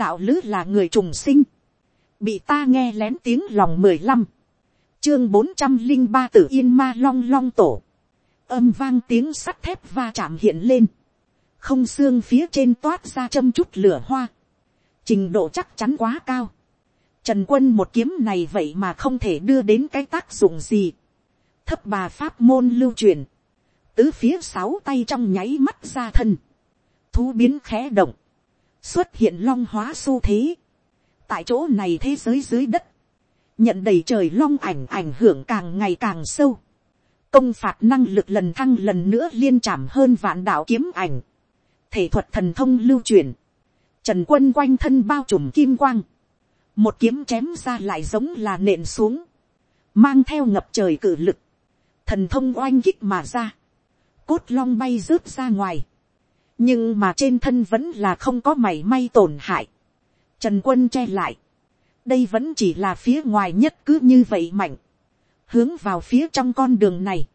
đạo lữ là người trùng sinh, bị ta nghe lén tiếng lòng mười lăm, chương bốn trăm linh ba tử yên ma long long tổ, âm vang tiếng sắt thép va chạm hiện lên, không xương phía trên toát ra châm chút lửa hoa, trình độ chắc chắn quá cao, trần quân một kiếm này vậy mà không thể đưa đến cái tác dụng gì, thấp bà pháp môn lưu truyền, tứ phía sáu tay trong nháy mắt ra thân, thú biến khẽ động, xuất hiện long hóa xu thế, tại chỗ này thế giới dưới đất, nhận đầy trời long ảnh ảnh hưởng càng ngày càng sâu, công phạt năng lực lần thăng lần nữa liên trảm hơn vạn đạo kiếm ảnh, thể thuật thần thông lưu truyền, trần quân quanh thân bao trùm kim quang, một kiếm chém ra lại giống là nện xuống, mang theo ngập trời cử lực, thần thông oanh kích mà ra, cốt long bay rớt ra ngoài, nhưng mà trên thân vẫn là không có mảy may tổn hại, trần quân che lại, đây vẫn chỉ là phía ngoài nhất cứ như vậy mạnh, hướng vào phía trong con đường này,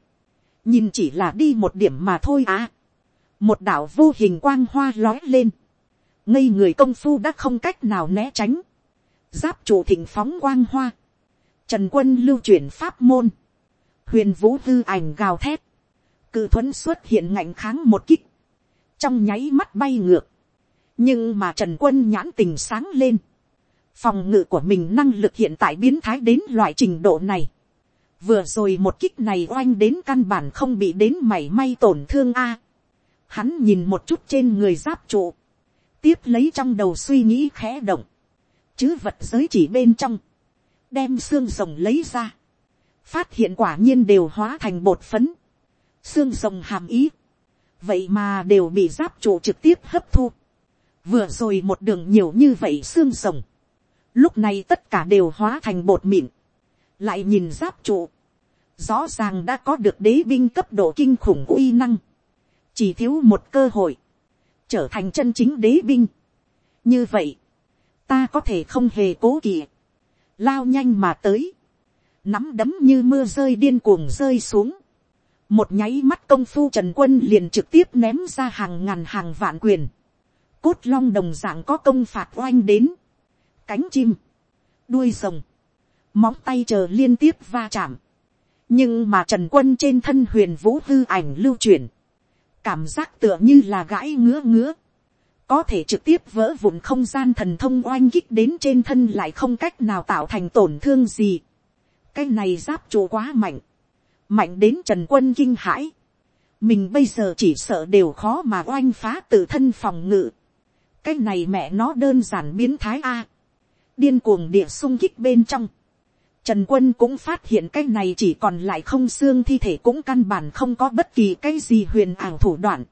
nhìn chỉ là đi một điểm mà thôi à, một đạo vô hình quang hoa lói lên, ngây người công phu đã không cách nào né tránh, giáp chủ thịnh phóng quang hoa, trần quân lưu chuyển pháp môn, huyền vũ hư ảnh gào thét, cự thuẫn xuất hiện ngạnh kháng một kích, trong nháy mắt bay ngược, nhưng mà trần quân nhãn tình sáng lên, phòng ngự của mình năng lực hiện tại biến thái đến loại trình độ này, vừa rồi một kích này oanh đến căn bản không bị đến mảy may tổn thương a, hắn nhìn một chút trên người giáp trụ, tiếp lấy trong đầu suy nghĩ khẽ động, chứ vật giới chỉ bên trong, đem xương rồng lấy ra, phát hiện quả nhiên đều hóa thành bột phấn, xương rồng hàm ý, vậy mà đều bị giáp trụ trực tiếp hấp thu, vừa rồi một đường nhiều như vậy xương rồng, lúc này tất cả đều hóa thành bột mịn, lại nhìn giáp trụ, rõ ràng đã có được đế binh cấp độ kinh khủng uy năng, chỉ thiếu một cơ hội, trở thành chân chính đế binh. như vậy, ta có thể không hề cố kỵ, lao nhanh mà tới, nắm đấm như mưa rơi điên cuồng rơi xuống, một nháy mắt công phu trần quân liền trực tiếp ném ra hàng ngàn hàng vạn quyền, cốt long đồng dạng có công phạt oanh đến, cánh chim, đuôi rồng, móng tay chờ liên tiếp va chạm, nhưng mà trần quân trên thân huyền vũ hư ảnh lưu chuyển, cảm giác tựa như là gãi ngứa ngứa, có thể trực tiếp vỡ vụn không gian thần thông oanh kích đến trên thân lại không cách nào tạo thành tổn thương gì. cái này giáp trụ quá mạnh, mạnh đến trần quân kinh hãi. mình bây giờ chỉ sợ đều khó mà oanh phá tự thân phòng ngự. cái này mẹ nó đơn giản biến thái a. điên cuồng địa sung kích bên trong. Trần quân cũng phát hiện cái này chỉ còn lại không xương thi thể cũng căn bản không có bất kỳ cái gì huyền ảo thủ đoạn.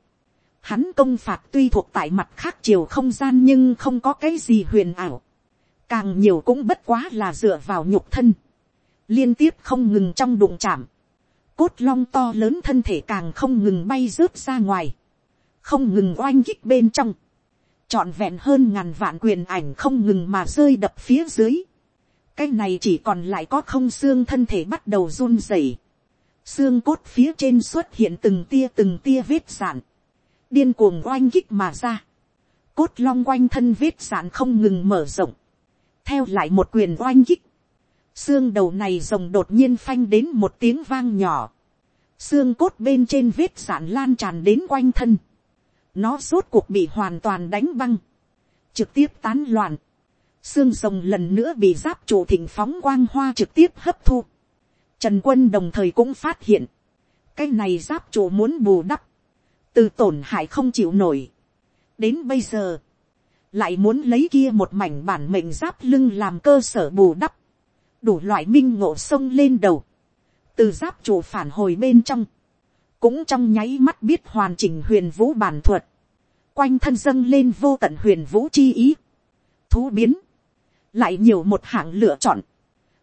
Hắn công phạt tuy thuộc tại mặt khác chiều không gian nhưng không có cái gì huyền ảo. Càng nhiều cũng bất quá là dựa vào nhục thân. Liên tiếp không ngừng trong đụng chạm. Cốt long to lớn thân thể càng không ngừng bay rớt ra ngoài. Không ngừng oanh kích bên trong. Trọn vẹn hơn ngàn vạn quyền ảnh không ngừng mà rơi đập phía dưới. Cái này chỉ còn lại có không xương thân thể bắt đầu run rẩy, xương cốt phía trên xuất hiện từng tia từng tia vết sạn, điên cuồng oanh kích mà ra, cốt long quanh thân vết sạn không ngừng mở rộng, theo lại một quyền oanh kích, xương đầu này rồng đột nhiên phanh đến một tiếng vang nhỏ, xương cốt bên trên vết sạn lan tràn đến quanh thân, nó rốt cuộc bị hoàn toàn đánh băng, trực tiếp tán loạn, xương rồng lần nữa bị giáp chủ thịnh phóng quang hoa trực tiếp hấp thu. Trần quân đồng thời cũng phát hiện, cái này giáp chủ muốn bù đắp, từ tổn hại không chịu nổi. đến bây giờ, lại muốn lấy kia một mảnh bản mệnh giáp lưng làm cơ sở bù đắp, đủ loại minh ngộ sông lên đầu, từ giáp chủ phản hồi bên trong, cũng trong nháy mắt biết hoàn chỉnh huyền vũ bản thuật, quanh thân dâng lên vô tận huyền vũ chi ý, thú biến, lại nhiều một hạng lựa chọn,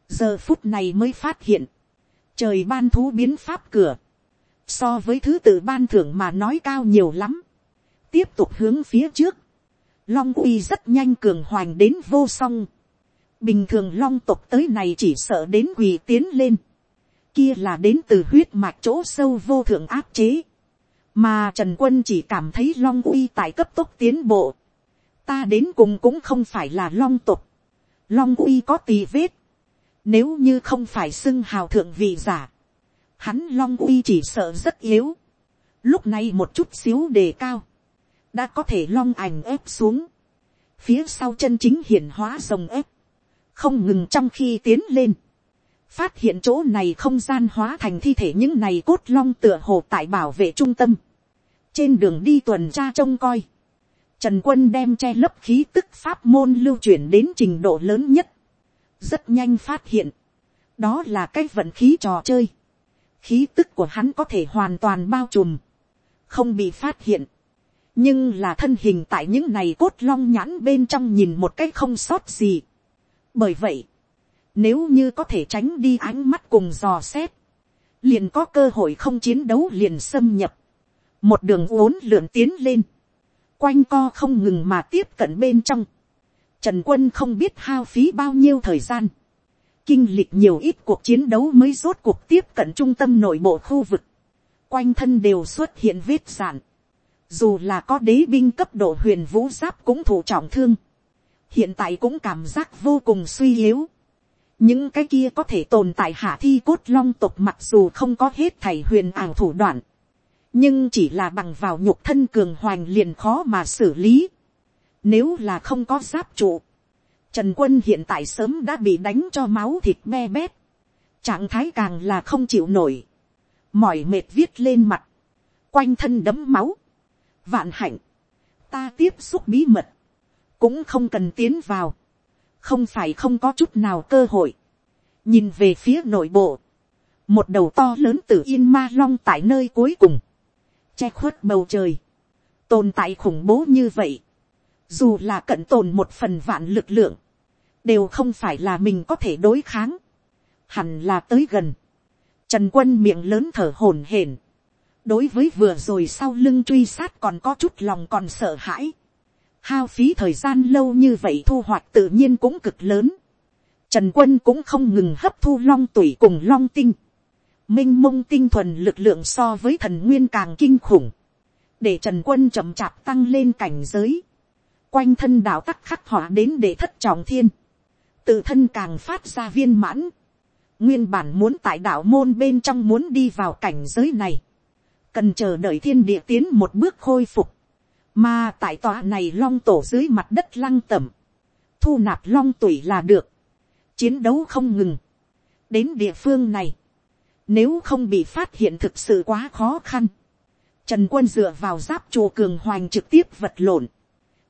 giờ phút này mới phát hiện, trời ban thú biến pháp cửa, so với thứ tự ban thưởng mà nói cao nhiều lắm, tiếp tục hướng phía trước, long uy rất nhanh cường hoành đến vô song, bình thường long tộc tới này chỉ sợ đến quỳ tiến lên, kia là đến từ huyết mạch chỗ sâu vô thượng áp chế, mà trần quân chỉ cảm thấy long uy tại cấp tốc tiến bộ, ta đến cùng cũng không phải là long tộc. Long uy có tì vết, nếu như không phải xưng hào thượng vị giả, hắn long uy chỉ sợ rất yếu, lúc này một chút xíu đề cao, đã có thể long ảnh ép xuống, phía sau chân chính hiển hóa rồng ép, không ngừng trong khi tiến lên, phát hiện chỗ này không gian hóa thành thi thể những này cốt long tựa hồ tại bảo vệ trung tâm, trên đường đi tuần tra trông coi, trần quân đem che lấp khí tức pháp môn lưu chuyển đến trình độ lớn nhất, rất nhanh phát hiện, đó là cái vận khí trò chơi, khí tức của hắn có thể hoàn toàn bao trùm, không bị phát hiện, nhưng là thân hình tại những này cốt long nhãn bên trong nhìn một cái không sót gì bởi vậy, nếu như có thể tránh đi ánh mắt cùng dò xét, liền có cơ hội không chiến đấu liền xâm nhập, một đường uốn lượn tiến lên, quanh co không ngừng mà tiếp cận bên trong, trần quân không biết hao phí bao nhiêu thời gian, kinh lịch nhiều ít cuộc chiến đấu mới rốt cuộc tiếp cận trung tâm nội bộ khu vực, quanh thân đều xuất hiện vết sản, dù là có đế binh cấp độ huyền vũ giáp cũng thủ trọng thương, hiện tại cũng cảm giác vô cùng suy yếu. những cái kia có thể tồn tại hạ thi cốt long tục mặc dù không có hết thầy huyền ảo thủ đoạn, nhưng chỉ là bằng vào nhục thân cường hoành liền khó mà xử lý. Nếu là không có giáp trụ, trần quân hiện tại sớm đã bị đánh cho máu thịt me bét, trạng thái càng là không chịu nổi, mỏi mệt viết lên mặt, quanh thân đấm máu, vạn hạnh, ta tiếp xúc bí mật, cũng không cần tiến vào, không phải không có chút nào cơ hội, nhìn về phía nội bộ, một đầu to lớn từ yên ma long tại nơi cuối cùng, che khuất bầu trời, tồn tại khủng bố như vậy, dù là cận tồn một phần vạn lực lượng, đều không phải là mình có thể đối kháng, hẳn là tới gần, trần quân miệng lớn thở hổn hển, đối với vừa rồi sau lưng truy sát còn có chút lòng còn sợ hãi. Hao phí thời gian lâu như vậy thu hoạch tự nhiên cũng cực lớn. Trần quân cũng không ngừng hấp thu long tủy cùng long tinh. Minh mông tinh thuần lực lượng so với thần nguyên càng kinh khủng. Để Trần quân chậm chạp tăng lên cảnh giới. Quanh thân đạo tắc khắc họa đến để thất trọng thiên. Tự thân càng phát ra viên mãn. Nguyên bản muốn tại đạo môn bên trong muốn đi vào cảnh giới này cần chờ đợi thiên địa tiến một bước khôi phục, mà tại tòa này long tổ dưới mặt đất lăng tẩm, thu nạp long tủy là được, chiến đấu không ngừng, đến địa phương này, nếu không bị phát hiện thực sự quá khó khăn, trần quân dựa vào giáp chùa cường hoành trực tiếp vật lộn,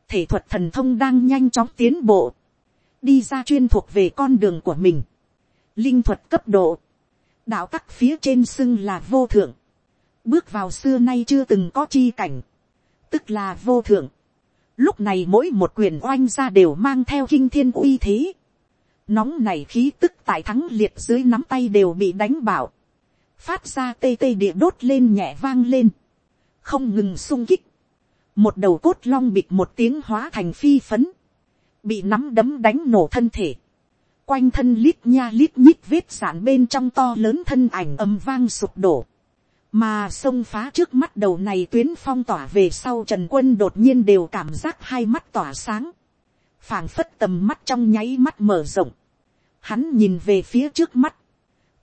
thể thuật thần thông đang nhanh chóng tiến bộ, đi ra chuyên thuộc về con đường của mình, linh thuật cấp độ, đạo tắc phía trên xưng là vô thượng, bước vào xưa nay chưa từng có chi cảnh, tức là vô thượng. Lúc này mỗi một quyền oanh ra đều mang theo kinh thiên uy thế. Nóng này khí tức tại thắng liệt dưới nắm tay đều bị đánh bảo. Phát ra tê tê địa đốt lên nhẹ vang lên. Không ngừng sung kích. Một đầu cốt long bịt một tiếng hóa thành phi phấn. Bị nắm đấm đánh nổ thân thể. Quanh thân lít nha lít nhít vết sản bên trong to lớn thân ảnh âm vang sụp đổ mà xông phá trước mắt đầu này tuyến phong tỏa về sau trần quân đột nhiên đều cảm giác hai mắt tỏa sáng, phảng phất tầm mắt trong nháy mắt mở rộng, hắn nhìn về phía trước mắt,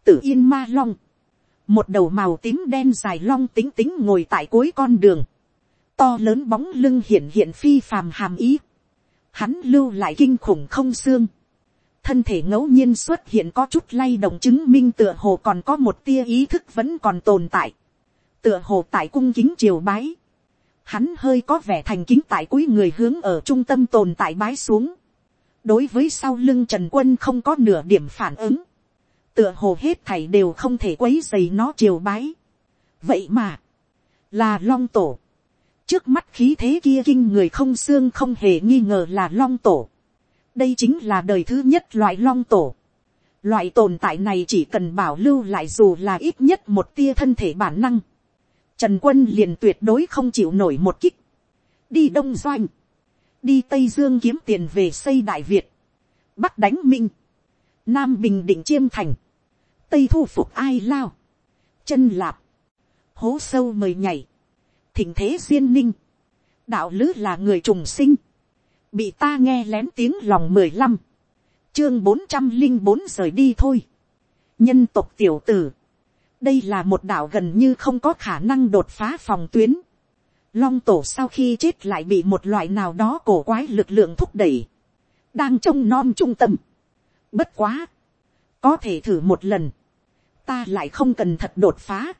tử yên ma long, một đầu màu tím đen dài long tính tính ngồi tại cuối con đường, to lớn bóng lưng hiện hiện phi phàm hàm ý, hắn lưu lại kinh khủng không xương, thân thể ngẫu nhiên xuất hiện có chút lay động chứng minh tựa hồ còn có một tia ý thức vẫn còn tồn tại. Tựa hồ tại cung kính triều bái. Hắn hơi có vẻ thành kính tại cuối người hướng ở trung tâm tồn tại bái xuống. Đối với sau lưng Trần Quân không có nửa điểm phản ứng. Tựa hồ hết thảy đều không thể quấy dày nó triều bái. Vậy mà. Là long tổ. Trước mắt khí thế kia kinh người không xương không hề nghi ngờ là long tổ đây chính là đời thứ nhất loại long tổ. Loại tồn tại này chỉ cần bảo lưu lại dù là ít nhất một tia thân thể bản năng. Trần quân liền tuyệt đối không chịu nổi một kích. Đi Đông Doanh. Đi Tây Dương kiếm tiền về xây Đại Việt. Bắc đánh Minh. Nam Bình Định Chiêm Thành. Tây thu phục ai lao. Chân lạp. Hố sâu mời nhảy. Thỉnh thế duyên ninh. Đạo lứ là người trùng sinh bị ta nghe lén tiếng lòng mười lăm, chương bốn trăm linh bốn rời đi thôi. nhân tộc tiểu tử, đây là một đạo gần như không có khả năng đột phá phòng tuyến. Long tổ sau khi chết lại bị một loại nào đó cổ quái lực lượng thúc đẩy, đang trông nom trung tâm. Bất quá, có thể thử một lần, ta lại không cần thật đột phá,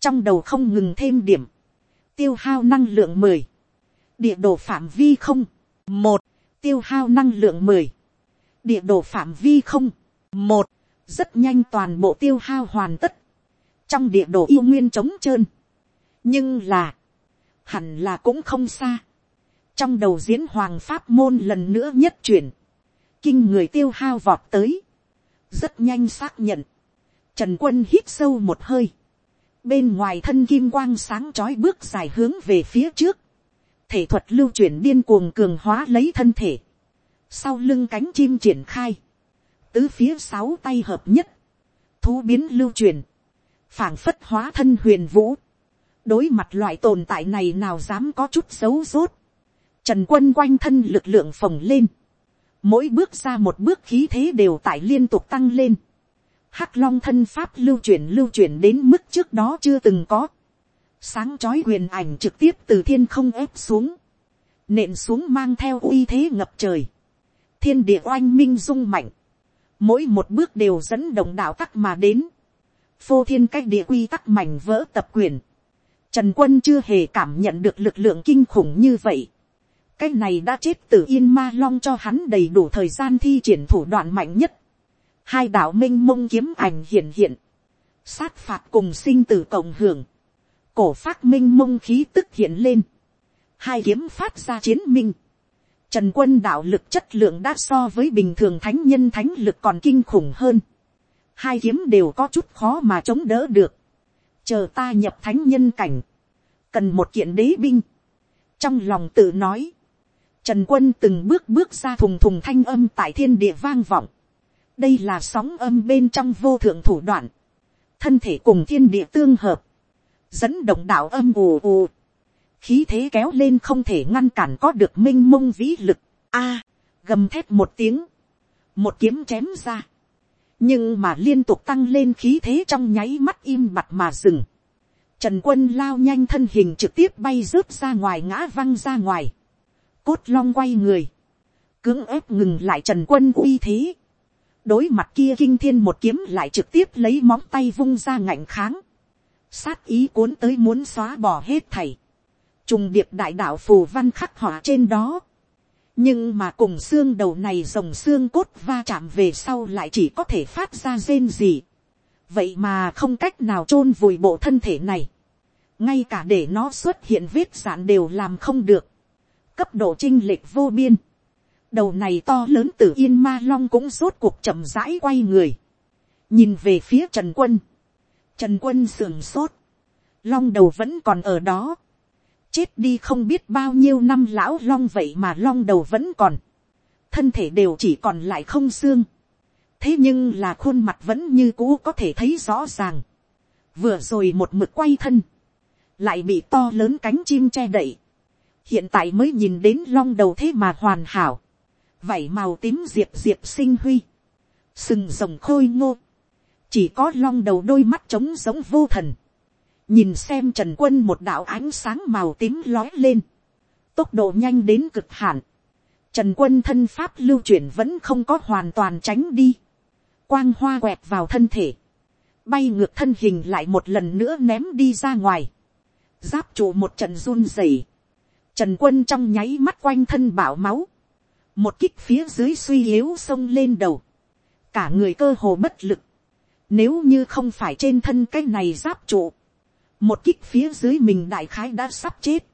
trong đầu không ngừng thêm điểm, tiêu hao năng lượng mười, địa đồ phạm vi không, một, tiêu hao năng lượng mười, địa đồ phạm vi không, một, rất nhanh toàn bộ tiêu hao hoàn tất, trong địa đồ yêu nguyên trống trơn, nhưng là, hẳn là cũng không xa, trong đầu diễn hoàng pháp môn lần nữa nhất chuyển, kinh người tiêu hao vọt tới, rất nhanh xác nhận, trần quân hít sâu một hơi, bên ngoài thân kim quang sáng trói bước dài hướng về phía trước, thể thuật lưu chuyển điên cuồng cường hóa lấy thân thể, sau lưng cánh chim triển khai, tứ phía sáu tay hợp nhất, thú biến lưu truyền, phảng phất hóa thân huyền vũ, đối mặt loại tồn tại này nào dám có chút xấu rốt, trần quân quanh thân lực lượng phồng lên, mỗi bước ra một bước khí thế đều tại liên tục tăng lên, hắc long thân pháp lưu chuyển lưu chuyển đến mức trước đó chưa từng có, sáng chói quyền ảnh trực tiếp từ thiên không ép xuống, nện xuống mang theo uy thế ngập trời, thiên địa oanh minh rung mạnh, mỗi một bước đều dẫn động đạo tắc mà đến, phô thiên cách địa quy tắc mảnh vỡ tập quyền, trần quân chưa hề cảm nhận được lực lượng kinh khủng như vậy, cái này đã chết từ yên ma long cho hắn đầy đủ thời gian thi triển thủ đoạn mạnh nhất, hai đạo minh mông kiếm ảnh hiện hiện, sát phạt cùng sinh tử cộng hưởng, cổ phát minh mông khí tức hiện lên, hai kiếm phát ra chiến minh, trần quân đạo lực chất lượng đã so với bình thường thánh nhân thánh lực còn kinh khủng hơn, hai kiếm đều có chút khó mà chống đỡ được, chờ ta nhập thánh nhân cảnh, cần một kiện đế binh, trong lòng tự nói, trần quân từng bước bước ra thùng thùng thanh âm tại thiên địa vang vọng, đây là sóng âm bên trong vô thượng thủ đoạn, thân thể cùng thiên địa tương hợp, dẫn động đạo âm ù ù, khí thế kéo lên không thể ngăn cản có được m i n h mông vĩ lực, a, gầm thét một tiếng, một kiếm chém ra, nhưng mà liên tục tăng lên khí thế trong nháy mắt im mặt mà dừng, trần quân lao nhanh thân hình trực tiếp bay rớt ra ngoài ngã văng ra ngoài, cốt long quay người, cưỡng ép ngừng lại trần quân uy thế, đối mặt kia kinh thiên một kiếm lại trực tiếp lấy móng tay vung ra ngạnh kháng, sát ý cuốn tới muốn xóa bỏ hết thảy, trùng điệp đại đạo phù văn khắc họa trên đó, nhưng mà cùng xương đầu này rồng xương cốt va chạm về sau lại chỉ có thể phát ra rên gì, vậy mà không cách nào t r ô n vùi bộ thân thể này, ngay cả để nó xuất hiện vết giản đều làm không được, cấp độ chinh lệch vô biên, đầu này to lớn từ yên ma long cũng rốt cuộc chậm rãi quay người, nhìn về phía trần quân, Trần quân sưởng sốt. Long đầu vẫn còn ở đó. Chết đi không biết bao nhiêu năm lão long vậy mà long đầu vẫn còn. Thân thể đều chỉ còn lại không xương. Thế nhưng là khuôn mặt vẫn như cũ có thể thấy rõ ràng. Vừa rồi một mực quay thân. Lại bị to lớn cánh chim che đậy. Hiện tại mới nhìn đến long đầu thế mà hoàn hảo. Vảy màu tím diệp diệp sinh huy. Sừng rồng khôi ngô chỉ có long đầu đôi mắt trống giống vô thần, nhìn xem trần quân một đạo ánh sáng màu tím lói lên, tốc độ nhanh đến cực hạn, trần quân thân pháp lưu chuyển vẫn không có hoàn toàn tránh đi, quang hoa quẹt vào thân thể, bay ngược thân hình lại một lần nữa ném đi ra ngoài, giáp trụ một trận run rẩy, trần quân trong nháy mắt quanh thân bảo máu, một kích phía dưới suy yếu sông lên đầu, cả người cơ hồ bất lực, nếu như không phải trên thân cái này giáp trụ. Một kích phía dưới mình đại khái đã sắp chết.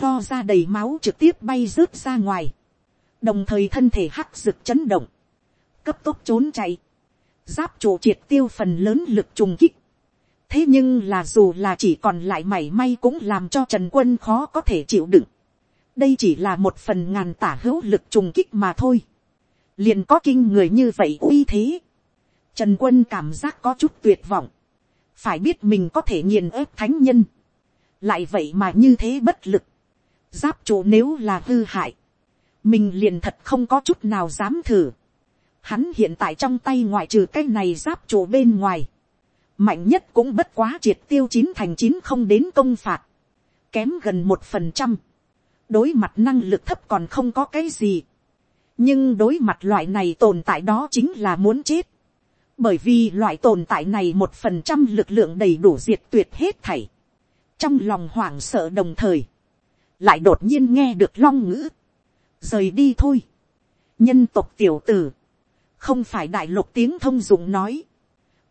Lo ra đầy máu trực tiếp bay rớt ra ngoài. Đồng thời thân thể hắc rực chấn động. Cấp tốc trốn chạy. Giáp trụ triệt tiêu phần lớn lực trùng kích. Thế nhưng là dù là chỉ còn lại mảy may cũng làm cho Trần Quân khó có thể chịu đựng. Đây chỉ là một phần ngàn tả hữu lực trùng kích mà thôi. Liền có kinh người như vậy uy thế Trần quân cảm giác có chút tuyệt vọng. Phải biết mình có thể nghiền ép thánh nhân. Lại vậy mà như thế bất lực. Giáp chủ nếu là hư hại. mình liền thật không có chút nào dám thử. Hắn hiện tại trong tay ngoại trừ cái này giáp chỗ bên ngoài. Mạnh nhất cũng bất quá triệt tiêu chín thành chín không đến công phạt. Kém gần một phần trăm. Đối mặt năng lực thấp còn không có cái gì. Nhưng đối mặt loại này tồn tại đó chính là muốn chết. Bởi vì loại tồn tại này một phần trăm lực lượng đầy đủ diệt tuyệt hết thảy. Trong lòng hoảng sợ đồng thời. Lại đột nhiên nghe được long ngữ. Rời đi thôi. Nhân tộc tiểu tử không phải đại lục tiếng thông dụng nói,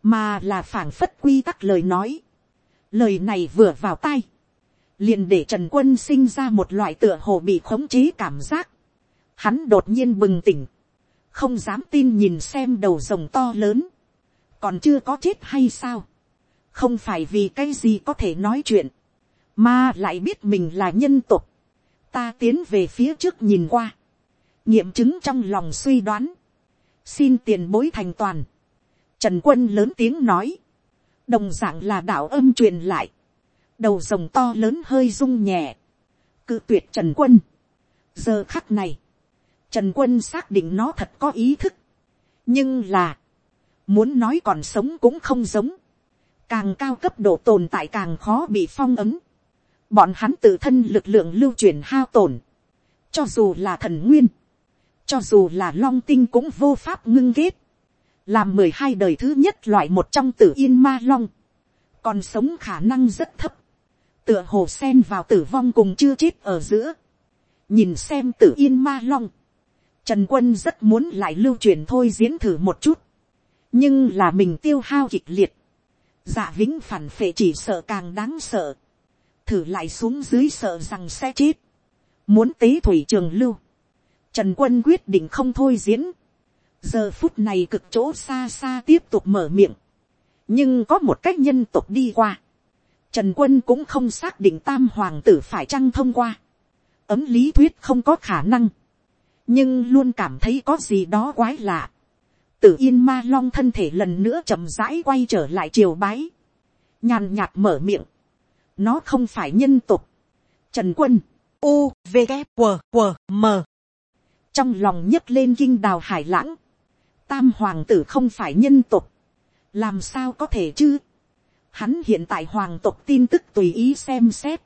mà là phảng phất quy tắc lời nói. Lời này vừa vào tai, liền để trần quân sinh ra một loại tựa hồ bị khống chế cảm giác. Hắn đột nhiên bừng tỉnh, không dám tin nhìn xem đầu rồng to lớn, còn chưa có chết hay sao. không phải vì cái gì có thể nói chuyện, mà lại biết mình là nhân tục. ta tiến về phía trước nhìn qua, nghiệm chứng trong lòng suy đoán, xin tiền bối thành toàn. Trần quân lớn tiếng nói, đồng dạng là đạo âm truyền lại, đầu rồng to lớn hơi rung nhẹ, cự tuyệt trần quân. giờ khắc này, trần quân xác định nó thật có ý thức, nhưng là, muốn nói còn sống cũng không giống, càng cao cấp độ tồn tại càng khó bị phong ấm, bọn hắn tự thân lực lượng lưu truyền hao tổn, cho dù là thần nguyên, cho dù là long tinh cũng vô pháp ngưng kết, làm mười hai đời thứ nhất loại một trong tử yên ma long, còn sống khả năng rất thấp, tựa hồ sen vào tử vong cùng chưa chết ở giữa, nhìn xem tử yên ma long, trần quân rất muốn lại lưu truyền thôi diễn thử một chút, nhưng là mình tiêu hao kịch liệt, dạ vĩnh phản phệ chỉ sợ càng đáng sợ, thử lại xuống dưới sợ rằng sẽ chết, muốn tế thủy trường lưu, Trần quân quyết định không thôi diễn. Giờ phút này cực chỗ xa xa tiếp tục mở miệng. Nhưng có một cách nhân tục đi qua. Trần quân cũng không xác định tam hoàng tử phải chăng thông qua. Ấm lý thuyết không có khả năng. Nhưng luôn cảm thấy có gì đó quái lạ. Tử yên ma long thân thể lần nữa chậm rãi quay trở lại triều bái. Nhàn nhạt mở miệng. Nó không phải nhân tục. Trần quân. U, V, K, W, W, M trong lòng nhấc lên kinh đào hải lãng, tam hoàng tử không phải nhân tục, làm sao có thể chứ, hắn hiện tại hoàng tục tin tức tùy ý xem xét,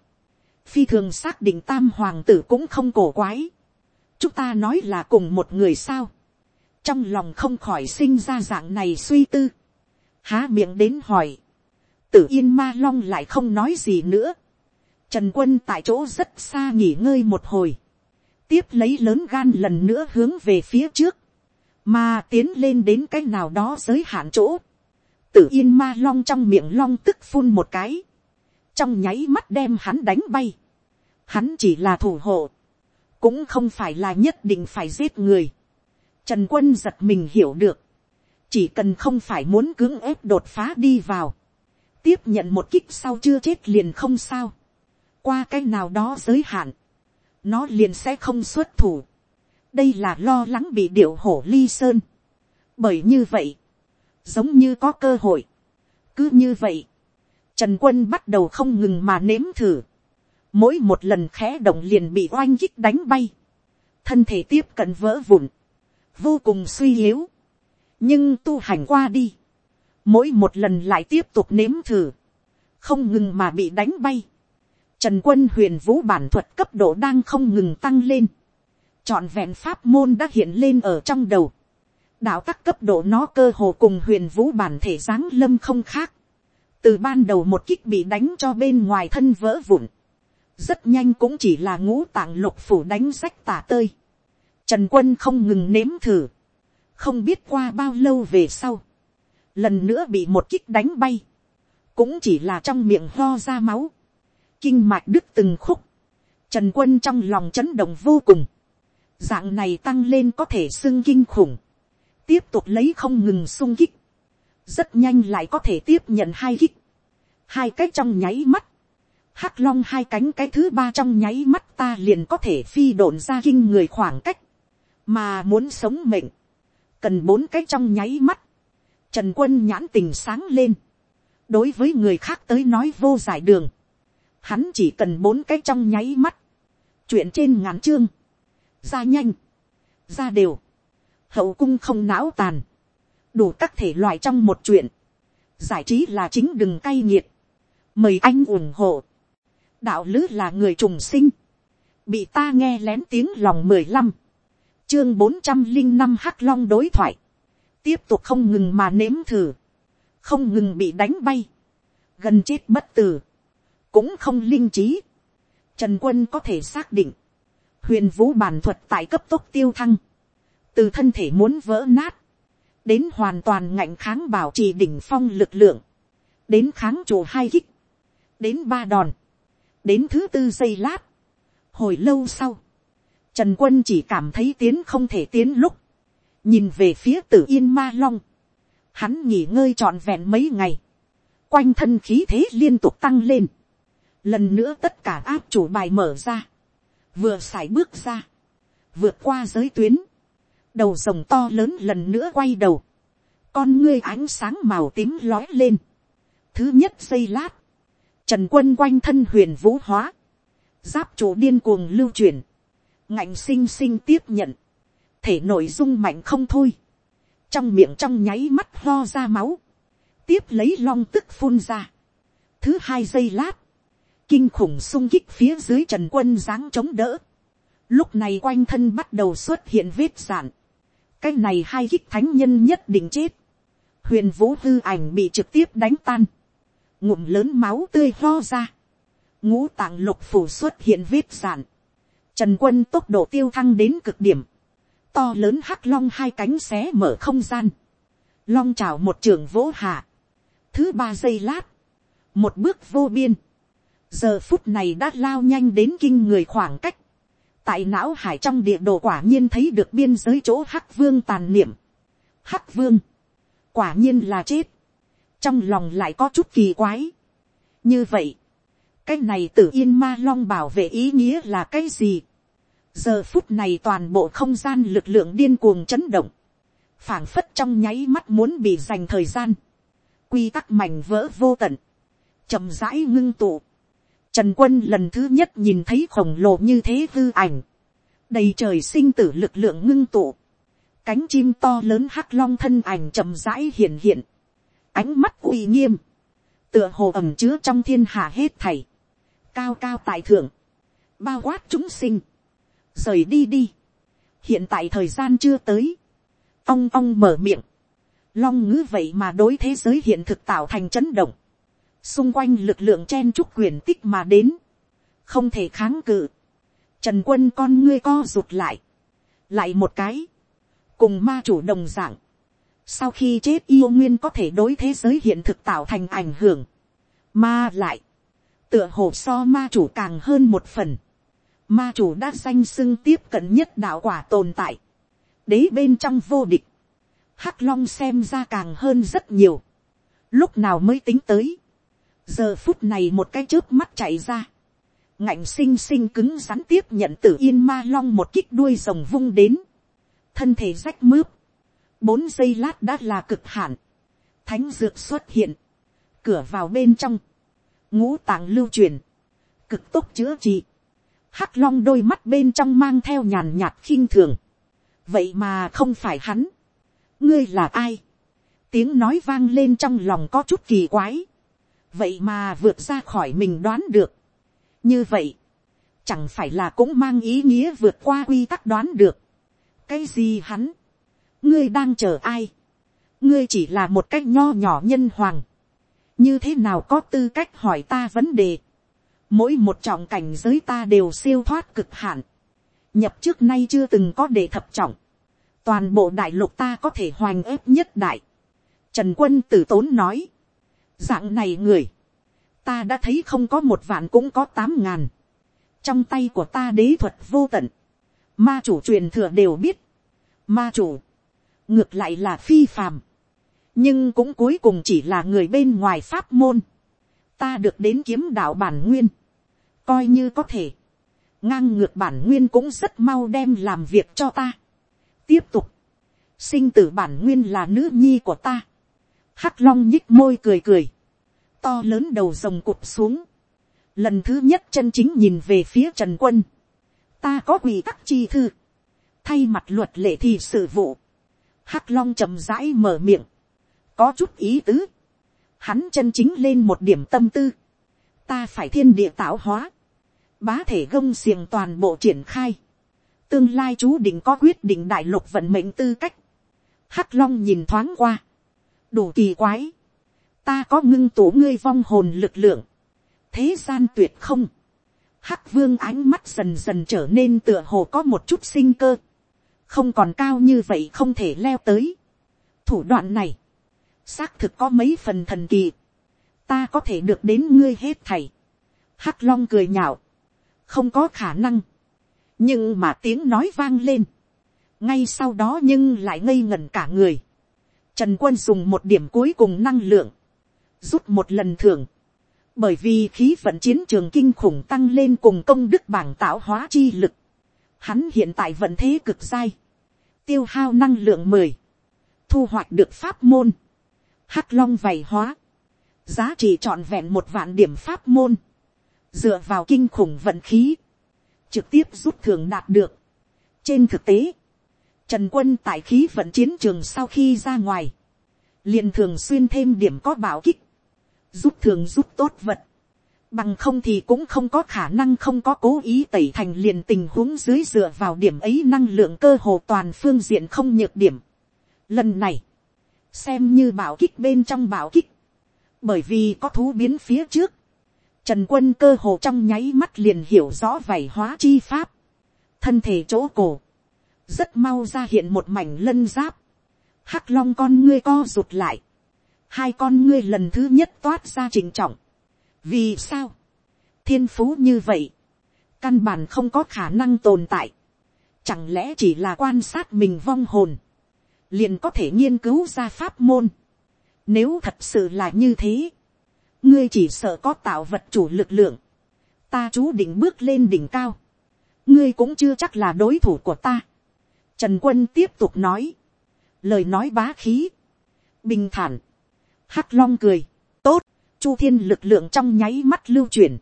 phi thường xác định tam hoàng tử cũng không cổ quái, chúng ta nói là cùng một người sao, trong lòng không khỏi sinh ra dạng này suy tư, há miệng đến hỏi, tử yên ma long lại không nói gì nữa, trần quân tại chỗ rất xa nghỉ ngơi một hồi, tiếp lấy lớn gan lần nữa hướng về phía trước, mà tiến lên đến cái nào đó giới hạn chỗ, tử yên ma long trong miệng long tức phun một cái, trong nháy mắt đem hắn đánh bay, hắn chỉ là thủ hộ, cũng không phải là nhất định phải giết người, trần quân giật mình hiểu được, chỉ cần không phải muốn cưỡng ép đột phá đi vào, tiếp nhận một kích sau chưa chết liền không sao, qua cái nào đó giới hạn, nó liền sẽ không xuất thủ. đây là lo lắng bị điệu hổ ly sơn. bởi như vậy, giống như có cơ hội. cứ như vậy, trần quân bắt đầu không ngừng mà nếm thử. mỗi một lần khẽ động liền bị oanh kích đánh bay. thân thể tiếp cận vỡ vụn vô cùng suy yếu. nhưng tu hành qua đi. mỗi một lần lại tiếp tục nếm thử. không ngừng mà bị đánh bay Trần quân huyền vũ bản thuật cấp độ đang không ngừng tăng lên. Chọn vẹn pháp môn đã hiện lên ở trong đầu. Đạo các cấp độ nó cơ hồ cùng huyền vũ bản thể dáng lâm không khác. Từ ban đầu một kích bị đánh cho bên ngoài thân vỡ vụn. Rất nhanh cũng chỉ là ngũ tạng lục phủ đánh sách tả tơi. Trần quân không ngừng nếm thử. Không biết qua bao lâu về sau. Lần nữa bị một kích đánh bay. Cũng chỉ là trong miệng ho ra máu. Kinh mạch đứt từng khúc, trần quân trong lòng chấn động vô cùng, dạng này tăng lên có thể xưng kinh khủng, tiếp tục lấy không ngừng sung kích, rất nhanh lại có thể tiếp nhận hai kích, hai cái trong nháy mắt, hắc long hai cánh cái thứ ba trong nháy mắt ta liền có thể phi độn ra kinh người khoảng cách, mà muốn sống mệnh, cần bốn cái trong nháy mắt, trần quân nhãn tình sáng lên, đối với người khác tới nói vô giải đường, hắn chỉ cần bốn cái trong nháy mắt, chuyện trên ngắn chương, ra nhanh, ra đều, hậu cung không não tàn, đủ các thể loại trong một chuyện, giải trí là chính đừng cay nghiệt, mời anh ủng hộ, đạo lứ là người trùng sinh, bị ta nghe lén tiếng lòng mười lăm, chương bốn trăm linh năm hắc long đối thoại, tiếp tục không ngừng mà nếm thử, không ngừng bị đánh bay, gần chết bất tử, cũng không linh trí. Trần quân có thể xác định, huyền vũ bản thuật tại cấp tốc tiêu thăng, từ thân thể muốn vỡ nát, đến hoàn toàn ngạnh kháng bảo trì đỉnh phong lực lượng, đến kháng chủ hai kích, đến ba đòn, đến thứ tư giây lát, hồi lâu sau, trần quân chỉ cảm thấy tiến không thể tiến lúc, nhìn về phía tử yên ma long, hắn nghỉ ngơi trọn vẹn mấy ngày, quanh thân khí thế liên tục tăng lên, lần nữa tất cả áp chủ bài mở ra, vừa sải bước ra, vượt qua giới tuyến, đầu rồng to lớn lần nữa quay đầu, con ngươi ánh sáng màu tím lói lên, thứ nhất giây lát, trần quân quanh thân huyền vũ hóa, giáp chủ điên cuồng lưu chuyển ngạnh sinh sinh tiếp nhận, thể nội dung mạnh không thôi, trong miệng trong nháy mắt ho ra máu, tiếp lấy long tức phun ra. Thứ hai giây lát, kinh khủng sung kích phía dưới trần quân dáng chống đỡ. Lúc này quanh thân bắt đầu xuất hiện vết sản. Cái này hai kích thánh nhân nhất định chết. Huyền vũ hư ảnh bị trực tiếp đánh tan. Ngụm lớn máu tươi ho ra. Ngũ tạng lục phủ xuất hiện vết sản. Trần quân tốc độ tiêu thăng đến cực điểm. To lớn hắc long hai cánh xé mở không gian. Long trào một trường vỗ hạ Thứ ba giây lát. Một bước vô biên. Giờ phút này đã lao nhanh đến kinh người khoảng cách. Tại não hải trong địa đồ quả nhiên thấy được biên giới chỗ Hắc Vương tàn niệm. Hắc Vương. Quả nhiên là chết. Trong lòng lại có chút kỳ quái. Như vậy. Cái này tử yên ma long bảo vệ ý nghĩa là cái gì? Giờ phút này toàn bộ không gian lực lượng điên cuồng chấn động, phảng phất trong nháy mắt muốn bị dành thời gian, quy tắc mảnh vỡ vô tận, chậm rãi ngưng tụ. Trần quân lần thứ nhất nhìn thấy khổng lồ như thế hư ảnh, đầy trời sinh tử lực lượng ngưng tụ, cánh chim to lớn hắc long thân ảnh chậm rãi hiện hiện, ánh mắt uy nghiêm, tựa hồ ẩm chứa trong thiên hạ hết thảy, cao cao tại thượng, bao quát chúng sinh, rời đi đi, hiện tại thời gian chưa tới, ong ong mở miệng, long ngữ vậy mà đối thế giới hiện thực tạo thành chấn động, xung quanh lực lượng chen chúc quyền tích mà đến, không thể kháng cự, trần quân con ngươi co rụt lại, lại một cái, cùng ma chủ đồng d ạ n g sau khi chết yêu nguyên có thể đối thế giới hiện thực tạo thành ảnh hưởng, ma lại, tựa hồ so ma chủ càng hơn một phần, ma chủ đã danh sưng tiếp cận nhất đạo quả tồn tại, đế bên trong vô địch, hắc long xem ra càng hơn rất nhiều, lúc nào mới tính tới, giờ phút này một cái chớp mắt chạy ra, ngạnh xinh xinh cứng rắn tiếp nhận từ yên ma long một kích đuôi rồng vung đến, thân thể rách mướp, bốn giây lát đã là cực hạn, thánh dược xuất hiện, cửa vào bên trong, ngũ tạng lưu truyền, cực tốc chữa trị, hắc long đôi mắt bên trong mang theo nhàn nhạt khinh thường, vậy mà không phải hắn, ngươi là ai, tiếng nói vang lên trong lòng có chút kỳ quái, vậy mà vượt ra khỏi mình đoán được, như vậy, chẳng phải là cũng mang ý nghĩa vượt qua quy tắc đoán được, cái gì hắn, ngươi đang chờ ai, ngươi chỉ là một cách nho nhỏ nhân hoàng, như thế nào có tư cách hỏi ta vấn đề, mỗi một trọng cảnh giới ta đều siêu thoát cực hạn, nhập trước nay chưa từng có đề thập trọng, toàn bộ đại lục ta có thể hoành ép nhất đại. Trần quân tử tốn nói, dạng này người, ta đã thấy không có một vạn cũng có tám ngàn. trong tay của ta đế thuật vô tận, ma chủ truyền thừa đều biết, ma chủ, ngược lại là phi phàm, nhưng cũng cuối cùng chỉ là người bên ngoài pháp môn, ta được đến kiếm đạo bản nguyên, coi như có thể, ngang ngược bản nguyên cũng rất mau đem làm việc cho ta. Tiếp tục, sinh tử bản nguyên là nữ nhi của ta, hắc long nhích môi cười cười, to lớn đầu rồng cụp xuống, lần thứ nhất chân chính nhìn về phía trần quân, ta có quỷ tắc chi thư, thay mặt luật lệ thì sự vụ, hắc long chậm rãi mở miệng, có chút ý tứ, hắn chân chính lên một điểm tâm tư, ta phải thiên địa tạo hóa, bá thể gông xiềng toàn bộ triển khai, tương lai chú định có quyết định đại lục vận mệnh tư cách, hắc long nhìn thoáng qua, đủ kỳ quái, ta có ngưng tủ ngươi vong hồn lực lượng, thế gian tuyệt không, hắc vương ánh mắt dần dần trở nên tựa hồ có một chút sinh cơ, không còn cao như vậy không thể leo tới. thủ đoạn này, xác thực có mấy phần thần kỳ, ta có thể được đến ngươi hết thầy. hắc long cười nhạo, không có khả năng, nhưng mà tiếng nói vang lên, ngay sau đó nhưng lại ngây ngẩn cả người. Trần quân dùng một điểm cuối cùng năng lượng, rút một lần thưởng, bởi vì khí vận chiến trường kinh khủng tăng lên cùng công đức bảng tạo hóa chi lực, hắn hiện tại vận thế cực dai, tiêu hao năng lượng mười, thu hoạch được pháp môn, hắc long vầy hóa, giá trị trọn vẹn một vạn điểm pháp môn, dựa vào kinh khủng vận khí, trực tiếp rút thường đạt được. trên thực tế, trần quân tại khí vận chiến trường sau khi ra ngoài, liền thường xuyên thêm điểm có bảo kích, giúp thường giúp tốt vật, bằng không thì cũng không có khả năng không có cố ý tẩy thành liền tình huống dưới dựa vào điểm ấy năng lượng cơ hồ toàn phương diện không nhược điểm. Lần này, xem như bảo kích bên trong bảo kích, bởi vì có thú biến phía trước, trần quân cơ hồ trong nháy mắt liền hiểu rõ vảy hóa chi pháp, thân thể chỗ cổ, rất mau ra hiện một mảnh lân giáp, hắc long con ngươi co rụt lại, hai con ngươi lần thứ nhất toát ra trình trọng, vì sao, thiên phú như vậy, căn bản không có khả năng tồn tại, chẳng lẽ chỉ là quan sát mình vong hồn, liền có thể nghiên cứu ra pháp môn. Nếu thật sự là như thế, ngươi chỉ sợ có tạo vật chủ lực lượng, ta chú định bước lên đỉnh cao, ngươi cũng chưa chắc là đối thủ của ta. Trần quân tiếp tục nói, lời nói bá khí, bình thản, hắc long cười, tốt, chu thiên lực lượng trong nháy mắt lưu chuyển,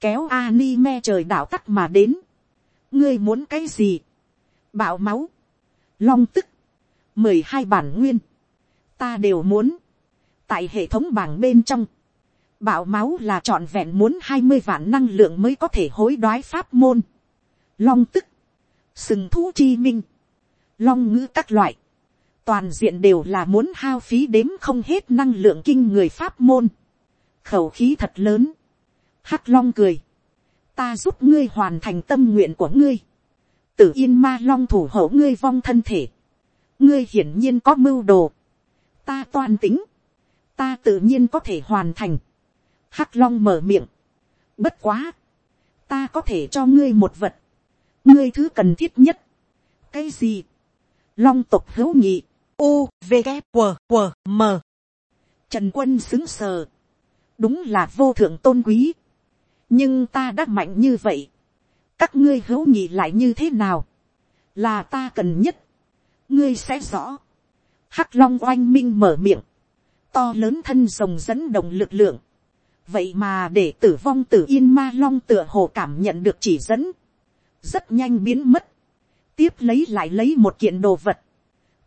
kéo ani me trời đảo tắt mà đến, ngươi muốn cái gì, bạo máu, long tức, mười hai bản nguyên, ta đều muốn, tại hệ thống bảng bên trong, bạo máu là trọn vẹn muốn hai mươi vạn năng lượng mới có thể hối đoái pháp môn, long tức, sừng thú chi minh, long ngữ các loại, toàn diện đều là muốn hao phí đếm không hết năng lượng kinh người pháp môn, khẩu khí thật lớn, hắc long cười, ta giúp ngươi hoàn thành tâm nguyện của ngươi, tử yên ma long thủ hộ ngươi vong thân thể, ngươi hiển nhiên có mưu đồ, ta toan tính, ta tự nhiên có thể hoàn thành, hắc long mở miệng, bất quá, ta có thể cho ngươi một vật, ngươi thứ cần thiết nhất, cái gì, long tục hữu nghị, u v g w w m. Trần quân xứng sờ, đúng là vô thượng tôn quý, nhưng ta đã mạnh như vậy, các ngươi hữu nghị lại như thế nào, là ta cần nhất, ngươi sẽ rõ, hắc long oanh minh mở miệng, to lớn thân rồng dẫn động lực lượng, vậy mà để tử vong tử yên ma long tựa hồ cảm nhận được chỉ dẫn, rất nhanh biến mất, tiếp lấy lại lấy một kiện đồ vật,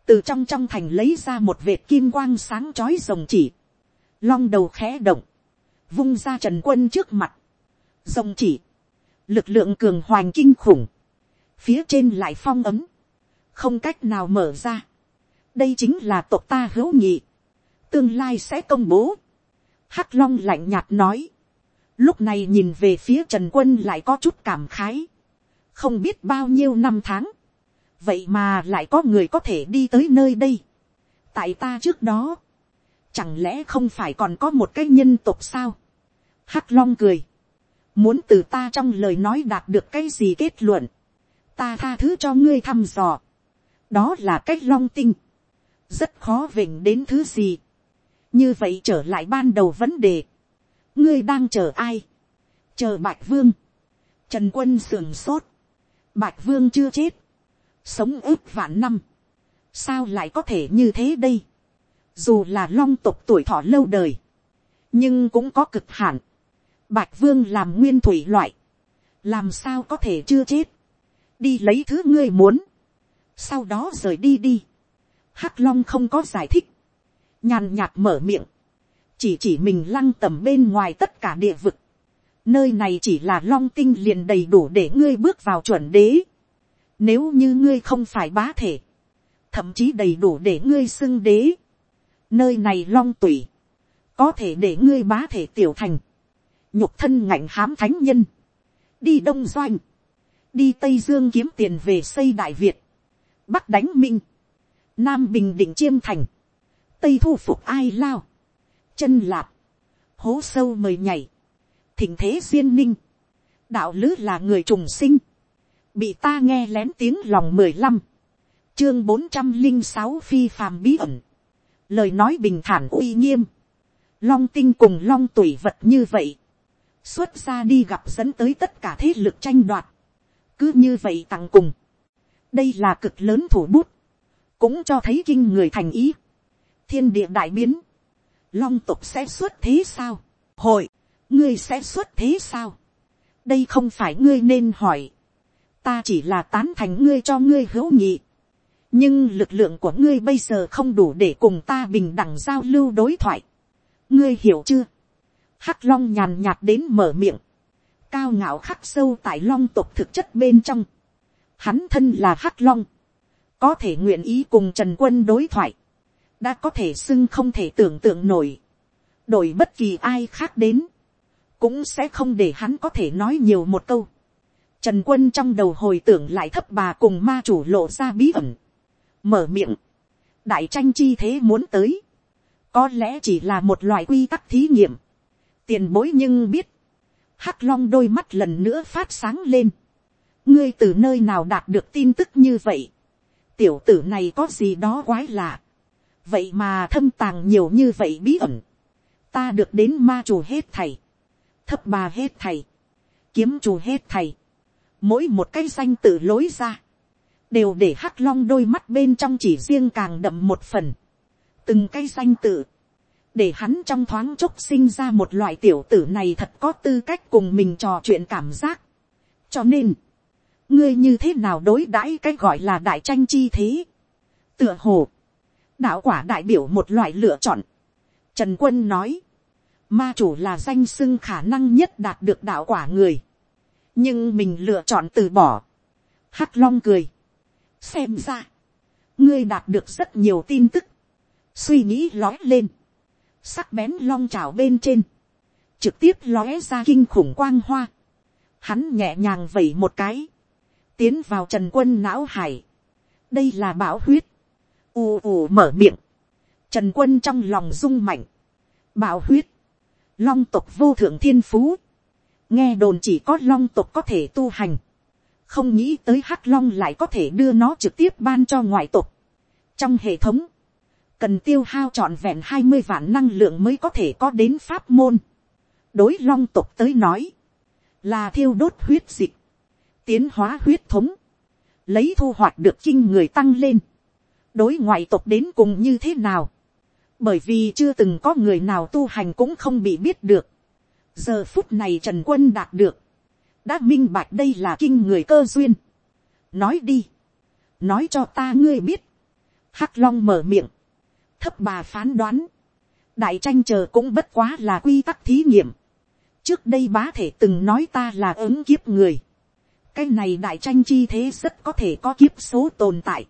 từ trong trong thành lấy ra một vệt kim quang sáng chói rồng chỉ, long đầu khẽ động, vung ra trần quân trước mặt, rồng chỉ, lực lượng cường hoành kinh khủng, phía trên lại phong ấm, không cách nào mở ra, đây chính là tộc ta hữu nhị, tương lai sẽ công bố, hắc long lạnh nhạt nói, lúc này nhìn về phía trần quân lại có chút cảm khái, không biết bao nhiêu năm tháng, vậy mà lại có người có thể đi tới nơi đây. tại ta trước đó, chẳng lẽ không phải còn có một cái nhân tộc sao. hắc long cười, muốn từ ta trong lời nói đạt được cái gì kết luận, ta tha thứ cho ngươi thăm dò, đó là cách long tinh, rất khó vỉnh đến thứ gì như vậy trở lại ban đầu vấn đề, ngươi đang chờ ai, chờ bạch vương, trần quân sườn sốt, bạch vương chưa chết, sống ước vạn năm, sao lại có thể như thế đây, dù là long tục tuổi thọ lâu đời, nhưng cũng có cực hạn, bạch vương làm nguyên thủy loại, làm sao có thể chưa chết, đi lấy thứ ngươi muốn, sau đó rời đi đi, hắc long không có giải thích, nhàn nhạt mở miệng, chỉ chỉ mình lăng tầm bên ngoài tất cả địa vực, nơi này chỉ là long tinh liền đầy đủ để ngươi bước vào chuẩn đế, nếu như ngươi không phải bá thể, thậm chí đầy đủ để ngươi xưng đế, nơi này long tủy, có thể để ngươi bá thể tiểu thành, nhục thân ngạnh hám thánh nhân, đi đông doanh, đi tây dương kiếm tiền về xây đại việt, bắc đánh minh, nam bình định chiêm thành, tây thu phục ai lao, chân lạp, hố sâu mời nhảy, thỉnh thế duyên ninh, đạo lứ là người trùng sinh, bị ta nghe lén tiếng lòng mười lăm, chương bốn trăm linh sáu phi phàm bí ẩn, lời nói bình thản uy nghiêm, long tinh cùng long tủy vật như vậy, xuất ra đi gặp dẫn tới tất cả thế lực tranh đoạt, cứ như vậy tặng cùng, đây là cực lớn thủ bút, cũng cho thấy kinh người thành ý, thiên địa đại biến, long tục sẽ xuất thế sao, hội, ngươi sẽ xuất thế sao, đây không phải ngươi nên hỏi, ta chỉ là tán thành ngươi cho ngươi hữu nhị, nhưng lực lượng của ngươi bây giờ không đủ để cùng ta bình đẳng giao lưu đối thoại, ngươi hiểu chưa, hắc long nhàn nhạt đến mở miệng, cao ngạo khắc sâu tại long tục thực chất bên trong, hắn thân là hắc long, có thể nguyện ý cùng trần quân đối thoại, đã có thể xưng không thể tưởng tượng nổi, đổi bất kỳ ai khác đến, cũng sẽ không để hắn có thể nói nhiều một câu. Trần quân trong đầu hồi tưởng lại thấp bà cùng ma chủ lộ ra bí ẩn, mở miệng, đại tranh chi thế muốn tới, có lẽ chỉ là một loại quy tắc thí nghiệm, tiền bối nhưng biết, hắc long đôi mắt lần nữa phát sáng lên, ngươi từ nơi nào đạt được tin tức như vậy, tiểu tử này có gì đó quái lạ, vậy mà thâm tàng nhiều như vậy bí ẩn, ta được đến ma chủ hết thầy, thấp bà hết thầy, kiếm chủ hết thầy, mỗi một cái danh tự lối ra, đều để hắc long đôi mắt bên trong chỉ riêng càng đậm một phần, từng cái danh tự, để hắn trong thoáng chốc sinh ra một loại tiểu tử này thật có tư cách cùng mình trò chuyện cảm giác. cho nên, ngươi như thế nào đối đãi cái gọi là đại tranh chi thế. tựa hồ, đạo quả đại biểu một loại lựa chọn. trần quân nói, ma chủ là danh xưng khả năng nhất đạt được đạo quả người. nhưng mình lựa chọn từ bỏ. hắc long cười. xem ra, ngươi đạt được rất nhiều tin tức. suy nghĩ lói lên sắc bén long trào bên trên, trực tiếp lóe ra kinh khủng quang hoa, hắn nhẹ nhàng vẩy một cái, tiến vào trần quân não hải, đây là bão huyết, ù ù mở miệng, trần quân trong lòng rung mạnh, bạo huyết, long tộc vô thượng thiên phú, nghe đồn chỉ có long tộc có thể tu hành, không nghĩ tới hắc long lại có thể đưa nó trực tiếp ban cho ngoại tộc. trong hệ thống, cần tiêu hao trọn vẹn hai mươi vạn năng lượng mới có thể có đến pháp môn. đối long tục tới nói, là thiêu đốt huyết dịch, tiến hóa huyết thống, lấy thu hoạch được kinh người tăng lên đối ngoại tộc đến cùng như thế nào, bởi vì chưa từng có người nào tu hành cũng không bị biết được. giờ phút này trần quân đạt được, đã minh bạch đây là kinh người cơ duyên. nói đi, nói cho ta ngươi biết, hắc long mở miệng, thấp bà phán đoán, đại tranh chờ cũng bất quá là quy tắc thí nghiệm. trước đây bá thể từng nói ta là ứng kiếp người. cái này đại tranh chi thế rất có thể có kiếp số tồn tại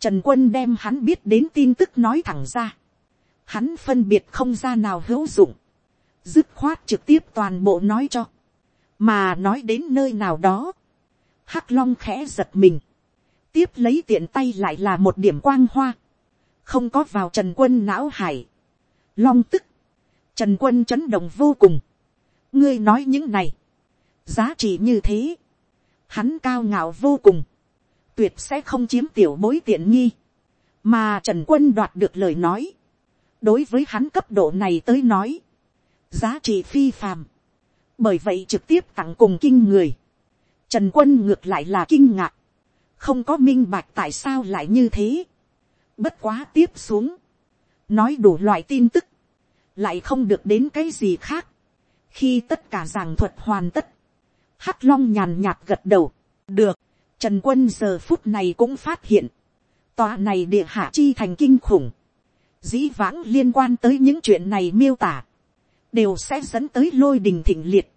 trần quân đem hắn biết đến tin tức nói thẳng ra. hắn phân biệt không ra nào hữu dụng. dứt khoát trực tiếp toàn bộ nói cho. mà nói đến nơi nào đó. hắc long khẽ giật mình. tiếp lấy tiện tay lại là một điểm quang hoa không có vào trần quân não hải, long tức, trần quân chấn động vô cùng, ngươi nói những này, giá trị như thế, hắn cao ngạo vô cùng, tuyệt sẽ không chiếm tiểu bối tiện nghi, mà trần quân đoạt được lời nói, đối với hắn cấp độ này tới nói, giá trị phi phàm, bởi vậy trực tiếp tặng cùng kinh người, trần quân ngược lại là kinh ngạc, không có minh bạch tại sao lại như thế, Bất quá tiếp xuống. Nói đủ loại tin tức. Lại không được đến cái gì khác. Khi tất cả giảng thuật hoàn tất. Hắc long nhàn nhạt gật đầu. Được. Trần quân giờ phút này cũng phát hiện, tòa này địa hạ chi thành kinh khủng, dĩ vãng liên quan tới những chuyện này miêu tả, đều sẽ dẫn tới lôi đình thịnh liệt,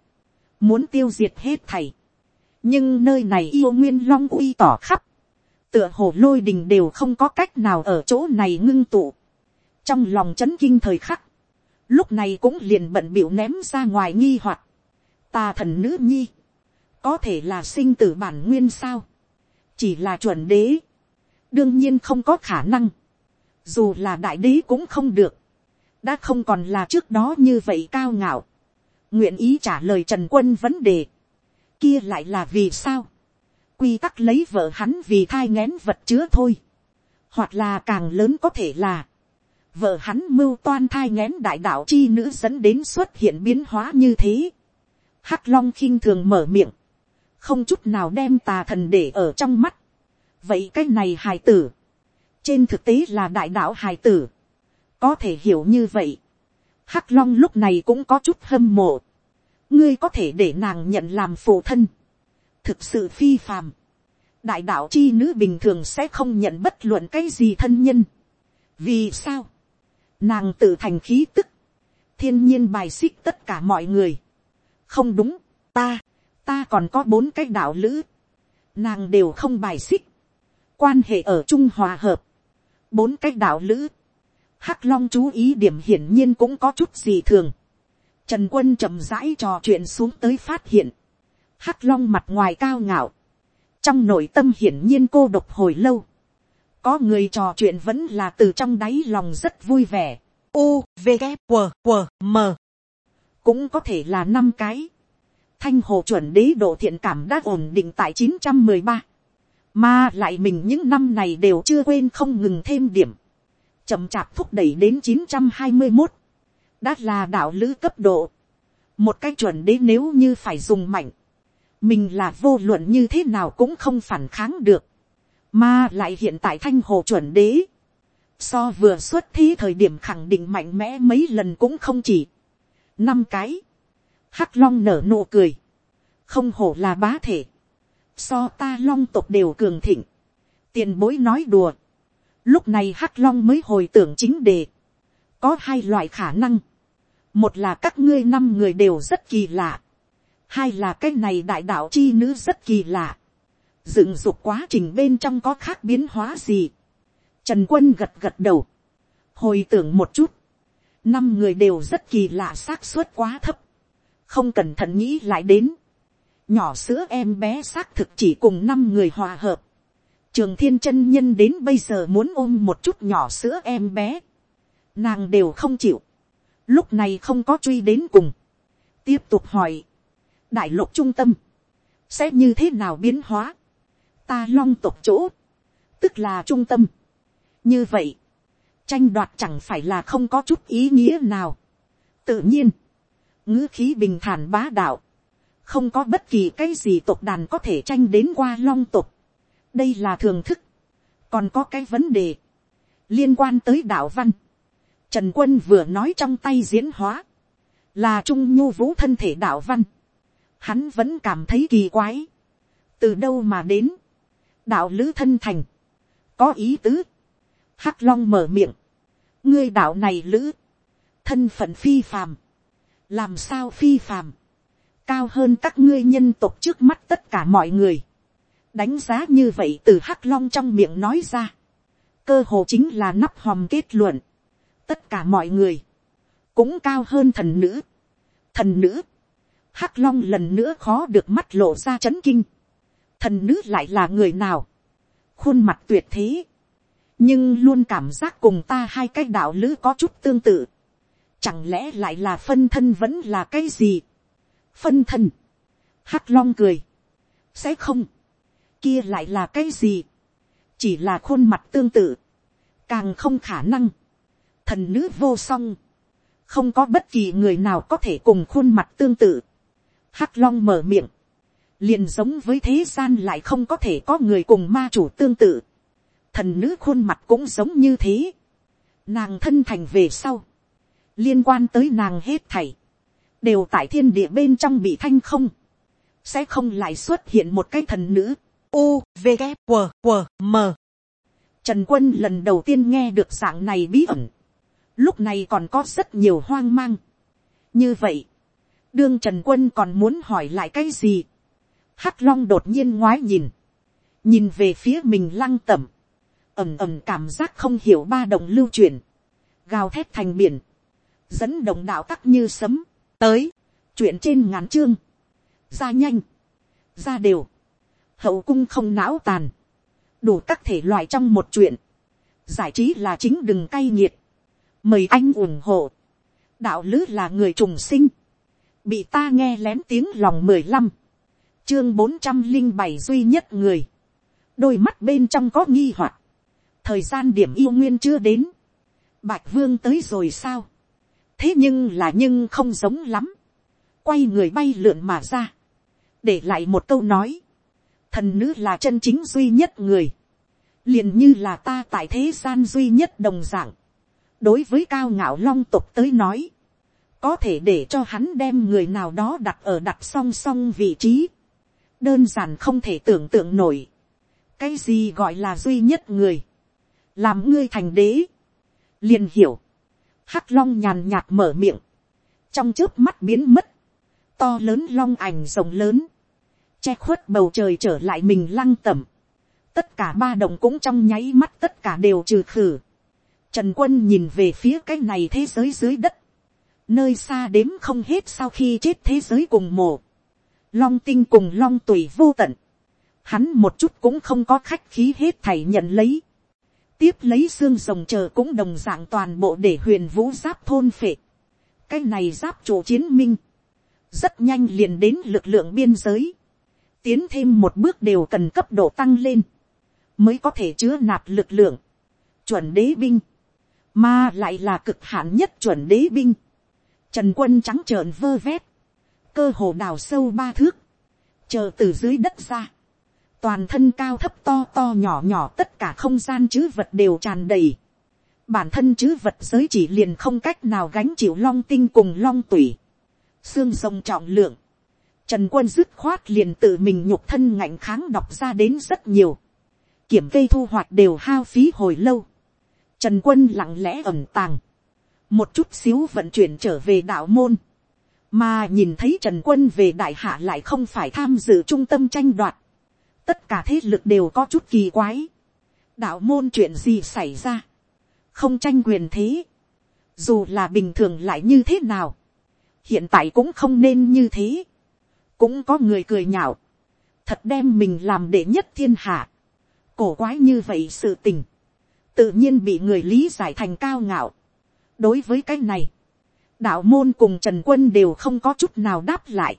muốn tiêu diệt hết thầy. nhưng nơi này yêu nguyên long uy tỏ khắp, tựa hồ lôi đình đều không có cách nào ở chỗ này ngưng tụ, trong lòng chấn kinh thời khắc, lúc này cũng liền bận biểu ném ra ngoài nghi hoặc, ta thần nữ nhi, có thể là sinh tử bản nguyên sao, chỉ là chuẩn đế, đương nhiên không có khả năng, dù là đại đế cũng không được, đã không còn là trước đó như vậy cao ngạo, nguyện ý trả lời trần quân vấn đề, kia lại là vì sao, quy tắc lấy vợ hắn vì thai ngén vật chứa thôi, hoặc là càng lớn có thể là, vợ hắn mưu toan thai ngén đại đạo chi nữ dẫn đến xuất hiện biến hóa như thế. Hắc long khinh thường mở miệng, không chút nào đem tà thần để ở trong mắt. vậy cái này hài tử, trên thực tế là đại đạo hài tử, có thể hiểu như vậy. Hắc long lúc này cũng có chút hâm mộ, ngươi có thể để nàng nhận làm phụ thân, thực sự phi phàm. đại đạo chi nữ bình thường sẽ không nhận bất luận cái gì thân nhân. vì sao, nàng tự thành khí tức, thiên nhiên bài xích tất cả mọi người. không đúng, ta, ta còn có bốn cái đạo lữ, nàng đều không bài xích, quan hệ ở trung hòa hợp, bốn cái đạo lữ, hắc long chú ý điểm hiển nhiên cũng có chút gì thường, trần quân chậm rãi trò chuyện xuống tới phát hiện, hắc long mặt ngoài cao ngạo, trong nội tâm hiển nhiên cô độc hồi lâu, có người trò chuyện vẫn là từ trong đáy lòng rất vui vẻ. U, V, K, W, W, M. Cũng có thể là năm cái. Thanh hồ chuẩn đế độ thiện cảm đã ổn định tại chín trăm mười ba Mà lại mình những năm này đều chưa quên không ngừng thêm điểm. chậm chạp thúc đẩy đến chín trăm hai mươi một Đã là đạo lữ cấp độ. Một cái chuẩn đế nếu như phải dùng mạnh. Mình là vô luận như thế nào cũng không phản kháng được mà lại hiện tại thanh hồ chuẩn đế. So vừa xuất thí thời điểm khẳng định mạnh mẽ mấy lần cũng không chỉ. Năm cái. Hắc long nở nụ cười. Không hổ là bá thể. So ta long tộc đều cường thịnh. Tiền bối nói đùa. Lúc này Hắc long mới hồi tưởng chính đề. Có hai loại khả năng. Một là các ngươi năm người đều rất kỳ lạ. Hai là cái này đại đạo chi nữ rất kỳ lạ dựng dục quá trình bên trong có khác biến hóa gì. Trần quân gật gật đầu, hồi tưởng một chút, năm người đều rất kỳ lạ xác suất quá thấp, không cẩn thận nghĩ lại đến, nhỏ sữa em bé xác thực chỉ cùng năm người hòa hợp, trường thiên chân nhân đến bây giờ muốn ôm một chút nhỏ sữa em bé, nàng đều không chịu, lúc này không có truy đến cùng, tiếp tục hỏi, đại lục trung tâm, sẽ như thế nào biến hóa, ta long tộc chỗ, tức là trung tâm. như vậy, tranh đoạt chẳng phải là không có chút ý nghĩa nào. tự nhiên, ngữ khí bình thản bá đạo, không có bất kỳ cái gì tộc đàn có thể tranh đến qua long tộc. đây là thường thức, còn có cái vấn đề, liên quan tới đạo văn. Trần quân vừa nói trong tay diễn hóa, là trung nhu vũ thân thể đạo văn. Hắn vẫn cảm thấy kỳ quái. từ đâu mà đến, đạo lữ thân thành, có ý tứ, hắc long mở miệng, ngươi đạo này lữ, thân phận phi phàm, làm sao phi phàm, cao hơn các ngươi nhân tộc trước mắt tất cả mọi người, đánh giá như vậy từ hắc long trong miệng nói ra, cơ hồ chính là nắp hòm kết luận, tất cả mọi người, cũng cao hơn thần nữ, thần nữ, hắc long lần nữa khó được mắt lộ ra c h ấ n kinh, thần nữ lại là người nào, khuôn mặt tuyệt thế, nhưng luôn cảm giác cùng ta hai cái đạo lữ có chút tương tự, chẳng lẽ lại là phân thân vẫn là cái gì, phân thân, hắc long cười, sẽ không, kia lại là cái gì, chỉ là khuôn mặt tương tự, càng không khả năng, thần nữ vô song, không có bất kỳ người nào có thể cùng khuôn mặt tương tự, hắc long mở miệng, liền giống với thế gian lại không có thể có người cùng ma chủ tương tự. Thần nữ khuôn mặt cũng giống như thế. Nàng thân thành về sau. Liên quan tới nàng hết thảy. Đều tại thiên địa bên trong bị thanh không. Sẽ không lại xuất hiện một cái thần nữ. u, v, g q q m trần quân lần đầu tiên nghe được dạng này bí ẩn lúc này còn có rất nhiều hoang mang như vậy, đương trần quân còn muốn hỏi lại cái gì hắc long đột nhiên ngoái nhìn nhìn về phía mình lăng tẩm ẩm ẩm cảm giác không hiểu ba đồng lưu truyền gào thét thành biển dẫn đồng đạo tắc như sấm, tới, chuyện trên ngắn chương, ra nhanh, ra đều, hậu cung không não tàn, đủ các thể loại trong một chuyện, giải trí là chính đừng cay nghiệt, mời anh ủng hộ, đạo lứ là người trùng sinh, bị ta nghe lén tiếng lòng mười lăm, chương bốn trăm linh bảy duy nhất người, đôi mắt bên trong có nghi hoặc, thời gian điểm yêu nguyên chưa đến, bạch vương tới rồi sao thế nhưng là nhưng không giống lắm. Quay người bay lượn mà ra. Để lại một câu nói. Thần nữ là chân chính duy nhất người. Liền như là ta tại thế gian duy nhất đồng dạng. Đối với cao ngạo long tục tới nói. Có thể để cho hắn đem người nào đó đặt ở đặt song song vị trí. Đơn giản không thể tưởng tượng nổi. Cái gì gọi là duy nhất người? Làm ngươi thành đế. Liền hiểu hắc long nhàn nhạt mở miệng. Trong trước mắt biến mất. To lớn long ảnh rồng lớn. Che khuất bầu trời trở lại mình lăng tẩm. Tất cả ba đồng cũng trong nháy mắt tất cả đều trừ khử. Trần quân nhìn về phía cái này thế giới dưới đất. Nơi xa đếm không hết sau khi chết thế giới cùng mổ long tinh cùng long tùy vô tận. Hắn một chút cũng không có khách khí hết thảy nhận lấy tiếp lấy xương rồng chờ cũng đồng dạng toàn bộ để huyền vũ giáp thôn phệ. cái này giáp chủ chiến minh, rất nhanh liền đến lực lượng biên giới, tiến thêm một bước đều cần cấp độ tăng lên, mới có thể chứa nạp lực lượng, chuẩn đế binh, mà lại là cực hạn nhất chuẩn đế binh, trần quân trắng trợn vơ vét, cơ hồ đào sâu ba thước, chờ từ dưới đất ra, toàn thân cao thấp to to nhỏ nhỏ, tất cả không gian chữ vật đều tràn đầy. bản thân chữ vật giới chỉ liền không cách nào gánh chịu long tinh cùng long tủy. xương sông trọng lượng. trần quân dứt khoát liền tự mình nhục thân ngạnh kháng đọc ra đến rất nhiều. kiểm cây thu hoạch đều hao phí hồi lâu. trần quân lặng lẽ ẩm tàng. một chút xíu vận chuyển trở về đạo môn. mà nhìn thấy trần quân về đại hạ lại không phải tham dự trung tâm tranh đoạt tất cả thế lực đều có chút kỳ quái. đạo môn chuyện gì xảy ra, không tranh quyền thế, dù là bình thường lại như thế nào, hiện tại cũng không nên như thế, cũng có người cười nhạo, thật đem mình làm đệ nhất thiên hạ, cổ quái như vậy sự tình, tự nhiên bị người lý giải thành cao ngạo. đối với cái này, đạo môn cùng trần quân đều không có chút nào đáp lại.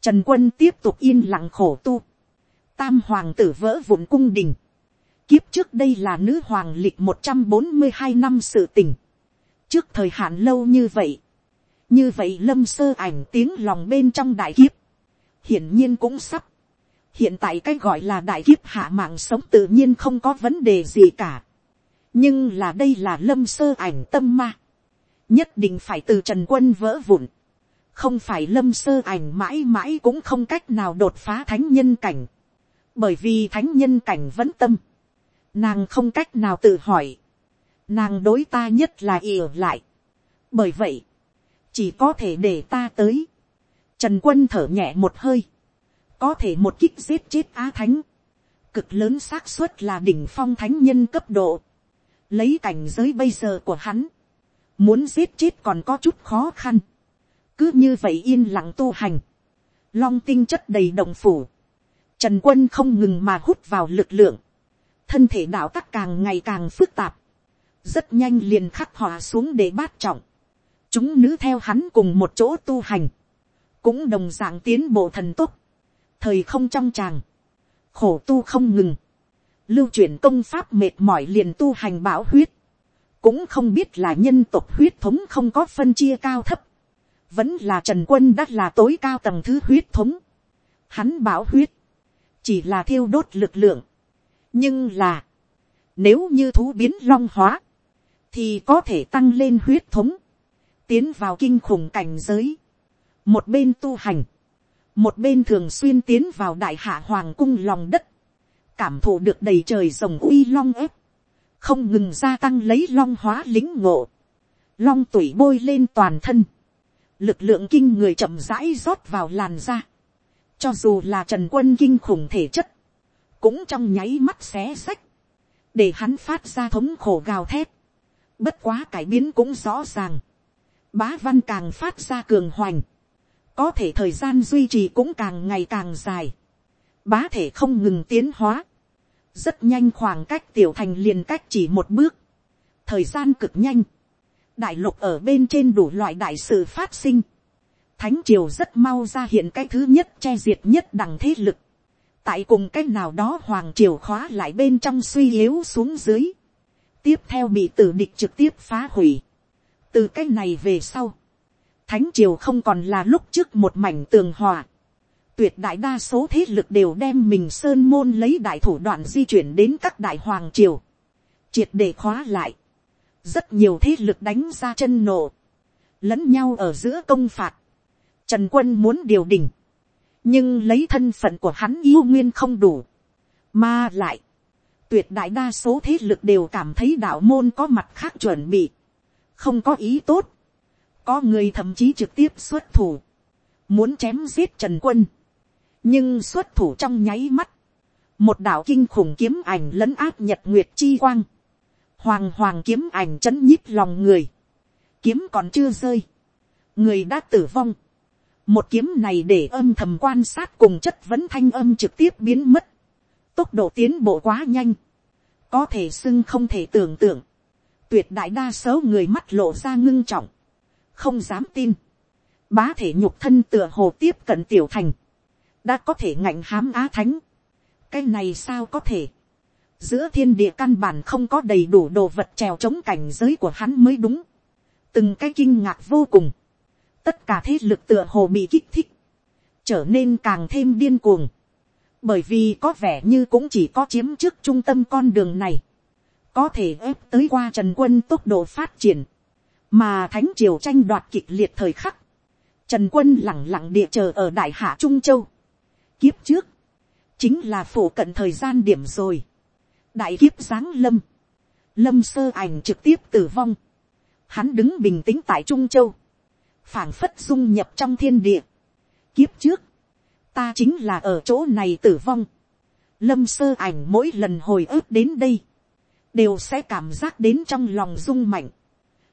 trần quân tiếp tục yên lặng khổ tu, tam hoàng tử vỡ vụn cung đình. Kiếp trước đây là nữ hoàng lịch một trăm bốn mươi hai năm sự tình. Trước thời hạn lâu như vậy. Như vậy lâm sơ ảnh tiếng lòng bên trong đại kiếp. Hiển nhiên cũng sắp. Hiện tại cái gọi là đại kiếp hạ mạng sống tự nhiên không có vấn đề gì cả. Nhưng là đây là lâm sơ ảnh tâm ma. Nhất định phải từ trần quân vỡ vụn. Không phải lâm sơ ảnh mãi mãi cũng không cách nào đột phá thánh nhân cảnh bởi vì thánh nhân cảnh vẫn tâm, nàng không cách nào tự hỏi, nàng đối ta nhất là ỉa lại, bởi vậy, chỉ có thể để ta tới, trần quân thở nhẹ một hơi, có thể một kích giết chết á thánh, cực lớn xác suất là đỉnh phong thánh nhân cấp độ, lấy cảnh giới bây giờ của hắn, muốn giết chết còn có chút khó khăn, cứ như vậy yên lặng tu hành, long tinh chất đầy đồng phủ, Trần quân không ngừng mà hút vào lực lượng. Thân thể đạo tắc càng ngày càng phức tạp. Rất nhanh liền khắc hòa xuống để bát trọng. Chúng nữ theo hắn cùng một chỗ tu hành. Cũng đồng dạng tiến bộ thần tốc. Thời không trong tràng. Khổ tu không ngừng. Lưu chuyển công pháp mệt mỏi liền tu hành bảo huyết. Cũng không biết là nhân tộc huyết thống không có phân chia cao thấp. Vẫn là Trần Quân đắt là tối cao tầng thứ huyết thống. Hắn bảo huyết chỉ là thiêu đốt lực lượng. nhưng là, nếu như thú biến long hóa, thì có thể tăng lên huyết thống, tiến vào kinh khủng cảnh giới, một bên tu hành, một bên thường xuyên tiến vào đại hạ hoàng cung lòng đất, cảm thụ được đầy trời rồng uy long ép, không ngừng gia tăng lấy long hóa lính ngộ, long tủy bôi lên toàn thân, lực lượng kinh người chậm rãi rót vào làn da, cho dù là trần quân kinh khủng thể chất, cũng trong nháy mắt xé sách. để hắn phát ra thống khổ gào thét, bất quá cải biến cũng rõ ràng, bá văn càng phát ra cường hoành, có thể thời gian duy trì cũng càng ngày càng dài, bá thể không ngừng tiến hóa, rất nhanh khoảng cách tiểu thành liền cách chỉ một bước, thời gian cực nhanh, đại lục ở bên trên đủ loại đại sự phát sinh, thánh triều rất mau ra hiện cái thứ nhất che diệt nhất đẳng thế lực, tại cùng cái nào đó hoàng triều khóa lại bên trong suy yếu xuống dưới, tiếp theo bị tử địch trực tiếp phá hủy, từ cái này về sau, thánh triều không còn là lúc trước một mảnh tường hòa, tuyệt đại đa số thế lực đều đem mình sơn môn lấy đại thủ đoạn di chuyển đến các đại hoàng triều, triệt để khóa lại, rất nhiều thế lực đánh ra chân nổ, lẫn nhau ở giữa công phạt, trần quân muốn điều đình, nhưng lấy thân phận của hắn yêu nguyên không đủ, mà lại, tuyệt đại đa số thế lực đều cảm thấy đạo môn có mặt khác chuẩn bị, không có ý tốt, có người thậm chí trực tiếp xuất thủ, muốn chém giết trần quân, nhưng xuất thủ trong nháy mắt, một đạo kinh khủng kiếm ảnh lấn áp nhật nguyệt chi quang, hoàng hoàng kiếm ảnh chấn nhíp lòng người, kiếm còn chưa rơi, người đã tử vong, một kiếm này để âm thầm quan sát cùng chất vấn thanh âm trực tiếp biến mất, tốc độ tiến bộ quá nhanh, có thể xưng không thể tưởng tượng, tuyệt đại đa số người mắt lộ ra ngưng trọng, không dám tin, bá thể nhục thân tựa hồ tiếp cận tiểu thành, đã có thể ngạnh hám á thánh, cái này sao có thể, giữa thiên địa căn bản không có đầy đủ đồ vật trèo chống cảnh giới của hắn mới đúng, từng cái kinh ngạc vô cùng, tất cả thế lực tựa hồ bị kích thích, trở nên càng thêm điên cuồng, bởi vì có vẻ như cũng chỉ có chiếm trước trung tâm con đường này, có thể ép tới qua trần quân tốc độ phát triển, mà thánh triều tranh đoạt kịch liệt thời khắc, trần quân lẳng lặng địa chờ ở đại hạ trung châu, kiếp trước, chính là phổ cận thời gian điểm rồi, đại kiếp giáng lâm, lâm sơ ảnh trực tiếp tử vong, hắn đứng bình tĩnh tại trung châu, phảng phất dung nhập trong thiên địa. Kiếp trước, ta chính là ở chỗ này tử vong. Lâm sơ ảnh mỗi lần hồi ức đến đây, đều sẽ cảm giác đến trong lòng rung mạnh.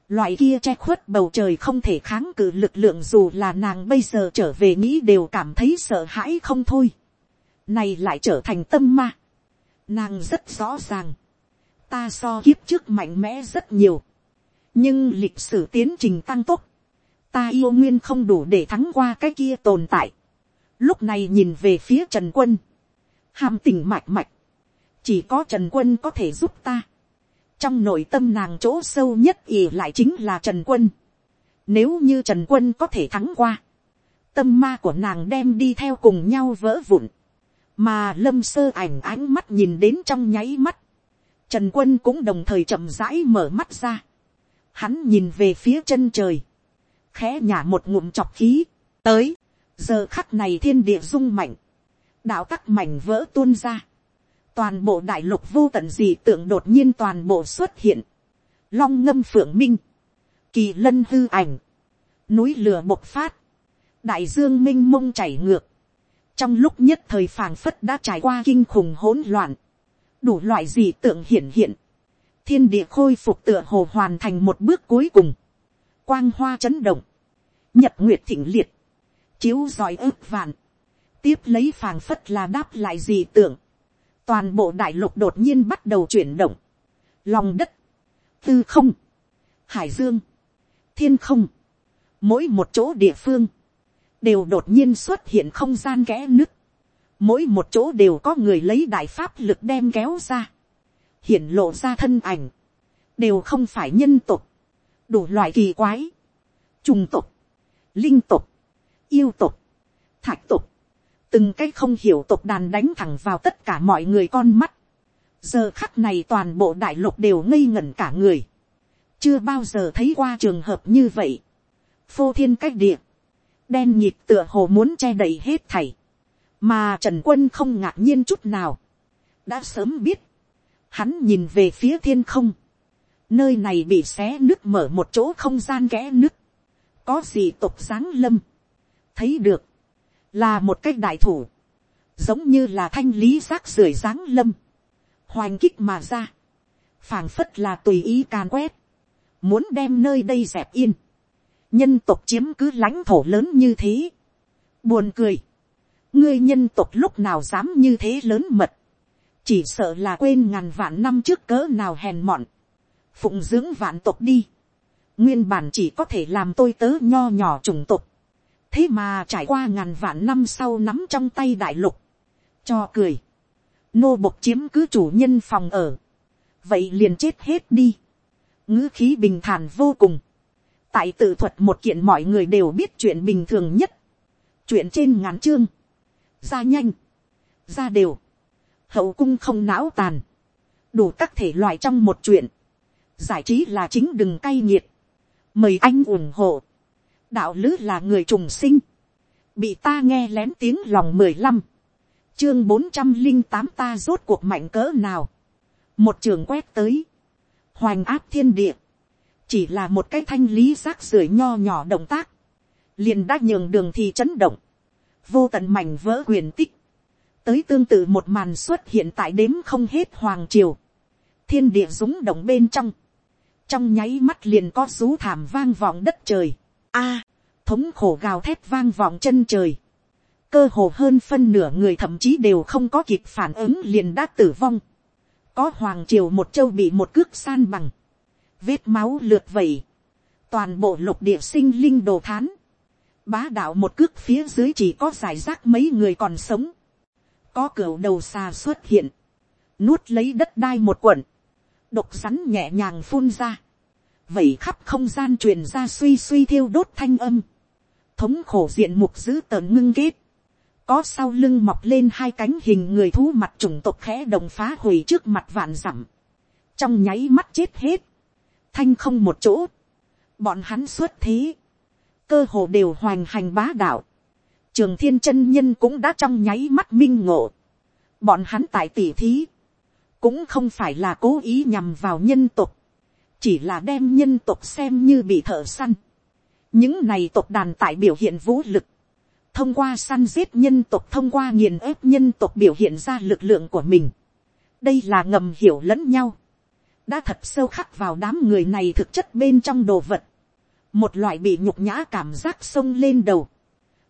Loại kia che khuất bầu trời không thể kháng cự lực lượng dù là nàng bây giờ trở về nghĩ đều cảm thấy sợ hãi không thôi. Này lại trở thành tâm ma. Nàng rất rõ ràng. Ta so kiếp trước mạnh mẽ rất nhiều. Nhưng lịch sử tiến trình tăng tốc ta yêu nguyên không đủ để thắng qua cái kia tồn tại. lúc này nhìn về phía trần quân, hàm tình mạch mạch, chỉ có trần quân có thể giúp ta. trong nội tâm nàng chỗ sâu nhất ỉ lại chính là trần quân. nếu như trần quân có thể thắng qua, tâm ma của nàng đem đi theo cùng nhau vỡ vụn, mà lâm sơ ảnh ánh mắt nhìn đến trong nháy mắt, trần quân cũng đồng thời chậm rãi mở mắt ra, hắn nhìn về phía chân trời, khẽ nhả một ngụm chọc khí, tới, giờ khắc này thiên địa rung mạnh, đạo tắc mảnh vỡ tuôn ra, toàn bộ đại lục vô tận gì tượng đột nhiên toàn bộ xuất hiện, long ngâm phượng minh, kỳ lân hư ảnh, núi lửa bộc phát, đại dương m i n h mông chảy ngược, trong lúc nhất thời phàng phất đã trải qua kinh khủng hỗn loạn, đủ loại gì tượng hiển hiện, thiên địa khôi phục tựa hồ hoàn thành một bước cuối cùng, quang hoa chấn động, nhật nguyệt thịnh liệt, chiếu giỏi ức vạn, tiếp lấy phàng phất là đáp lại gì tưởng, toàn bộ đại lục đột nhiên bắt đầu chuyển động, lòng đất, tư không, hải dương, thiên không, mỗi một chỗ địa phương, đều đột nhiên xuất hiện không gian kẽ nứt, mỗi một chỗ đều có người lấy đại pháp lực đem kéo ra, hiển lộ ra thân ảnh, đều không phải nhân tục, đủ loại kỳ quái, trùng tục, linh tục, yêu tục, thạch tục, từng cái không hiểu tục đàn đánh thẳng vào tất cả mọi người con mắt. giờ khắc này toàn bộ đại lục đều ngây ngẩn cả người, chưa bao giờ thấy qua trường hợp như vậy. phô thiên cách địa, đen nhịp tựa hồ muốn che đậy hết thảy, mà trần quân không ngạc nhiên chút nào, đã sớm biết, hắn nhìn về phía thiên không, nơi này bị xé nứt mở một chỗ không gian kẽ nứt, có gì tục giáng lâm, thấy được, là một cái đại thủ, giống như là thanh lý rác rưởi giáng lâm, hoành kích mà ra, phảng phất là tùy ý càn quét, muốn đem nơi đây dẹp yên, nhân tộc chiếm cứ lãnh thổ lớn như thế, buồn cười, ngươi nhân tộc lúc nào dám như thế lớn mật, chỉ sợ là quên ngàn vạn năm trước cỡ nào hèn mọn, phụng dưỡng vạn tộc đi, nguyên bản chỉ có thể làm tôi tớ nho nhỏ chủng tộc, thế mà trải qua ngàn vạn năm sau nắm trong tay đại lục, cho cười, nô bộc chiếm cứ chủ nhân phòng ở, vậy liền chết hết đi, ngữ khí bình thản vô cùng, tại tự thuật một kiện mọi người đều biết chuyện bình thường nhất, chuyện trên ngắn chương, ra nhanh, ra đều, hậu cung không não tàn, đủ các thể loại trong một chuyện, giải trí là chính đừng cay nghiệt, mời anh ủng hộ, đạo lứ là người trùng sinh, bị ta nghe lén tiếng lòng mười lăm, chương bốn trăm linh tám ta rốt cuộc mạnh cỡ nào, một trường quét tới, hoành áp thiên địa, chỉ là một cái thanh lý rác rưởi nho nhỏ động tác, liền đã nhường đường thì chấn động, vô tận mảnh vỡ quyền tích, tới tương tự một màn xuất hiện tại đếm không hết hoàng triều, thiên địa rúng động bên trong, trong nháy mắt liền có rú thảm vang vọng đất trời, a, thống khổ gào thét vang vọng chân trời, cơ hồ hơn phân nửa người thậm chí đều không có kịp phản ứng liền đã tử vong, có hoàng triều một châu bị một cước san bằng, vết máu lượt vẩy, toàn bộ lục địa sinh linh đồ thán, bá đạo một cước phía dưới chỉ có giải rác mấy người còn sống, có cửa đầu xà xuất hiện, nuốt lấy đất đai một quận, độc rắn nhẹ nhàng phun ra, vậy khắp không gian truyền ra suy suy thiêu đốt thanh âm, thống khổ diện mục dữ tờn ngưng kết, có sau lưng mọc lên hai cánh hình người thú mặt chủng tộc khẽ đồng phá hủy trước mặt vạn dặm, trong nháy mắt chết hết, thanh không một chỗ, bọn hắn xuất thế, cơ hồ đều hoành hành bá đạo, trường thiên chân nhân cũng đã trong nháy mắt minh ngộ, bọn hắn tại tỉ thí, cũng không phải là cố ý nhằm vào nhân tộc, chỉ là đem nhân tộc xem như bị thợ săn. những này tộc đàn tại biểu hiện vũ lực, thông qua săn giết nhân tộc thông qua nghiền ép nhân tộc biểu hiện ra lực lượng của mình. đây là ngầm hiểu lẫn nhau, đã thật sâu khắc vào đám người này thực chất bên trong đồ vật, một loại bị nhục nhã cảm giác sông lên đầu.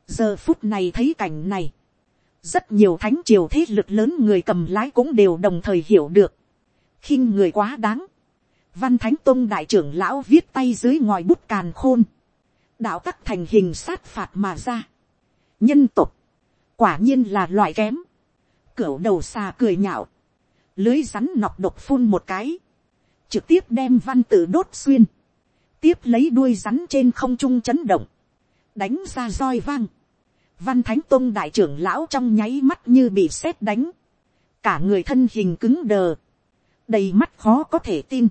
giờ phút này thấy cảnh này, rất nhiều thánh triều thế lực lớn người cầm lái cũng đều đồng thời hiểu được, khinh người quá đáng, văn thánh tôn đại trưởng lão viết tay dưới ngòi bút càn khôn, đạo tắc thành hình sát phạt mà ra, nhân tục, quả nhiên là loại kém, cửu đầu xà cười nhạo, lưới rắn nọc độc phun một cái, trực tiếp đem văn tự đốt xuyên, tiếp lấy đuôi rắn trên không trung chấn động, đánh ra roi vang, văn thánh tôn đại trưởng lão trong nháy mắt như bị sét đánh, cả người thân hình cứng đờ, đầy mắt khó có thể tin,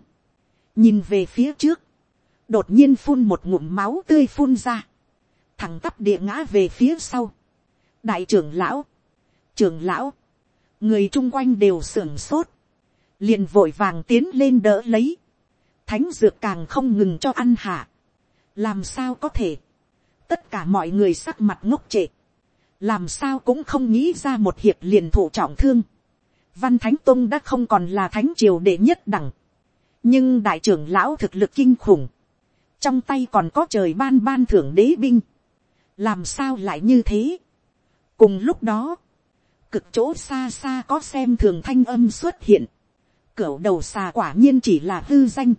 nhìn về phía trước, đột nhiên phun một ngụm máu tươi phun ra, thằng tắp địa ngã về phía sau, đại trưởng lão, trưởng lão, người chung quanh đều sưởng sốt, liền vội vàng tiến lên đỡ lấy, thánh dược càng không ngừng cho ăn hạ, làm sao có thể, tất cả mọi người sắc mặt ngốc trệ, làm sao cũng không nghĩ ra một hiệp liền thủ trọng thương, văn thánh tông đã không còn là thánh triều đệ nhất đẳng, nhưng đại trưởng lão thực lực kinh khủng, trong tay còn có trời ban ban thưởng đế binh, làm sao lại như thế. cùng lúc đó, cực chỗ xa xa có xem thường thanh âm xuất hiện, cửa đầu xà quả nhiên chỉ là hư danh,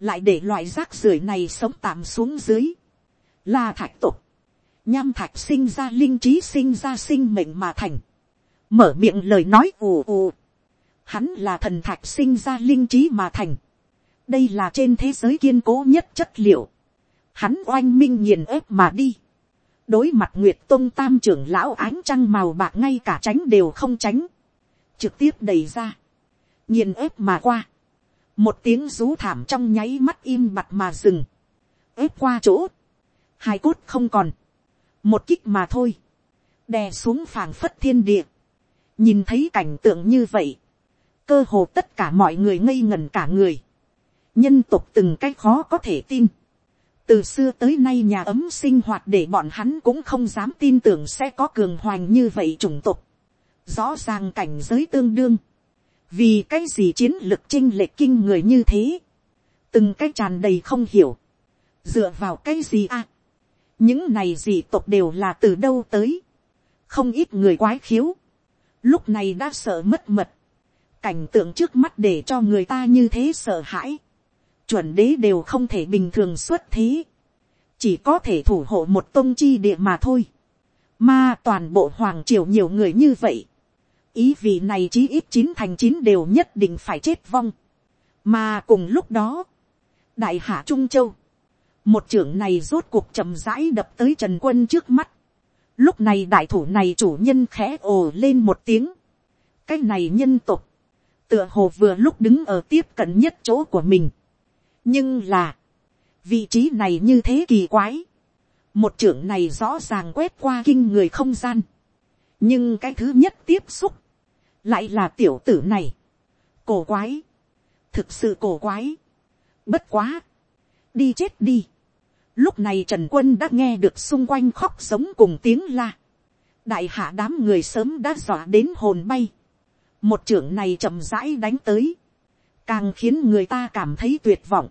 lại để loại rác rưởi này sống tạm xuống dưới, là thạch tục, nham thạch sinh ra linh trí sinh ra sinh mệnh mà thành, mở miệng lời nói ù ù, hắn là thần thạch sinh ra linh trí mà thành, đây là trên thế giới kiên cố nhất chất liệu, hắn oanh minh nghiền ép mà đi, đối mặt nguyệt tôn tam trưởng lão ánh trăng màu bạc ngay cả tránh đều không tránh, trực tiếp đầy ra, nghiền ép mà qua, một tiếng rú thảm trong nháy mắt im bặt mà dừng, ép qua chỗ, hai cốt không còn, một kích mà thôi, đè xuống phảng phất thiên địa, nhìn thấy cảnh tượng như vậy, cơ hồ tất cả mọi người ngây ngần cả người, nhân tục từng cái khó có thể tin, từ xưa tới nay nhà ấm sinh hoạt để bọn hắn cũng không dám tin tưởng sẽ có cường hoành như vậy chủng tục, rõ ràng cảnh giới tương đương, vì cái gì chiến lược chinh lệ kinh người như thế, từng cái tràn đầy không hiểu, dựa vào cái gì à, những này gì tộc đều là từ đâu tới, không ít người quái khiếu, lúc này đã sợ mất mật, cảnh tượng trước mắt để cho người ta như thế sợ hãi, chuẩn đế đều không thể bình thường xuất thế, chỉ có thể thủ hộ một tôn chi địa mà thôi, mà toàn bộ hoàng triều nhiều người như vậy, ý vị này chí ít chín thành chín đều nhất định phải chết vong, mà cùng lúc đó, đại hạ trung châu, một trưởng này rốt cuộc chậm rãi đập tới trần quân trước mắt, lúc này đại thủ này chủ nhân khẽ ồ lên một tiếng, cái này nhân tục, tựa hồ vừa lúc đứng ở tiếp cận nhất chỗ của mình, nhưng là, vị trí này như thế kỳ quái, một trưởng này rõ ràng quét qua kinh người không gian, nhưng cái thứ nhất tiếp xúc, lại là tiểu tử này, cổ quái, thực sự cổ quái, bất quá, đi chết đi, lúc này trần quân đã nghe được xung quanh khóc sống cùng tiếng la, đại hạ đám người sớm đã dọa đến hồn bay, một trưởng này chậm rãi đánh tới, càng khiến người ta cảm thấy tuyệt vọng,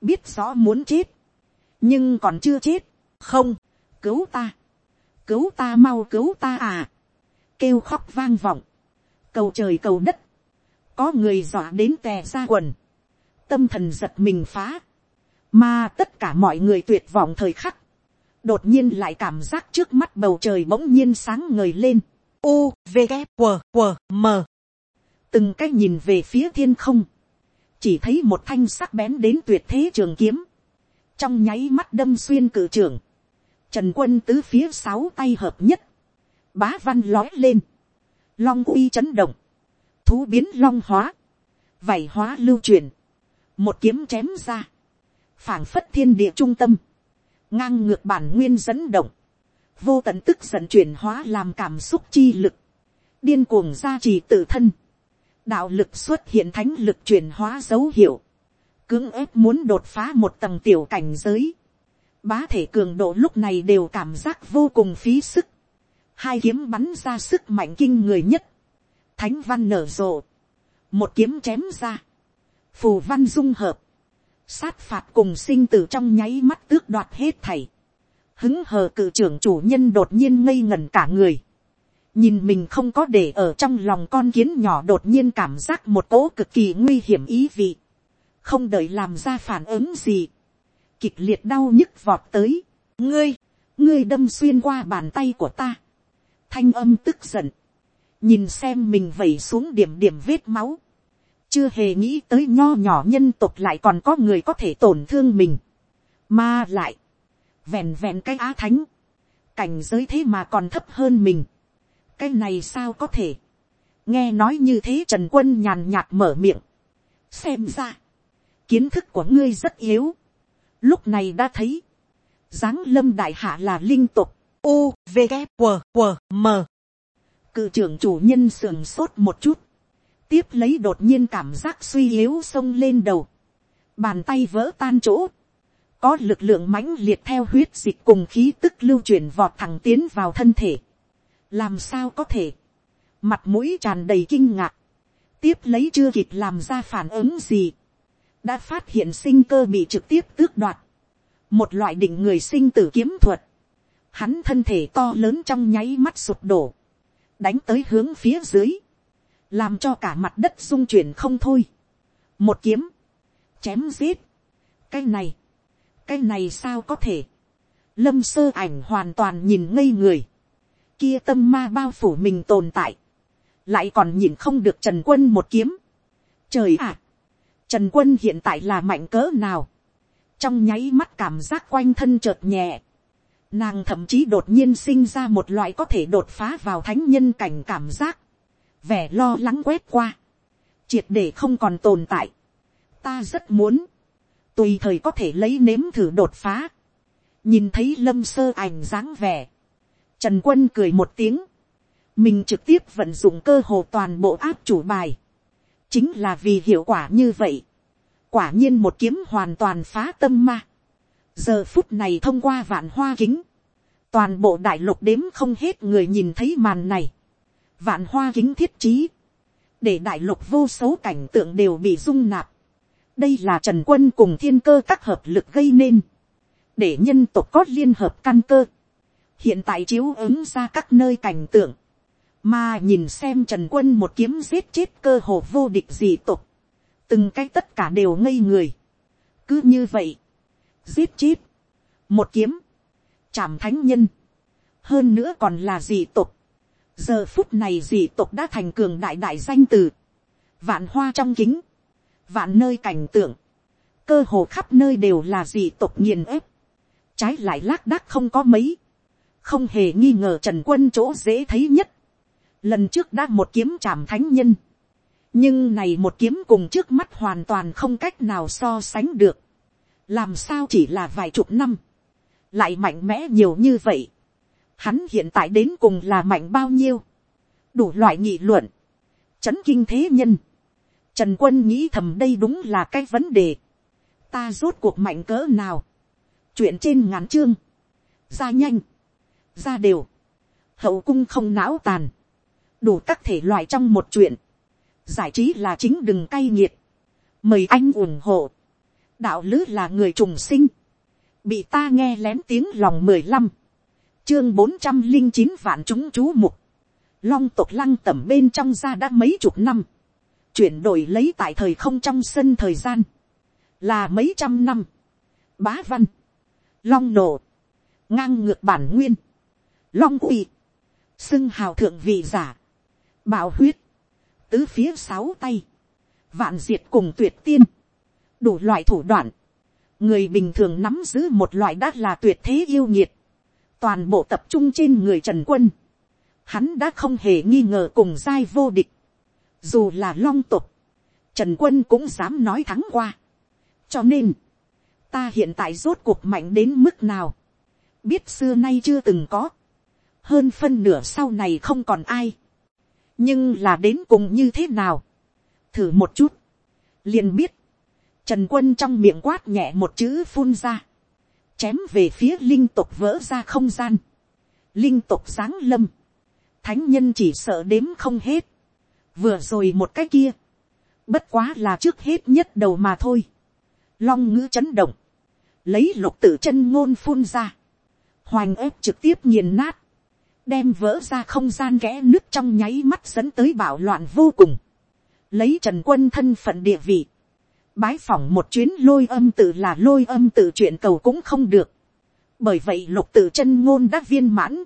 biết rõ muốn chết, nhưng còn chưa chết, không, cứu ta, cứu ta mau cứu ta à, kêu khóc vang vọng, cầu trời cầu đất, có người dọa đến tè ra quần, tâm thần giật mình phá, mà tất cả mọi người tuyệt vọng thời khắc, đột nhiên lại cảm giác trước mắt bầu trời bỗng nhiên sáng ngời lên, u v g q q m. Từng cái nhìn về phía thiên không, chỉ thấy một thanh sắc bén đến tuyệt thế trường kiếm, trong nháy mắt đâm xuyên cử trường, trần quân tứ phía sáu tay hợp nhất, bá văn lói lên, long uy chấn động, thú biến long hóa, vảy hóa lưu truyền, một kiếm chém ra, phảng phất thiên địa trung tâm, ngang ngược bản nguyên dẫn động, vô tận tức giận chuyển hóa làm cảm xúc chi lực, điên cuồng gia trì tự thân, đạo lực xuất hiện thánh lực chuyển hóa dấu hiệu, cưỡng ép muốn đột phá một tầng tiểu cảnh giới, bá thể cường độ lúc này đều cảm giác vô cùng phí sức, hai kiếm bắn ra sức mạnh kinh người nhất, thánh văn nở rộ, một kiếm chém ra, phù văn dung hợp, sát phạt cùng sinh tử trong nháy mắt tước đoạt hết thảy, hứng hờ cự trưởng chủ nhân đột nhiên ngây ngẩn cả người, nhìn mình không có để ở trong lòng con kiến nhỏ đột nhiên cảm giác một cỗ cực kỳ nguy hiểm ý vị, không đợi làm ra phản ứng gì, kịch liệt đau nhức vọt tới, ngươi, ngươi đâm xuyên qua bàn tay của ta, thanh âm tức giận, nhìn xem mình vẩy xuống điểm điểm vết máu, chưa hề nghĩ tới nho nhỏ nhân tục lại còn có người có thể tổn thương mình, mà lại, vẹn vẹn cái á thánh, cảnh giới thế mà còn thấp hơn mình, cái này sao có thể, nghe nói như thế trần quân nhàn nhạt mở miệng, xem ra, kiến thức của ngươi rất yếu, lúc này đã thấy, dáng lâm đại hạ là linh tục, u v K, W, W, m. Cự trưởng chủ nhân sườn sốt một chút, tiếp lấy đột nhiên cảm giác suy yếu xông lên đầu, bàn tay vỡ tan chỗ, có lực lượng mãnh liệt theo huyết dịch cùng khí tức lưu chuyển vọt thẳng tiến vào thân thể, làm sao có thể, mặt mũi tràn đầy kinh ngạc, tiếp lấy chưa kịp làm ra phản ứng gì, đã phát hiện sinh cơ bị trực tiếp tước đoạt, một loại định người sinh tử kiếm thuật, hắn thân thể to lớn trong nháy mắt sụp đổ, đánh tới hướng phía dưới, làm cho cả mặt đất rung chuyển không thôi. một kiếm, chém giết, cái này, cái này sao có thể, lâm sơ ảnh hoàn toàn nhìn ngây người, kia tâm ma bao phủ mình tồn tại, lại còn nhìn không được trần quân một kiếm. trời ạ, trần quân hiện tại là mạnh cỡ nào, trong nháy mắt cảm giác quanh thân chợt nhẹ, nàng thậm chí đột nhiên sinh ra một loại có thể đột phá vào thánh nhân cảnh cảm giác, vẻ lo lắng quét qua, triệt để không còn tồn tại. ta rất muốn, tùy thời có thể lấy nếm thử đột phá, nhìn thấy lâm sơ ảnh dáng vẻ, Trần quân cười một tiếng. Mình trực tiếp vận dụng cơ hồ toàn bộ áp chủ bài. chính là vì hiệu quả như vậy, quả nhiên một kiếm hoàn toàn phá tâm ma, giờ phút này thông qua vạn hoa kính, toàn bộ đại lục đếm không hết người nhìn thấy màn này, vạn hoa kính thiết trí, để đại lục vô số cảnh tượng đều bị dung nạp, đây là trần quân cùng thiên cơ các hợp lực gây nên, để nhân tộc có liên hợp căn cơ, hiện tại chiếu ứng ra các nơi cảnh tượng, mà nhìn xem trần quân một kiếm giết chết cơ hồ vô địch gì tục, từng cái tất cả đều ngây người, cứ như vậy, giết chết, một kiếm, chạm thánh nhân, hơn nữa còn là dị tục, giờ phút này dị tộc đã thành cường đại đại danh từ, vạn hoa trong kính, vạn nơi cảnh tượng, cơ hồ khắp nơi đều là dị tộc nghiền ép, trái lại lác đác không có mấy, không hề nghi ngờ trần quân chỗ dễ thấy nhất, lần trước đã một kiếm chạm thánh nhân, nhưng này một kiếm cùng trước mắt hoàn toàn không cách nào so sánh được, làm sao chỉ là vài chục năm, lại mạnh mẽ nhiều như vậy, hắn hiện tại đến cùng là mạnh bao nhiêu, đủ loại nghị luận, chấn kinh thế nhân, trần quân nghĩ thầm đây đúng là cái vấn đề, ta rốt cuộc mạnh cỡ nào, chuyện trên ngắn chương, ra nhanh, ra đều, hậu cung không não tàn, đủ các thể loại trong một chuyện, giải trí là chính đừng cay nghiệt, mời anh ủng hộ, đạo lứ là người trùng sinh, bị ta nghe lén tiếng lòng mười lăm, chương bốn trăm linh chín vạn chúng chú mục, long tộc lăng tẩm bên trong ra đã mấy chục năm, chuyển đổi lấy tại thời không trong sân thời gian, là mấy trăm năm, bá văn, long nổ, ngang ngược bản nguyên, long uy, xưng hào thượng vị giả, bạo huyết, tứ phía sáu tay, vạn diệt cùng tuyệt tiên, đủ loại thủ đoạn, người bình thường nắm giữ một loại đã là tuyệt thế yêu nhiệt, toàn bộ tập trung trên người trần quân, hắn đã không hề nghi ngờ cùng giai vô địch, dù là long tục, trần quân cũng dám nói thắng qua, cho nên, ta hiện tại rốt cuộc mạnh đến mức nào, biết xưa nay chưa từng có, hơn phân nửa sau này không còn ai, nhưng là đến cùng như thế nào, thử một chút, liền biết, trần quân trong miệng quát nhẹ một chữ phun ra, chém về phía linh tục vỡ ra không gian, linh tục giáng lâm, thánh nhân chỉ sợ đếm không hết, vừa rồi một cái kia, bất quá là trước hết nhất đầu mà thôi, long ngữ chấn động, lấy lục tự chân ngôn phun ra, hoành ép trực tiếp nghiền nát, đem vỡ ra không gian kẽ nước trong nháy mắt dẫn tới bạo loạn vô cùng, lấy trần quân thân phận địa vị, bái phỏng một chuyến lôi âm tự là lôi âm tự chuyện cầu cũng không được, bởi vậy lục tự chân ngôn đã viên mãn,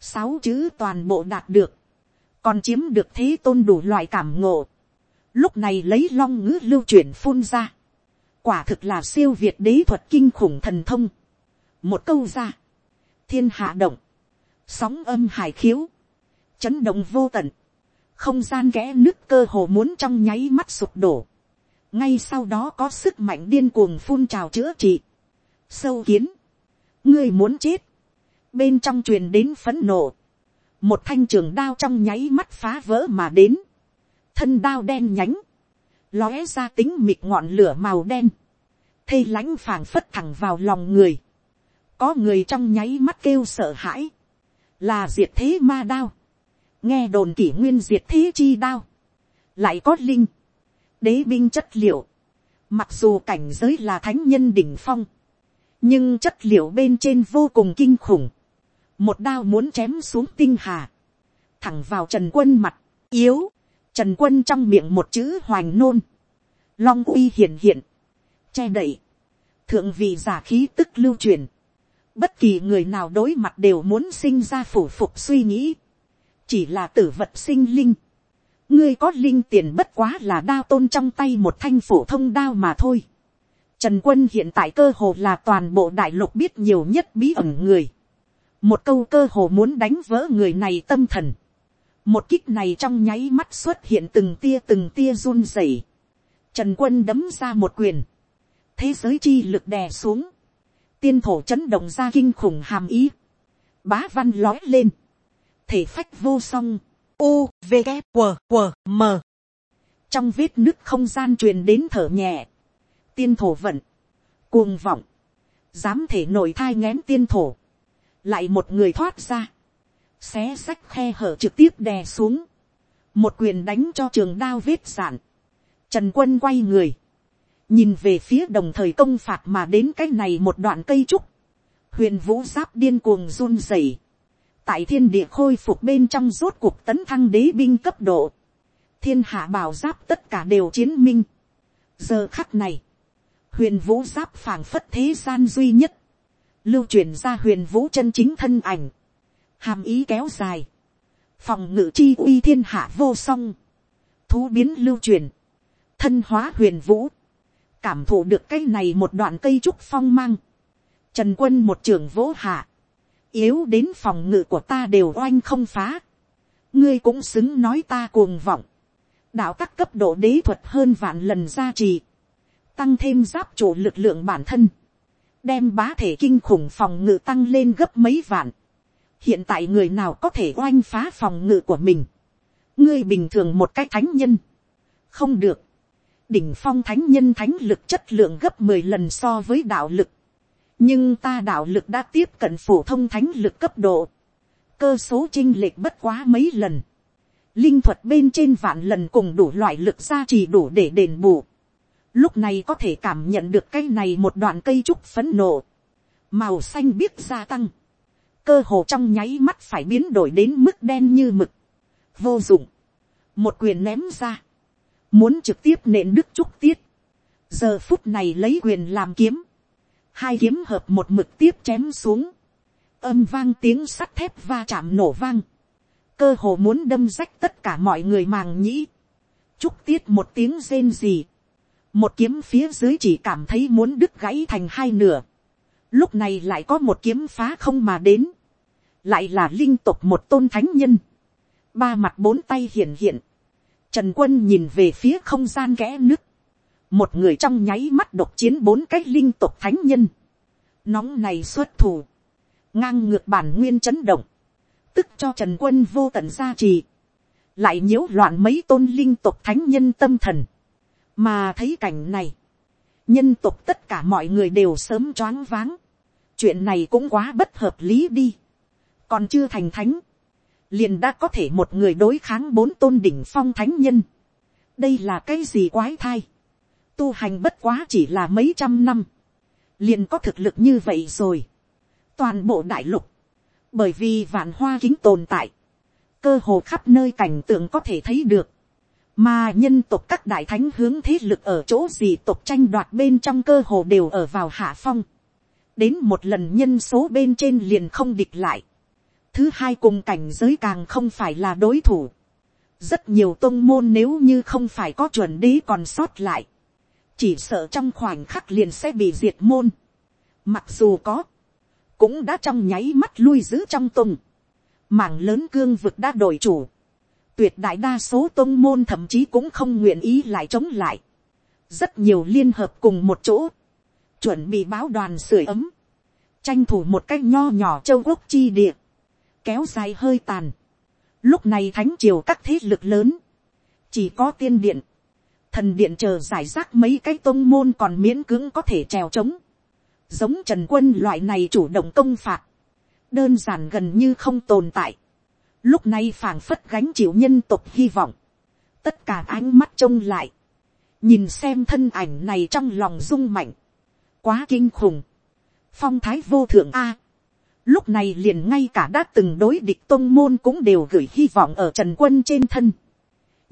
sáu chữ toàn bộ đạt được, còn chiếm được thế tôn đủ loại cảm ngộ, lúc này lấy long ngữ lưu chuyển phun ra, quả thực là siêu việt đế thuật kinh khủng thần thông, một câu ra, thiên hạ động, sóng âm hải khiếu, chấn động vô tận, không gian kẽ nước cơ hồ muốn trong nháy mắt sụp đổ, ngay sau đó có sức mạnh điên cuồng phun trào chữa trị, sâu kiến, ngươi muốn chết, bên trong truyền đến phấn nộ, một thanh trường đao trong nháy mắt phá vỡ mà đến, thân đao đen nhánh, lóe ra tính mịt ngọn lửa màu đen, thây lãnh phảng phất thẳng vào lòng người, có người trong nháy mắt kêu sợ hãi, là diệt thế ma đao, nghe đồn kỷ nguyên diệt thế chi đao, lại có linh, đế binh chất liệu, mặc dù cảnh giới là thánh nhân đỉnh phong, nhưng chất liệu bên trên vô cùng kinh khủng, một đao muốn chém xuống tinh hà, thẳng vào trần quân mặt, yếu, trần quân trong miệng một chữ hoành nôn, long uy hiện hiện, che đậy, thượng vị giả khí tức lưu truyền, bất kỳ người nào đối mặt đều muốn sinh ra phủ phục suy nghĩ, chỉ là tử vật sinh linh, ngươi có linh tiền bất quá là đao tôn trong tay một thanh phổ thông đao mà thôi. Trần quân hiện tại cơ hồ là toàn bộ đại lục biết nhiều nhất bí ẩn người. Một câu cơ hồ muốn đánh vỡ người này tâm thần. Một kích này trong nháy mắt xuất hiện từng tia từng tia run rẩy. Trần quân đấm ra một quyền. Thế giới chi lực đè xuống. Tiên thổ chấn động ra kinh khủng hàm ý. Bá văn lói lên. Thể phách vô song U, V, K, Q Q M. trong vết nứt không gian truyền đến thở nhẹ, tiên thổ vận, cuồng vọng, dám thể nội thai ngén tiên thổ, lại một người thoát ra, xé sách khe hở trực tiếp đè xuống, một quyền đánh cho trường đao vết sản, trần quân quay người, nhìn về phía đồng thời công phạt mà đến cái này một đoạn cây trúc, huyền vũ giáp điên cuồng run rẩy, tại thiên địa khôi phục bên trong rốt cuộc tấn thăng đế binh cấp độ, thiên hạ bảo giáp tất cả đều chiến minh. giờ khắc này, huyền vũ giáp phảng phất thế gian duy nhất, lưu truyền ra huyền vũ chân chính thân ảnh, hàm ý kéo dài, phòng ngự chi uy thiên hạ vô song, thú biến lưu truyền, thân hóa huyền vũ, cảm thụ được cái này một đoạn cây trúc phong mang, trần quân một trường vỗ hạ, yếu đến phòng ngự của ta đều oanh không phá, ngươi cũng xứng nói ta cuồng vọng, đạo các cấp độ đế thuật hơn vạn lần gia trì, tăng thêm giáp chủ lực lượng bản thân, đem bá thể kinh khủng phòng ngự tăng lên gấp mấy vạn. hiện tại người nào có thể oanh phá phòng ngự của mình, ngươi bình thường một cách thánh nhân, không được, đỉnh phong thánh nhân thánh lực chất lượng gấp mười lần so với đạo lực, nhưng ta đạo lực đã tiếp cận phổ thông thánh lực cấp độ, cơ số chinh lệch bất quá mấy lần, linh thuật bên trên vạn lần cùng đủ loại lực ra chỉ đủ để đền bù, lúc này có thể cảm nhận được cái này một đoạn cây trúc phấn nộ, màu xanh biếc gia tăng, cơ hồ trong nháy mắt phải biến đổi đến mức đen như mực, vô dụng, một quyền ném ra, muốn trực tiếp nện đức trúc tiết, giờ phút này lấy quyền làm kiếm, hai kiếm hợp một mực tiếp chém xuống, âm vang tiếng sắt thép va chạm nổ vang, cơ hồ muốn đâm rách tất cả mọi người màng nhĩ, trúc tiết một tiếng rên gì, một kiếm phía dưới chỉ cảm thấy muốn đứt gãy thành hai nửa, lúc này lại có một kiếm phá không mà đến, lại là linh tục một tôn thánh nhân, ba mặt bốn tay hiện hiện, trần quân nhìn về phía không gian kẽ nứt một người trong nháy mắt độc chiến bốn cái linh tục thánh nhân, nóng này xuất thủ, ngang ngược bản nguyên chấn động, tức cho trần quân vô tận gia trì, lại nhiễu loạn mấy tôn linh tục thánh nhân tâm thần, mà thấy cảnh này, nhân tục tất cả mọi người đều sớm choáng váng, chuyện này cũng quá bất hợp lý đi, còn chưa thành thánh, liền đã có thể một người đối kháng bốn tôn đỉnh phong thánh nhân, đây là cái gì quái thai, tu hành bất quá chỉ là mấy trăm năm, liền có thực lực như vậy rồi, toàn bộ đại lục, bởi vì vạn hoa kính tồn tại, cơ hồ khắp nơi cảnh tượng có thể thấy được, mà nhân tộc các đại thánh hướng thế lực ở chỗ gì tộc tranh đoạt bên trong cơ hồ đều ở vào hạ phong, đến một lần nhân số bên trên liền không địch lại, thứ hai cùng cảnh giới càng không phải là đối thủ, rất nhiều tôn môn nếu như không phải có chuẩn đế còn sót lại, chỉ sợ trong khoảnh khắc liền sẽ bị diệt môn, mặc dù có, cũng đã trong nháy mắt lui giữ trong tung. Mảng lớn cương vực đã đổi chủ. Tuyệt đại đa số tôn môn thậm chí cũng không nguyện ý lại chống lại. Rất nhiều liên hợp cùng một chỗ. Chuẩn bị báo đoàn sưởi ấm. Tranh thủ một cách nho nhỏ châu quốc chi địa. Kéo dài hơi tàn. Lúc này thánh triều các thế lực lớn. Chỉ có tiên điện. Thần điện chờ giải rác mấy cái tôn môn còn miễn cưỡng có thể trèo trống giống trần quân loại này chủ động công phạt, đơn giản gần như không tồn tại. Lúc này phảng phất gánh chịu nhân tục hy vọng, tất cả ánh mắt trông lại, nhìn xem thân ảnh này trong lòng rung mạnh, quá kinh khủng, phong thái vô thượng a. lúc này liền ngay cả đã từng đối địch tôn môn cũng đều gửi hy vọng ở trần quân trên thân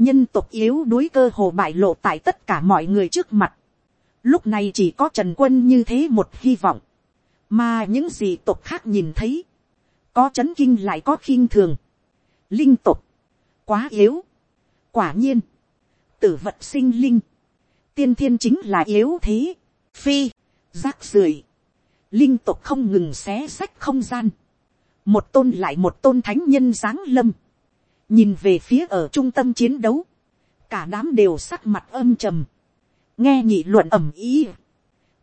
nhân tộc yếu đuối cơ hồ bại lộ tại tất cả mọi người trước mặt. Lúc này chỉ có Trần Quân như thế một hy vọng. Mà những gì tộc khác nhìn thấy. Có chấn kinh lại có khinh thường. Linh tộc. Quá yếu. Quả nhiên. Tử vật sinh linh. Tiên thiên chính là yếu thế. Phi. Rác rưởi Linh tộc không ngừng xé sách không gian. Một tôn lại một tôn thánh nhân giáng lâm. Nhìn về phía ở trung tâm chiến đấu. Cả đám đều sắc mặt âm trầm nghe nhị luận ẩm ý,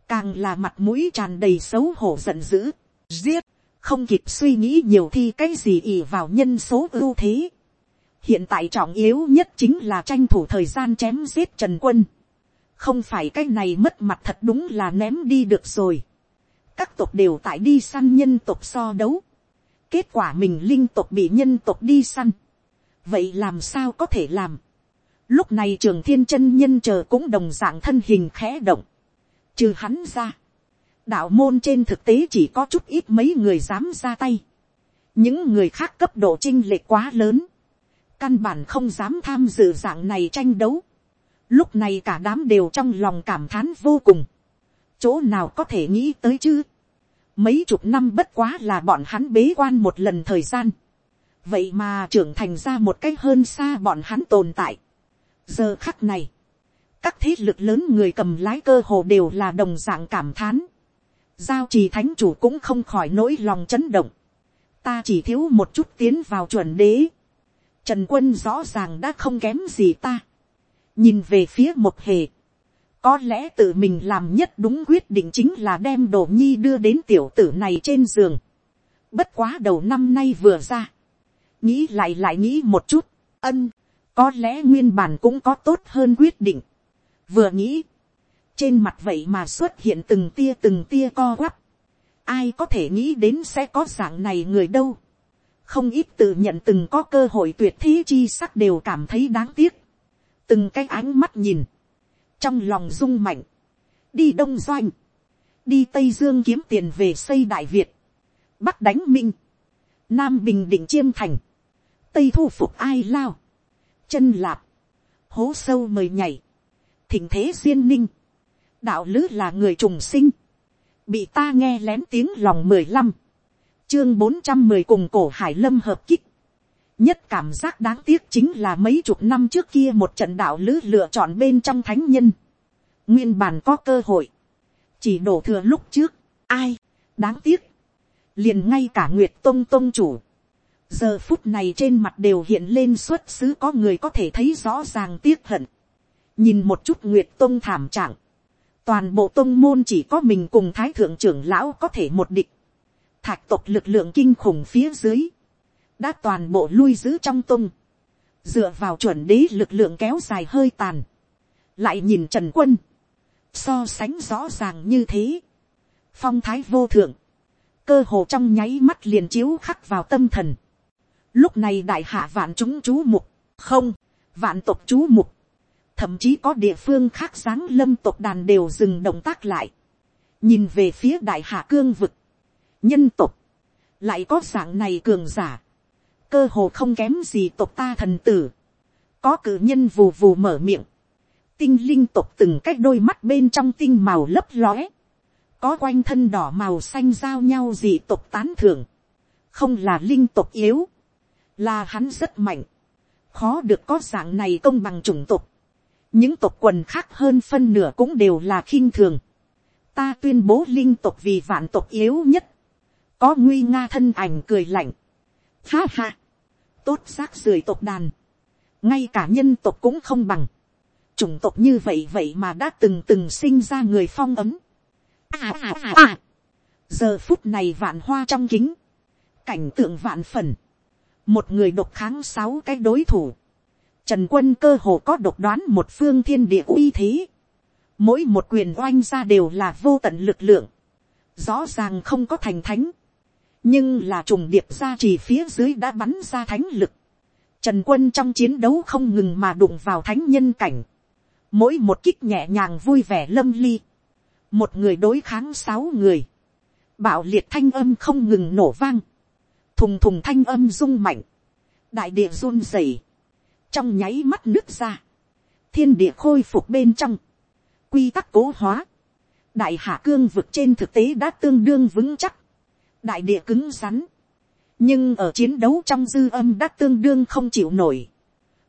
càng là mặt mũi tràn đầy xấu hổ giận dữ, giết, không kịp suy nghĩ nhiều thi cái gì ì vào nhân số ưu thế. hiện tại trọng yếu nhất chính là tranh thủ thời gian chém giết trần quân. không phải cái này mất mặt thật đúng là ném đi được rồi. các tộc đều tại đi săn nhân tộc so đấu. kết quả mình linh tộc bị nhân tộc đi săn vậy làm sao có thể làm. lúc này trường thiên chân nhân chờ cũng đồng dạng thân hình khẽ động. trừ hắn ra. đạo môn trên thực tế chỉ có chút ít mấy người dám ra tay. những người khác cấp độ chinh lệ quá lớn căn bản không dám tham dự dạng này tranh đấu. Lúc này cả đám đều trong lòng cảm thán vô cùng. Chỗ nào có thể nghĩ tới chứ? Mấy chục năm bất quá là bọn hắn bế quan một lần thời gian. Vậy mà trưởng thành ra một cách hơn xa bọn hắn tồn tại. Giờ khắc này, các thế lực lớn người cầm lái cơ hồ đều là đồng dạng cảm thán. Giao trì thánh chủ cũng không khỏi nỗi lòng chấn động. Ta chỉ thiếu một chút tiến vào chuẩn đế Trần quân rõ ràng đã không kém gì ta. Nhìn về phía một hề. Có lẽ tự mình làm nhất đúng quyết định chính là đem đồ nhi đưa đến tiểu tử này trên giường. Bất quá đầu năm nay vừa ra. Nghĩ lại lại nghĩ một chút. Ân. Có lẽ nguyên bản cũng có tốt hơn quyết định. Vừa nghĩ. Trên mặt vậy mà xuất hiện từng tia từng tia co quắp. Ai có thể nghĩ đến sẽ có dạng này người đâu không ít tự nhận từng có cơ hội tuyệt thế chi sắc đều cảm thấy đáng tiếc, từng cái ánh mắt nhìn, trong lòng rung mạnh, đi đông doanh, đi tây dương kiếm tiền về xây đại việt, bắc đánh minh, nam bình định chiêm thành, tây thu phục ai lao, chân lạp, hố sâu mời nhảy, thỉnh thế duyên ninh, đạo lứ là người trùng sinh, bị ta nghe lén tiếng lòng mười lăm, chương bốn trăm mười cùng cổ hải lâm hợp kích. nhất cảm giác đáng tiếc chính là mấy chục năm trước kia một trận đạo lữ lựa chọn bên trong thánh nhân. nguyên bản có cơ hội. chỉ đổ thừa lúc trước. ai, đáng tiếc. liền ngay cả nguyệt tông tông chủ giờ phút này trên mặt đều hiện lên xuất xứ có người có thể thấy rõ ràng tiếc hận. nhìn một chút nguyệt tông thảm trạng. toàn bộ tông môn chỉ có mình cùng thái thượng trưởng lão có thể một địch. Thạch tộc lực lượng kinh khủng phía dưới, đã toàn bộ lui giữ trong tung, dựa vào chuẩn đế lực lượng kéo dài hơi tàn, lại nhìn trần quân, so sánh rõ ràng như thế, phong thái vô thượng, cơ hồ trong nháy mắt liền chiếu khắc vào tâm thần, lúc này đại hạ vạn chúng chú mục, không, vạn tộc chú mục, thậm chí có địa phương khác sáng lâm tộc đàn đều dừng động tác lại, nhìn về phía đại hạ cương vực, nhân tộc, lại có dạng này cường giả, cơ hồ không kém gì tộc ta thần tử, có cử nhân vù vù mở miệng, tinh linh tộc từng cách đôi mắt bên trong tinh màu lấp lóe, có quanh thân đỏ màu xanh giao nhau gì tộc tán thưởng, không là linh tộc yếu, là hắn rất mạnh, khó được có dạng này công bằng chủng tộc, những tộc quần khác hơn phân nửa cũng đều là khinh thường, ta tuyên bố linh tộc vì vạn tộc yếu nhất, có nguy nga thân ảnh cười lạnh, ha ha, tốt xác rời tộc đàn, ngay cả nhân tộc cũng không bằng, chủng tộc như vậy vậy mà đã từng từng sinh ra người phong ấm. À, à, à, à. giờ phút này vạn hoa trong kính, cảnh tượng vạn phần, một người độc kháng sáu cái đối thủ, trần quân cơ hồ có độc đoán một phương thiên địa uy thế, mỗi một quyền oanh ra đều là vô tận lực lượng, rõ ràng không có thành thánh, nhưng là trùng điệp ra chỉ phía dưới đã bắn ra thánh lực. Trần quân trong chiến đấu không ngừng mà đụng vào thánh nhân cảnh. Mỗi một kích nhẹ nhàng vui vẻ lâm ly. Một người đối kháng sáu người. Bạo liệt thanh âm không ngừng nổ vang. Thùng thùng thanh âm rung mạnh. Đại địa run rẩy Trong nháy mắt nước ra. Thiên địa khôi phục bên trong. Quy tắc cố hóa. Đại hạ cương vực trên thực tế đã tương đương vững chắc đại địa cứng rắn, nhưng ở chiến đấu trong dư âm đã tương đương không chịu nổi.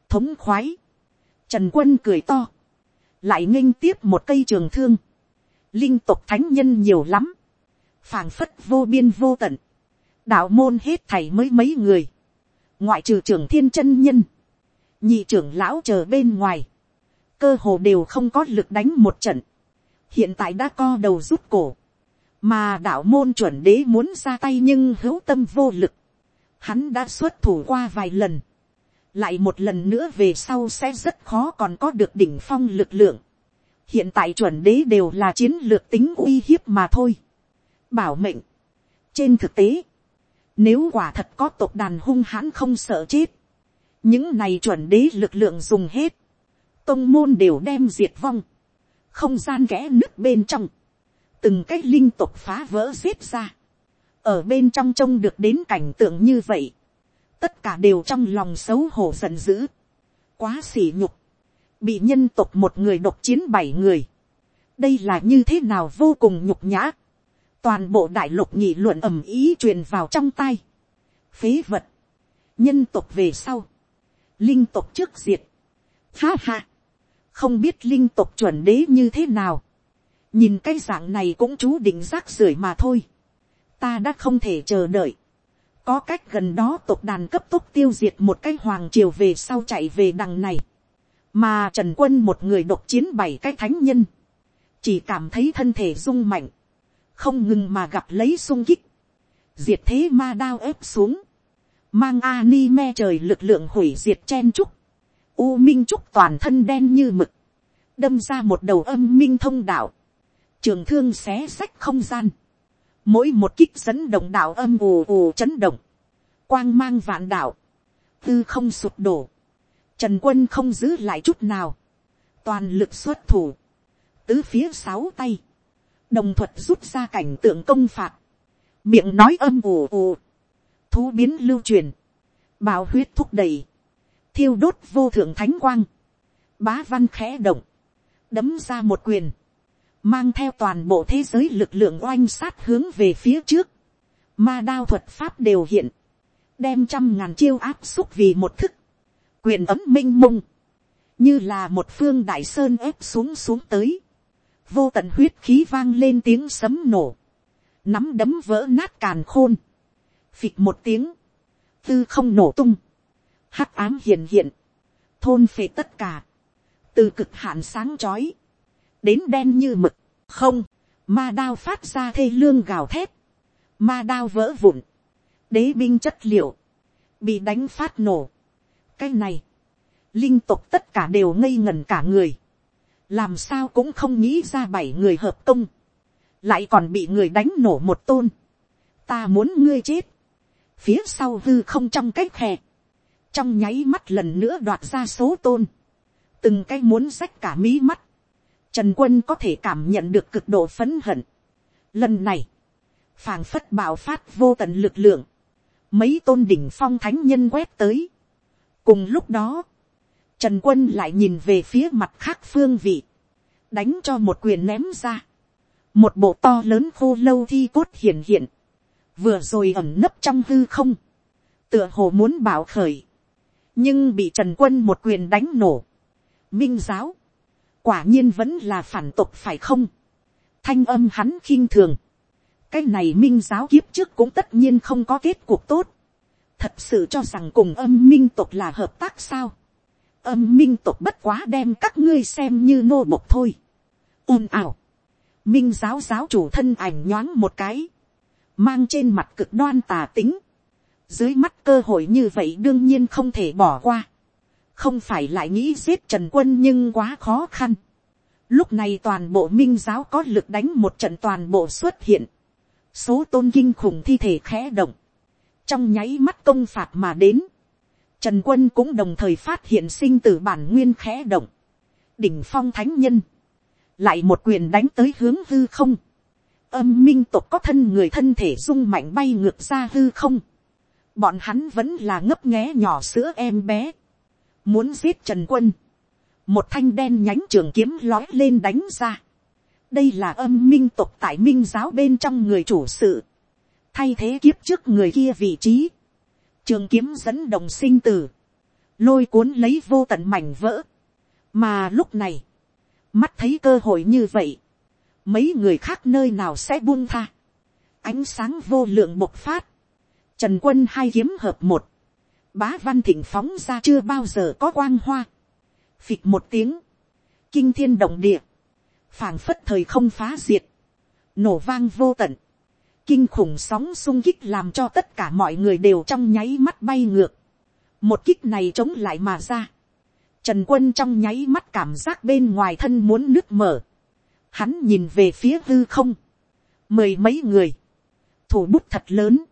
thống khoái, trần quân cười to, lại nghênh tiếp một cây trường thương, linh tục thánh nhân nhiều lắm, phảng phất vô biên vô tận, đạo môn hết thảy mới mấy người, ngoại trừ trưởng thiên chân nhân, nhị trưởng lão chờ bên ngoài, cơ hồ đều không có lực đánh một trận, hiện tại đã co đầu rút cổ, mà đạo môn chuẩn đế muốn ra tay nhưng hữu tâm vô lực, hắn đã xuất thủ qua vài lần, lại một lần nữa về sau sẽ rất khó còn có được đỉnh phong lực lượng. hiện tại chuẩn đế đều là chiến lược tính uy hiếp mà thôi. bảo mệnh. trên thực tế, nếu quả thật có tộc đàn hung hãn không sợ chết, những này chuẩn đế lực lượng dùng hết, tông môn đều đem diệt vong, không gian ghẽ nứt bên trong, từng cái linh tục phá vỡ giết ra, ở bên trong trông được đến cảnh tượng như vậy, tất cả đều trong lòng xấu hổ giận dữ, quá xỉ nhục, bị nhân tục một người độc chiến bảy người, đây là như thế nào vô cùng nhục nhã, toàn bộ đại lục nhị luận ầm ý truyền vào trong tay, phế vật, nhân tộc về sau, linh tộc trước diệt, ha ha, không biết linh tộc chuẩn đế như thế nào, nhìn cái dạng này cũng chú định rác rưởi mà thôi, ta đã không thể chờ đợi, có cách gần đó tộc đàn cấp tốc tiêu diệt một cái hoàng triều về sau chạy về đằng này, mà trần quân một người độc chiến bảy cái thánh nhân, chỉ cảm thấy thân thể rung mạnh, không ngừng mà gặp lấy sung kích, diệt thế ma đao ép xuống, mang ani me trời lực lượng hủy diệt chen trúc, u minh trúc toàn thân đen như mực, đâm ra một đầu âm minh thông đạo, trường thương xé sách không gian, mỗi một kích dẫn động đạo âm ù ù chấn động, quang mang vạn đạo, tư không sụp đổ, trần quân không giữ lại chút nào, toàn lực xuất thủ, tứ phía sáu tay, đồng thuật rút ra cảnh tượng công phạt, miệng nói âm ù ù, thú biến lưu truyền, bào huyết thúc đẩy, thiêu đốt vô thượng thánh quang, bá văn khẽ động, đấm ra một quyền, mang theo toàn bộ thế giới lực lượng oanh sát hướng về phía trước, ma đao thuật pháp đều hiện, đem trăm ngàn chiêu áp xúc vì một thức, quyền ấm m i n h mông, như là một phương đại sơn ép xuống xuống tới, vô tận huyết khí vang lên tiếng sấm nổ, nắm đấm vỡ nát càn khôn, phịch một tiếng, tư không nổ tung, hắc ám hiện hiện, thôn phệ tất cả, từ cực hạn sáng chói, đến đen như mực, không, ma đao phát ra thê lương gào thét, ma đao vỡ vụn, đế binh chất liệu, bị đánh phát nổ. cái này, linh tục tất cả đều ngây ngần cả người, làm sao cũng không nghĩ ra bảy người hợp công, lại còn bị người đánh nổ một tôn, ta muốn ngươi chết, phía sau hư không trong cái khe, trong nháy mắt lần nữa đoạt ra số tôn, từng cái muốn rách cả mí mắt, Trần quân có thể cảm nhận được cực độ phấn hận. Lần này, phảng phất bạo phát vô tận lực lượng. Mấy tôn đỉnh phong thánh nhân quét tới. Cùng lúc đó, Trần quân lại nhìn về phía mặt khác phương vị. Đánh cho một quyền ném ra. Một bộ to lớn khô lâu thi cốt hiện hiện. Vừa rồi ẩm nấp trong hư không. Tựa hồ muốn bảo khởi. Nhưng bị Trần quân một quyền đánh nổ. Minh giáo quả nhiên vẫn là phản tục phải không. thanh âm hắn khinh thường. cái này minh giáo kiếp trước cũng tất nhiên không có kết cuộc tốt. thật sự cho rằng cùng âm minh tục là hợp tác sao âm minh tộc bất quá đem các ngươi xem như nô bộc thôi. ồn ào. minh giáo giáo chủ thân ảnh nhoáng một cái. mang trên mặt cực đoan tà tính. dưới mắt cơ hội như vậy đương nhiên không thể bỏ qua không phải lại nghĩ giết trần quân nhưng quá khó khăn. lúc này toàn bộ minh giáo có lực đánh một trận toàn bộ xuất hiện. số tôn kinh khủng thi thể khẽ động. trong nháy mắt công phạt mà đến trần quân cũng đồng thời phát hiện sinh tử bản nguyên khẽ động. đỉnh phong thánh nhân. lại một quyền đánh tới hướng hư không. âm minh Tộc có thân người thân thể rung mạnh bay ngược ra hư không. bọn hắn vẫn là ngấp nghé nhỏ sữa em bé muốn giết trần quân, một thanh đen nhánh trường kiếm lói lên đánh ra. đây là âm minh Tộc tại minh giáo bên trong người chủ sự, thay thế kiếp trước người kia vị trí, trường kiếm dẫn đồng sinh tử, lôi cuốn lấy vô tận mảnh vỡ, mà lúc này, mắt thấy cơ hội như vậy, mấy người khác nơi nào sẽ buông tha, ánh sáng vô lượng bộc phát, trần quân hai kiếm hợp một, bá văn thịnh phóng ra chưa bao giờ có quang hoa, phịch một tiếng, kinh thiên động địa, phảng phất thời không phá diệt, nổ vang vô tận, kinh khủng sóng sung kích làm cho tất cả mọi người đều trong nháy mắt bay ngược, một kích này chống lại mà ra, trần quân trong nháy mắt cảm giác bên ngoài thân muốn nước mở, hắn nhìn về phía hư không, mười mấy người, thủ bút thật lớn,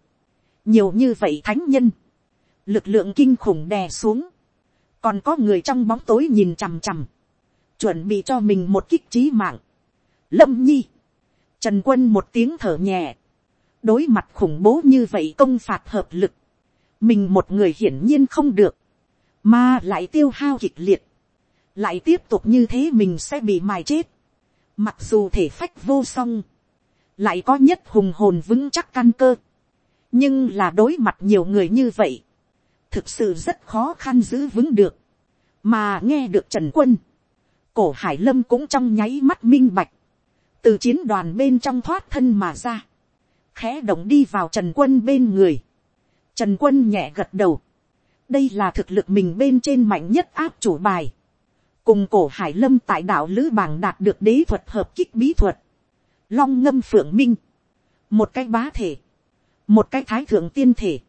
nhiều như vậy thánh nhân, lực lượng kinh khủng đè xuống, còn có người trong bóng tối nhìn chằm chằm, chuẩn bị cho mình một kích trí mạng. Lâm nhi, trần quân một tiếng thở nhẹ, đối mặt khủng bố như vậy công phạt hợp lực, mình một người hiển nhiên không được, mà lại tiêu hao kịch liệt, lại tiếp tục như thế mình sẽ bị mài chết, mặc dù thể phách vô song, lại có nhất hùng hồn vững chắc căn cơ, nhưng là đối mặt nhiều người như vậy, thực sự rất khó khăn giữ vững được, mà nghe được trần quân, cổ hải lâm cũng trong nháy mắt minh bạch, từ chiến đoàn bên trong thoát thân mà ra, khẽ động đi vào trần quân bên người, trần quân nhẹ gật đầu, đây là thực lực mình bên trên mạnh nhất áp chủ bài, cùng cổ hải lâm tại đạo lữ bảng đạt được đế thuật hợp kích bí thuật, long ngâm phượng minh, một cái bá thể, một cái thái thượng tiên thể,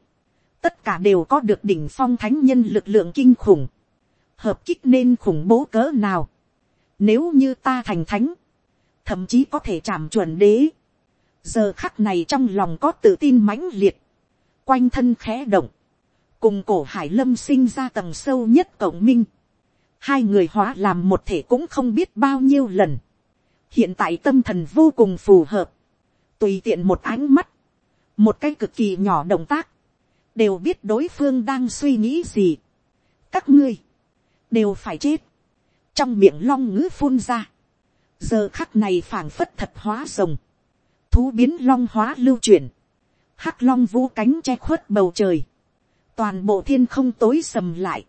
tất cả đều có được đỉnh phong thánh nhân lực lượng kinh khủng, hợp kích nên khủng bố cỡ nào, nếu như ta thành thánh, thậm chí có thể chạm chuẩn đế, giờ khắc này trong lòng có tự tin mãnh liệt, quanh thân khẽ động, cùng cổ hải lâm sinh ra tầng sâu nhất cộng minh, hai người hóa làm một thể cũng không biết bao nhiêu lần, hiện tại tâm thần vô cùng phù hợp, tùy tiện một ánh mắt, một cái cực kỳ nhỏ động tác, đều biết đối phương đang suy nghĩ gì. các ngươi, đều phải chết, trong miệng long ngữ phun ra, giờ khắc này phảng phất thật hóa rồng, thú biến long hóa lưu chuyển, hắc long vũ cánh che khuất bầu trời, toàn bộ thiên không tối sầm lại,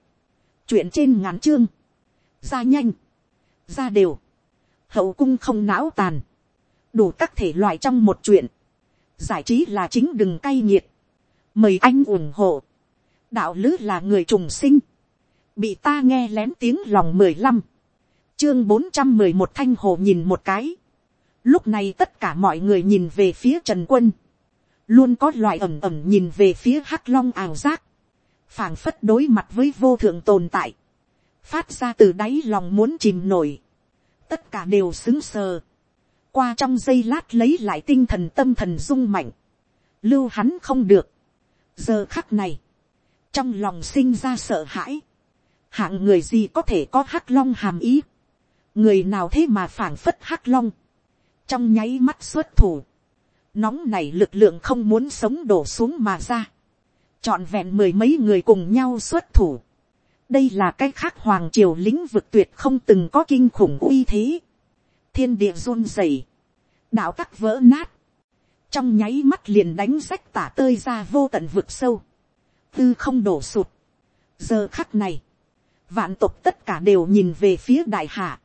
chuyện trên ngắn chương, ra nhanh, ra đều, hậu cung không não tàn, đủ các thể loại trong một chuyện, giải trí là chính đừng cay nghiệt, mời anh ủng hộ, đạo lứ là người trùng sinh, bị ta nghe lén tiếng lòng mười lăm, chương bốn trăm mười một thanh hồ nhìn một cái, lúc này tất cả mọi người nhìn về phía trần quân, luôn có loại ẩm ẩm nhìn về phía hắc long ảo giác, phảng phất đối mặt với vô thượng tồn tại, phát ra từ đáy lòng muốn chìm nổi, tất cả đều xứng sờ, qua trong giây lát lấy lại tinh thần tâm thần rung mạnh, lưu hắn không được, giờ khắc này, trong lòng sinh ra sợ hãi, hạng người gì có thể có hắc long hàm ý, người nào thế mà phảng phất hắc long, trong nháy mắt xuất thủ, nóng này lực lượng không muốn sống đổ xuống mà ra, trọn vẹn mười mấy người cùng nhau xuất thủ, đây là cái khác hoàng triều lĩnh vực tuyệt không từng có kinh khủng uy thế, thiên địa run rẩy, đạo tắc vỡ nát, trong nháy mắt liền đánh rách tả tơi ra vô tận vực sâu, tư không đổ sụt. giờ khắc này, vạn tộc tất cả đều nhìn về phía đại hạ,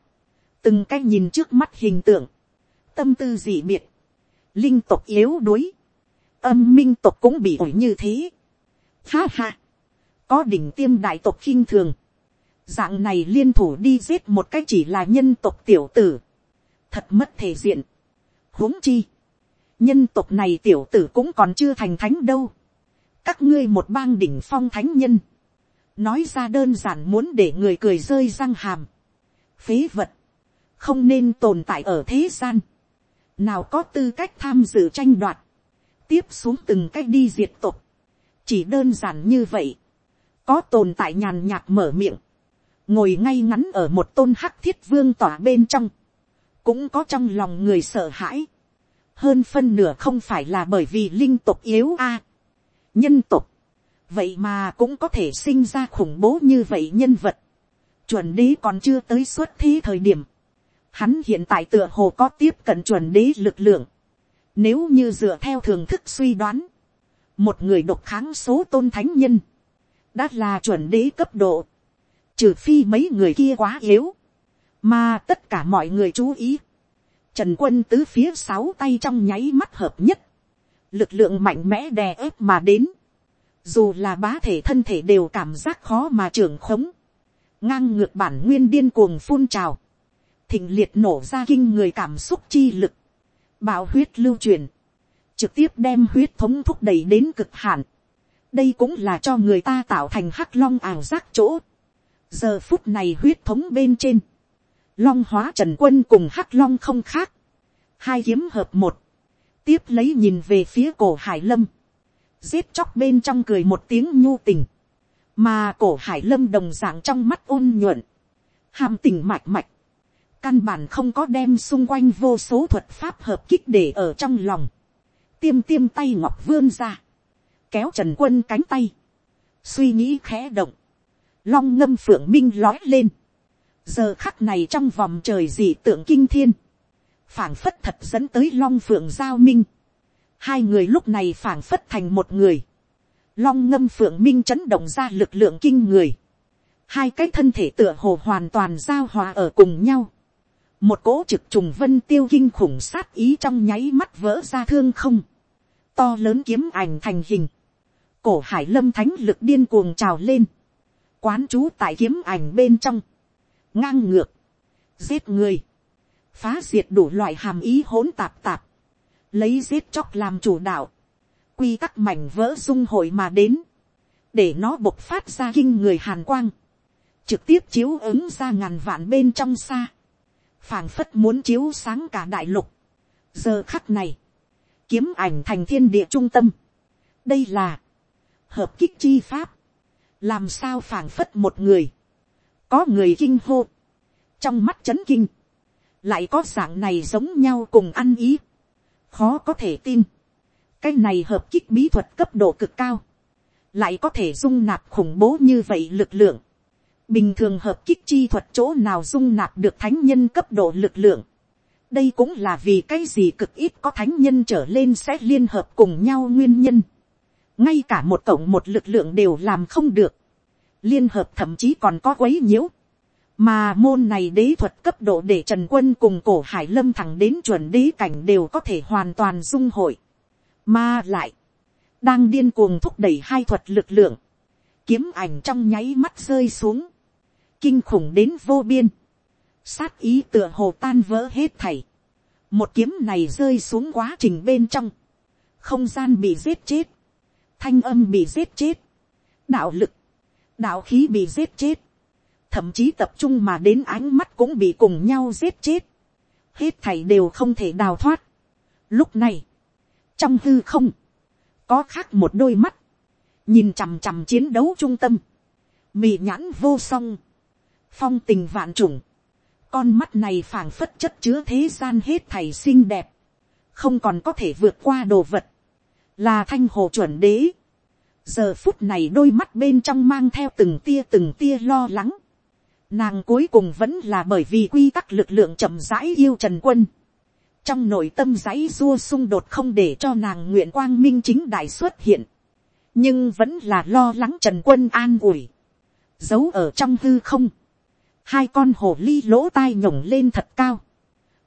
từng cái nhìn trước mắt hình tượng, tâm tư dị biệt, linh tộc yếu đuối, âm minh tộc cũng bị ổi như thế. Ha ha, có đỉnh tiêm đại tộc khinh thường, dạng này liên thủ đi giết một cái chỉ là nhân tộc tiểu tử, thật mất thể diện, huống chi, nhân tộc này tiểu tử cũng còn chưa thành thánh đâu, các ngươi một bang đỉnh phong thánh nhân, nói ra đơn giản muốn để người cười rơi răng hàm, phế vật, không nên tồn tại ở thế gian, nào có tư cách tham dự tranh đoạt, tiếp xuống từng cách đi diệt tộc, chỉ đơn giản như vậy, có tồn tại nhàn nhạt mở miệng, ngồi ngay ngắn ở một tôn hắc thiết vương tỏa bên trong, cũng có trong lòng người sợ hãi, hơn phân nửa không phải là bởi vì linh tục yếu a, nhân tục, vậy mà cũng có thể sinh ra khủng bố như vậy nhân vật, chuẩn đế còn chưa tới suốt thế thời điểm, hắn hiện tại tựa hồ có tiếp cận chuẩn đế lực lượng, nếu như dựa theo thường thức suy đoán, một người độc kháng số tôn thánh nhân, đã là chuẩn đế cấp độ, trừ phi mấy người kia quá yếu, mà tất cả mọi người chú ý, Trần quân tứ phía sáu tay trong nháy mắt hợp nhất. Lực lượng mạnh mẽ đè ép mà đến. Dù là bá thể thân thể đều cảm giác khó mà trưởng khống. Ngang ngược bản nguyên điên cuồng phun trào. Thịnh liệt nổ ra kinh người cảm xúc chi lực. Bạo huyết lưu truyền. Trực tiếp đem huyết thống thúc đẩy đến cực hạn. đây cũng là cho người ta tạo thành hắc long ảo giác chỗ. giờ phút này huyết thống bên trên, long hóa trần quân cùng hắc long không khác, hai kiếm hợp một, tiếp lấy nhìn về phía cổ hải lâm, giết chóc bên trong cười một tiếng nhu tình, mà cổ hải lâm đồng dạng trong mắt ôn nhuận, hàm tình mạch mạch, căn bản không có đem xung quanh vô số thuật pháp hợp kích để ở trong lòng, tiêm tiêm tay ngọc vươn ra, kéo trần quân cánh tay, suy nghĩ khẽ động, long ngâm phượng minh lói lên, giờ khắc này trong vòng trời dị tượng kinh thiên, phảng phất thật dẫn tới long phượng giao minh, hai người lúc này phảng phất thành một người, long ngâm phượng minh chấn động ra lực lượng kinh người, hai cái thân thể tựa hồ hoàn toàn giao hòa ở cùng nhau, một cỗ trực trùng vân tiêu kinh khủng sát ý trong nháy mắt vỡ ra thương không, to lớn kiếm ảnh thành hình, cổ hải lâm thánh lực điên cuồng trào lên, quán chú tại kiếm ảnh bên trong, ngang ngược, giết người, phá diệt đủ loại hàm ý hỗn tạp tạp, lấy giết chóc làm chủ đạo, quy tắc mảnh vỡ dung hội mà đến, để nó bộc phát ra kinh người hàn quang, trực tiếp chiếu ứng ra ngàn vạn bên trong xa, phảng phất muốn chiếu sáng cả đại lục. giờ khắc này, kiếm ảnh thành thiên địa trung tâm, đây là hợp kích chi pháp, làm sao phảng phất một người, có người kinh hô, trong mắt c h ấ n kinh, lại có dạng này giống nhau cùng ăn ý, khó có thể tin, cái này hợp kích bí thuật cấp độ cực cao, lại có thể dung nạp khủng bố như vậy lực lượng, bình thường hợp kích chi thuật chỗ nào dung nạp được thánh nhân cấp độ lực lượng, đây cũng là vì cái gì cực ít có thánh nhân trở lên sẽ liên hợp cùng nhau nguyên nhân. Ngay cả một cộng một lực lượng đều làm không được, liên hợp thậm chí còn có quấy nhiễu, mà môn này đế thuật cấp độ để trần quân cùng cổ hải lâm thẳng đến chuẩn đế cảnh đều có thể hoàn toàn dung hội, mà lại, đang điên cuồng thúc đẩy hai thuật lực lượng, kiếm ảnh trong nháy mắt rơi xuống, kinh khủng đến vô biên, sát ý tựa hồ tan vỡ hết thảy, một kiếm này rơi xuống quá trình bên trong, không gian bị giết chết, thanh âm bị giết chết, đạo lực, đạo khí bị giết chết, thậm chí tập trung mà đến ánh mắt cũng bị cùng nhau giết chết, hết thảy đều không thể đào thoát. Lúc này, trong hư không, có khác một đôi mắt, nhìn chằm chằm chiến đấu trung tâm, mị nhãn vô song, phong tình vạn trùng, con mắt này phảng phất chất chứa thế gian hết thảy xinh đẹp, không còn có thể vượt qua đồ vật, là thanh hồ chuẩn đế. giờ phút này đôi mắt bên trong mang theo từng tia từng tia lo lắng. nàng cuối cùng vẫn là bởi vì quy tắc lực lượng chậm rãi yêu trần quân. trong nội tâm giấy dua xung đột không để cho nàng nguyện quang minh chính đại xuất hiện. nhưng vẫn là lo lắng trần quân an ủi. giấu ở trong hư không hai con hồ ly lỗ tai nhổng lên thật cao.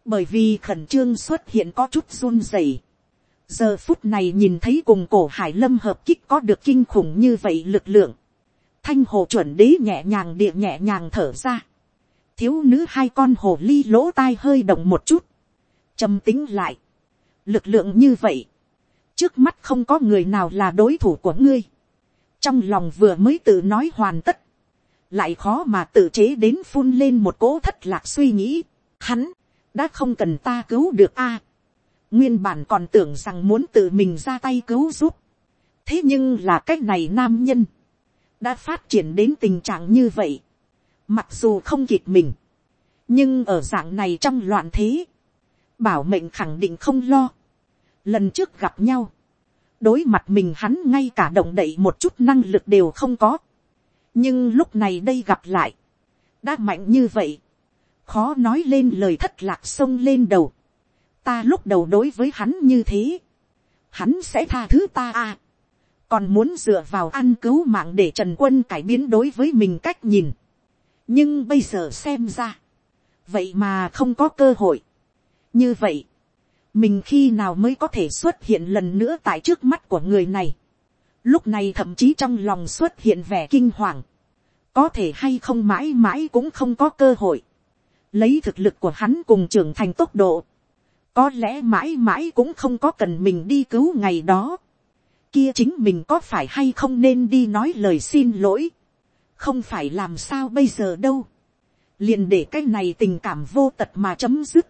bởi vì khẩn trương xuất hiện có chút run rẩy. Giờ phút này nhìn thấy cùng cổ hải lâm hợp kích có được kinh khủng như vậy lực lượng, thanh hồ chuẩn đế nhẹ nhàng địa nhẹ nhàng thở ra, thiếu nữ hai con hồ ly lỗ tai hơi động một chút, trầm tính lại, lực lượng như vậy, trước mắt không có người nào là đối thủ của ngươi, trong lòng vừa mới tự nói hoàn tất, lại khó mà tự chế đến phun lên một cỗ thất lạc suy nghĩ, hắn, đã không cần ta cứu được a, Nguyên bản còn tưởng rằng muốn tự mình ra tay cứu giúp. Thế nhưng là cách này nam nhân. Đã phát triển đến tình trạng như vậy. Mặc dù không kịp mình. Nhưng ở dạng này trong loạn thế. Bảo mệnh khẳng định không lo. Lần trước gặp nhau. Đối mặt mình hắn ngay cả động đậy một chút năng lực đều không có. Nhưng lúc này đây gặp lại. Đã mạnh như vậy. Khó nói lên lời thất lạc sông lên đầu ta lúc đầu đối với hắn như thế, hắn sẽ tha thứ ta à. còn muốn dựa vào ăn cứu mạng để trần quân cải biến đối với mình cách nhìn. nhưng bây giờ xem ra, vậy mà không có cơ hội. như vậy, mình khi nào mới có thể xuất hiện lần nữa tại trước mắt của người này lúc này thậm chí trong lòng xuất hiện vẻ kinh hoàng. có thể hay không mãi mãi cũng không có cơ hội. lấy thực lực của hắn cùng trưởng thành tốc độ có lẽ mãi mãi cũng không có cần mình đi cứu ngày đó. kia chính mình có phải hay không nên đi nói lời xin lỗi, không phải làm sao bây giờ đâu, liền để cái này tình cảm vô tật mà chấm dứt,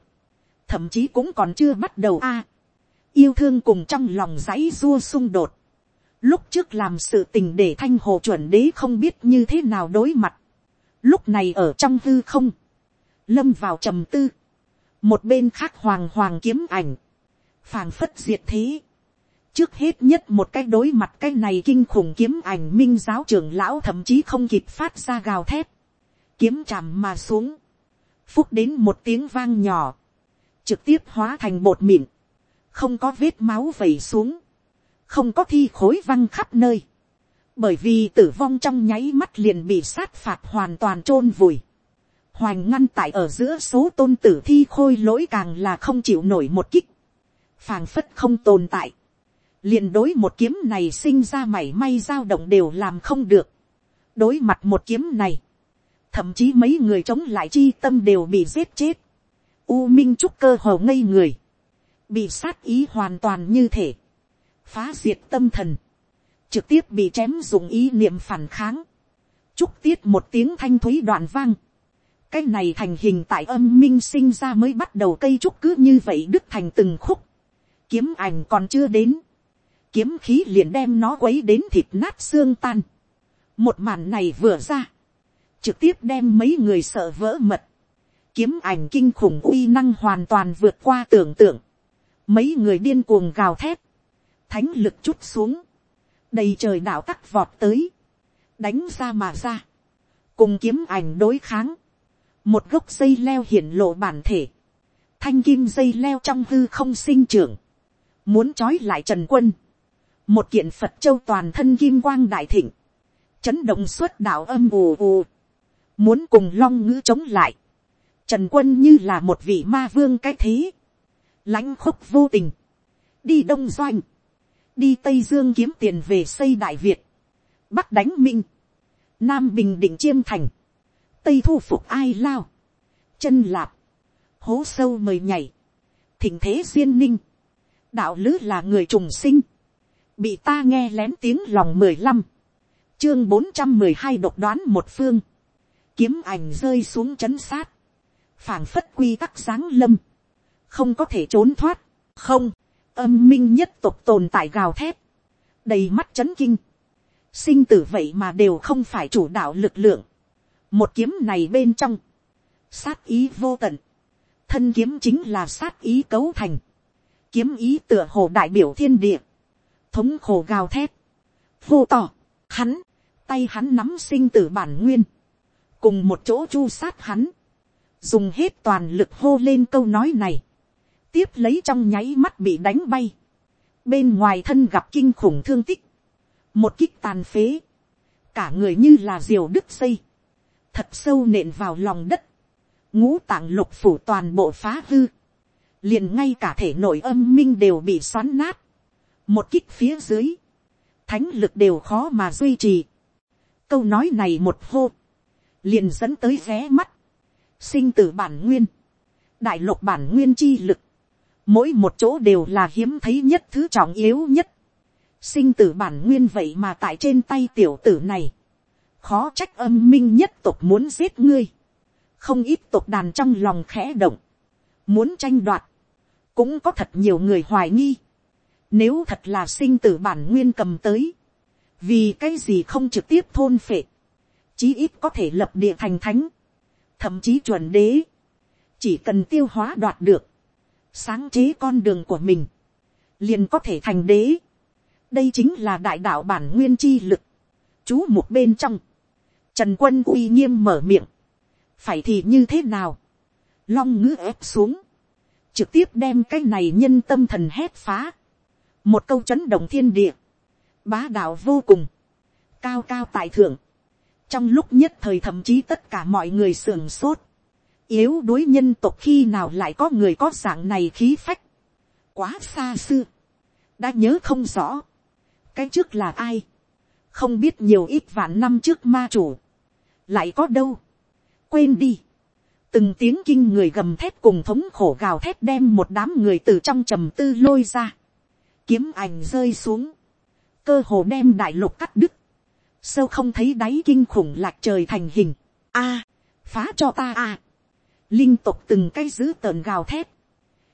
thậm chí cũng còn chưa bắt đầu a, yêu thương cùng trong lòng dãy dua xung đột, lúc trước làm sự tình để thanh hồ chuẩn đế không biết như thế nào đối mặt, lúc này ở trong hư không, lâm vào trầm tư, một bên khác hoàng hoàng kiếm ảnh, phàng phất diệt thế, trước hết nhất một cái đối mặt cái này kinh khủng kiếm ảnh minh giáo trưởng lão thậm chí không kịp phát ra gào thét, kiếm chạm mà xuống, phúc đến một tiếng vang nhỏ, trực tiếp hóa thành bột mịn, không có vết máu vẩy xuống, không có thi khối văng khắp nơi, bởi vì tử vong trong nháy mắt liền bị sát phạt hoàn toàn t r ô n vùi, hoành ngăn tại ở giữa số tôn tử thi khôi lỗi càng là không chịu nổi một kích, phàng phất không tồn tại, liền đối một kiếm này sinh ra mảy may dao động đều làm không được, đối mặt một kiếm này, thậm chí mấy người chống lại chi tâm đều bị giết chết, u minh trúc cơ hồ ngây người, bị sát ý hoàn toàn như thể, phá diệt tâm thần, trực tiếp bị chém dùng ý niệm phản kháng, chúc tiết một tiếng thanh thúy đoạn vang, cái này thành hình tại âm minh sinh ra mới bắt đầu cây trúc cứ như vậy đứt thành từng khúc, kiếm ảnh còn chưa đến, kiếm khí liền đem nó quấy đến thịt nát xương tan, một màn này vừa ra, trực tiếp đem mấy người sợ vỡ mật, kiếm ảnh kinh khủng uy năng hoàn toàn vượt qua tưởng tượng, mấy người điên cuồng gào thét, thánh lực chút xuống, đầy trời đạo tắc vọt tới, đánh ra mà ra, cùng kiếm ảnh đối kháng, một gốc dây leo hiển lộ bản thể, thanh kim dây leo trong hư không sinh trưởng, muốn trói lại trần quân, một kiện phật châu toàn thân kim quang đại thịnh, chấn động suốt đạo âm ù ù, muốn cùng long ngữ chống lại, trần quân như là một vị ma vương cái thế, lãnh khúc vô tình, đi đông doanh, đi tây dương kiếm tiền về xây đại việt, bắc đánh minh, nam bình định chiêm thành, tây thu phục ai lao, chân lạp, hố sâu mời nhảy, thỉnh thế duyên ninh, đạo lứ là người trùng sinh, bị ta nghe lén tiếng lòng mười lăm, chương bốn trăm mười hai độc đoán một phương, kiếm ảnh rơi xuống c h ấ n sát, phảng phất quy tắc sáng lâm, không có thể trốn thoát, không, âm minh nhất tộc tồn tại gào thét, đầy mắt chấn kinh, sinh tử vậy mà đều không phải chủ đạo lực lượng, một kiếm này bên trong, sát ý vô tận, thân kiếm chính là sát ý cấu thành, kiếm ý tựa hồ đại biểu thiên địa, thống khổ gào thét, vô tỏ, hắn, tay hắn nắm sinh tử bản nguyên, cùng một chỗ chu sát hắn, dùng hết toàn lực hô lên câu nói này, tiếp lấy trong nháy mắt bị đánh bay, bên ngoài thân gặp kinh khủng thương tích, một kích tàn phế, cả người như là diều đứt xây, thật sâu nện vào lòng đất, ngũ tạng lục phủ toàn bộ phá hư, liền ngay cả thể nội âm minh đều bị xoắn nát, một kích phía dưới, thánh lực đều khó mà duy trì. câu nói này một hô, liền dẫn tới ré mắt, sinh tử bản nguyên, đại lục bản nguyên chi lực, mỗi một chỗ đều là hiếm thấy nhất thứ trọng yếu nhất. sinh tử bản nguyên vậy mà tại trên tay tiểu tử này, khó trách âm minh nhất tộc muốn giết ngươi, không ít tộc đàn trong lòng khẽ động, muốn tranh đoạt, cũng có thật nhiều người hoài nghi, nếu thật là sinh tử bản nguyên cầm tới, vì cái gì không trực tiếp thôn phệ, chí ít có thể lập địa thành thánh, thậm chí chuẩn đế, chỉ cần tiêu hóa đoạt được, sáng chế con đường của mình, liền có thể thành đế. đây chính là đại đạo bản nguyên chi lực. chú một bên trong, trần quân uy nghiêm mở miệng, phải thì như thế nào, long ngữ ép xuống, trực tiếp đem cái này nhân tâm thần hét phá, một câu chấn động thiên địa, bá đạo vô cùng, cao cao tại thượng, trong lúc nhất thời thậm chí tất cả mọi người sưởng sốt, yếu đối nhân tộc khi nào lại có người có dạng này khí phách. Quá xa xưa. Đã nhớ không rõ. Cái trước là ai. Không biết nhiều ít vạn năm trước ma chủ. Lại có đâu. Quên đi. Từng tiếng kinh người gầm thép cùng thống khổ gào thép đem một đám người từ trong trầm tư lôi ra. Kiếm ảnh rơi xuống. cơ hồ đem đại lục cắt đứt, sâu không thấy đáy kinh khủng lạc trời thành hình, a, phá cho ta a, linh tục từng cái giữ tợn gào thét,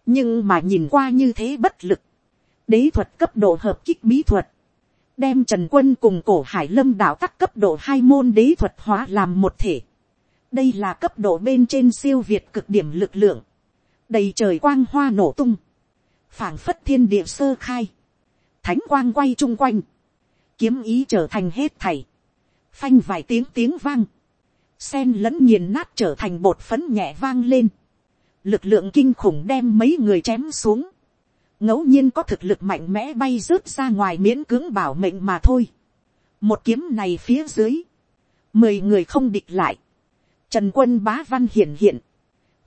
nhưng mà nhìn qua như thế bất lực, đế thuật cấp độ hợp kích bí thuật, đem trần quân cùng cổ hải lâm đạo tắc cấp độ hai môn đế thuật hóa làm một thể. đây là cấp độ bên trên siêu việt cực điểm lực lượng, đầy trời quang hoa nổ tung, phảng phất thiên địa sơ khai, thánh quang quay chung quanh, kiếm ý trở thành hết thảy, phanh vài tiếng tiếng vang, sen lẫn nghiền nát trở thành bột phấn nhẹ vang lên, lực lượng kinh khủng đem mấy người chém xuống, ngẫu nhiên có thực lực mạnh mẽ bay rớt ra ngoài miễn cưỡng bảo mệnh mà thôi. một kiếm này phía dưới, mười người không địch lại, trần quân bá văn hiển hiện,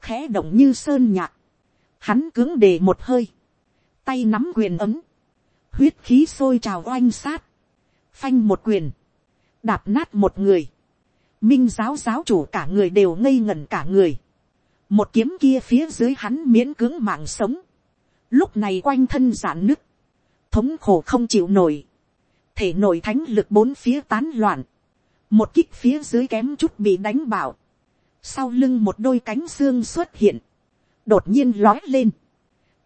khẽ động như sơn nhạc, hắn cứng đề một hơi, tay nắm quyền ấm, huyết khí sôi trào oanh sát, phanh một quyền, đạp nát một người, minh giáo giáo chủ cả người đều ngây ngẩn cả người, một kiếm kia phía dưới hắn miễn cưỡng mạng sống, lúc này quanh thân giãn nứt, thống khổ không chịu nổi, thể nội thánh lực bốn phía tán loạn, một kích phía dưới kém chút bị đánh bảo, sau lưng một đôi cánh xương xuất hiện, đột nhiên lói lên,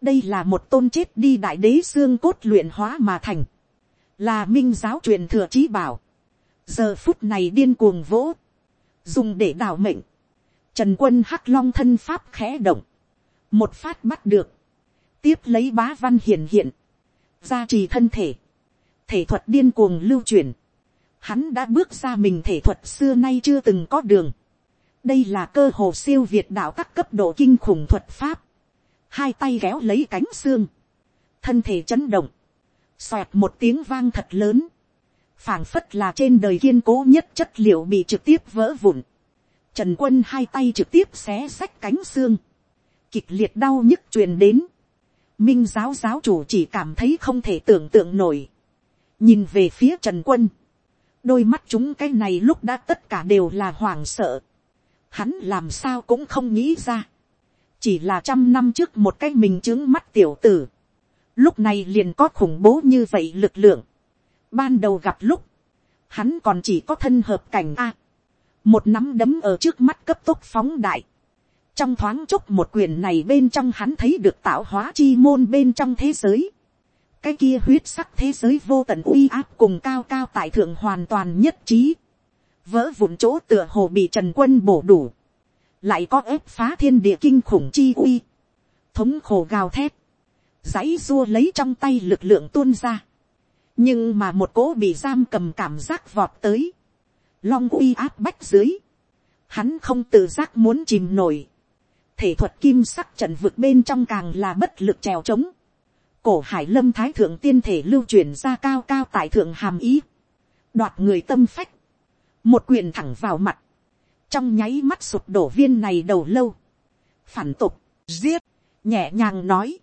đây là một tôn chết đi đại đế xương cốt luyện hóa mà thành, là minh giáo truyền thừa trí bảo, giờ phút này điên cuồng vỗ, dùng để đào mệnh, trần quân hắc long thân pháp khẽ động, một phát bắt được, tiếp lấy bá văn hiển hiện, gia trì thân thể, thể thuật điên cuồng lưu truyền, hắn đã bước ra mình thể thuật xưa nay chưa từng có đường, đây là cơ hồ siêu việt đạo các cấp độ kinh khủng thuật pháp, hai tay kéo lấy cánh xương, thân thể chấn động, xoẹt một tiếng vang thật lớn, phảng phất là trên đời kiên cố nhất chất liệu bị trực tiếp vỡ vụn, trần quân hai tay trực tiếp xé sách cánh xương, kịch liệt đau nhức truyền đến, minh giáo giáo chủ chỉ cảm thấy không thể tưởng tượng nổi. nhìn về phía trần quân, đôi mắt chúng cái này lúc đã tất cả đều là hoảng sợ. hắn làm sao cũng không nghĩ ra. chỉ là trăm năm trước một cái mình chứng mắt tiểu tử. lúc này liền có khủng bố như vậy lực lượng ban đầu gặp lúc, hắn còn chỉ có thân hợp cảnh a. một nắm đấm ở trước mắt cấp tốc phóng đại trong thoáng chốc một quyền này bên trong hắn thấy được tạo hóa chi môn bên trong thế giới. cái kia huyết sắc thế giới vô tận uy áp cùng cao cao tại thượng hoàn toàn nhất trí. vỡ vụn chỗ tựa hồ bị trần quân bổ đủ. lại có ép phá thiên địa kinh khủng chi uy. thống khổ gào thét. dãy dua lấy trong tay lực lượng tuôn ra nhưng mà một cỗ bị giam cầm cảm giác vọt tới. long uy áp bách dưới. hắn không tự giác muốn chìm nổi thể thuật kim sắc trận vực bên trong càng là bất lực trèo trống. Cổ hải lâm thái thượng tiên thể lưu truyền ra cao cao tại thượng hàm ý. Đoạt người tâm phách. Một quyền thẳng vào mặt. Trong nháy mắt sụp đổ viên này đầu lâu. Phản tục, giết, nhẹ nhàng nói.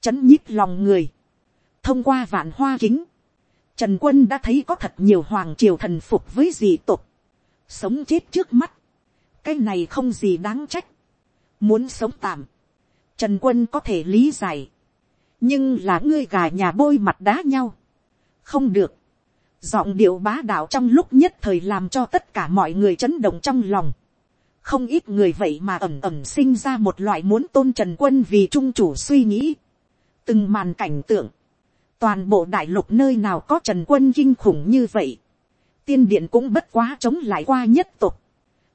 Chấn nhích lòng người. Thông qua vạn hoa kính. Trần quân đã thấy có thật nhiều hoàng triều thần phục với dị tục. Sống chết trước mắt. Cái này không gì đáng trách. Muốn sống tạm, trần quân có thể lý giải, nhưng là ngươi gà nhà bôi mặt đá nhau, không được, giọng điệu bá đạo trong lúc nhất thời làm cho tất cả mọi người chấn động trong lòng, không ít người vậy mà ẩm ẩm sinh ra một loại muốn tôn trần quân vì trung chủ suy nghĩ, từng màn cảnh tượng, toàn bộ đại lục nơi nào có trần quân kinh khủng như vậy, tiên điện cũng bất quá chống lại qua nhất tục,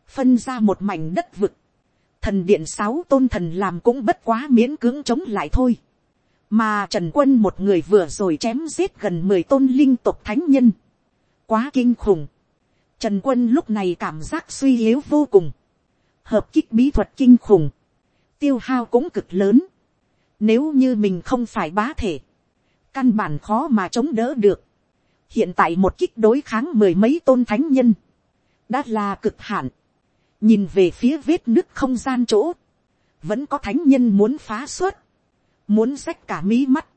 phân ra một mảnh đất vực, thần điện sáu tôn thần làm cũng bất quá miễn cưỡng chống lại thôi. mà trần quân một người vừa rồi chém giết gần mười tôn linh tục thánh nhân. quá kinh khủng. trần quân lúc này cảm giác suy yếu vô cùng. hợp kích bí thuật kinh khủng. tiêu hao cũng cực lớn. nếu như mình không phải bá thể, căn bản khó mà chống đỡ được. hiện tại một kích đối kháng mười mấy tôn thánh nhân, đã là cực hạn. Nhìn về phía vết nước không gian chỗ, vẫn có thánh nhân muốn phá suốt, muốn xách cả mí mắt,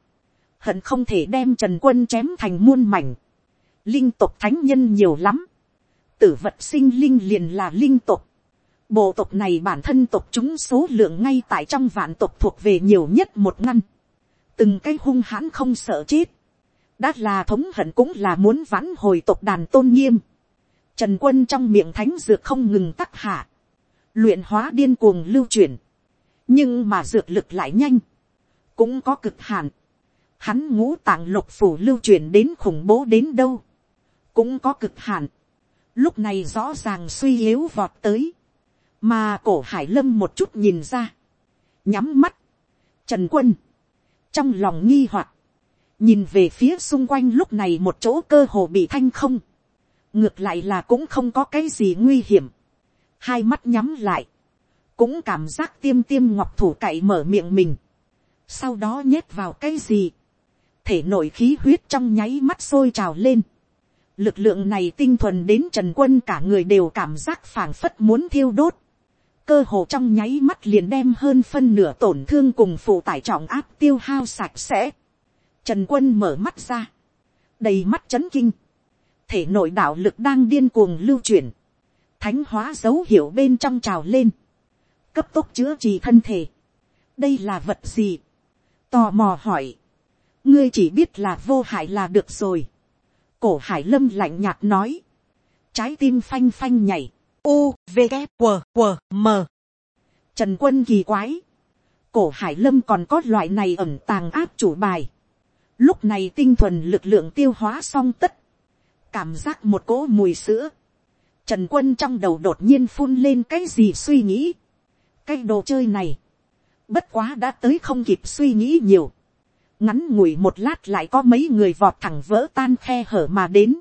hận không thể đem trần quân chém thành muôn mảnh, linh tộc thánh nhân nhiều lắm, tử vật sinh linh liền là linh tộc. bộ tộc này bản thân tộc chúng số lượng ngay tại trong vạn tộc thuộc về nhiều nhất một ngăn, từng cái hung hãn không sợ chết, đã là thống hận cũng là muốn vãn hồi tộc đàn tôn nghiêm. Trần quân trong miệng thánh dược không ngừng tắc hạ. Luyện hóa điên cuồng lưu chuyển. Nhưng mà dược lực lại nhanh. Cũng có cực hạn. Hắn ngũ tạng lục phủ lưu chuyển đến khủng bố đến đâu. Cũng có cực hạn. Lúc này rõ ràng suy yếu vọt tới. Mà cổ hải lâm một chút nhìn ra. Nhắm mắt. Trần quân. Trong lòng nghi hoặc. Nhìn về phía xung quanh lúc này một chỗ cơ hồ bị thanh không, ngược lại là cũng không có cái gì nguy hiểm, hai mắt nhắm lại, cũng cảm giác tiêm tiêm ngọc thủ cậy mở miệng mình, sau đó nhét vào cái gì, thể nội khí huyết trong nháy mắt sôi trào lên, lực lượng này tinh thuần đến trần quân cả người đều cảm giác phảng phất muốn thiêu đốt, cơ hồ trong nháy mắt liền đem hơn phân nửa tổn thương cùng phụ tải trọng áp tiêu hao sạch sẽ. Trần quân mở mắt ra, đầy mắt chấn kinh, thể nội đạo lực đang điên cuồng lưu chuyển, thánh hóa dấu hiệu bên trong trào lên, cấp tốc chữa trị thân thể. đây là vật gì, tò mò hỏi, ngươi chỉ biết là vô hại là được rồi. cổ hải lâm lạnh nhạt nói, trái tim phanh phanh nhảy, u v g q q m. Trần quân kỳ quái, cổ hải lâm còn có loại này ẩm tàng áp chủ bài, lúc này tinh thuần lực lượng tiêu hóa xong tất, cảm giác một cỗ mùi sữa, trần quân trong đầu đột nhiên phun lên cái gì suy nghĩ, cái đồ chơi này, bất quá đã tới không kịp suy nghĩ nhiều, ngắn ngủi một lát lại có mấy người vọt thẳng vỡ tan khe hở mà đến.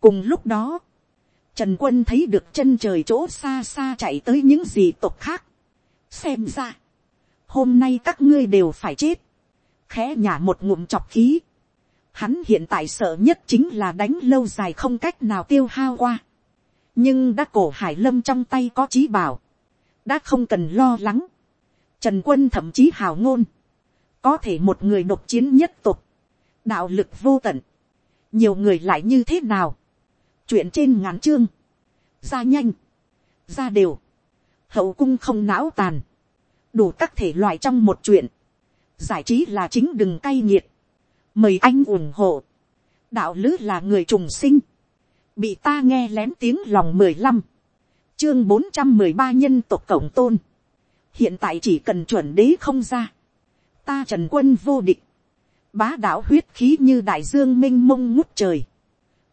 cùng lúc đó, trần quân thấy được chân trời chỗ xa xa chạy tới những gì tộc khác. xem ra, hôm nay các ngươi đều phải chết, khẽ nhả một ngụm chọc khí. Hắn hiện tại sợ nhất chính là đánh lâu dài không cách nào tiêu hao qua. nhưng đã cổ hải lâm trong tay có trí bảo, đã không cần lo lắng. Trần quân thậm chí hào ngôn, có thể một người độc chiến nhất tục, đạo lực vô tận, nhiều người lại như thế nào chuyện trên ngắn chương, ra nhanh, ra đều, hậu cung không não tàn, đủ các thể loại trong một chuyện. Giải trí là chính đừng cay nghiệt, mời anh ủng hộ, đạo lứ là người trùng sinh, bị ta nghe lén tiếng lòng mười lăm, chương bốn trăm mười ba nhân tộc cổng tôn, hiện tại chỉ cần chuẩn đế không ra, ta trần quân vô địch, bá đạo huyết khí như đại dương m i n h mông ngút trời,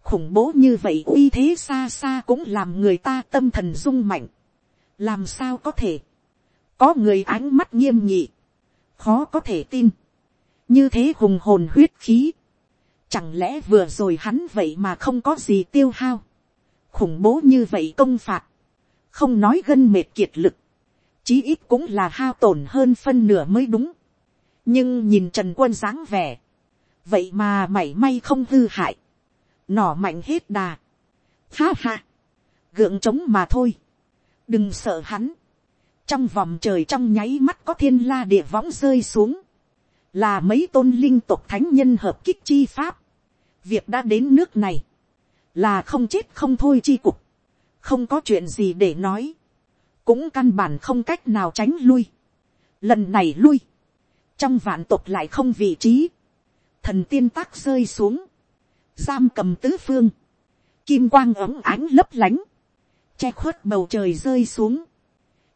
khủng bố như vậy uy thế xa xa cũng làm người ta tâm thần rung mạnh, làm sao có thể, có người ánh mắt nghiêm nhị, khó có thể tin, như thế hùng hồn huyết khí, chẳng lẽ vừa rồi hắn vậy mà không có gì tiêu hao, khủng bố như vậy công phạt, không nói gân mệt kiệt lực, chí ít cũng là hao tổn hơn phân nửa mới đúng, nhưng nhìn trần quân dáng vẻ, vậy mà mảy may không hư hại, nỏ mạnh hết đà, ha ha, gượng trống mà thôi, đừng sợ hắn, trong vòng trời trong nháy mắt có thiên la địa võng rơi xuống, là mấy tôn linh tục thánh nhân hợp kích chi pháp. việc đã đến nước này, là không chết không thôi chi cục, không có chuyện gì để nói, cũng căn bản không cách nào tránh lui. lần này lui, trong vạn tục lại không vị trí, thần tiên tác rơi xuống, giam cầm tứ phương, kim quang ấm ánh lấp lánh, che khuất bầu trời rơi xuống,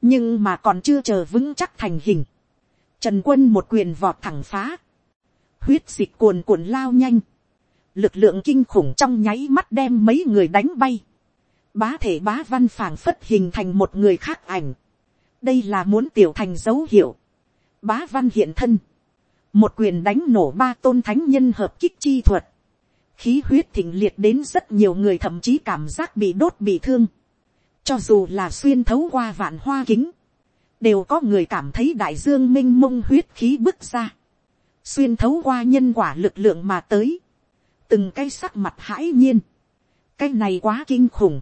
nhưng mà còn chưa chờ vững chắc thành hình, trần quân một quyền vọt thẳng phá, huyết dịch cuồn cuộn lao nhanh, lực lượng kinh khủng trong nháy mắt đem mấy người đánh bay, bá thể bá văn phảng phất hình thành một người khác ảnh, đây là muốn tiểu thành dấu hiệu, bá văn hiện thân, một quyền đánh nổ ba tôn thánh nhân hợp kích chi thuật, khí huyết thịnh liệt đến rất nhiều người thậm chí cảm giác bị đốt bị thương, cho dù là xuyên thấu qua vạn hoa kính. Đều có người cảm thấy đại dương minh mông huyết khí bức ra. Xuyên thấu qua nhân quả lực lượng mà tới. Từng cái sắc mặt hãi nhiên. Cái này quá kinh khủng.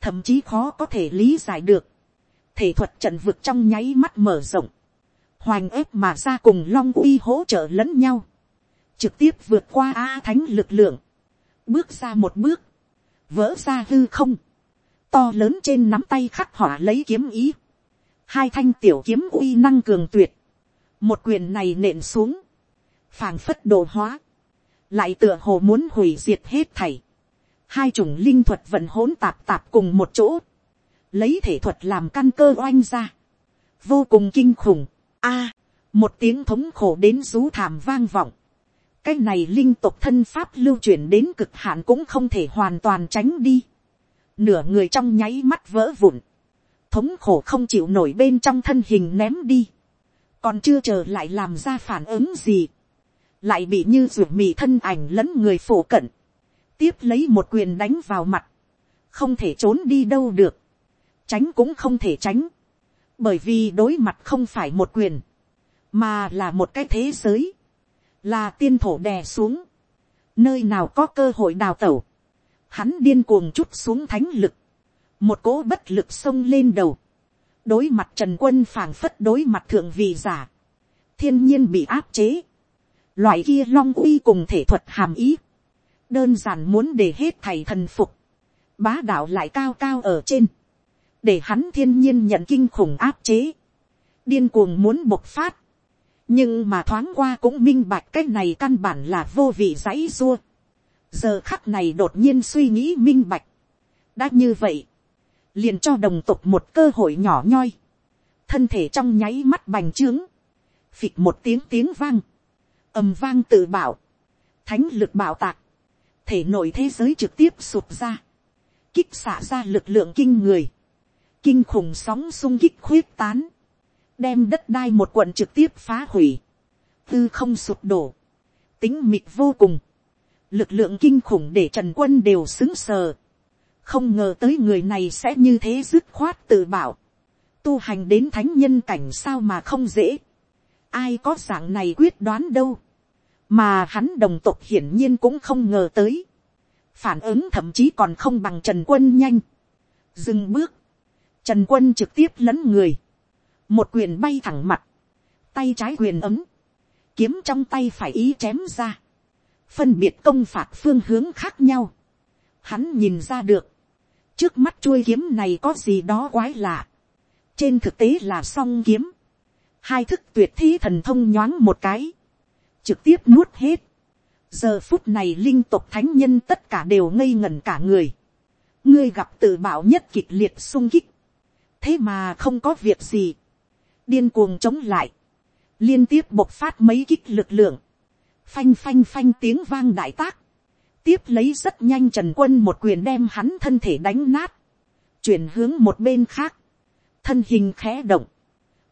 Thậm chí khó có thể lý giải được. Thể thuật trận vực trong nháy mắt mở rộng. Hoành ép mà ra cùng long uy hỗ trợ lẫn nhau. Trực tiếp vượt qua A thánh lực lượng. Bước ra một bước. Vỡ ra hư không. To lớn trên nắm tay khắc họa lấy kiếm ý, hai thanh tiểu kiếm uy năng cường tuyệt, một quyền này nện xuống, phàng phất đồ hóa, lại tựa hồ muốn hủy diệt hết thảy, hai chủng linh thuật vận hỗn tạp tạp cùng một chỗ, lấy thể thuật làm căn cơ oanh ra, vô cùng kinh khủng, a, một tiếng thống khổ đến rú thảm vang vọng, cái này linh tục thân pháp lưu chuyển đến cực hạn cũng không thể hoàn toàn tránh đi, nửa người trong nháy mắt vỡ vụn, thống khổ không chịu nổi bên trong thân hình ném đi, còn chưa chờ lại làm ra phản ứng gì, lại bị như ruột mì thân ảnh lẫn người phổ cận, tiếp lấy một quyền đánh vào mặt, không thể trốn đi đâu được, tránh cũng không thể tránh, bởi vì đối mặt không phải một quyền, mà là một cái thế giới, là tiên thổ đè xuống, nơi nào có cơ hội đào tẩu, hắn điên cuồng chút xuống thánh lực, một cỗ bất lực xông lên đầu, đối mặt trần quân phảng phất đối mặt thượng vị giả, thiên nhiên bị áp chế, loại kia long uy cùng thể thuật hàm ý, đơn giản muốn để hết thầy thần phục, bá đạo lại cao cao ở trên, để hắn thiên nhiên nhận kinh khủng áp chế, điên cuồng muốn bộc phát, nhưng mà thoáng qua cũng minh bạch cái này căn bản là vô vị dãy dua. giờ khắc này đột nhiên suy nghĩ minh bạch. đã như vậy, liền cho đồng tục một cơ hội nhỏ nhoi, thân thể trong nháy mắt bành trướng, phịch một tiếng tiếng vang, ầm vang tự bảo, thánh lực bảo tạc, thể nội thế giới trực tiếp sụp ra, kích xả ra lực lượng kinh người, kinh khủng sóng sung kích khuyết tán, đem đất đai một quận trực tiếp phá hủy, tư không sụp đổ, tính mịt vô cùng, lực lượng kinh khủng để trần quân đều xứng sờ, không ngờ tới người này sẽ như thế dứt khoát tự bảo, tu hành đến thánh nhân cảnh sao mà không dễ, ai có dạng này quyết đoán đâu, mà hắn đồng tộc hiển nhiên cũng không ngờ tới, phản ứng thậm chí còn không bằng trần quân nhanh, dừng bước, trần quân trực tiếp lấn người, một quyền bay thẳng mặt, tay trái quyền ấm, kiếm trong tay phải ý chém ra, phân biệt công phạt phương hướng khác nhau, hắn nhìn ra được, trước mắt chuôi kiếm này có gì đó quái lạ, trên thực tế là song kiếm, hai thức tuyệt thi thần thông nhoáng một cái, trực tiếp nuốt hết, giờ phút này linh tục thánh nhân tất cả đều ngây ngẩn cả người, ngươi gặp tự bảo nhất kịch liệt sung kích, thế mà không có việc gì, điên cuồng chống lại, liên tiếp bộc phát mấy kích lực lượng, phanh phanh phanh tiếng vang đại tác, tiếp lấy rất nhanh trần quân một quyền đem hắn thân thể đánh nát, chuyển hướng một bên khác, thân hình khẽ động,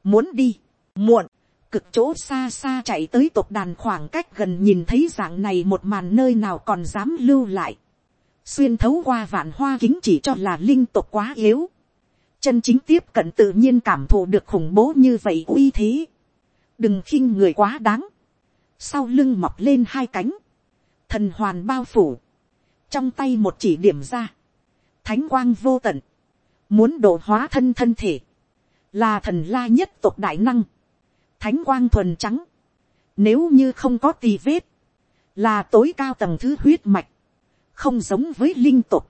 muốn đi, muộn, cực chỗ xa xa chạy tới tộc đàn khoảng cách gần nhìn thấy dạng này một màn nơi nào còn dám lưu lại, xuyên thấu qua vạn hoa kính chỉ cho là linh tộc quá yếu, chân chính tiếp cận tự nhiên cảm thụ được khủng bố như vậy uy thế. đừng khinh người quá đáng. sau lưng mọc lên hai cánh. thần hoàn bao phủ. trong tay một chỉ điểm ra. thánh quang vô tận. muốn độ hóa thân thân thể. là thần la nhất tộc đại năng. thánh quang thuần trắng. nếu như không có tì vết. là tối cao tầng thứ huyết mạch. không giống với linh tộc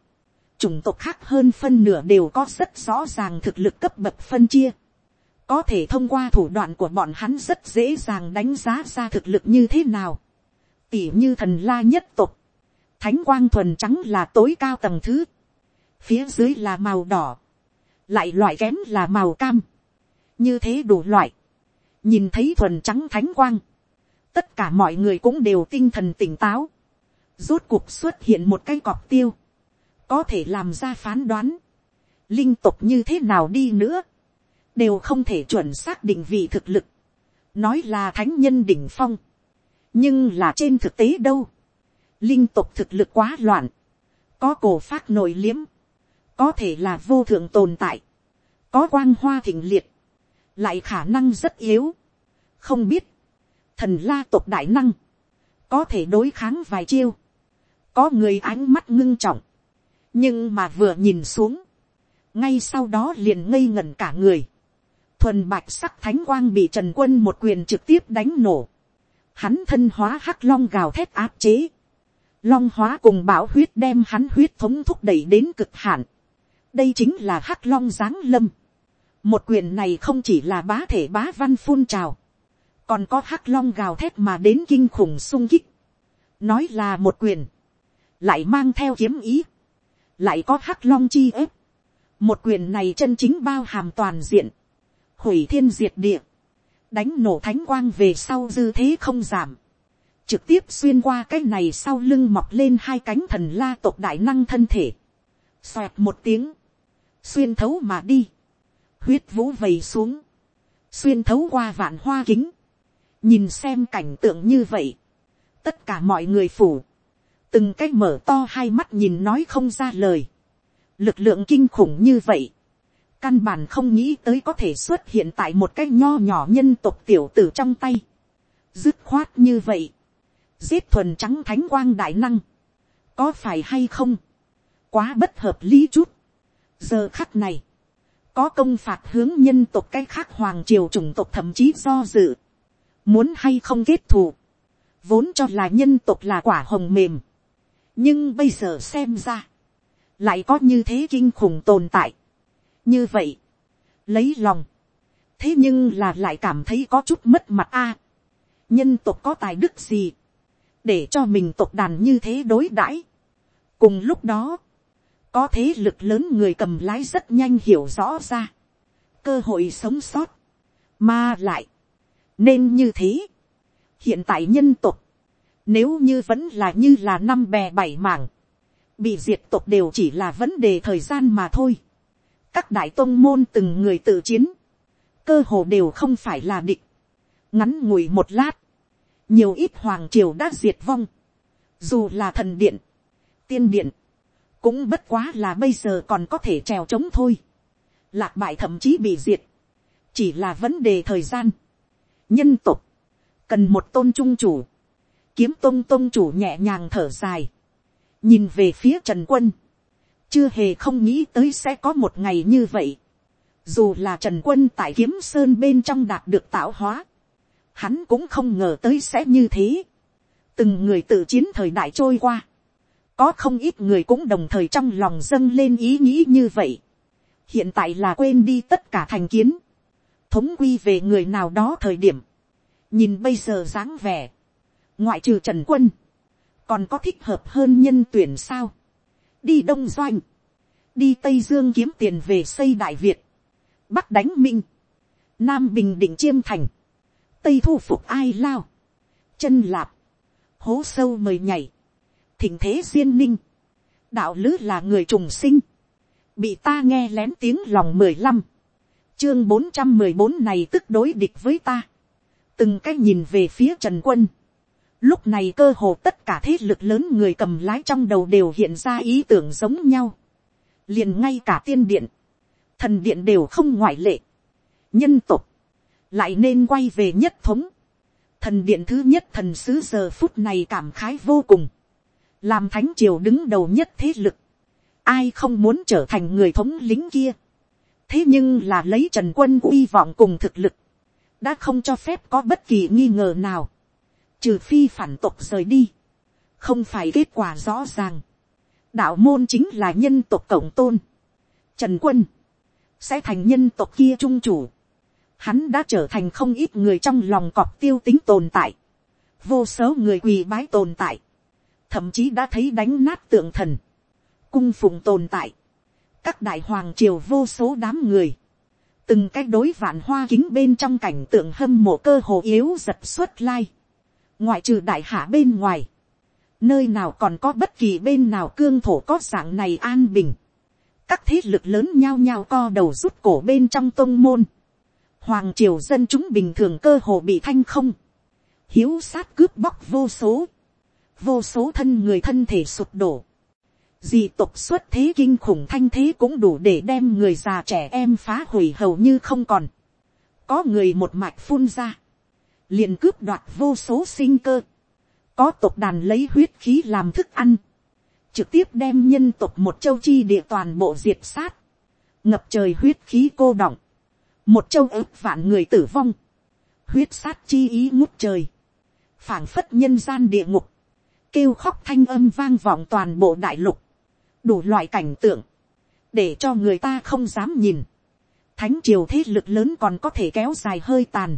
chủng tộc khác hơn phân nửa đều có rất rõ ràng thực lực cấp bậc phân chia. Có thể thông qua thủ đoạn của bọn hắn rất dễ dàng đánh giá ra thực lực như thế nào. Tỉ như thần la nhất tộc. Thánh quang thuần trắng là tối cao tầng thứ. Phía dưới là màu đỏ. Lại loại kém là màu cam. Như thế đủ loại. Nhìn thấy thuần trắng thánh quang. Tất cả mọi người cũng đều tinh thần tỉnh táo. Rốt cuộc xuất hiện một cái cọp tiêu có thể làm ra phán đoán, linh tục như thế nào đi nữa, đều không thể chuẩn xác định vị thực lực, nói là thánh nhân đỉnh phong, nhưng là trên thực tế đâu, linh tục thực lực quá loạn, có cổ phát nội liếm, có thể là vô thượng tồn tại, có quang hoa thịnh liệt, lại khả năng rất yếu, không biết, thần la tộc đại năng, có thể đối kháng vài chiêu, có người ánh mắt ngưng trọng, nhưng mà vừa nhìn xuống, ngay sau đó liền ngây ngẩn cả người, thuần bạch sắc thánh quang bị trần quân một quyền trực tiếp đánh nổ, hắn thân hóa hắc long gào thét áp chế, long hóa cùng bão huyết đem hắn huyết thống thúc đẩy đến cực hạn, đây chính là hắc long giáng lâm, một quyền này không chỉ là bá thể bá văn phun trào, còn có hắc long gào thét mà đến kinh khủng sung kích, nói là một quyền, lại mang theo kiếm ý, lại có hắc long chi ếp, một quyền này chân chính bao hàm toàn diện, hủy thiên diệt địa, đánh nổ thánh quang về sau dư thế không giảm, trực tiếp xuyên qua cái này sau lưng mọc lên hai cánh thần la tộc đại năng thân thể, xoẹt một tiếng, xuyên thấu mà đi, huyết vũ vầy xuống, xuyên thấu qua vạn hoa kính, nhìn xem cảnh tượng như vậy, tất cả mọi người phủ, từng cái mở to hai mắt nhìn nói không ra lời, lực lượng kinh khủng như vậy, căn bản không nghĩ tới có thể xuất hiện tại một cái nho nhỏ nhân tộc tiểu tử trong tay, dứt khoát như vậy, giết thuần trắng thánh quang đại năng, có phải hay không, quá bất hợp lý chút, giờ khắc này, có công phạt hướng nhân tộc cái khác hoàng triều chủng tộc thậm chí do dự, muốn hay không kết thù, vốn cho là nhân tộc là quả hồng mềm, nhưng bây giờ xem ra, lại có như thế kinh khủng tồn tại. như vậy, lấy lòng, thế nhưng là lại cảm thấy có chút mất mặt a. nhân tộc có tài đức gì, để cho mình tộc đàn như thế đối đãi. cùng lúc đó, có thế lực lớn người cầm lái rất nhanh hiểu rõ ra, cơ hội sống sót, mà lại, nên như thế. hiện tại nhân tộc, nếu như vẫn là như là năm bè bảy mảng, bị diệt tộc đều chỉ là vấn đề thời gian mà thôi. các đại tôn môn từng người tự chiến, cơ hồ đều không phải là địch. ngắn ngủi một lát, nhiều ít hoàng triều đã diệt vong, dù là thần điện, tiên điện, cũng bất quá là bây giờ còn có thể trèo trống thôi. lạc bại thậm chí bị diệt, chỉ là vấn đề thời gian. nhân tục, cần một tôn trung chủ, kiếm tông tông chủ nhẹ nhàng thở dài, nhìn về phía trần quân, chưa hề không nghĩ tới sẽ có một ngày như vậy. Dù là trần quân tại kiếm sơn bên trong đạt được tạo hóa, hắn cũng không ngờ tới sẽ như thế. từng người tự chiến thời đại trôi qua, có không ít người cũng đồng thời trong lòng dâng lên ý nghĩ như vậy. hiện tại là quên đi tất cả thành kiến, thống quy về người nào đó thời điểm, nhìn bây giờ dáng vẻ, ngoại trừ trần quân, còn có thích hợp hơn nhân tuyển sao, đi đông doanh, đi tây dương kiếm tiền về xây đại việt, bắc đánh minh, nam bình định chiêm thành, tây thu phục ai lao, chân lạp, hố sâu mời nhảy, thỉnh thế duyên ninh, đạo lứ là người trùng sinh, bị ta nghe lén tiếng lòng mười lăm, chương bốn trăm mười bốn này tức đối địch với ta, từng cái nhìn về phía trần quân, Lúc này cơ hồ tất cả thế lực lớn người cầm lái trong đầu đều hiện ra ý tưởng giống nhau. liền ngay cả tiên điện, thần điện đều không ngoại lệ. Nhân tục, lại nên quay về nhất thống. Thần điện thứ nhất thần sứ giờ phút này cảm khái vô cùng. Làm thánh triều đứng đầu nhất thế lực. Ai không muốn trở thành người thống lính kia. Thế nhưng là lấy trần quân uy vọng cùng thực lực. Đã không cho phép có bất kỳ nghi ngờ nào trừ phi phản tộc rời đi, không phải kết quả rõ ràng. đạo môn chính là nhân tộc cộng tôn. trần quân, sẽ thành nhân tộc kia trung chủ. hắn đã trở thành không ít người trong lòng cọp tiêu tính tồn tại. vô số người quỳ bái tồn tại. thậm chí đã thấy đánh nát tượng thần. cung phụng tồn tại. các đại hoàng triều vô số đám người từng cách đối vạn hoa kính bên trong cảnh tượng hâm mộ cơ hồ yếu giật xuất lai ngoại trừ đại hạ bên ngoài, nơi nào còn có bất kỳ bên nào cương thổ có dạng này an bình, các thế lực lớn nhao nhao co đầu rút cổ bên trong tôn môn, hoàng triều dân chúng bình thường cơ hồ bị thanh không, hiếu sát cướp bóc vô số, vô số thân người thân thể sụp đổ, di tục xuất thế kinh khủng thanh thế cũng đủ để đem người già trẻ em phá hủy hầu như không còn, có người một mạch phun ra, liền cướp đoạt vô số sinh cơ, có tộc đàn lấy huyết khí làm thức ăn, trực tiếp đem nhân tộc một châu chi địa toàn bộ diệt sát, ngập trời huyết khí cô động, một châu ước vạn người tử vong, huyết sát chi ý ngút trời, phảng phất nhân gian địa ngục, kêu khóc thanh âm vang vọng toàn bộ đại lục, đủ loại cảnh tượng, để cho người ta không dám nhìn, thánh triều thế lực lớn còn có thể kéo dài hơi tàn,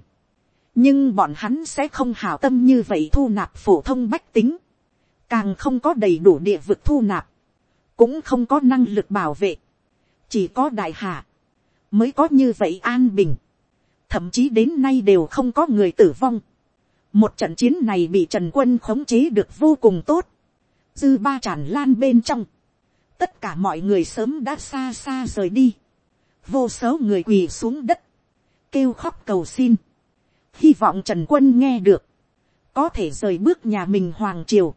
nhưng bọn hắn sẽ không hảo tâm như vậy thu nạp phổ thông bách tính, càng không có đầy đủ địa vực thu nạp, cũng không có năng lực bảo vệ, chỉ có đại hạ, mới có như vậy an bình, thậm chí đến nay đều không có người tử vong. một trận chiến này bị trần quân khống chế được vô cùng tốt, dư ba tràn lan bên trong, tất cả mọi người sớm đã xa xa rời đi, vô số người quỳ xuống đất, kêu khóc cầu xin, hy vọng trần quân nghe được, có thể rời bước nhà mình hoàng triều,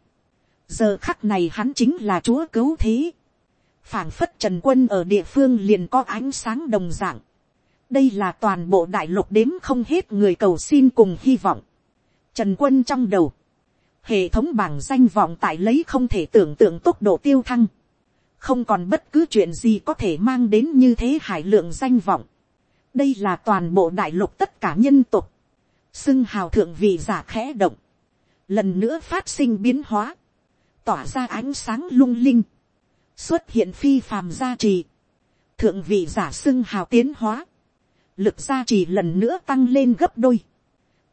giờ khắc này hắn chính là chúa cứu thế, phảng phất trần quân ở địa phương liền có ánh sáng đồng dạng, đây là toàn bộ đại lục đếm không hết người cầu xin cùng hy vọng. Trần quân trong đầu, hệ thống bảng danh vọng tại lấy không thể tưởng tượng tốc độ tiêu thăng, không còn bất cứ chuyện gì có thể mang đến như thế hải lượng danh vọng. đây là toàn bộ đại lục tất cả nhân tục, xưng hào thượng vị giả khẽ động, lần nữa phát sinh biến hóa, tỏa ra ánh sáng lung linh, xuất hiện phi phàm gia trì, thượng vị giả xưng hào tiến hóa, lực gia trì lần nữa tăng lên gấp đôi,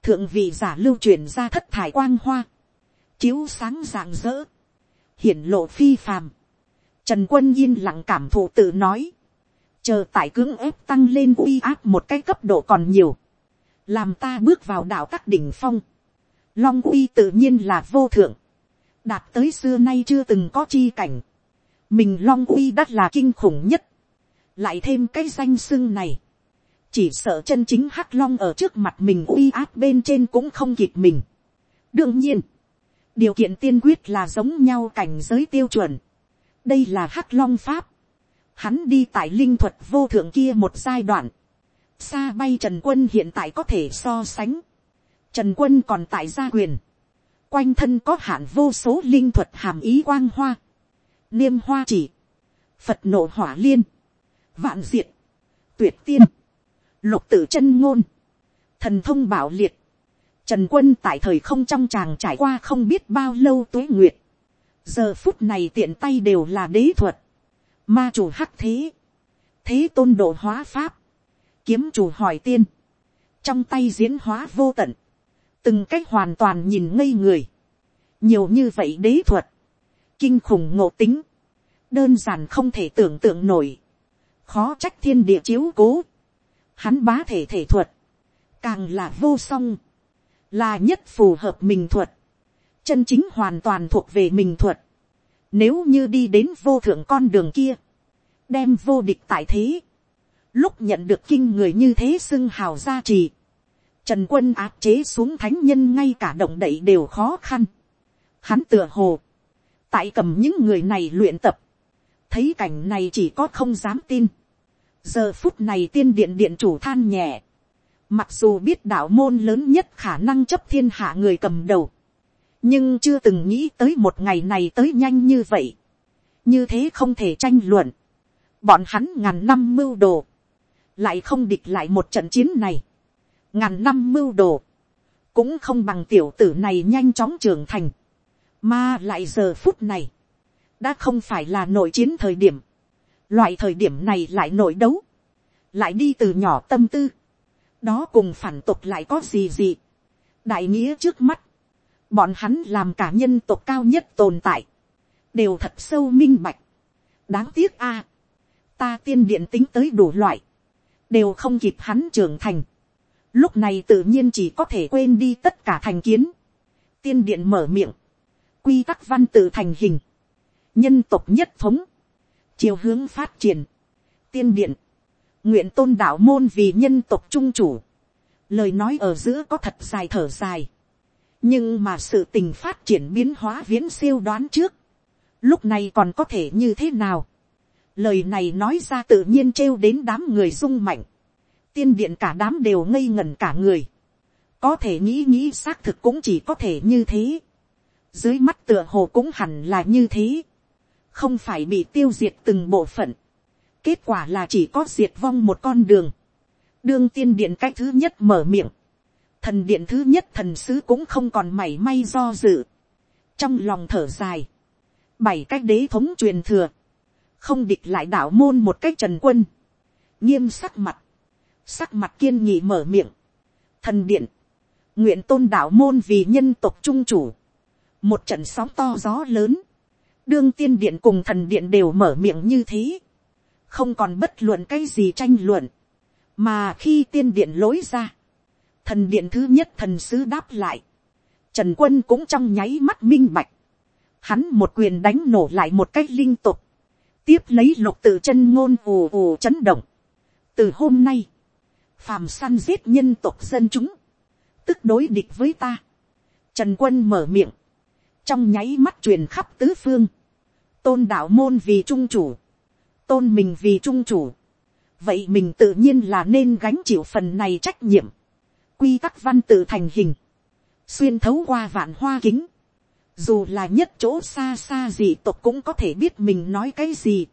thượng vị giả lưu truyền ra thất thải quang hoa, chiếu sáng rạng rỡ, hiển lộ phi phàm, trần quân yên lặng cảm thụ tự nói, chờ tại cưỡng ép tăng lên uy áp một cái cấp độ còn nhiều, làm ta bước vào đạo các đỉnh phong, long uy tự nhiên là vô thượng, đạt tới xưa nay chưa từng có chi cảnh, mình long uy đắt là kinh khủng nhất, lại thêm cái danh xưng này, chỉ sợ chân chính hắc long ở trước mặt mình uy áp bên trên cũng không kịp mình. đương nhiên, điều kiện tiên quyết là giống nhau cảnh giới tiêu chuẩn. đây là hắc long pháp. hắn đi tại linh thuật vô thượng kia một giai đoạn xa bay trần quân hiện tại có thể so sánh. trần quân còn tại gia quyền. quanh thân có hạn vô số linh thuật hàm ý quang hoa. niêm hoa chỉ. phật nộ hỏa liên. vạn diệt. tuyệt tiên lục tử chân ngôn, thần thông bảo liệt, trần quân tại thời không trong tràng trải qua không biết bao lâu tuế nguyệt, giờ phút này tiện tay đều là đế thuật, ma chủ hắc thế, thế tôn độ hóa pháp, kiếm chủ hỏi tiên, trong tay diễn hóa vô tận, từng cách hoàn toàn nhìn ngây người, nhiều như vậy đế thuật, kinh khủng ngộ tính, đơn giản không thể tưởng tượng nổi, khó trách thiên địa chiếu cố, hắn bá thể thể thuật, càng là vô song, là nhất phù hợp mình thuật, chân chính hoàn toàn thuộc về mình thuật, nếu như đi đến vô thượng con đường kia, đem vô địch tại thế, lúc nhận được kinh người như thế xưng hào gia trì, trần quân áp chế xuống thánh nhân ngay cả động đậy đều khó khăn, hắn tựa hồ, tại cầm những người này luyện tập, thấy cảnh này chỉ có không dám tin, giờ phút này tiên điện điện chủ than nhẹ, mặc dù biết đạo môn lớn nhất khả năng chấp thiên hạ người cầm đầu, nhưng chưa từng nghĩ tới một ngày này tới nhanh như vậy, như thế không thể tranh luận, bọn hắn ngàn năm mưu đồ, lại không địch lại một trận chiến này, ngàn năm mưu đồ, cũng không bằng tiểu tử này nhanh chóng trưởng thành, mà lại giờ phút này, đã không phải là nội chiến thời điểm, Loại thời điểm này lại nội đấu. Lại đi từ nhỏ tâm tư. Đó cùng phản tục lại có gì gì. Đại nghĩa trước mắt. Bọn hắn làm cả nhân tộc cao nhất tồn tại. Đều thật sâu minh bạch. Đáng tiếc a Ta tiên điện tính tới đủ loại. Đều không kịp hắn trưởng thành. Lúc này tự nhiên chỉ có thể quên đi tất cả thành kiến. Tiên điện mở miệng. Quy tắc văn tự thành hình. Nhân tộc nhất thống chiều hướng phát triển, tiên điện, nguyện tôn đạo môn vì nhân tộc trung chủ, lời nói ở giữa có thật dài thở dài, nhưng mà sự tình phát triển biến hóa viễn siêu đoán trước, lúc này còn có thể như thế nào, lời này nói ra tự nhiên trêu đến đám người rung mạnh, tiên điện cả đám đều ngây ngẩn cả người, có thể nghĩ nghĩ xác thực cũng chỉ có thể như thế, dưới mắt tựa hồ cũng hẳn là như thế, không phải bị tiêu diệt từng bộ phận, kết quả là chỉ có diệt vong một con đường, đương tiên điện cái thứ nhất mở miệng, thần điện thứ nhất thần sứ cũng không còn mảy may do dự, trong lòng thở dài, bảy cái đế thống truyền thừa, không địch lại đạo môn một cách trần quân, nghiêm sắc mặt, sắc mặt kiên nhị mở miệng, thần điện, nguyện tôn đạo môn vì nhân tộc trung chủ, một trận sóng to gió lớn, đương tiên điện cùng thần điện đều mở miệng như thế, không còn bất luận cái gì tranh luận, mà khi tiên điện lối ra, thần điện thứ nhất thần sứ đáp lại, trần quân cũng trong nháy mắt minh bạch, hắn một quyền đánh nổ lại một cách linh tục, tiếp lấy lục tự chân ngôn ù ù chấn động. từ hôm nay, phàm săn giết nhân tộc dân chúng, tức đối địch với ta. trần quân mở miệng, trong nháy mắt truyền khắp tứ phương, tôn đạo môn vì trung chủ, tôn mình vì trung chủ, vậy mình tự nhiên là nên gánh chịu phần này trách nhiệm, quy tắc văn tự thành hình, xuyên thấu qua vạn hoa kính, dù là nhất chỗ xa xa gì tộc cũng có thể biết mình nói cái gì,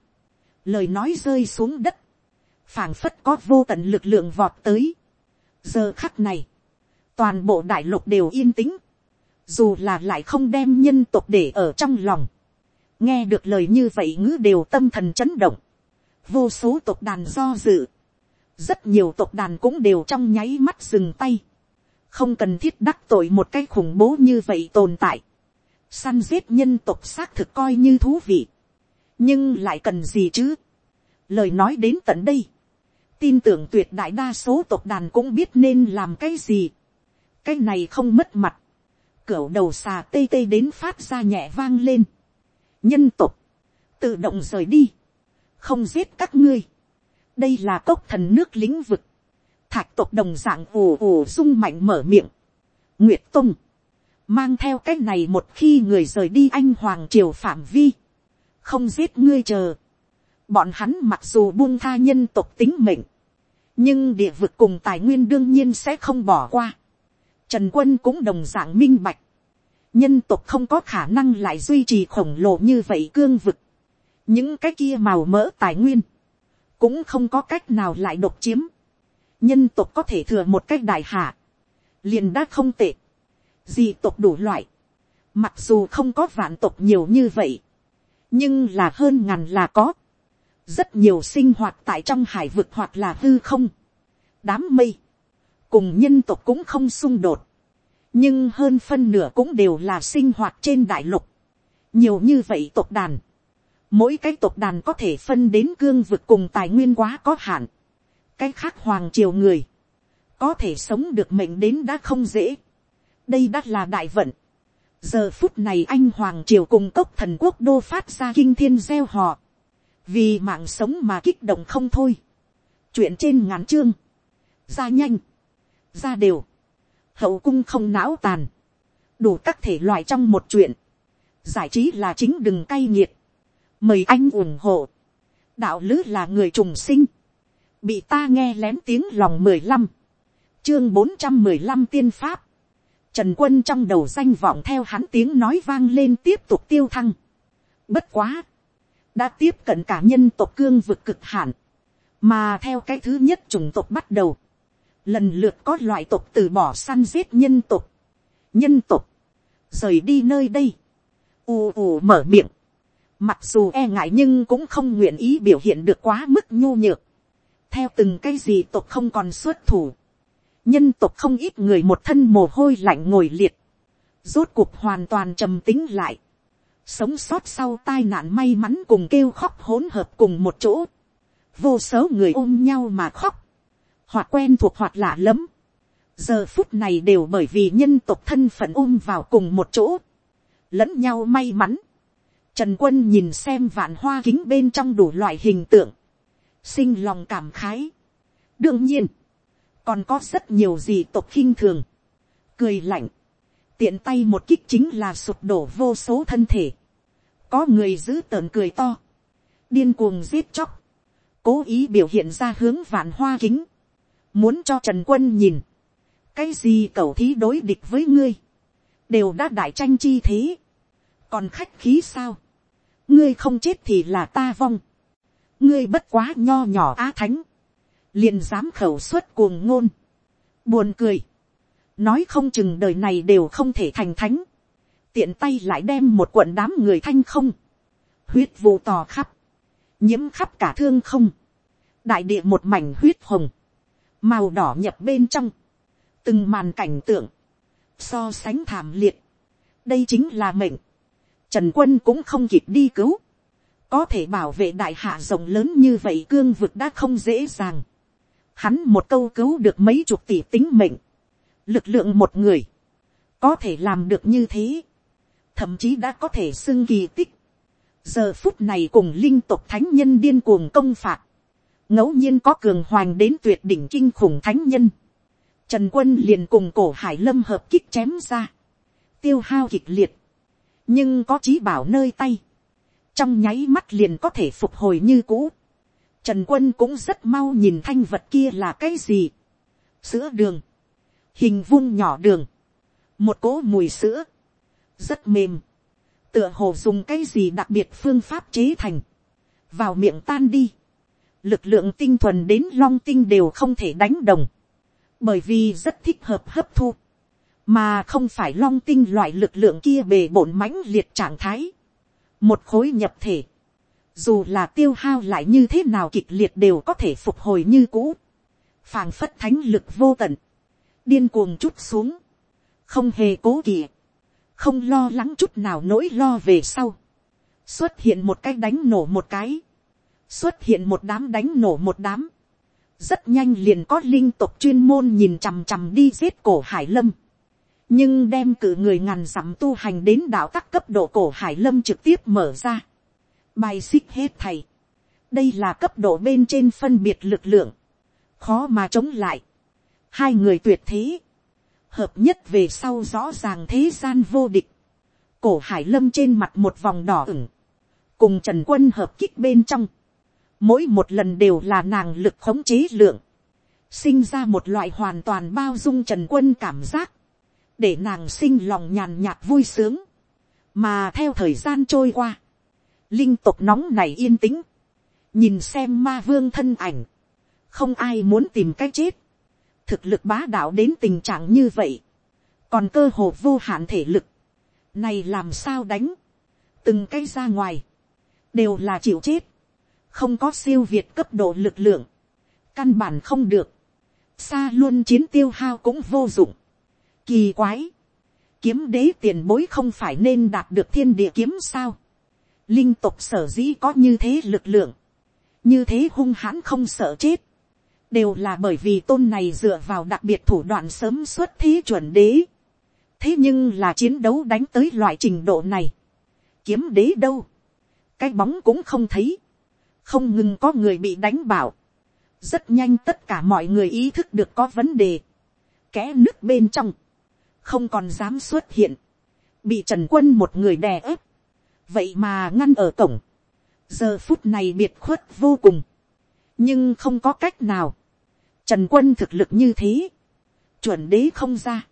lời nói rơi xuống đất, phảng phất có vô tận lực lượng vọt tới. giờ khắc này, toàn bộ đại lục đều yên tĩnh, dù là lại không đem nhân tộc để ở trong lòng, nghe được lời như vậy ngữ đều tâm thần chấn động, vô số tộc đàn do dự, rất nhiều tộc đàn cũng đều trong nháy mắt dừng tay, không cần thiết đắc tội một cái khủng bố như vậy tồn tại, săn giết nhân tộc xác thực coi như thú vị, nhưng lại cần gì chứ, lời nói đến tận đây, tin tưởng tuyệt đại đa số tộc đàn cũng biết nên làm cái gì, cái này không mất mặt, cửa đầu xà tê tê đến phát ra nhẹ vang lên, nhân tộc, tự động rời đi, không giết các ngươi, đây là cốc thần nước lĩnh vực, thạch tộc đồng dạng ồ ồ rung mạnh mở miệng, nguyệt tung, mang theo cái này một khi người rời đi anh hoàng triều phạm vi, không giết ngươi chờ, bọn hắn mặc dù buông tha nhân tộc tính mệnh, nhưng địa vực cùng tài nguyên đương nhiên sẽ không bỏ qua. Trần quân cũng đồng dạng minh bạch, nhân tộc không có khả năng lại duy trì khổng lồ như vậy cương vực, những cái kia màu mỡ tài nguyên, cũng không có cách nào lại độc chiếm, nhân tộc có thể thừa một cách đại hạ, liền đã không tệ, dị tộc đủ loại, mặc dù không có vạn tộc nhiều như vậy, nhưng là hơn ngàn là có, rất nhiều sinh hoạt tại trong hải vực hoặc là hư không, đám mây, cùng nhân tộc cũng không xung đột, nhưng hơn phân nửa cũng đều là sinh hoạt trên đại lục, nhiều như vậy tộc đàn, mỗi cái tộc đàn có thể phân đến cương vực cùng tài nguyên quá có hạn, cái khác hoàng triều người, có thể sống được mệnh đến đã không dễ, đây đã là đại vận, giờ phút này anh hoàng triều cùng cốc thần quốc đô phát ra kinh thiên gieo họ, vì mạng sống mà kích động không thôi, chuyện trên ngắn chương, ra nhanh, ra đều, hậu cung không não tàn, đủ các thể loại trong một chuyện, giải trí là chính đừng cay nghiệt, mời anh ủng hộ, đạo lứ là người trùng sinh, bị ta nghe lén tiếng lòng mười lăm, chương bốn trăm mười lăm tiên pháp, trần quân trong đầu danh vọng theo hắn tiếng nói vang lên tiếp tục tiêu thăng, bất quá, đã tiếp cận cả nhân tộc cương vực cực hạn, mà theo cái thứ nhất chủng tộc bắt đầu, lần lượt có loại tộc từ bỏ săn giết nhân tộc, nhân tộc, rời đi nơi đây, ù ù mở miệng, mặc dù e ngại nhưng cũng không nguyện ý biểu hiện được quá mức nhu nhược, theo từng cái gì tộc không còn xuất thủ, nhân tộc không ít người một thân mồ hôi lạnh ngồi liệt, rốt cuộc hoàn toàn trầm tính lại, sống sót sau tai nạn may mắn cùng kêu khóc hỗn hợp cùng một chỗ, vô số người ôm nhau mà khóc, hoặc quen thuộc hoặc lạ lẫm, giờ phút này đều bởi vì nhân tộc thân phận ôm vào cùng một chỗ, lẫn nhau may mắn, trần quân nhìn xem vạn hoa kính bên trong đủ loại hình tượng, sinh lòng cảm khái. đương nhiên, còn có rất nhiều gì tộc khinh thường, cười lạnh, tiện tay một kích chính là sụp đổ vô số thân thể, có người giữ tợn cười to, điên cuồng giết chóc, cố ý biểu hiện ra hướng vạn hoa kính, muốn cho trần quân nhìn, cái gì cầu thí đối địch với ngươi, đều đã đại tranh chi thế, còn khách khí sao, ngươi không chết thì là ta vong, ngươi bất quá nho nhỏ á thánh, liền dám khẩu suất cuồng ngôn, buồn cười, nói không chừng đời này đều không thể thành thánh, tiện tay lại đem một quận đám người thanh không, huyết vụ tò khắp, nhiễm khắp cả thương không, đại địa một mảnh huyết hồng, màu đỏ nhập bên trong, từng màn cảnh tượng, so sánh thảm liệt, đây chính là mệnh, trần quân cũng không kịp đi cứu, có thể bảo vệ đại hạ rộng lớn như vậy cương vực đã không dễ dàng, hắn một câu cứu được mấy chục tỷ tính mệnh, lực lượng một người, có thể làm được như thế, thậm chí đã có thể xưng kỳ tích, giờ phút này cùng linh tục thánh nhân điên cuồng công phạt, ngẫu nhiên có cường hoành đến tuyệt đỉnh kinh khủng thánh nhân, trần quân liền cùng cổ hải lâm hợp kích chém ra, tiêu hao kịch liệt, nhưng có trí bảo nơi tay, trong nháy mắt liền có thể phục hồi như cũ. Trần quân cũng rất mau nhìn thanh vật kia là cái gì. Sữa đường, hình vuông nhỏ đường, một cỗ mùi sữa, rất mềm, tựa hồ dùng cái gì đặc biệt phương pháp chế thành, vào miệng tan đi, lực lượng tinh thuần đến long tinh đều không thể đánh đồng, bởi vì rất thích hợp hấp thu, mà không phải long tinh loại lực lượng kia bề bổn mãnh liệt trạng thái, một khối nhập thể, dù là tiêu hao lại như thế nào kịch liệt đều có thể phục hồi như cũ, phảng phất thánh lực vô tận, điên cuồng chút xuống, không hề cố kỵ, không lo lắng chút nào nỗi lo về sau, xuất hiện một cái đánh nổ một cái, xuất hiện một đám đánh nổ một đám, rất nhanh liền có linh tục chuyên môn nhìn chằm chằm đi giết cổ hải lâm, nhưng đem cử người ngàn dặm tu hành đến đạo tắc cấp độ cổ hải lâm trực tiếp mở ra, bài xích hết thầy, đây là cấp độ bên trên phân biệt lực lượng, khó mà chống lại, hai người tuyệt thế, hợp nhất về sau rõ ràng thế gian vô địch, cổ hải lâm trên mặt một vòng đỏ ửng, cùng trần quân hợp kích bên trong, mỗi một lần đều là nàng lực khống chế lượng, sinh ra một loại hoàn toàn bao dung trần quân cảm giác, để nàng sinh lòng nhàn nhạt vui sướng, mà theo thời gian trôi qua, linh tục nóng này yên tĩnh, nhìn xem ma vương thân ảnh, không ai muốn tìm cách chết, thực lực bá đạo đến tình trạng như vậy, còn cơ hồ vô hạn thể lực, này làm sao đánh, từng cái ra ngoài, đều là chịu chết, không có siêu việt cấp độ lực lượng, căn bản không được, xa luôn chiến tiêu hao cũng vô dụng, kỳ quái, kiếm đế tiền bối không phải nên đạt được thiên địa kiếm sao, linh tục sở dĩ có như thế lực lượng, như thế hung hãn không sợ chết, đều là bởi vì tôn này dựa vào đặc biệt thủ đoạn sớm xuất thế chuẩn đế. thế nhưng là chiến đấu đánh tới loại trình độ này, kiếm đế đâu, cái bóng cũng không thấy, không ngừng có người bị đánh bảo, rất nhanh tất cả mọi người ý thức được có vấn đề, kẽ nước bên trong, không còn dám xuất hiện, bị trần quân một người đè ép, vậy mà ngăn ở cổng, giờ phút này biệt khuất vô cùng, nhưng không có cách nào, trần quân thực lực như thế, chuẩn đế không ra,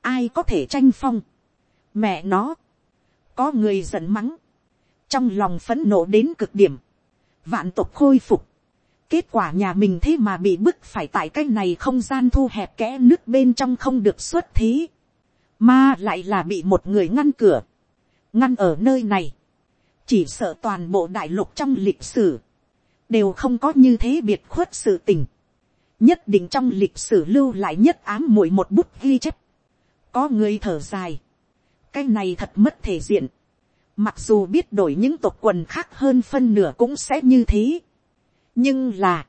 ai có thể tranh phong, mẹ nó, có người giận mắng, trong lòng phấn nộ đến cực điểm, vạn tộc khôi phục, kết quả nhà mình thế mà bị bức phải tại cái này không gian thu hẹp kẽ nước bên trong không được xuất thế, mà lại là bị một người ngăn cửa, ngăn ở nơi này, chỉ sợ toàn bộ đại lục trong lịch sử, đều không có như thế biệt khuất sự tình, nhất định trong lịch sử lưu lại nhất ám muội một bút ghi chép, có người thở dài, cái này thật mất thể diện, mặc dù biết đổi những tộc quần khác hơn phân nửa cũng sẽ như thế, nhưng là,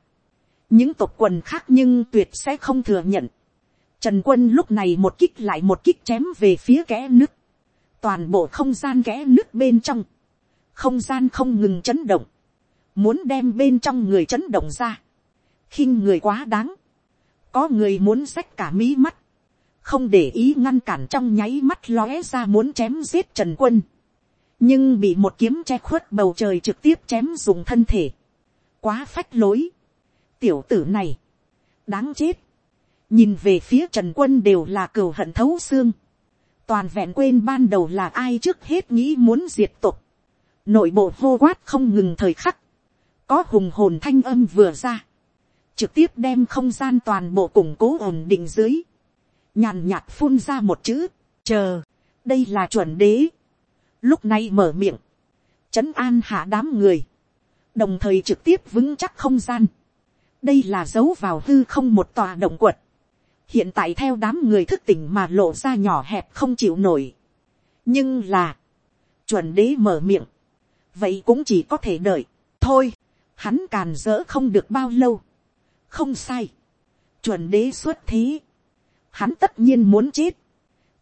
những tộc quần khác nhưng tuyệt sẽ không thừa nhận, Trần quân lúc này một kích lại một kích chém về phía kẽ nước. Toàn bộ không gian kẽ nước bên trong. Không gian không ngừng chấn động. Muốn đem bên trong người chấn động ra. khinh người quá đáng. Có người muốn xách cả mí mắt. Không để ý ngăn cản trong nháy mắt lóe ra muốn chém giết Trần quân. Nhưng bị một kiếm che khuất bầu trời trực tiếp chém dùng thân thể. Quá phách lối. Tiểu tử này. Đáng chết nhìn về phía trần quân đều là cừu hận thấu xương, toàn vẹn quên ban đầu là ai trước hết nghĩ muốn diệt tục, nội bộ hô quát không ngừng thời khắc, có hùng hồn thanh âm vừa ra, trực tiếp đem không gian toàn bộ củng cố ổn định dưới, nhàn nhạt phun ra một chữ, chờ, đây là chuẩn đế, lúc này mở miệng, trấn an hạ đám người, đồng thời trực tiếp vững chắc không gian, đây là dấu vào hư không một tòa động quật, hiện tại theo đám người thức tỉnh mà lộ ra nhỏ hẹp không chịu nổi, nhưng là, chuẩn đế mở miệng, vậy cũng chỉ có thể đợi, thôi, hắn càn dỡ không được bao lâu, không sai, chuẩn đế xuất thế, hắn tất nhiên muốn chết,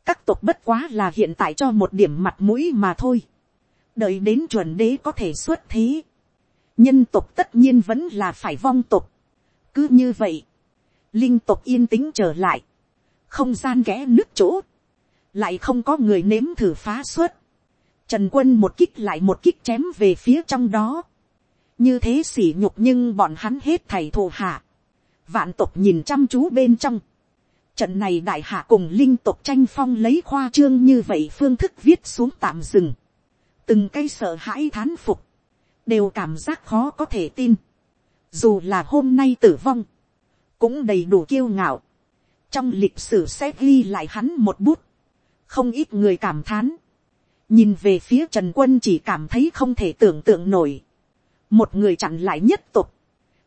các tộc bất quá là hiện tại cho một điểm mặt mũi mà thôi, đợi đến chuẩn đế có thể xuất thế, nhân tộc tất nhiên vẫn là phải vong tộc, cứ như vậy, linh tộc yên tĩnh trở lại, không gian kẽ nước chỗ, lại không có người nếm thử phá suất. trần quân một kích lại một kích chém về phía trong đó, như thế sỉ nhục nhưng bọn hắn hết thầy thù hạ, vạn tộc nhìn chăm chú bên trong, trận này đại hạ cùng linh tộc tranh phong lấy khoa trương như vậy phương thức viết xuống tạm dừng, từng cây sợ hãi thán phục, đều cảm giác khó có thể tin, dù là hôm nay tử vong, cũng đầy đủ kiêu ngạo, trong lịch sử sẽ ghi lại hắn một bút, không ít người cảm thán, nhìn về phía trần quân chỉ cảm thấy không thể tưởng tượng nổi, một người chặn lại nhất tục,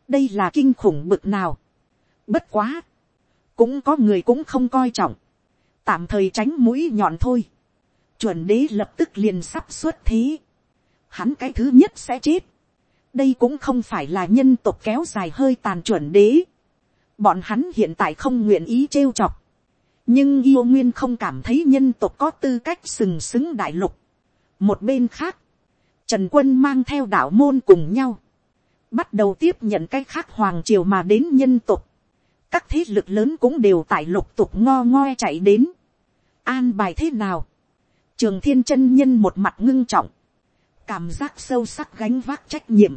đây là kinh khủng bực nào, bất quá, cũng có người cũng không coi trọng, tạm thời tránh mũi nhọn thôi, chuẩn đế lập tức liền sắp xuất thế, hắn cái thứ nhất sẽ chết, đây cũng không phải là nhân tộc kéo dài hơi tàn chuẩn đế, bọn hắn hiện tại không nguyện ý trêu chọc, nhưng yêu nguyên không cảm thấy nhân tộc có tư cách sừng sững đại lục. một bên khác, trần quân mang theo đạo môn cùng nhau, bắt đầu tiếp nhận cái khác hoàng triều mà đến nhân tộc, các thế lực lớn cũng đều tại lục tục ngo ngoe chạy đến, an bài thế nào, trường thiên chân nhân một mặt ngưng trọng, cảm giác sâu sắc gánh vác trách nhiệm,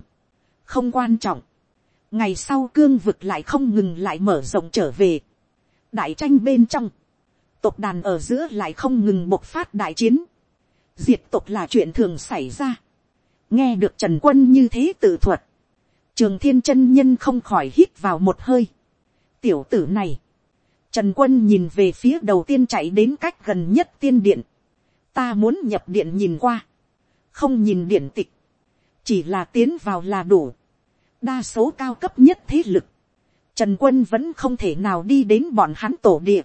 không quan trọng, ngày sau cương vực lại không ngừng lại mở rộng trở về, đại tranh bên trong, tộc đàn ở giữa lại không ngừng bộc phát đại chiến, diệt tộc là chuyện thường xảy ra, nghe được trần quân như thế tự thuật, trường thiên chân nhân không khỏi hít vào một hơi, tiểu tử này, trần quân nhìn về phía đầu tiên chạy đến cách gần nhất tiên điện, ta muốn nhập điện nhìn qua, không nhìn điện tịch, chỉ là tiến vào là đủ, đa số cao cấp nhất thế lực, trần quân vẫn không thể nào đi đến bọn hắn tổ địa,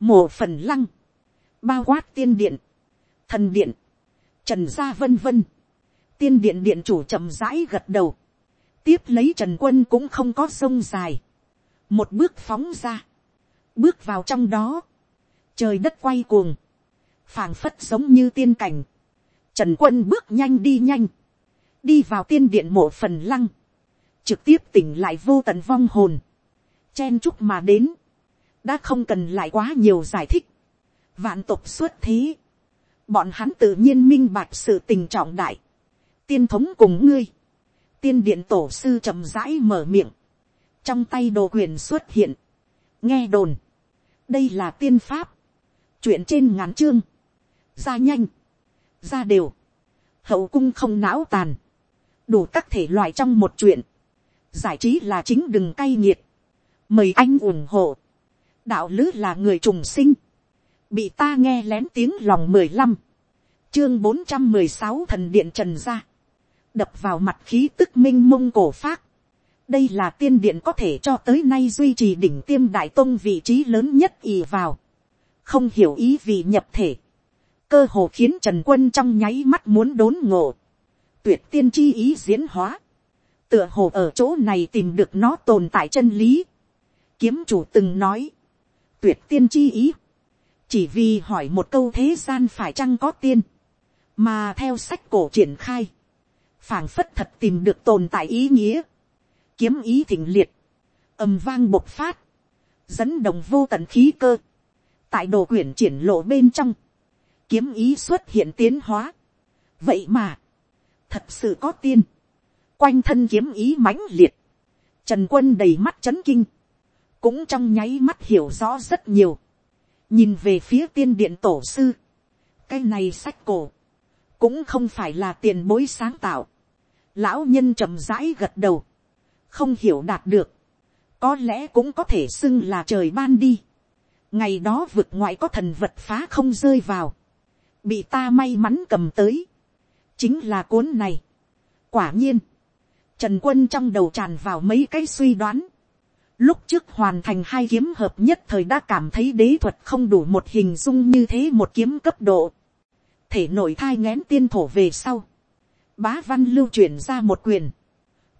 mổ phần lăng, bao quát tiên điện, thần điện, trần gia vân vân, tiên điện điện chủ chậm rãi gật đầu, tiếp lấy trần quân cũng không có sông dài, một bước phóng ra, bước vào trong đó, trời đất quay cuồng, phảng phất giống như tiên cảnh, trần quân bước nhanh đi nhanh, đi vào tiên điện mộ phần lăng, trực tiếp tỉnh lại vô tận vong hồn, chen chúc mà đến, đã không cần lại quá nhiều giải thích, vạn tộc xuất thế, bọn hắn tự nhiên minh bạch sự tình trọng đại, tiên thống cùng ngươi, tiên điện tổ sư chậm rãi mở miệng, trong tay đồ quyền xuất hiện, nghe đồn, đây là tiên pháp, chuyện trên ngắn chương, ra nhanh, ra đều, hậu cung không não tàn, đủ các thể loại trong một chuyện, giải trí là chính đừng cay nghiệt, mời anh ủng hộ, đạo lứ là người trùng sinh, bị ta nghe lén tiếng lòng mười lăm, chương bốn trăm mười sáu thần điện trần ra, đập vào mặt khí tức m i n h mông cổ phát, đây là tiên điện có thể cho tới nay duy trì đỉnh tiêm đại tôn vị trí lớn nhất ì vào, không hiểu ý vì nhập thể, cơ hồ khiến trần quân trong nháy mắt muốn đốn ngộ, tuyệt tiên chi ý diễn hóa, tựa hồ ở chỗ này tìm được nó tồn tại chân lý, kiếm chủ từng nói, tuyệt tiên chi ý. Chỉ vì hỏi một câu thế gian phải chăng có tiên. Mà theo sách cổ triển khai. phảng phất thật tìm được tồn tại ý nghĩa. Kiếm ý thịnh liệt. âm vang bộc phát. Dẫn đồng vô tận khí cơ. Tại đồ quyển triển lộ bên trong. Kiếm ý xuất hiện tiến hóa. Vậy mà. Thật sự có tiên. Quanh thân kiếm ý mãnh liệt. Trần quân đầy mắt chấn kinh. Cũng trong nháy mắt hiểu rõ rất nhiều, nhìn về phía tiên điện tổ sư, cái này sách cổ, cũng không phải là tiền bối sáng tạo, lão nhân chậm rãi gật đầu, không hiểu đạt được, có lẽ cũng có thể xưng là trời ban đi, ngày đó vực ngoại có thần vật phá không rơi vào, bị ta may mắn cầm tới, chính là cuốn này. quả nhiên, trần quân trong đầu tràn vào mấy cái suy đoán, Lúc trước hoàn thành hai kiếm hợp nhất thời đã cảm thấy đế thuật không đủ một hình dung như thế một kiếm cấp độ. thể nội thai ngén tiên thổ về sau, bá văn lưu chuyển ra một quyền,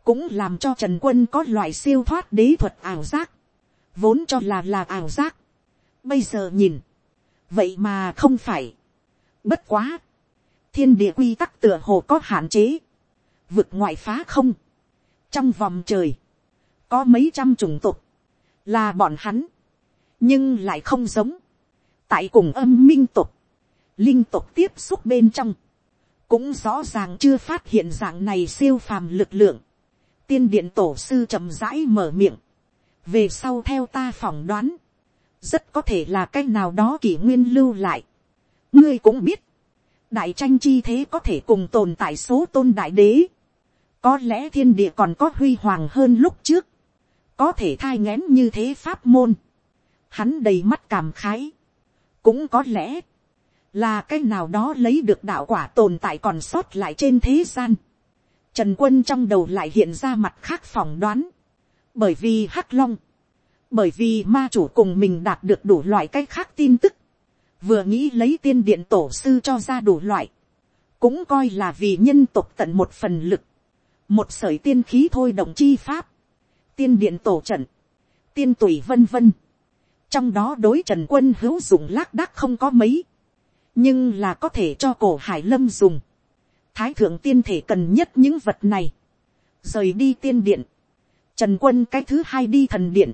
cũng làm cho trần quân có loại siêu thoát đế thuật ảo giác, vốn cho là là ảo giác, bây giờ nhìn, vậy mà không phải, bất quá, thiên địa quy tắc tựa hồ có hạn chế, vực ngoại phá không, trong vòng trời, có mấy trăm chủng tục, là bọn hắn, nhưng lại không giống, tại cùng âm minh tục, linh tục tiếp xúc bên trong, cũng rõ ràng chưa phát hiện dạng này siêu phàm lực lượng, tiên điện tổ sư chậm rãi mở miệng, về sau theo ta phỏng đoán, rất có thể là cái nào đó kỷ nguyên lưu lại. ngươi cũng biết, đại tranh chi thế có thể cùng tồn tại số tôn đại đế, có lẽ thiên địa còn có huy hoàng hơn lúc trước, có thể thai ngén như thế pháp môn, hắn đầy mắt cảm khái, cũng có lẽ, là cái nào đó lấy được đạo quả tồn tại còn sót lại trên thế gian. Trần quân trong đầu lại hiện ra mặt khác phỏng đoán, bởi vì hắc long, bởi vì ma chủ cùng mình đạt được đủ loại cái khác tin tức, vừa nghĩ lấy tiên điện tổ sư cho ra đủ loại, cũng coi là vì nhân tộc tận một phần lực, một sởi tiên khí thôi động chi pháp, tiên điện tổ trận, tiên tùy vân vân, trong đó đối trần quân hữu dụng lác đác không có mấy, nhưng là có thể cho cổ hải lâm dùng, thái thượng tiên thể cần nhất những vật này, rời đi tiên điện, trần quân cái thứ hai đi thần điện,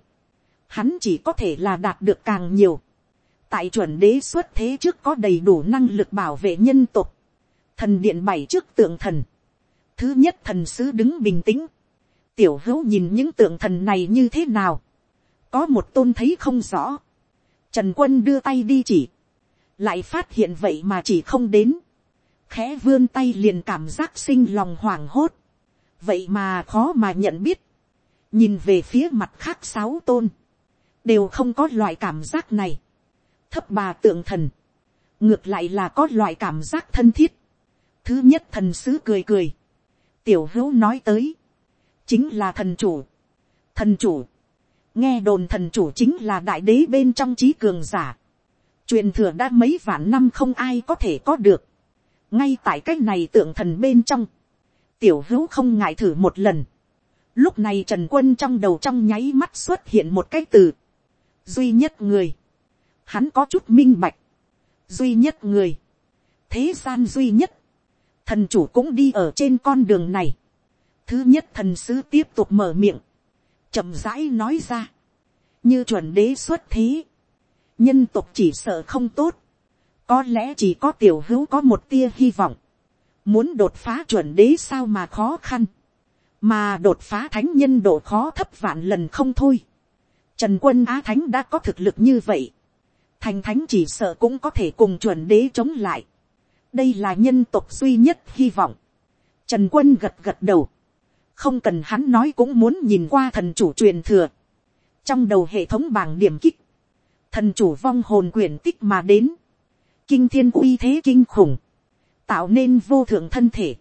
hắn chỉ có thể là đạt được càng nhiều, tại chuẩn đế xuất thế trước có đầy đủ năng lực bảo vệ nhân tục, thần điện bảy trước tượng thần, thứ nhất thần sứ đứng bình tĩnh, tiểu hữu nhìn những tượng thần này như thế nào, có một tôn thấy không rõ, trần quân đưa tay đi chỉ, lại phát hiện vậy mà chỉ không đến, khẽ vươn tay liền cảm giác sinh lòng hoảng hốt, vậy mà khó mà nhận biết, nhìn về phía mặt khác sáu tôn, đều không có loại cảm giác này, thấp bà tượng thần, ngược lại là có loại cảm giác thân thiết, thứ nhất thần sứ cười cười, tiểu hữu nói tới, chính là thần chủ, thần chủ, nghe đồn thần chủ chính là đại đế bên trong trí cường giả, truyền thừa đã mấy vạn năm không ai có thể có được, ngay tại cái này tượng thần bên trong, tiểu hữu không ngại thử một lần, lúc này trần quân trong đầu trong nháy mắt xuất hiện một cái từ, duy nhất người, hắn có chút minh bạch, duy nhất người, thế gian duy nhất, thần chủ cũng đi ở trên con đường này, thứ nhất thần sứ tiếp tục mở miệng, chậm rãi nói ra, như chuẩn đế xuất thế, nhân tộc chỉ sợ không tốt, có lẽ chỉ có tiểu hữu có một tia hy vọng, muốn đột phá chuẩn đế sao mà khó khăn, mà đột phá thánh nhân độ khó thấp vạn lần không thôi. Trần quân á thánh đã có thực lực như vậy, thành thánh chỉ sợ cũng có thể cùng chuẩn đế chống lại đây là nhân tộc duy nhất hy vọng. Trần quân gật gật đầu, không cần hắn nói cũng muốn nhìn qua thần chủ truyền thừa. trong đầu hệ thống bảng điểm kích, thần chủ vong hồn quyển tích mà đến, kinh thiên uy thế kinh khủng, tạo nên vô thượng thân thể,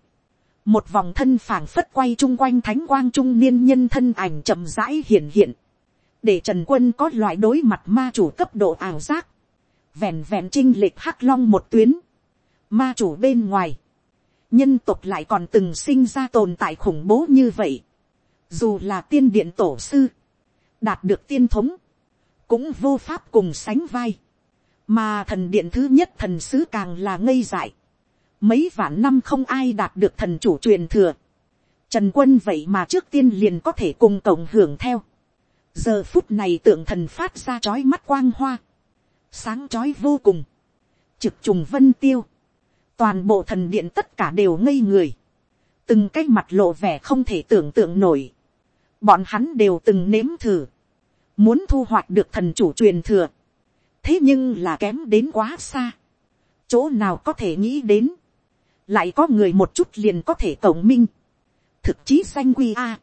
một vòng thân phảng phất quay chung quanh thánh quang trung niên nhân thân ảnh chậm rãi hiện hiện, để trần quân có loại đối mặt ma chủ cấp độ ảo giác, vẹn vẹn trinh lệch hắc long một tuyến, ma chủ bên ngoài, nhân tộc lại còn từng sinh ra tồn tại khủng bố như vậy, dù là tiên điện tổ sư, đạt được tiên thống, cũng vô pháp cùng sánh vai, mà thần điện thứ nhất thần sứ càng là ngây dại, mấy vạn năm không ai đạt được thần chủ truyền thừa, trần quân vậy mà trước tiên liền có thể cùng cộng hưởng theo, giờ phút này tượng thần phát ra chói mắt quang hoa, sáng chói vô cùng, trực trùng vân tiêu, toàn bộ thần điện tất cả đều ngây người, từng cái mặt lộ vẻ không thể tưởng tượng nổi, bọn hắn đều từng nếm thử, muốn thu hoạch được thần chủ truyền thừa, thế nhưng là kém đến quá xa, chỗ nào có thể nghĩ đến, lại có người một chút liền có thể cộng minh, thực chí sanh quy a,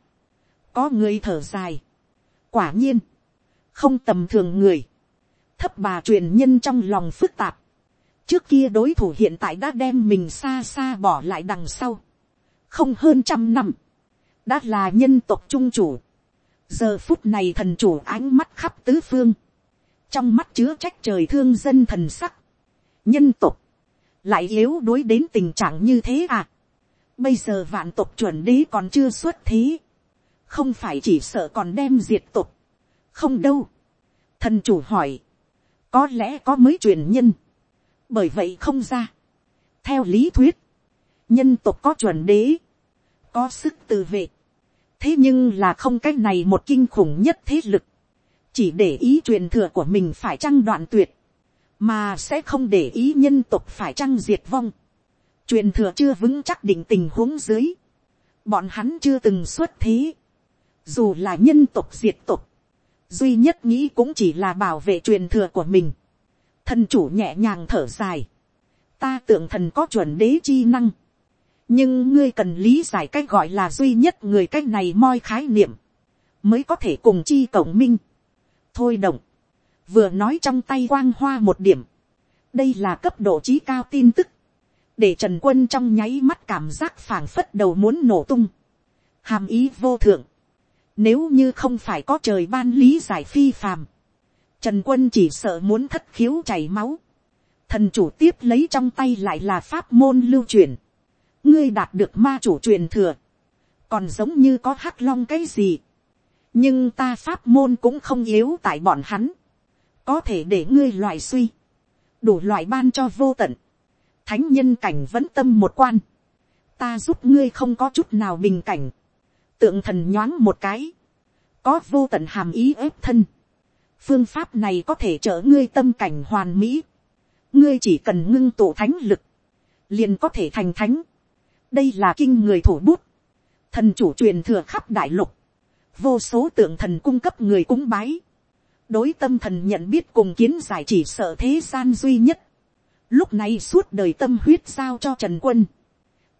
có người thở dài, quả nhiên, không tầm thường người, thấp bà truyền nhân trong lòng phức tạp, trước kia đối thủ hiện tại đã đem mình xa xa bỏ lại đằng sau, không hơn trăm năm, đã là nhân tộc trung chủ, giờ phút này thần chủ ánh mắt khắp tứ phương, trong mắt chứa trách trời thương dân thần sắc, nhân tộc, lại yếu đuối đến tình trạng như thế à. bây giờ vạn tộc chuẩn đế còn chưa xuất thế, không phải chỉ sợ còn đem diệt tộc, không đâu. thần chủ hỏi, có lẽ có mới truyền nhân, bởi vậy không ra. theo lý thuyết, nhân tộc có chuẩn đế, có sức tự vệ, thế nhưng là không cái này một kinh khủng nhất thế lực, chỉ để ý truyền thừa của mình phải trăng đoạn tuyệt, mà sẽ không để ý nhân tộc phải trăng diệt vong. truyền thừa chưa vững chắc định tình huống dưới, bọn hắn chưa từng xuất thế, dù là nhân tộc diệt tộc, duy nhất nghĩ cũng chỉ là bảo vệ truyền thừa của mình thần chủ nhẹ nhàng thở dài, ta tưởng thần có chuẩn đế chi năng, nhưng ngươi cần lý giải cách gọi là duy nhất người cách này moi khái niệm, mới có thể cùng chi cộng minh. thôi động, vừa nói trong tay quang hoa một điểm, đây là cấp độ trí cao tin tức, để trần quân trong nháy mắt cảm giác phảng phất đầu muốn nổ tung, hàm ý vô thượng, nếu như không phải có trời ban lý giải phi phàm, trần quân chỉ sợ muốn thất khiếu chảy máu, thần chủ tiếp lấy trong tay lại là pháp môn lưu truyền, ngươi đạt được ma chủ truyền thừa, còn giống như có hắc long cái gì, nhưng ta pháp môn cũng không yếu tại bọn hắn, có thể để ngươi loại suy, đủ loại ban cho vô tận, thánh nhân cảnh vẫn tâm một quan, ta giúp ngươi không có chút nào bình cảnh, tượng thần nhoáng một cái, có vô tận hàm ý ép thân, phương pháp này có thể trợ ngươi tâm cảnh hoàn mỹ, ngươi chỉ cần ngưng tụ thánh lực, liền có thể thành thánh, đây là kinh người thủ bút, thần chủ truyền thừa khắp đại lục, vô số tượng thần cung cấp người cúng bái, đối tâm thần nhận biết cùng kiến giải chỉ sợ thế gian duy nhất, lúc này suốt đời tâm huyết giao cho trần quân,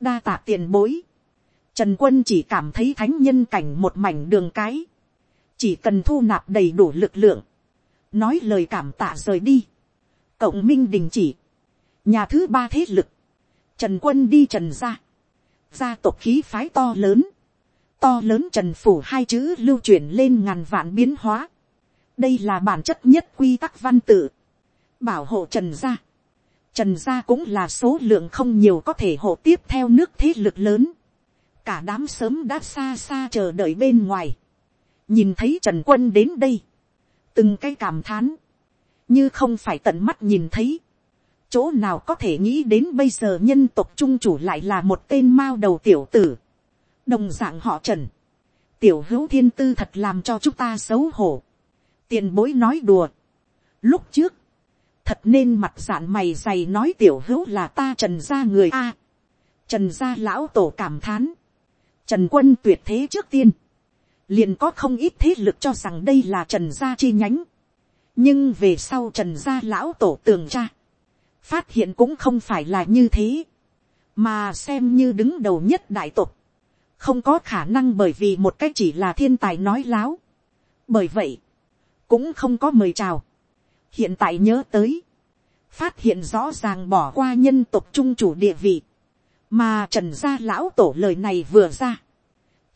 đa tạ tiền bối, trần quân chỉ cảm thấy thánh nhân cảnh một mảnh đường cái, chỉ cần thu nạp đầy đủ lực lượng, nói lời cảm tạ rời đi, cộng minh đình chỉ, nhà thứ ba thế lực, trần quân đi trần ra, gia tộc khí phái to lớn, to lớn trần phủ hai chữ lưu truyền lên ngàn vạn biến hóa, đây là bản chất nhất quy tắc văn tự, bảo hộ trần gia, trần gia cũng là số lượng không nhiều có thể hộ tiếp theo nước thế lực lớn, cả đám sớm đã xa xa chờ đợi bên ngoài, nhìn thấy trần quân đến đây, từng cái cảm thán, như không phải tận mắt nhìn thấy, chỗ nào có thể nghĩ đến bây giờ nhân tộc trung chủ lại là một tên mao đầu tiểu tử, đồng d ạ n g họ trần, tiểu hữu thiên tư thật làm cho chúng ta xấu hổ, tiền bối nói đùa, lúc trước, thật nên mặt dạn mày dày nói tiểu hữu là ta trần gia người a, trần gia lão tổ cảm thán, trần quân tuyệt thế trước tiên, liền có không ít thế lực cho rằng đây là trần gia chi nhánh, nhưng về sau trần gia lão tổ tường cha, phát hiện cũng không phải là như thế, mà xem như đứng đầu nhất đại tộc, không có khả năng bởi vì một cách chỉ là thiên tài nói láo. bởi vậy, cũng không có mời chào. hiện tại nhớ tới, phát hiện rõ ràng bỏ qua nhân tộc trung chủ địa vị, mà trần gia lão tổ lời này vừa ra,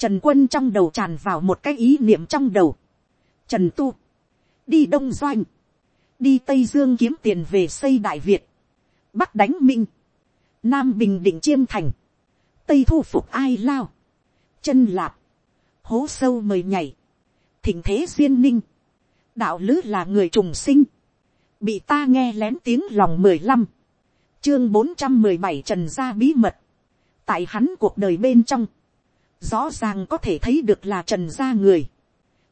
trần quân trong đầu tràn vào một cái ý niệm trong đầu. trần tu, đi đông doanh, đi tây dương kiếm tiền về xây đại việt, bắc đánh minh, nam bình định chiêm thành, tây thu phục ai lao, chân lạp, hố sâu mời nhảy, thỉnh thế duyên ninh, đạo lứ là người trùng sinh, bị ta nghe lén tiếng lòng mười lăm, chương bốn trăm mười bảy trần gia bí mật, tại hắn cuộc đời bên trong, rõ ràng có thể thấy được là trần gia người,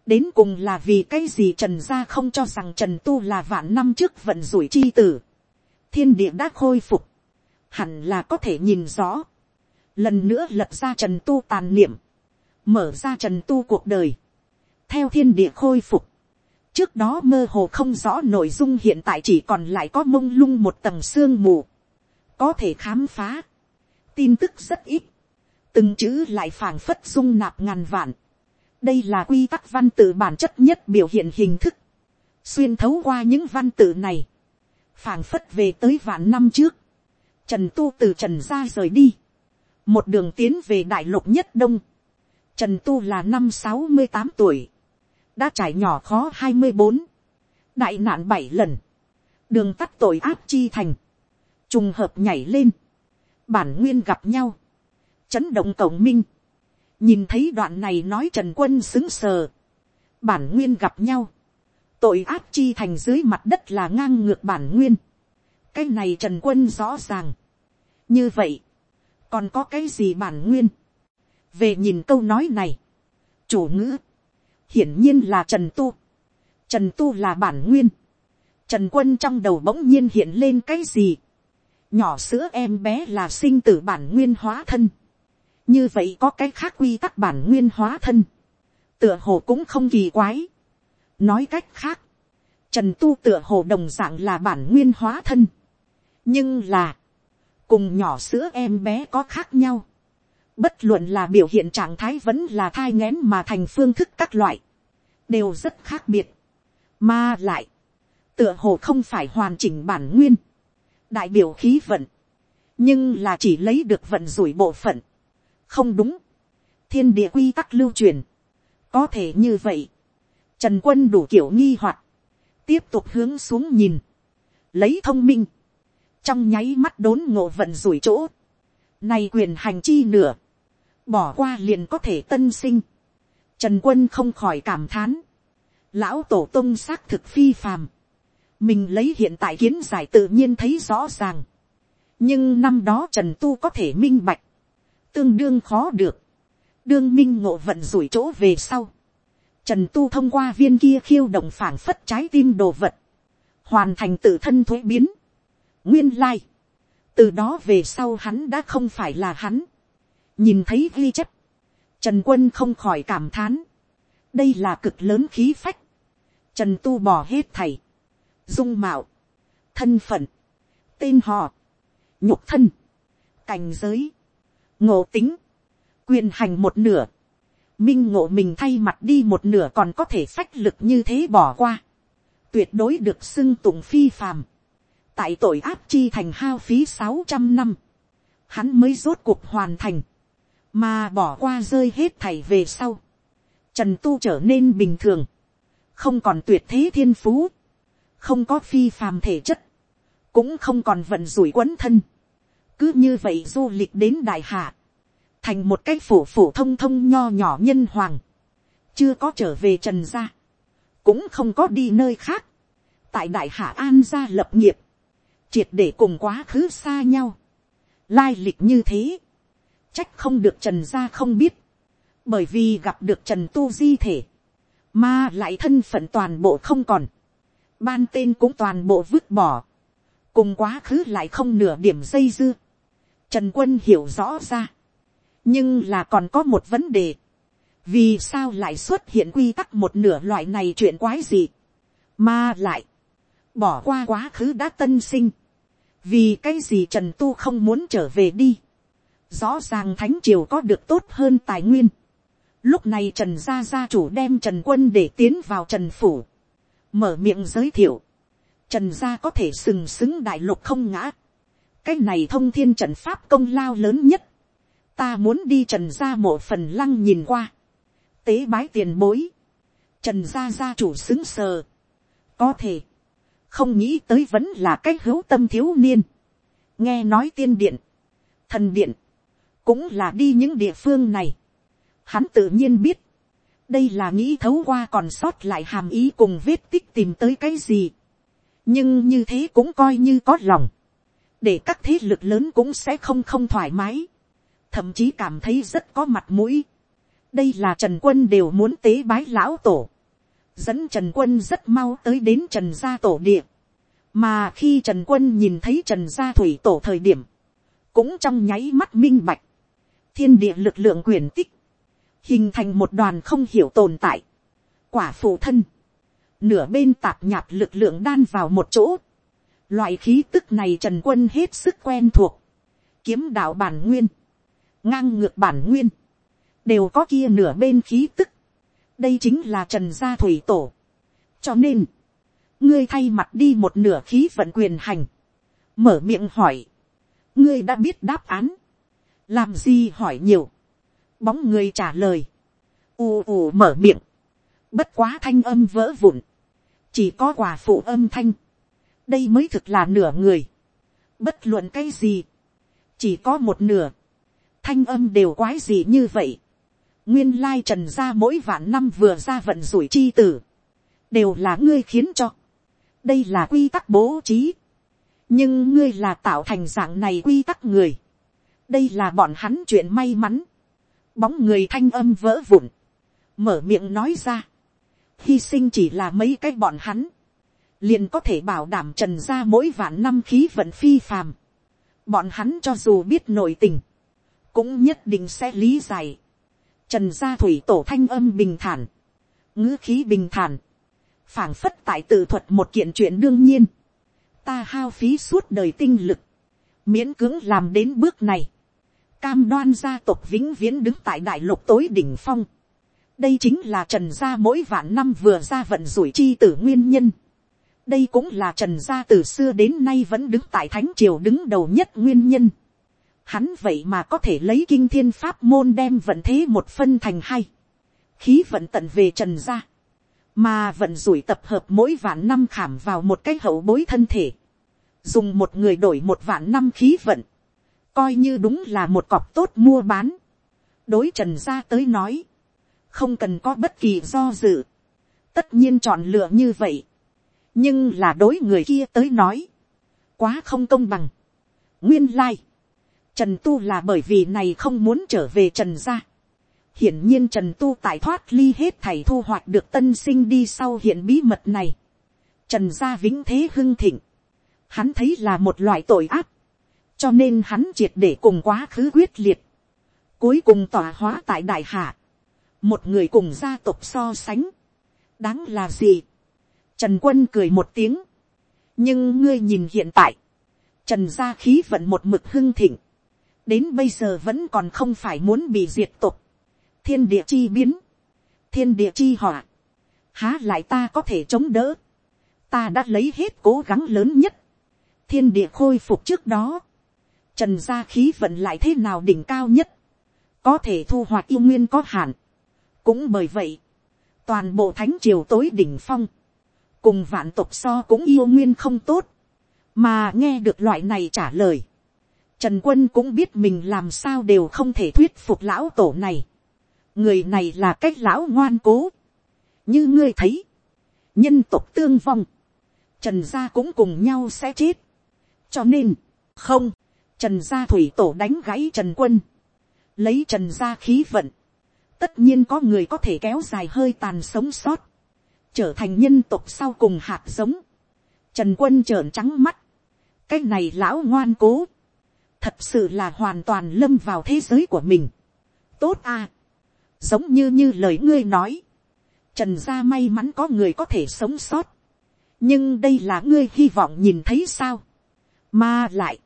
đến cùng là vì cái gì trần gia không cho rằng trần tu là vạn năm trước vận rủi chi tử, thiên địa đã khôi phục, hẳn là có thể nhìn rõ, lần nữa lật ra trần tu tàn niệm, mở ra trần tu cuộc đời, theo thiên địa khôi phục, trước đó mơ hồ không rõ nội dung hiện tại chỉ còn lại có mông lung một tầng sương mù, có thể khám phá, tin tức rất ít, từng chữ lại phảng phất dung nạp ngàn vạn, đây là quy tắc văn tự bản chất nhất biểu hiện hình thức, xuyên thấu qua những văn tự này, phảng phất về tới vạn năm trước, trần tu từ trần gia rời đi, một đường tiến về đại lục nhất đông, trần tu là năm sáu mươi tám tuổi, đã trải nhỏ khó hai mươi bốn, đại nạn bảy lần, đường tắt tội áp chi thành, trùng hợp nhảy lên, bản nguyên gặp nhau, chấn động cổng minh, nhìn thấy đoạn này nói trần quân xứng sờ, bản nguyên gặp nhau, tội ác chi thành dưới mặt đất là ngang ngược bản nguyên, cái này trần quân rõ ràng, như vậy, còn có cái gì bản nguyên, về nhìn câu nói này, chủ ngữ, hiển nhiên là trần tu, trần tu là bản nguyên, trần quân trong đầu bỗng nhiên hiện lên cái gì, nhỏ sữa em bé là sinh tử bản nguyên hóa thân, như vậy có cái khác quy tắc bản nguyên hóa thân, tựa hồ cũng không kỳ quái. nói cách khác, trần tu tựa hồ đồng d ạ n g là bản nguyên hóa thân, nhưng là, cùng nhỏ sữa em bé có khác nhau, bất luận là biểu hiện trạng thái vẫn là thai nghén mà thành phương thức các loại, đều rất khác biệt, mà lại, tựa hồ không phải hoàn chỉnh bản nguyên, đại biểu khí vận, nhưng là chỉ lấy được vận rủi bộ phận, không đúng, thiên địa quy tắc lưu truyền, có thể như vậy, trần quân đủ kiểu nghi hoặc, tiếp tục hướng xuống nhìn, lấy thông minh, trong nháy mắt đốn ngộ vận rủi chỗ, này quyền hành chi nửa, bỏ qua liền có thể tân sinh, trần quân không khỏi cảm thán, lão tổ tông xác thực phi phàm, mình lấy hiện tại kiến giải tự nhiên thấy rõ ràng, nhưng năm đó trần tu có thể minh bạch, tương đương khó được. đương minh ngộ vận rủi chỗ về sau. Trần tu thông qua viên kia khiêu động phảng phất trái tim đồ vật. hoàn thành tự thân thuế biến. nguyên lai. từ đó về sau hắn đã không phải là hắn. nhìn thấy ghi chép. Trần quân không khỏi cảm thán. đây là cực lớn khí phách. Trần tu bỏ hết thầy. dung mạo. thân phận. tên họ. nhục thân. cảnh giới ngộ tính, quyền hành một nửa, minh ngộ mình thay mặt đi một nửa còn có thể phách lực như thế bỏ qua, tuyệt đối được xưng tụng phi phàm, tại tội áp chi thành hao phí sáu trăm năm, hắn mới rốt cuộc hoàn thành, mà bỏ qua rơi hết thảy về sau, trần tu trở nên bình thường, không còn tuyệt thế thiên phú, không có phi phàm thể chất, cũng không còn vận rủi quấn thân, cứ như vậy du lịch đến đại hạ, thành một cái phổ phổ thông thông nho nhỏ nhân hoàng, chưa có trở về trần gia, cũng không có đi nơi khác, tại đại hạ an gia lập nghiệp, triệt để cùng quá khứ xa nhau, lai lịch như thế, trách không được trần gia không biết, bởi vì gặp được trần tu di thể, mà lại thân phận toàn bộ không còn, ban tên cũng toàn bộ vứt bỏ, cùng quá khứ lại không nửa điểm dây dưa, trần quân hiểu rõ ra, nhưng là còn có một vấn đề, vì sao lại xuất hiện quy tắc một nửa loại này chuyện quái gì, mà lại, bỏ qua quá khứ đã tân sinh, vì cái gì trần tu không muốn trở về đi, rõ ràng thánh triều có được tốt hơn tài nguyên, lúc này trần gia gia chủ đem trần quân để tiến vào trần phủ, mở miệng giới thiệu, trần gia có thể sừng sững đại lục không ngã, cái này thông thiên trận pháp công lao lớn nhất, ta muốn đi trần gia mộ phần lăng nhìn qua, tế bái tiền bối, trần gia gia chủ xứng sờ, có thể, không nghĩ tới vẫn là cái hữu tâm thiếu niên, nghe nói tiên điện, thần điện, cũng là đi những địa phương này, hắn tự nhiên biết, đây là nghĩ thấu qua còn sót lại hàm ý cùng vết tích tìm tới cái gì, nhưng như thế cũng coi như có lòng, để các thế lực lớn cũng sẽ không không thoải mái, thậm chí cảm thấy rất có mặt mũi. đây là trần quân đều muốn tế bái lão tổ, dẫn trần quân rất mau tới đến trần gia tổ địa, mà khi trần quân nhìn thấy trần gia thủy tổ thời điểm, cũng trong nháy mắt minh bạch, thiên địa lực lượng quyền tích, hình thành một đoàn không hiểu tồn tại, quả phụ thân, nửa bên tạp nhạp lực lượng đan vào một chỗ, loại khí tức này trần quân hết sức quen thuộc, kiếm đạo bản nguyên, ngang ngược bản nguyên, đều có kia nửa bên khí tức. đây chính là trần gia thủy tổ. cho nên, ngươi thay mặt đi một nửa khí vận quyền hành, mở miệng hỏi, ngươi đã biết đáp án, làm gì hỏi nhiều, bóng người trả lời, ù ù mở miệng, bất quá thanh âm vỡ vụn, chỉ có quả phụ âm thanh, đây mới thực là nửa người, Bất luận cái gì. Chỉ có một nửa. Thanh âm đều quái gì như vậy. Nguyên lai trần ra mỗi vạn năm vừa ra vận rủi chi tử. Đều là ngươi khiến cho. Đây là quy tắc bố trí. Nhưng ngươi là tạo thành dạng này quy tắc người. Đây là bọn hắn chuyện may mắn. Bóng người thanh âm vỡ vụn. Mở miệng nói ra. Hy sinh chỉ là mấy cái bọn hắn liền có thể bảo đảm trần ra mỗi vạn năm khí vận phi phàm. Bọn hắn cho dù biết nội tình, cũng nhất định sẽ lý giải. Trần gia thủy tổ thanh âm bình thản, ngữ khí bình thản, phảng phất tại tự thuật một kiện chuyện đương nhiên. Ta hao phí suốt đời tinh lực, miễn cưỡng làm đến bước này. Cam đoan gia tộc vĩnh viễn đứng tại đại lục tối đỉnh phong. Đây chính là trần gia mỗi vạn năm vừa ra vận rủi chi tử nguyên nhân đây cũng là trần gia từ xưa đến nay vẫn đứng tại thánh triều đứng đầu nhất nguyên nhân. Hắn vậy mà có thể lấy kinh thiên pháp môn đem vận thế một phân thành hai. Khí vận tận về trần gia. Mà vận rủi tập hợp mỗi vạn năm khảm vào một cái hậu bối thân thể. Dùng một người đổi một vạn năm khí vận. Coi như đúng là một cọc tốt mua bán. Đối trần gia tới nói. Không cần có bất kỳ do dự. Tất nhiên chọn lựa như vậy nhưng là đối người kia tới nói, quá không công bằng. nguyên lai, trần tu là bởi vì này không muốn trở về trần gia. hiển nhiên trần tu tại thoát ly hết thảy thu hoạch được tân sinh đi sau hiện bí mật này. trần gia vĩnh thế hưng thịnh. hắn thấy là một loại tội ác. cho nên hắn triệt để cùng quá khứ quyết liệt. cuối cùng tỏa hóa tại đại hạ. một người cùng gia tộc so sánh. đáng là gì Trần quân cười một tiếng. Nhưng ngươi nhìn hiện tại. Trần gia khí vận một mực hưng thịnh. Đến bây giờ vẫn còn không phải muốn bị diệt tục. Thiên địa chi biến. Thiên địa chi họa. Há lại ta có thể chống đỡ. Ta đã lấy hết cố gắng lớn nhất. Thiên địa khôi phục trước đó. Trần gia khí vận lại thế nào đỉnh cao nhất. Có thể thu hoạch yêu nguyên có hạn. Cũng bởi vậy. Toàn bộ thánh triều tối đỉnh phong cùng vạn tộc so cũng yêu nguyên không tốt, mà nghe được loại này trả lời, trần quân cũng biết mình làm sao đều không thể thuyết phục lão tổ này, người này là cách lão ngoan cố, như ngươi thấy, nhân tộc tương vong, trần gia cũng cùng nhau sẽ chết, cho nên, không, trần gia thủy tổ đánh gãy trần quân, lấy trần gia khí vận, tất nhiên có người có thể kéo dài hơi tàn sống sót, trở thành nhân tộc sau cùng hạt giống. Trần quân trợn trắng mắt. Cái này lão ngoan cố. Thật sự là hoàn toàn lâm vào thế giới của mình. Tốt à. Giống như như lời ngươi nói. Trần gia may mắn có người có thể sống sót. Nhưng đây là ngươi hy vọng nhìn thấy sao. Mà lại.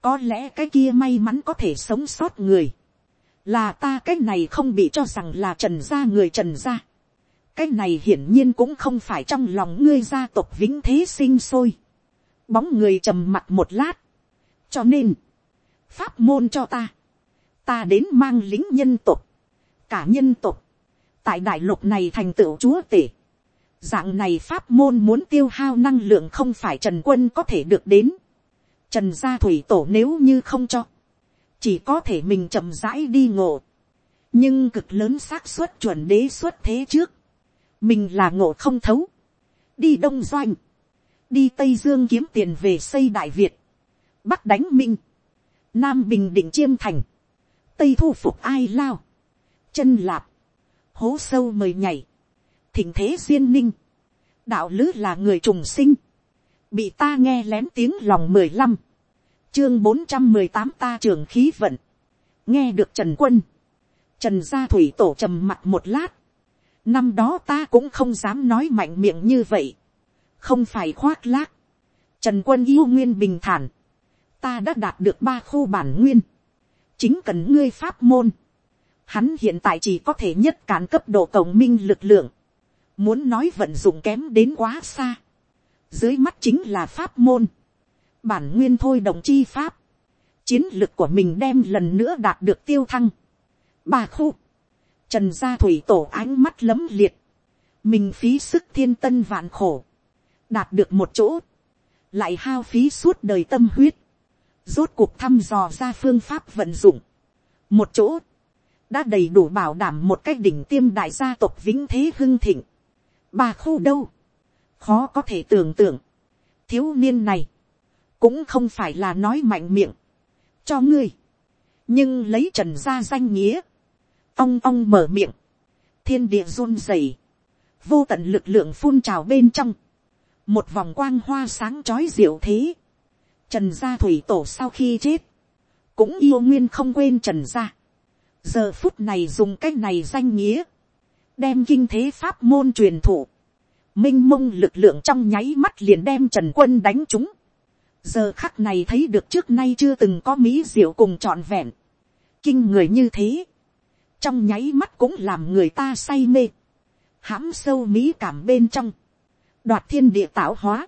Có lẽ cái kia may mắn có thể sống sót người. Là ta cái này không bị cho rằng là trần gia người trần gia cái này hiển nhiên cũng không phải trong lòng ngươi gia tộc vĩnh thế sinh sôi. bóng người trầm mặt một lát. cho nên, pháp môn cho ta, ta đến mang lính nhân tộc, cả nhân tộc, tại đại lục này thành tựu chúa tể. dạng này pháp môn muốn tiêu hao năng lượng không phải trần quân có thể được đến. trần gia thủy tổ nếu như không cho, chỉ có thể mình chậm rãi đi ngộ. nhưng cực lớn xác suất chuẩn đế xuất thế trước, mình là ngộ không thấu, đi đông doanh, đi tây dương kiếm tiền về xây đại việt, bắc đánh minh, nam bình định chiêm thành, tây thu phục ai lao, chân lạp, hố sâu mời nhảy, thỉnh thế duyên ninh, đạo lứ là người trùng sinh, bị ta nghe lén tiếng lòng mười lăm, chương bốn trăm mười tám ta trường khí vận, nghe được trần quân, trần gia thủy tổ trầm mặt một lát, năm đó ta cũng không dám nói mạnh miệng như vậy, không phải khoác lác, trần quân yêu nguyên bình thản, ta đã đạt được ba khu bản nguyên, chính cần ngươi pháp môn, hắn hiện tại chỉ có thể nhất cản cấp độ cộng minh lực lượng, muốn nói vận dụng kém đến quá xa, dưới mắt chính là pháp môn, bản nguyên thôi đồng chi pháp, chiến lực của mình đem lần nữa đạt được tiêu thăng, ba khu, Trần gia thủy tổ ánh mắt lấm liệt. Mình phí sức thiên tân vạn khổ. Đạt được một chỗ. Lại hao phí suốt đời tâm huyết. rốt cuộc thăm dò ra phương pháp vận dụng, một chỗ, đã đầy đủ bảo đảm một cách đỉnh tiêm đại gia tộc vĩnh thế hưng thịnh, bà khu đâu, khó có thể tưởng tượng, thiếu niên này, cũng không phải là nói mạnh miệng, cho ngươi, nhưng lấy trần gia danh nghĩa, ong ong mở miệng, thiên địa run rẩy, vô tận lực lượng phun trào bên trong, một vòng quang hoa sáng trói diệu thế, trần gia thủy tổ sau khi chết, cũng yêu nguyên không quên trần gia, giờ phút này dùng cái này danh nghĩa, đem kinh thế pháp môn truyền thụ, m i n h mông lực lượng trong nháy mắt liền đem trần quân đánh chúng, giờ khắc này thấy được trước nay chưa từng có mỹ diệu cùng trọn vẹn, kinh người như thế, trong nháy mắt cũng làm người ta say mê, hãm sâu mỹ cảm bên trong, đoạt thiên địa tạo hóa,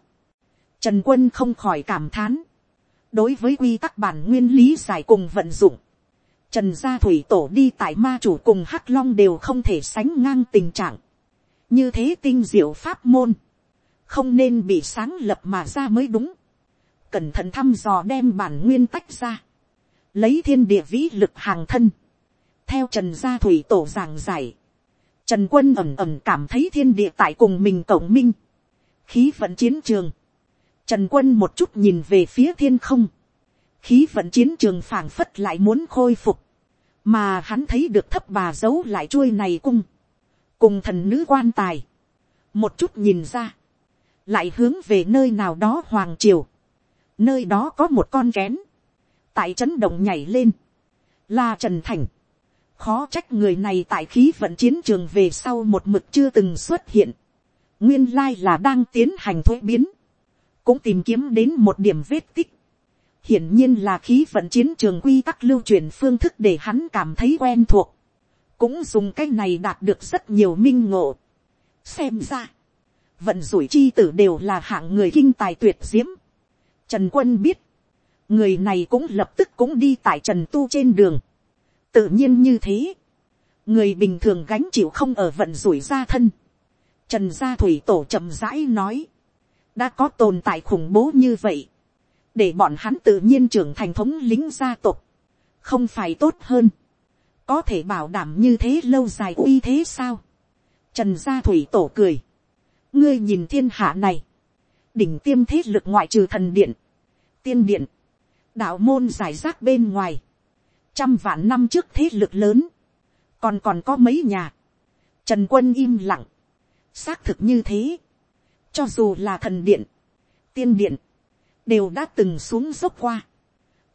trần quân không khỏi cảm thán, đối với quy tắc bản nguyên lý giải cùng vận dụng, Trần gia thủy tổ đi tại ma chủ cùng hắc long đều không thể sánh ngang tình trạng. Như thế tinh diệu pháp môn. Không nên bị sáng lập mà ra mới đúng. Cẩn thận thăm dò đem bản nguyên tách ra. Lấy thiên địa vĩ lực hàng thân. Theo trần gia thủy tổ giảng giải. Trần quân ẩm ẩm cảm thấy thiên địa tại cùng mình cổng minh. Khí vận chiến trường. Trần quân một chút nhìn về phía thiên không. Khí vận chiến trường phảng phất lại muốn khôi phục, mà hắn thấy được thấp bà giấu lại chuôi này cung, cùng thần nữ quan tài, một chút nhìn ra, lại hướng về nơi nào đó hoàng triều, nơi đó có một con kén, tại trấn động nhảy lên, là trần thành, khó trách người này tại khí vận chiến trường về sau một mực chưa từng xuất hiện, nguyên lai là đang tiến hành thuế biến, cũng tìm kiếm đến một điểm vết tích, hiển nhiên là khí vận chiến trường quy tắc lưu truyền phương thức để hắn cảm thấy quen thuộc, cũng dùng cái này đạt được rất nhiều minh ngộ. xem ra, vận rủi chi tử đều là hạng người kinh tài tuyệt diễm. Trần quân biết, người này cũng lập tức cũng đi tại trần tu trên đường tự nhiên như thế, người bình thường gánh chịu không ở vận rủi ra thân. Trần gia thủy tổ chậm rãi nói, đã có tồn tại khủng bố như vậy, để bọn hắn tự nhiên trưởng thành thống lính gia tộc, không phải tốt hơn, có thể bảo đảm như thế lâu dài uy thế sao. Trần gia thủy tổ cười, ngươi nhìn thiên hạ này, đỉnh tiêm thế lực ngoại trừ thần điện, tiên điện, đạo môn giải rác bên ngoài, trăm vạn năm trước thế lực lớn, còn còn có mấy nhà, trần quân im lặng, xác thực như thế, cho dù là thần điện, tiên điện, đều đã từng xuống dốc qua,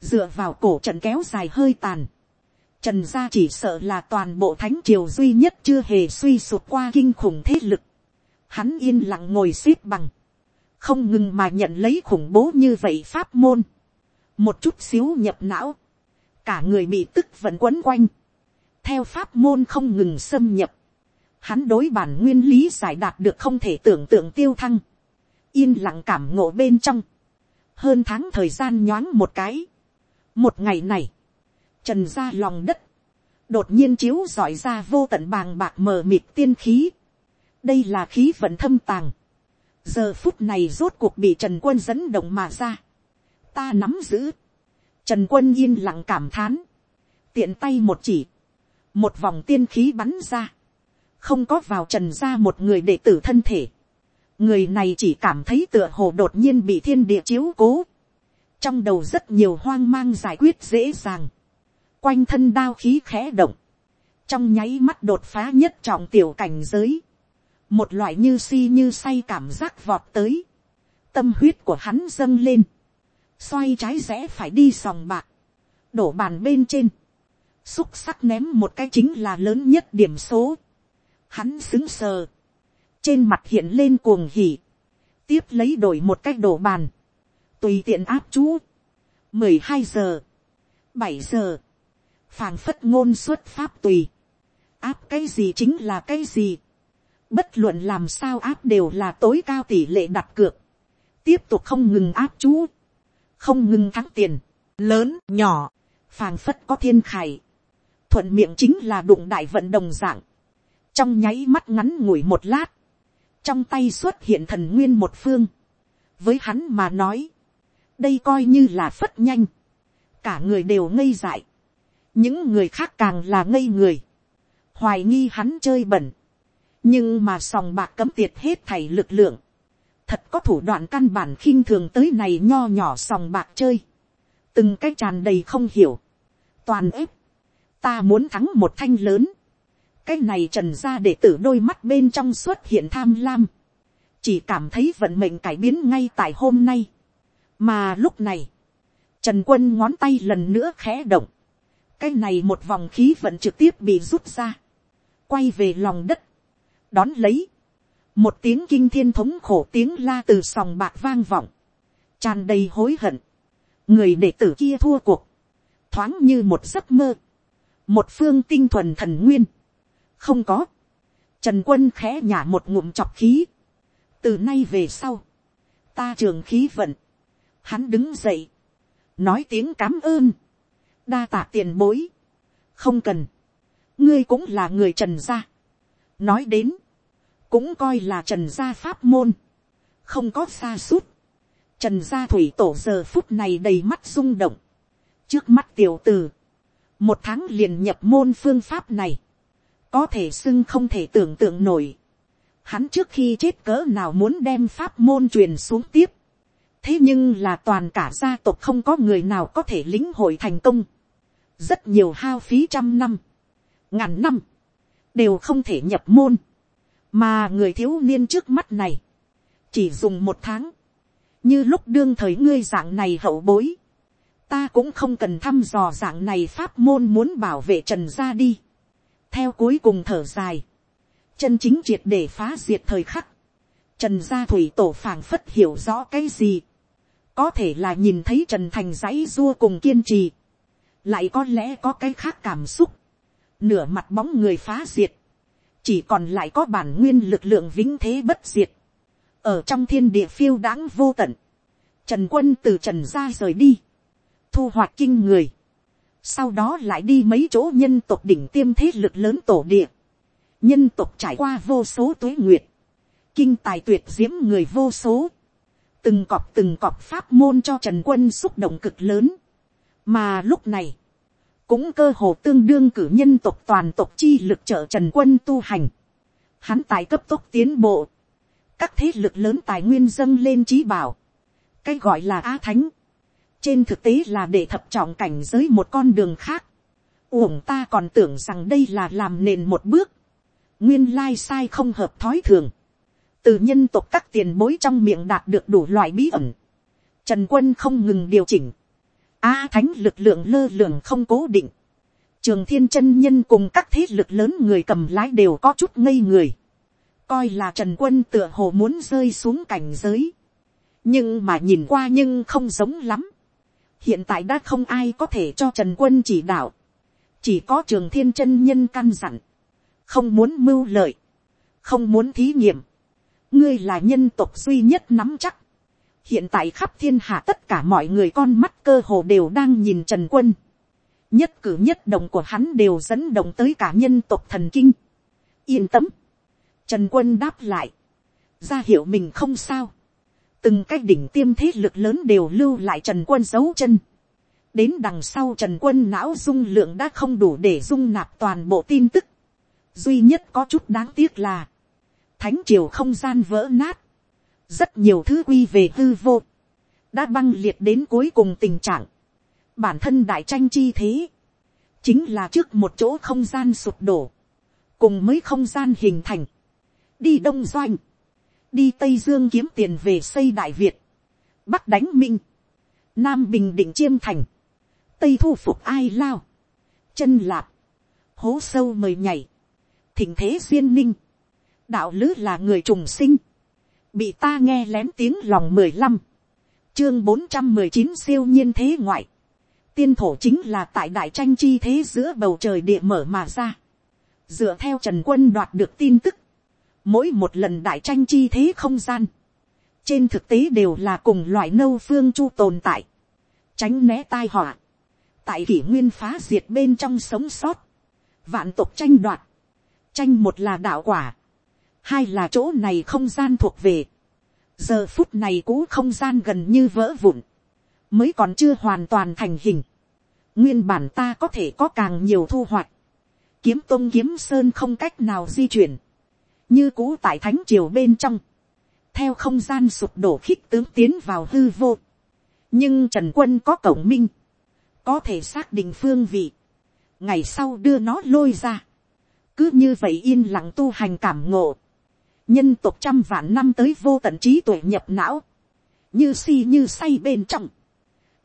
dựa vào cổ trận kéo dài hơi tàn, trần gia chỉ sợ là toàn bộ thánh triều duy nhất chưa hề suy sụp qua kinh khủng thế lực, hắn yên lặng ngồi x ế p bằng, không ngừng mà nhận lấy khủng bố như vậy pháp môn, một chút xíu nhập não, cả người bị tức vẫn quấn quanh, theo pháp môn không ngừng xâm nhập, hắn đối bản nguyên lý giải đạt được không thể tưởng tượng tiêu thăng, yên lặng cảm ngộ bên trong, hơn tháng thời gian nhoáng một cái. một ngày này, trần ra lòng đất, đột nhiên chiếu dọi ra vô tận bàng bạc mờ mịt tiên khí. đây là khí vận thâm tàng. giờ phút này rốt cuộc bị trần quân dẫn động mà ra. ta nắm giữ trần quân yên lặng cảm thán. tiện tay một chỉ. một vòng tiên khí bắn ra. không có vào trần ra một người đệ tử thân thể. Người này chỉ cảm thấy tựa hồ đột nhiên bị thiên địa chiếu cố, trong đầu rất nhiều hoang mang giải quyết dễ dàng, quanh thân đao khí khẽ động, trong nháy mắt đột phá nhất trọng tiểu cảnh giới, một loại như si như say cảm giác vọt tới, tâm huyết của hắn dâng lên, xoay trái rẽ phải đi sòng bạc, đổ bàn bên trên, xúc sắc ném một cái chính là lớn nhất điểm số, hắn xứng sờ, trên mặt hiện lên cuồng hỉ, tiếp lấy đổi một cách đổ bàn, tùy tiện áp chú, mười hai giờ, bảy giờ, phàng phất ngôn xuất pháp tùy, áp cái gì chính là cái gì, bất luận làm sao áp đều là tối cao tỷ lệ đặt cược, tiếp tục không ngừng áp chú, không ngừng thắng tiền, lớn, nhỏ, phàng phất có thiên khải, thuận miệng chính là đụng đại vận đồng dạng, trong nháy mắt ngắn ngủi một lát, trong tay xuất hiện thần nguyên một phương, với hắn mà nói, đây coi như là phất nhanh, cả người đều ngây dại, những người khác càng là ngây người, hoài nghi hắn chơi bẩn, nhưng mà sòng bạc cấm tiệt hết thảy lực lượng, thật có thủ đoạn căn bản khinh thường tới này nho nhỏ sòng bạc chơi, từng cái tràn đầy không hiểu, toàn ếp, ta muốn thắng một thanh lớn, cái này trần ra để tử đôi mắt bên trong xuất hiện tham lam, chỉ cảm thấy vận mệnh cải biến ngay tại hôm nay, mà lúc này, trần quân ngón tay lần nữa khẽ động, cái này một vòng khí vận trực tiếp bị rút ra, quay về lòng đất, đón lấy, một tiếng kinh thiên thống khổ tiếng la từ sòng bạc vang vọng, tràn đầy hối hận, người đệ tử kia thua cuộc, thoáng như một giấc mơ, một phương tinh thuần thần nguyên, không có, trần quân khẽ nhả một ngụm chọc khí, từ nay về sau, ta trường khí vận, hắn đứng dậy, nói tiếng cám ơn, đa tạ tiền bối, không cần, ngươi cũng là người trần gia, nói đến, cũng coi là trần gia pháp môn, không có xa suốt, trần gia thủy tổ giờ phút này đầy mắt rung động, trước mắt tiểu t ử một tháng liền nhập môn phương pháp này, có thể xưng không thể tưởng tượng nổi. Hắn trước khi chết cỡ nào muốn đem pháp môn truyền xuống tiếp. thế nhưng là toàn cả gia tộc không có người nào có thể lĩnh hội thành công. rất nhiều hao phí trăm năm, ngàn năm, đều không thể nhập môn mà người thiếu niên trước mắt này, chỉ dùng một tháng, như lúc đương thời ngươi dạng này hậu bối, ta cũng không cần thăm dò dạng này pháp môn muốn bảo vệ trần gia đi. theo cuối cùng thở dài, chân chính triệt để phá diệt thời khắc, trần gia thủy tổ phảng phất hiểu rõ cái gì, có thể là nhìn thấy trần thành dãy dua cùng kiên trì, lại có lẽ có cái khác cảm xúc, nửa mặt bóng người phá diệt, chỉ còn lại có bản nguyên lực lượng vĩnh thế bất diệt, ở trong thiên địa phiêu đáng vô tận, trần quân từ trần gia rời đi, thu hoạch kinh người. Sau đó lại đi mấy chỗ nhân tộc đỉnh tiêm thế lực lớn tổ địa. Nhân tộc trải qua vô số tuế nguyệt. Kinh tài tuyệt diễm người vô số. Từng cọp từng cọp pháp môn cho Trần Quân xúc động cực lớn. Mà lúc này. Cũng cơ hồ tương đương cử nhân tộc toàn tộc chi lực trợ Trần Quân tu hành. Hắn tài cấp tốc tiến bộ. Các thế lực lớn tài nguyên dâng lên trí bảo. Cái gọi là Á Thánh trên thực tế là để thập trọng cảnh giới một con đường khác. uổng ta còn tưởng rằng đây là làm nền một bước. nguyên lai sai không hợp thói thường. từ nhân tộc các tiền bối trong miệng đạt được đủ loại bí ẩn. trần quân không ngừng điều chỉnh a thánh lực lượng lơ lường không cố định. trường thiên chân nhân cùng các thế lực lớn người cầm lái đều có chút ngây người. coi là trần quân tựa hồ muốn rơi xuống cảnh giới. Nhưng mà nhìn qua nhưng không giống lắm. Hiện tại đã không ai có thể cho trần quân chỉ đạo, chỉ có trường thiên chân nhân căn dặn, không muốn mưu lợi, không muốn thí nghiệm, ngươi là nhân tộc duy nhất nắm chắc, hiện tại khắp thiên hạ tất cả mọi người con mắt cơ hồ đều đang nhìn trần quân, nhất cử nhất động của hắn đều dẫn động tới cả nhân tộc thần kinh, yên tâm, trần quân đáp lại, ra hiệu mình không sao, từng cái đỉnh tiêm thế lực lớn đều lưu lại trần quân giấu chân. đến đằng sau trần quân não dung lượng đã không đủ để dung nạp toàn bộ tin tức. duy nhất có chút đáng tiếc là, thánh triều không gian vỡ nát, rất nhiều thứ quy về hư vô, đã băng liệt đến cuối cùng tình trạng, bản thân đại tranh chi thế, chính là trước một chỗ không gian sụp đổ, cùng mới không gian hình thành, đi đông doanh, đi tây dương kiếm tiền về xây đại việt, bắc đánh minh, nam bình định chiêm thành, tây thu phục ai lao, chân lạp, hố sâu mời nhảy, thỉnh thế duyên ninh, đạo lứ là người trùng sinh, bị ta nghe lén tiếng lòng mười lăm, chương bốn trăm mười chín siêu nhiên thế ngoại, tiên thổ chính là tại đại tranh chi thế giữa bầu trời địa mở mà ra, dựa theo trần quân đoạt được tin tức, mỗi một lần đại tranh chi thế không gian, trên thực tế đều là cùng loại nâu phương chu tồn tại, tránh né tai họa, tại kỷ nguyên phá diệt bên trong sống sót, vạn tục tranh đoạt, tranh một là đạo quả, hai là chỗ này không gian thuộc về, giờ phút này cũ không gian gần như vỡ vụn, mới còn chưa hoàn toàn thành hình, Nguyên bản ta có thể có càng nhiều thu hoạch. Kiếm tôn kiếm sơn không cách nào di chuyển. Như cũ tại thánh triều bên trong. Theo không gian sụp đổ khích tướng tiến vào hư vô. Nhưng Trần Quân có cổng minh. Có thể xác định phương vị. Ngày sau đưa nó lôi ra. Cứ như vậy yên lặng tu hành cảm ngộ. Nhân tộc trăm vạn năm tới vô tận trí tuệ nhập não. Như si như say bên trong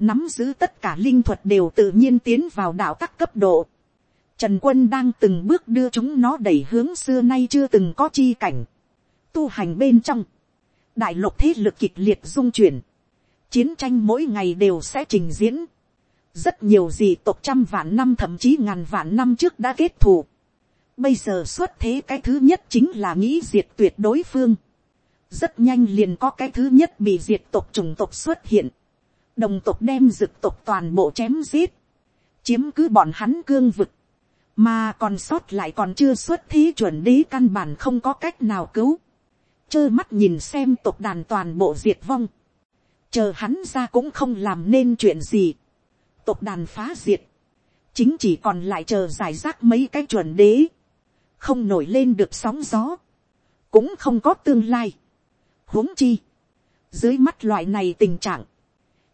nắm giữ tất cả linh thuật đều tự nhiên tiến vào đạo các cấp độ. Trần quân đang từng bước đưa chúng nó đẩy hướng xưa nay chưa từng có chi cảnh. Tu hành bên trong. Đại lục thế lực kịch liệt dung chuyển. Chiến tranh mỗi ngày đều sẽ trình diễn. Rất nhiều gì tộc trăm vạn năm thậm chí ngàn vạn năm trước đã kết thù. Bây giờ xuất thế cái thứ nhất chính là nghĩ diệt tuyệt đối phương. Rất nhanh liền có cái thứ nhất bị diệt tộc chủng tộc xuất hiện. Đồng tộc đem dực tộc toàn bộ chém giết, chiếm cứ bọn hắn cương vực, mà còn sót lại còn chưa xuất thế chuẩn đế căn bản không có cách nào cứu, trơ mắt nhìn xem tộc đàn toàn bộ diệt vong, chờ hắn ra cũng không làm nên chuyện gì, tộc đàn phá diệt, chính chỉ còn lại chờ giải rác mấy cái chuẩn đế, không nổi lên được sóng gió, cũng không có tương lai. huống chi, dưới mắt loại này tình trạng,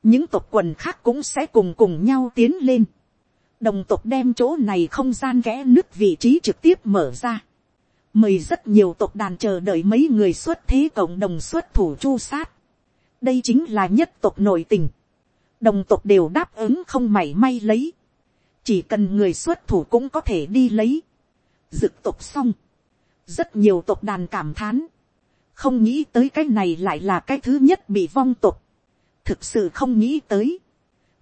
những tộc quần khác cũng sẽ cùng cùng nhau tiến lên. đồng tộc đem chỗ này không gian ghé nước vị trí trực tiếp mở ra. mời rất nhiều tộc đàn chờ đợi mấy người xuất thế cộng đồng xuất thủ chu sát. đây chính là nhất tộc nội tình. đồng tộc đều đáp ứng không mảy may lấy. chỉ cần người xuất thủ cũng có thể đi lấy dực tộc xong. rất nhiều tộc đàn cảm thán. không nghĩ tới cái này lại là cái thứ nhất bị vong tộc thực sự không nghĩ tới.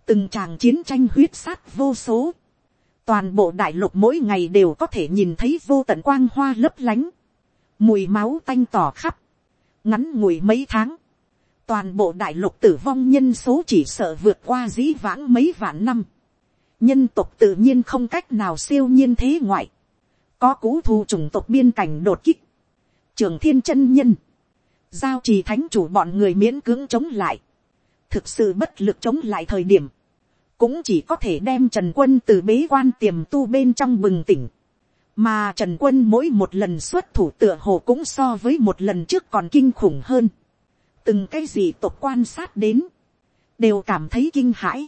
từng tràng chiến tranh huyết sát vô số. toàn bộ đại lục mỗi ngày đều có thể nhìn thấy vô tận quang hoa lấp lánh. mùi máu tanh tỏ khắp. ngắn ngủi mấy tháng. toàn bộ đại lục tử vong nhân số chỉ sợ vượt qua dĩ vãng mấy vạn năm. nhân tộc tự nhiên không cách nào siêu nhiên thế ngoại có cú thù chủng tộc biên cảnh đột kích. trường thiên chân nhân. Giao trì thánh chủ bọn người miễn cưỡng chống lại. Thực sự bất lực chống lại thời điểm, cũng chỉ có thể đem trần quân từ bế quan tiềm tu bên trong bừng tỉnh, mà trần quân mỗi một lần xuất thủ tựa hồ cũng so với một lần trước còn kinh khủng hơn, từng cái gì tộc quan sát đến, đều cảm thấy kinh hãi,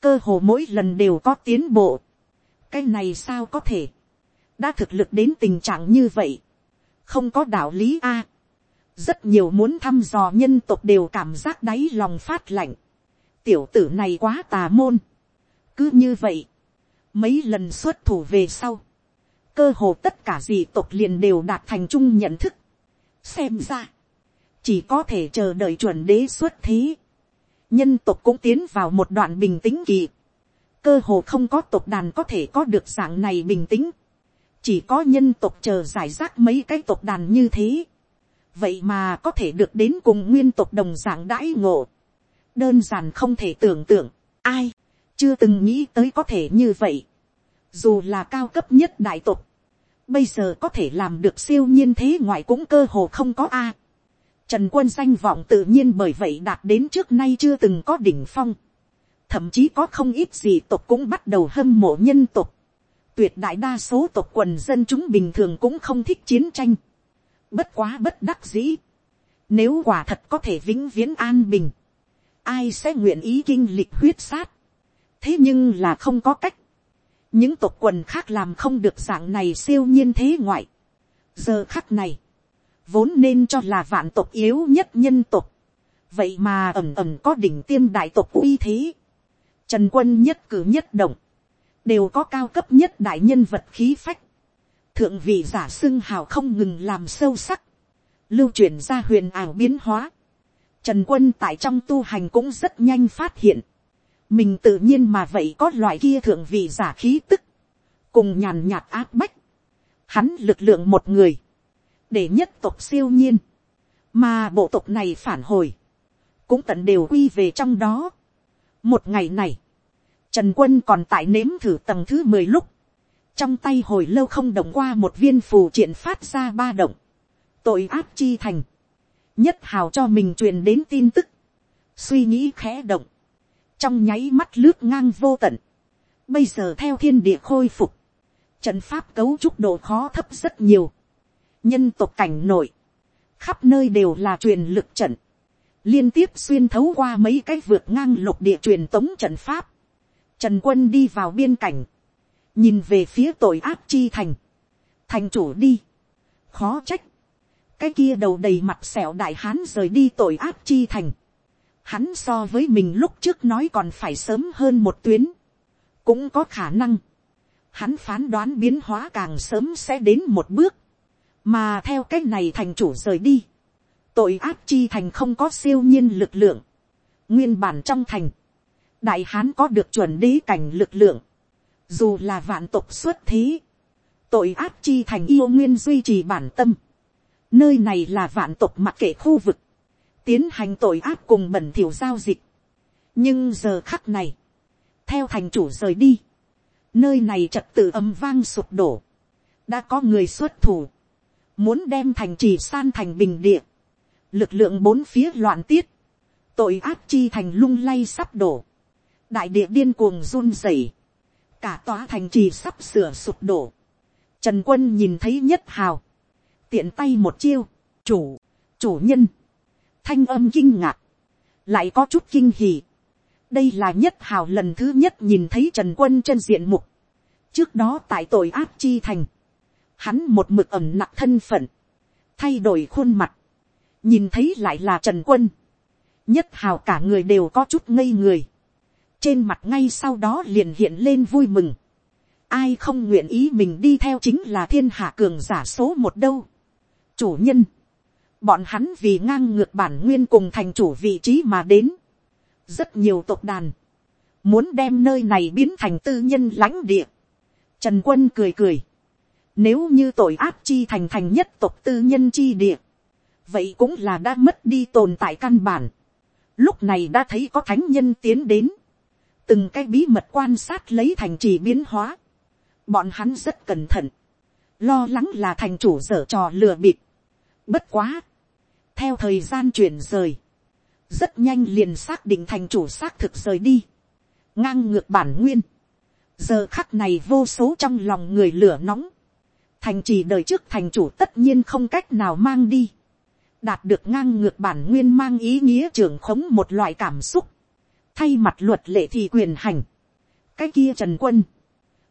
cơ hồ mỗi lần đều có tiến bộ, cái này sao có thể, đã thực lực đến tình trạng như vậy, không có đạo lý a, rất nhiều muốn thăm dò nhân tộc đều cảm giác đáy lòng phát lạnh. tiểu tử này quá tà môn. cứ như vậy, mấy lần xuất thủ về sau, cơ hồ tất cả dị tộc liền đều đạt thành chung nhận thức. xem ra, chỉ có thể chờ đợi chuẩn đế xuất thế. nhân tộc cũng tiến vào một đoạn bình tĩnh kỳ. cơ hồ không có tộc đàn có thể có được dạng này bình tĩnh chỉ có nhân tộc chờ giải rác mấy cái tộc đàn như thế vậy mà có thể được đến cùng nguyên tộc đồng dạng đãi ngộ, đơn giản không thể tưởng tượng, ai, chưa từng nghĩ tới có thể như vậy, dù là cao cấp nhất đại tộc, bây giờ có thể làm được siêu nhiên thế ngoại cũng cơ hồ không có a. Trần quân danh vọng tự nhiên bởi vậy đạt đến trước nay chưa từng có đỉnh phong. Thậm chí có không ít gì tộc cũng bắt đầu hâm mộ nhân tộc. Tuyệt đại đa số tộc quần dân chúng bình thường cũng không thích chiến tranh. Bất quá bất đắc dĩ. Nếu quả thật có thể vĩnh viễn an bình. Ai sẽ nguyện ý kinh lịch huyết sát. Thế nhưng là không có cách. Những tộc quần khác làm không được dạng này siêu nhiên thế ngoại. Giờ khắc này. Vốn nên cho là vạn tộc yếu nhất nhân tộc. Vậy mà ẩm ẩm có đỉnh tiêm đại tộc uy thế. Trần quân nhất cử nhất động. Đều có cao cấp nhất đại nhân vật khí phách. Thượng vị giả xưng hào không ngừng làm sâu sắc, lưu chuyển ra huyền ảo biến hóa. Trần quân tại trong tu hành cũng rất nhanh phát hiện, mình tự nhiên mà vậy có loại kia thượng vị giả khí tức, cùng nhàn nhạt áp bách, hắn lực lượng một người, để nhất tộc siêu nhiên, mà bộ tộc này phản hồi, cũng tận đều quy về trong đó. một ngày này, trần quân còn tại nếm thử tầng thứ mười lúc, trong tay hồi lâu không động qua một viên phù triển phát ra ba động, tội áp chi thành, nhất hào cho mình truyền đến tin tức, suy nghĩ khẽ động, trong nháy mắt lướt ngang vô tận, Bây giờ theo thiên địa khôi phục, trận pháp cấu trúc độ khó thấp rất nhiều. Nhân tộc cảnh nội, khắp nơi đều là truyền lực trận, liên tiếp xuyên thấu qua mấy cái vượt ngang lục địa truyền tống trận pháp. Trần quân đi vào biên cảnh, nhìn về phía tội ác chi thành, thành chủ đi, khó trách, cái kia đầu đầy mặt sẹo đại hán rời đi tội ác chi thành, hắn so với mình lúc trước nói còn phải sớm hơn một tuyến, cũng có khả năng, hắn phán đoán biến hóa càng sớm sẽ đến một bước, mà theo cách này thành chủ rời đi, tội ác chi thành không có siêu nhiên lực lượng, nguyên bản trong thành, đại hán có được chuẩn đế cảnh lực lượng, dù là vạn tộc xuất thế, tội ác chi thành yêu nguyên duy trì bản tâm, nơi này là vạn tộc mặc kệ khu vực, tiến hành tội ác cùng bẩn thiểu giao dịch. nhưng giờ khắc này, theo thành chủ rời đi, nơi này trật tự âm vang sụp đổ, đã có người xuất thủ, muốn đem thành trì san thành bình địa, lực lượng bốn phía loạn tiết, tội ác chi thành lung lay sắp đổ, đại địa điên cuồng run rẩy, cả tòa thành trì sắp sửa sụp đổ, trần quân nhìn thấy nhất hào, tiện tay một chiêu, chủ, chủ nhân, thanh âm kinh ngạc, lại có chút kinh hì. đây là nhất hào lần thứ nhất nhìn thấy trần quân chân diện mục. trước đó tại tội ác chi thành, hắn một mực ẩm nặng thân phận, thay đổi khuôn mặt, nhìn thấy lại là trần quân, nhất hào cả người đều có chút ngây người, trên mặt ngay sau đó liền hiện lên vui mừng, ai không nguyện ý mình đi theo chính là thiên hạ cường giả số một đâu. chủ nhân, bọn hắn vì ngang ngược bản nguyên cùng thành chủ vị trí mà đến, rất nhiều tộc đàn, muốn đem nơi này biến thành tư nhân lãnh địa. Trần quân cười cười, nếu như tội ác chi thành thành nhất tộc tư nhân chi địa, vậy cũng là đã mất đi tồn tại căn bản. Lúc này đã thấy có thánh nhân tiến đến, từng cái bí mật quan sát lấy thành trì biến hóa. Bọn hắn rất cẩn thận, lo lắng là thành chủ dở trò lừa bịp. Bất quá, theo thời gian chuyển rời, rất nhanh liền xác định thành chủ xác thực rời đi, ngang ngược bản nguyên. giờ khắc này vô số trong lòng người lửa nóng, thành trì đời trước thành chủ tất nhiên không cách nào mang đi, đạt được ngang ngược bản nguyên mang ý nghĩa trưởng khống một loại cảm xúc, thay mặt luật lệ thì quyền hành, cái kia trần quân,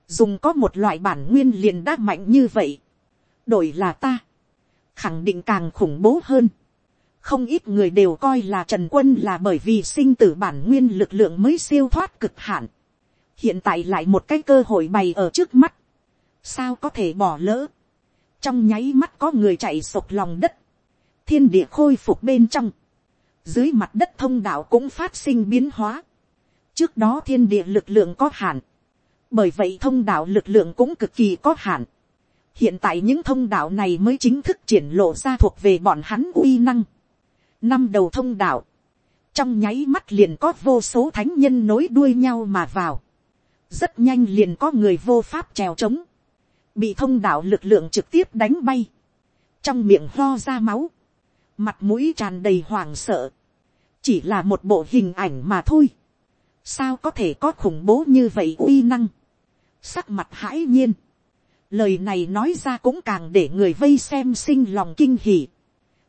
dùng có một loại bản nguyên liền đã mạnh như vậy, đổi là ta, khẳng định càng khủng bố hơn, không ít người đều coi là trần quân là bởi vì sinh tử bản nguyên lực lượng mới siêu thoát cực hạn. hiện tại lại một cái cơ hội bày ở trước mắt. sao có thể bỏ lỡ. trong nháy mắt có người chạy sộc lòng đất. thiên địa khôi phục bên trong dưới mặt đất thông đạo cũng phát sinh biến hóa. trước đó thiên địa lực lượng có hạn. bởi vậy thông đạo lực lượng cũng cực kỳ có hạn. hiện tại những thông đạo này mới chính thức triển lộ ra thuộc về bọn hắn uy năng. Năm đầu thông đạo, trong nháy mắt liền có vô số thánh nhân nối đuôi nhau mà vào, rất nhanh liền có người vô pháp trèo trống, bị thông đạo lực lượng trực tiếp đánh bay, trong miệng lo ra máu, mặt mũi tràn đầy hoảng sợ, chỉ là một bộ hình ảnh mà thôi, sao có thể có khủng bố như vậy uy năng, sắc mặt hãi nhiên, lời này nói ra cũng càng để người vây xem sinh lòng kinh hỉ,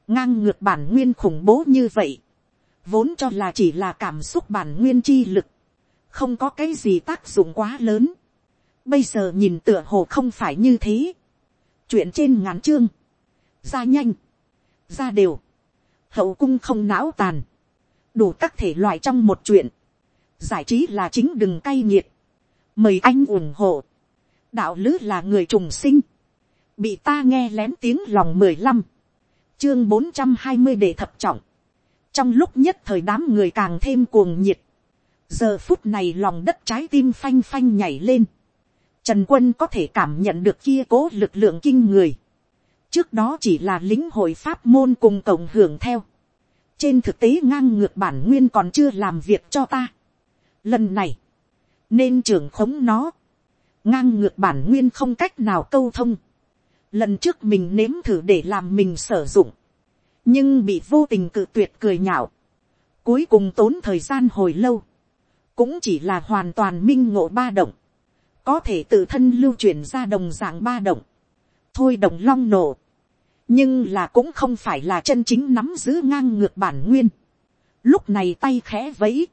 ngang ngược bản nguyên khủng bố như vậy, vốn cho là chỉ là cảm xúc bản nguyên chi lực, không có cái gì tác dụng quá lớn. Bây giờ nhìn tựa hồ không phải như thế. chuyện trên ngắn chương, ra nhanh, ra đều, hậu cung không não tàn, đủ các thể loại trong một chuyện, giải trí là chính đừng cay nghiệt, mời anh ủng hộ, đạo lứ là người trùng sinh, bị ta nghe lén tiếng lòng mười lăm, chương bốn trăm hai mươi để thập trọng. trong lúc nhất thời đám người càng thêm cuồng nhiệt. giờ phút này lòng đất trái tim phanh phanh nhảy lên. trần quân có thể cảm nhận được kia cố lực lượng kinh người. trước đó chỉ là lính hội pháp môn cùng cộng hưởng theo trên thực tế ngang ngược bản nguyên còn chưa làm việc cho ta. lần này, nên trưởng khống nó. ngang ngược bản nguyên không cách nào câu thông. Lần trước mình nếm thử để làm mình sử dụng, nhưng bị vô tình cự tuyệt cười nhạo, cuối cùng tốn thời gian hồi lâu, cũng chỉ là hoàn toàn minh ngộ ba động, có thể tự thân lưu chuyển ra đồng dạng ba động, thôi đồng long nổ, nhưng là cũng không phải là chân chính nắm giữ ngang ngược bản nguyên, lúc này tay khẽ vẫy,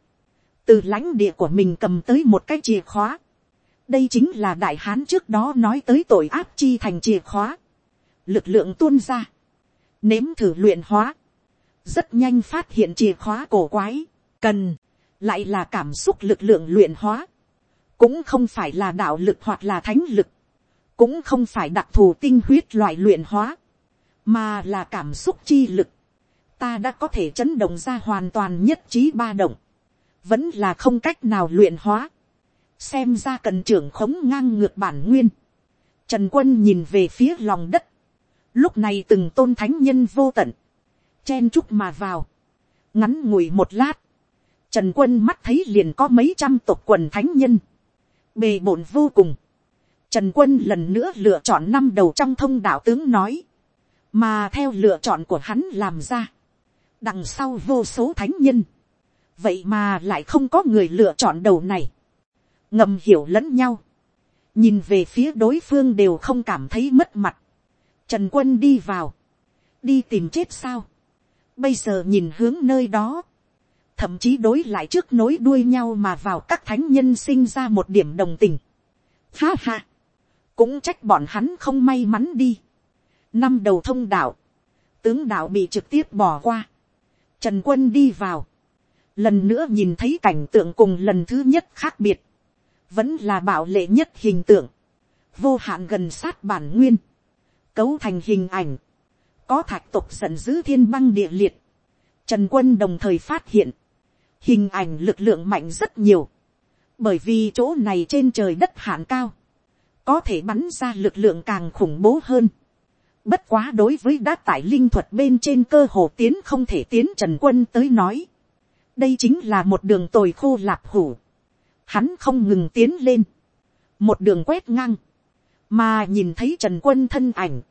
từ lãnh địa của mình cầm tới một cái chìa khóa, đây chính là đại hán trước đó nói tới tội áp chi thành chìa khóa, lực lượng tuôn ra, nếm thử luyện hóa, rất nhanh phát hiện chìa khóa cổ quái, cần, lại là cảm xúc lực lượng luyện hóa, cũng không phải là đạo lực hoặc là thánh lực, cũng không phải đặc thù tinh huyết loại luyện hóa, mà là cảm xúc chi lực, ta đã có thể chấn động ra hoàn toàn nhất trí ba động, vẫn là không cách nào luyện hóa, xem ra cần trưởng khống ngang ngược bản nguyên, trần quân nhìn về phía lòng đất, lúc này từng tôn thánh nhân vô tận, chen chúc mà vào, ngắn ngủi một lát, trần quân mắt thấy liền có mấy trăm tộc quần thánh nhân, bề bộn vô cùng, trần quân lần nữa lựa chọn năm đầu trong thông đạo tướng nói, mà theo lựa chọn của hắn làm ra, đằng sau vô số thánh nhân, vậy mà lại không có người lựa chọn đầu này, ngầm hiểu lẫn nhau, nhìn về phía đối phương đều không cảm thấy mất mặt, trần quân đi vào, đi tìm chết sao, bây giờ nhìn hướng nơi đó, thậm chí đối lại trước nối đuôi nhau mà vào các thánh nhân sinh ra một điểm đồng tình. Ha ha, cũng trách bọn hắn không may mắn đi. Năm đầu thông đạo, tướng đạo bị trực tiếp bỏ qua. Trần quân đi vào, lần nữa nhìn thấy cảnh tượng cùng lần thứ nhất khác biệt, vẫn là bảo lệ nhất hình tượng, vô hạn gần sát bản nguyên, cấu thành hình ảnh, có thạch tục giận dữ thiên băng địa liệt. Trần quân đồng thời phát hiện, hình ảnh lực lượng mạnh rất nhiều, bởi vì chỗ này trên trời đất hạn cao, có thể bắn ra lực lượng càng khủng bố hơn. Bất quá đối với đá tải linh thuật bên trên cơ hồ tiến không thể tiến trần quân tới nói. đây chính là một đường tồi khô lạp hủ. hắn không ngừng tiến lên, một đường quét ngang, mà nhìn thấy trần quân thân ảnh,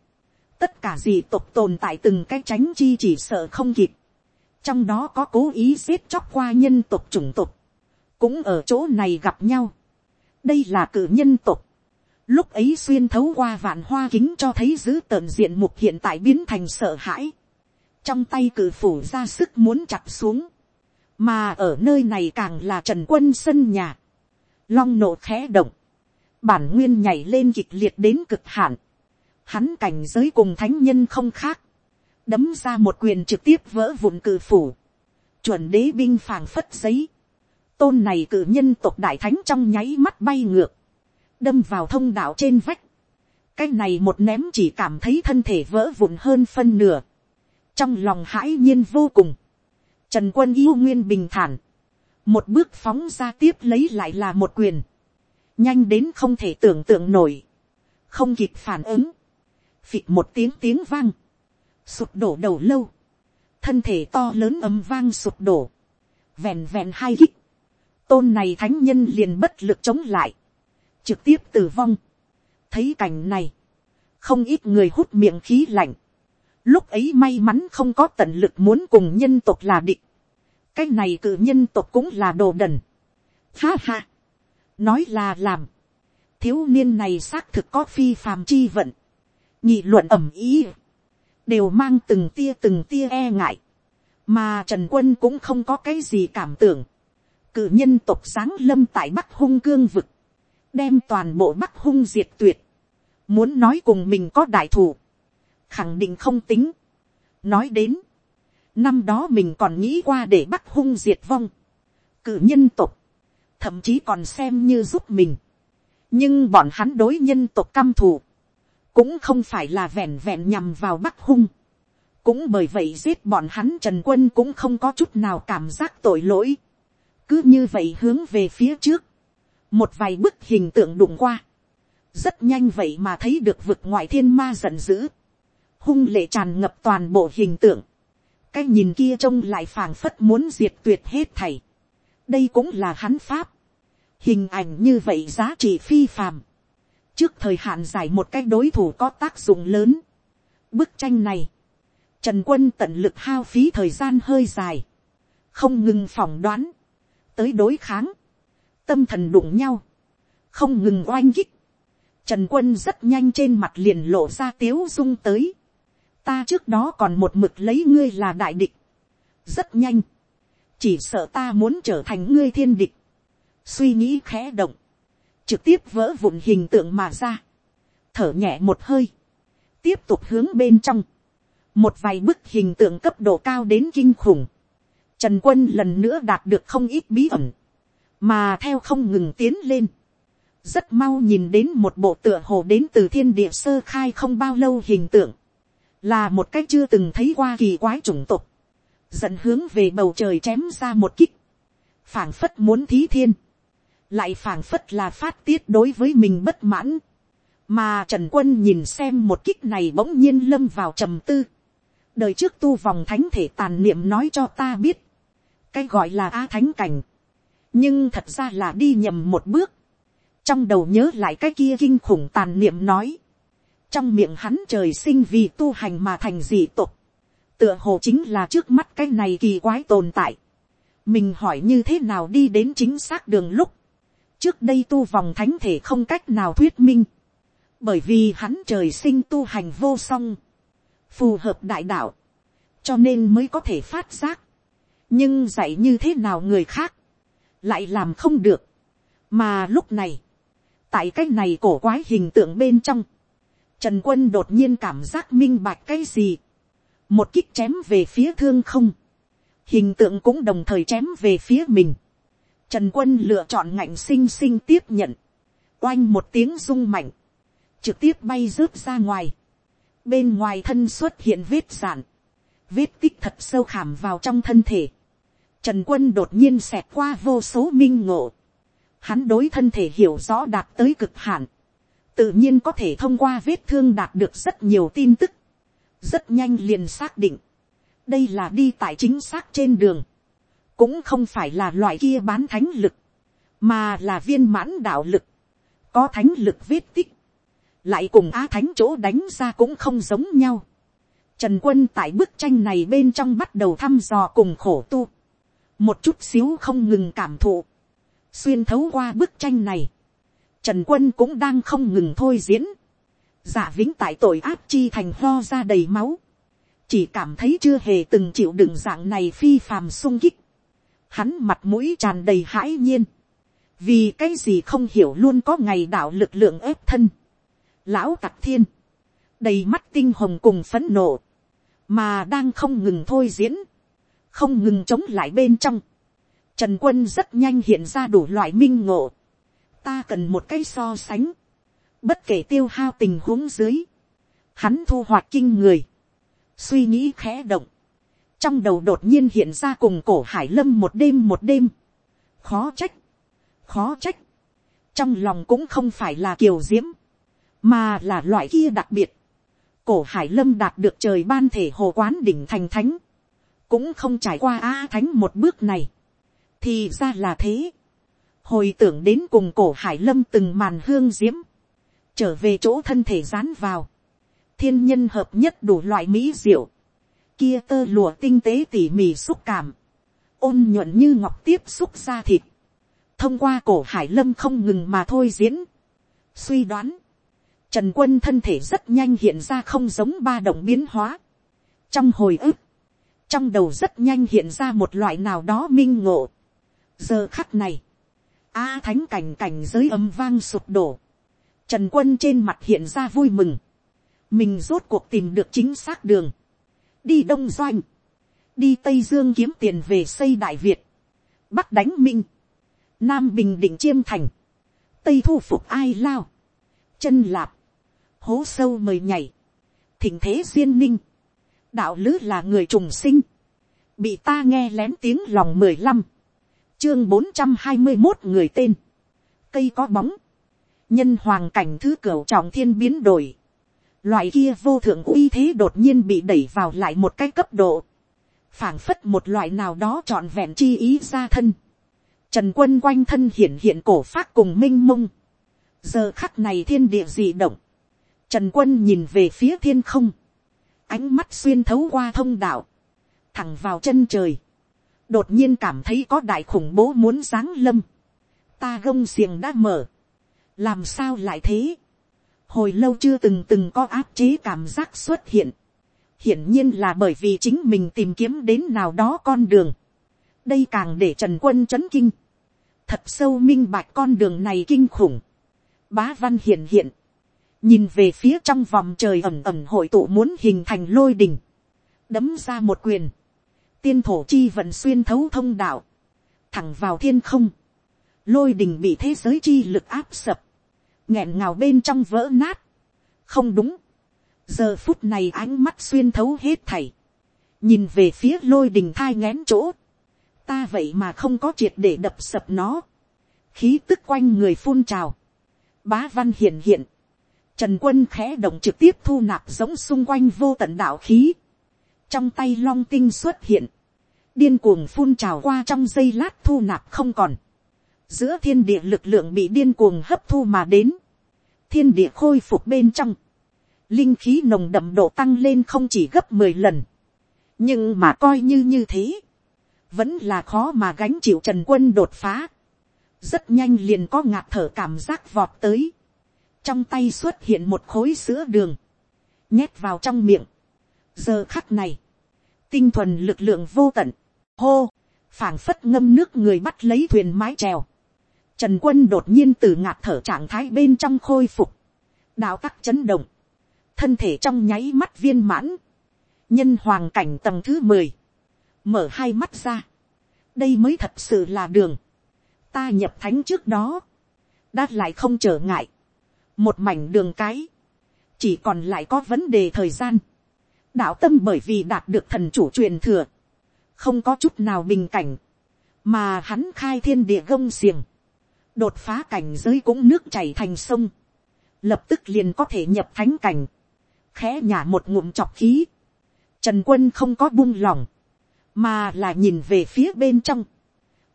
tất cả gì tộc tồn tại từng cái tránh chi chỉ sợ không kịp trong đó có cố ý giết chóc qua nhân tộc chủng tộc, cũng ở chỗ này gặp nhau. đây là cử nhân tộc lúc ấy xuyên thấu qua vạn hoa kính cho thấy giữ tợn diện mục hiện tại biến thành sợ hãi. trong tay cử phủ ra sức muốn chặt xuống. mà ở nơi này càng là trần quân sân nhà. long nộ khẽ động. bản nguyên nhảy lên kịch liệt đến cực hạn. hắn cảnh giới cùng thánh nhân không khác đấm ra một quyền trực tiếp vỡ vụn cử phủ, chuẩn đế binh phàng phất giấy, tôn này cử nhân tộc đại thánh trong nháy mắt bay ngược, đâm vào thông đạo trên vách, cái này một ném chỉ cảm thấy thân thể vỡ vụn hơn phân nửa, trong lòng hãi nhiên vô cùng, trần quân yêu nguyên bình thản, một bước phóng ra tiếp lấy lại là một quyền, nhanh đến không thể tưởng tượng nổi, không kịp phản ứng, phịch một tiếng tiếng vang, sụp đổ đầu lâu, thân thể to lớn ấm vang sụp đổ, vẹn vẹn hai hít, tôn này thánh nhân liền bất lực chống lại, trực tiếp tử vong. thấy cảnh này, không ít người hút miệng khí lạnh, lúc ấy may mắn không có tận lực muốn cùng nhân tộc là địch, cái này cự nhân tộc cũng là đồ đần. Ha ha, nói là làm, thiếu niên này xác thực có phi phàm chi vận, nhị luận ẩm ý, đều mang từng tia từng tia e ngại, mà trần quân cũng không có cái gì cảm tưởng, cử nhân tộc sáng lâm tại bắc hung cương vực, đem toàn bộ bắc hung diệt tuyệt, muốn nói cùng mình có đại thủ, khẳng định không tính, nói đến, năm đó mình còn nghĩ qua để bắc hung diệt vong, cử nhân tộc, thậm chí còn xem như giúp mình, nhưng bọn hắn đối nhân tộc căm thù, cũng không phải là vẹn vẹn nhằm vào bắc hung. cũng bởi vậy giết bọn hắn trần quân cũng không có chút nào cảm giác tội lỗi. cứ như vậy hướng về phía trước, một vài bức hình tượng đụng qua, rất nhanh vậy mà thấy được vực ngoại thiên ma giận dữ, hung lệ tràn ngập toàn bộ hình tượng, cái nhìn kia trông lại phảng phất muốn diệt tuyệt hết thảy, đây cũng là hắn pháp, hình ảnh như vậy giá trị phi phàm, trước thời hạn giải một cái đối thủ có tác dụng lớn. Bức tranh này, Trần Quân tận lực hao phí thời gian hơi dài, không ngừng phỏng đoán, tới đối kháng, tâm thần đụng nhau, không ngừng oanh kích, trần quân rất nhanh trên mặt liền lộ ra tiếu dung tới, ta trước đó còn một mực lấy ngươi là đại địch, rất nhanh, chỉ sợ ta muốn trở thành ngươi thiên địch, suy nghĩ khẽ động, trực tiếp vỡ vụn hình tượng mà ra, thở nhẹ một hơi, tiếp tục hướng bên trong, một vài bức hình tượng cấp độ cao đến kinh khủng, trần quân lần nữa đạt được không ít bí ẩn, mà theo không ngừng tiến lên, rất mau nhìn đến một bộ tựa hồ đến từ thiên địa sơ khai không bao lâu hình tượng, là một cách chưa từng thấy qua kỳ quái chủng tộc, dẫn hướng về bầu trời chém ra một kích, phảng phất muốn thí thiên, lại phảng phất là phát tiết đối với mình bất mãn, mà trần quân nhìn xem một kích này bỗng nhiên lâm vào trầm tư, đời trước tu vòng thánh thể tàn niệm nói cho ta biết, cái gọi là a thánh cảnh, nhưng thật ra là đi nhầm một bước, trong đầu nhớ lại cái kia kinh khủng tàn niệm nói, trong miệng hắn trời sinh vì tu hành mà thành dị tục, tựa hồ chính là trước mắt cái này kỳ quái tồn tại, mình hỏi như thế nào đi đến chính xác đường lúc, trước đây tu vòng thánh thể không cách nào thuyết minh, bởi vì hắn trời sinh tu hành vô song, phù hợp đại đạo, cho nên mới có thể phát giác, nhưng dạy như thế nào người khác, lại làm không được, mà lúc này, tại cái này cổ quái hình tượng bên trong, trần quân đột nhiên cảm giác minh bạch cái gì, một kích chém về phía thương không, hình tượng cũng đồng thời chém về phía mình, trần quân lựa chọn ngạnh sinh sinh tiếp nhận, oanh một tiếng rung mạnh, trực tiếp bay rớt ra ngoài, bên ngoài thân xuất hiện vết giản, vết tích thật sâu khảm vào trong thân thể, trần quân đột nhiên xẹt qua vô số minh ngộ, hắn đối thân thể hiểu rõ đạt tới cực hạn, tự nhiên có thể thông qua vết thương đạt được rất nhiều tin tức, rất nhanh liền xác định, đây là đi tại chính xác trên đường, cũng không phải là loại kia bán thánh lực, mà là viên mãn đạo lực, có thánh lực vết tích, lại cùng á thánh chỗ đánh ra cũng không giống nhau. Trần quân tại bức tranh này bên trong bắt đầu thăm dò cùng khổ tu, một chút xíu không ngừng cảm thụ, xuyên thấu qua bức tranh này, trần quân cũng đang không ngừng thôi diễn, giả vĩnh tại tội áp chi thành lo ra đầy máu, chỉ cảm thấy chưa hề từng chịu đựng dạng này phi phàm sung kích, hắn mặt mũi tràn đầy hãi nhiên, vì cái gì không hiểu luôn có ngày đạo lực lượng ép thân, lão tặc thiên, đầy mắt tinh hồng cùng phấn nộ, mà đang không ngừng thôi diễn, không ngừng chống lại bên trong, trần quân rất nhanh hiện ra đủ loại minh ngộ, ta cần một cái so sánh, bất kể tiêu hao tình huống dưới, hắn thu hoạch kinh người, suy nghĩ khẽ động, trong đầu đột nhiên hiện ra cùng cổ hải lâm một đêm một đêm, khó trách, khó trách, trong lòng cũng không phải là kiều diễm, mà là loại kia đặc biệt, cổ hải lâm đạt được trời ban thể hồ quán đỉnh thành thánh, cũng không trải qua a thánh một bước này, thì ra là thế, hồi tưởng đến cùng cổ hải lâm từng màn hương diễm, trở về chỗ thân thể dán vào, thiên nhân hợp nhất đủ loại mỹ diệu, kia tơ lùa tinh tế tỉ mỉ xúc cảm, ôn nhuận như ngọc tiếp xúc ra thịt, thông qua cổ hải lâm không ngừng mà thôi diễn, suy đoán, trần quân thân thể rất nhanh hiện ra không giống ba động biến hóa, trong hồi ức, trong đầu rất nhanh hiện ra một loại nào đó minh ngộ, giờ khắc này, a thánh cảnh cảnh giới âm vang sụp đổ, trần quân trên mặt hiện ra vui mừng, mình rốt cuộc tìm được chính xác đường, đi đông doanh, đi tây dương kiếm tiền về xây đại việt, bắc đánh minh, nam bình định chiêm thành, tây thu phục ai lao, chân lạp, hố sâu mời nhảy, thỉnh thế duyên ninh, đạo lứ là người trùng sinh, bị ta nghe lén tiếng lòng mười lăm, chương bốn trăm hai mươi một người tên, cây có bóng, nhân hoàng cảnh thứ cửu trọng thiên biến đổi, loại kia vô thượng uy thế đột nhiên bị đẩy vào lại một cái cấp độ, phảng phất một loại nào đó trọn vẹn chi ý ra thân, trần quân quanh thân hiện hiện cổ phát cùng m i n h mông, giờ khắc này thiên địa dị động, trần quân nhìn về phía thiên không, ánh mắt xuyên thấu qua thông đạo, thẳng vào chân trời, đột nhiên cảm thấy có đại khủng bố muốn giáng lâm, ta gông xiềng đã mở, làm sao lại thế, hồi lâu chưa từng từng có áp chế cảm giác xuất hiện, hiển nhiên là bởi vì chính mình tìm kiếm đến nào đó con đường, đây càng để trần quân chấn kinh, thật sâu minh bạch con đường này kinh khủng, bá văn hiện hiện, nhìn về phía trong vòng trời ẩm ẩm hội tụ muốn hình thành lôi đình, đấm ra một quyền, tiên thổ chi vận xuyên thấu thông đạo, thẳng vào thiên không, lôi đình bị thế giới chi lực áp sập, nghẹn ngào bên trong vỡ nát, không đúng, giờ phút này ánh mắt xuyên thấu hết thảy, nhìn về phía lôi đình thai ngén chỗ, ta vậy mà không có triệt để đập sập nó, khí tức quanh người phun trào, bá văn hiện hiện, trần quân khẽ động trực tiếp thu nạp giống xung quanh vô tận đạo khí, trong tay long tinh xuất hiện, điên cuồng phun trào qua trong giây lát thu nạp không còn, giữa thiên địa lực lượng bị điên cuồng hấp thu mà đến, thiên địa khôi phục bên trong, linh khí nồng đậm độ tăng lên không chỉ gấp mười lần, nhưng mà coi như như thế, vẫn là khó mà gánh chịu trần quân đột phá, rất nhanh liền có ngạt thở cảm giác vọt tới, trong tay xuất hiện một khối sữa đường, nhét vào trong miệng, giờ khắc này, tinh thuần lực lượng vô tận, hô, phảng phất ngâm nước người bắt lấy thuyền mái trèo, trần quân đột nhiên từ ngạt thở trạng thái bên trong khôi phục, đạo tắc chấn động, thân thể trong nháy mắt viên mãn, nhân hoàng cảnh tầng thứ mười, mở hai mắt ra, đây mới thật sự là đường, ta nhập thánh trước đó, đã lại không trở ngại, một mảnh đường cái, chỉ còn lại có vấn đề thời gian, đạo tâm bởi vì đạt được thần chủ truyền thừa, không có chút nào bình cảnh, mà hắn khai thiên địa gông xiềng, đột phá cảnh giới cũng nước chảy thành sông, lập tức liền có thể nhập thánh cảnh, khẽ nhả một ngụm chọc khí, trần quân không có buông lỏng, mà là nhìn về phía bên trong,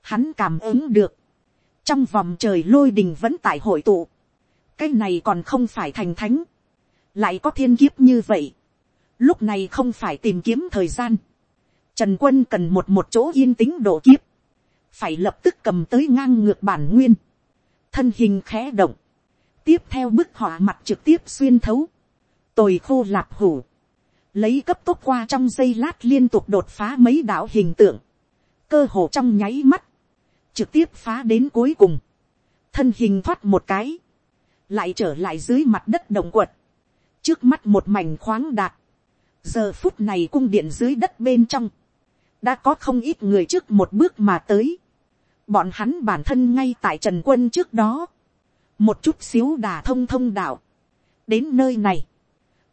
hắn cảm ứng được, trong vòng trời lôi đình vẫn tại hội tụ, cái này còn không phải thành thánh, lại có thiên kiếp như vậy, lúc này không phải tìm kiếm thời gian, trần quân cần một một chỗ yên tĩnh độ kiếp, phải lập tức cầm tới ngang ngược bản nguyên, thân hình khẽ động, tiếp theo bức họa mặt trực tiếp xuyên thấu, tồi khô lạp hủ, lấy cấp tốc qua trong giây lát liên tục đột phá mấy đạo hình tượng, cơ hồ trong nháy mắt, trực tiếp phá đến cuối cùng, thân hình thoát một cái, lại trở lại dưới mặt đất động quật, trước mắt một mảnh khoáng đạt, giờ phút này cung điện dưới đất bên trong, đã có không ít người trước một bước mà tới, bọn hắn bản thân ngay tại trần quân trước đó, một chút xíu đà thông thông đạo, đến nơi này,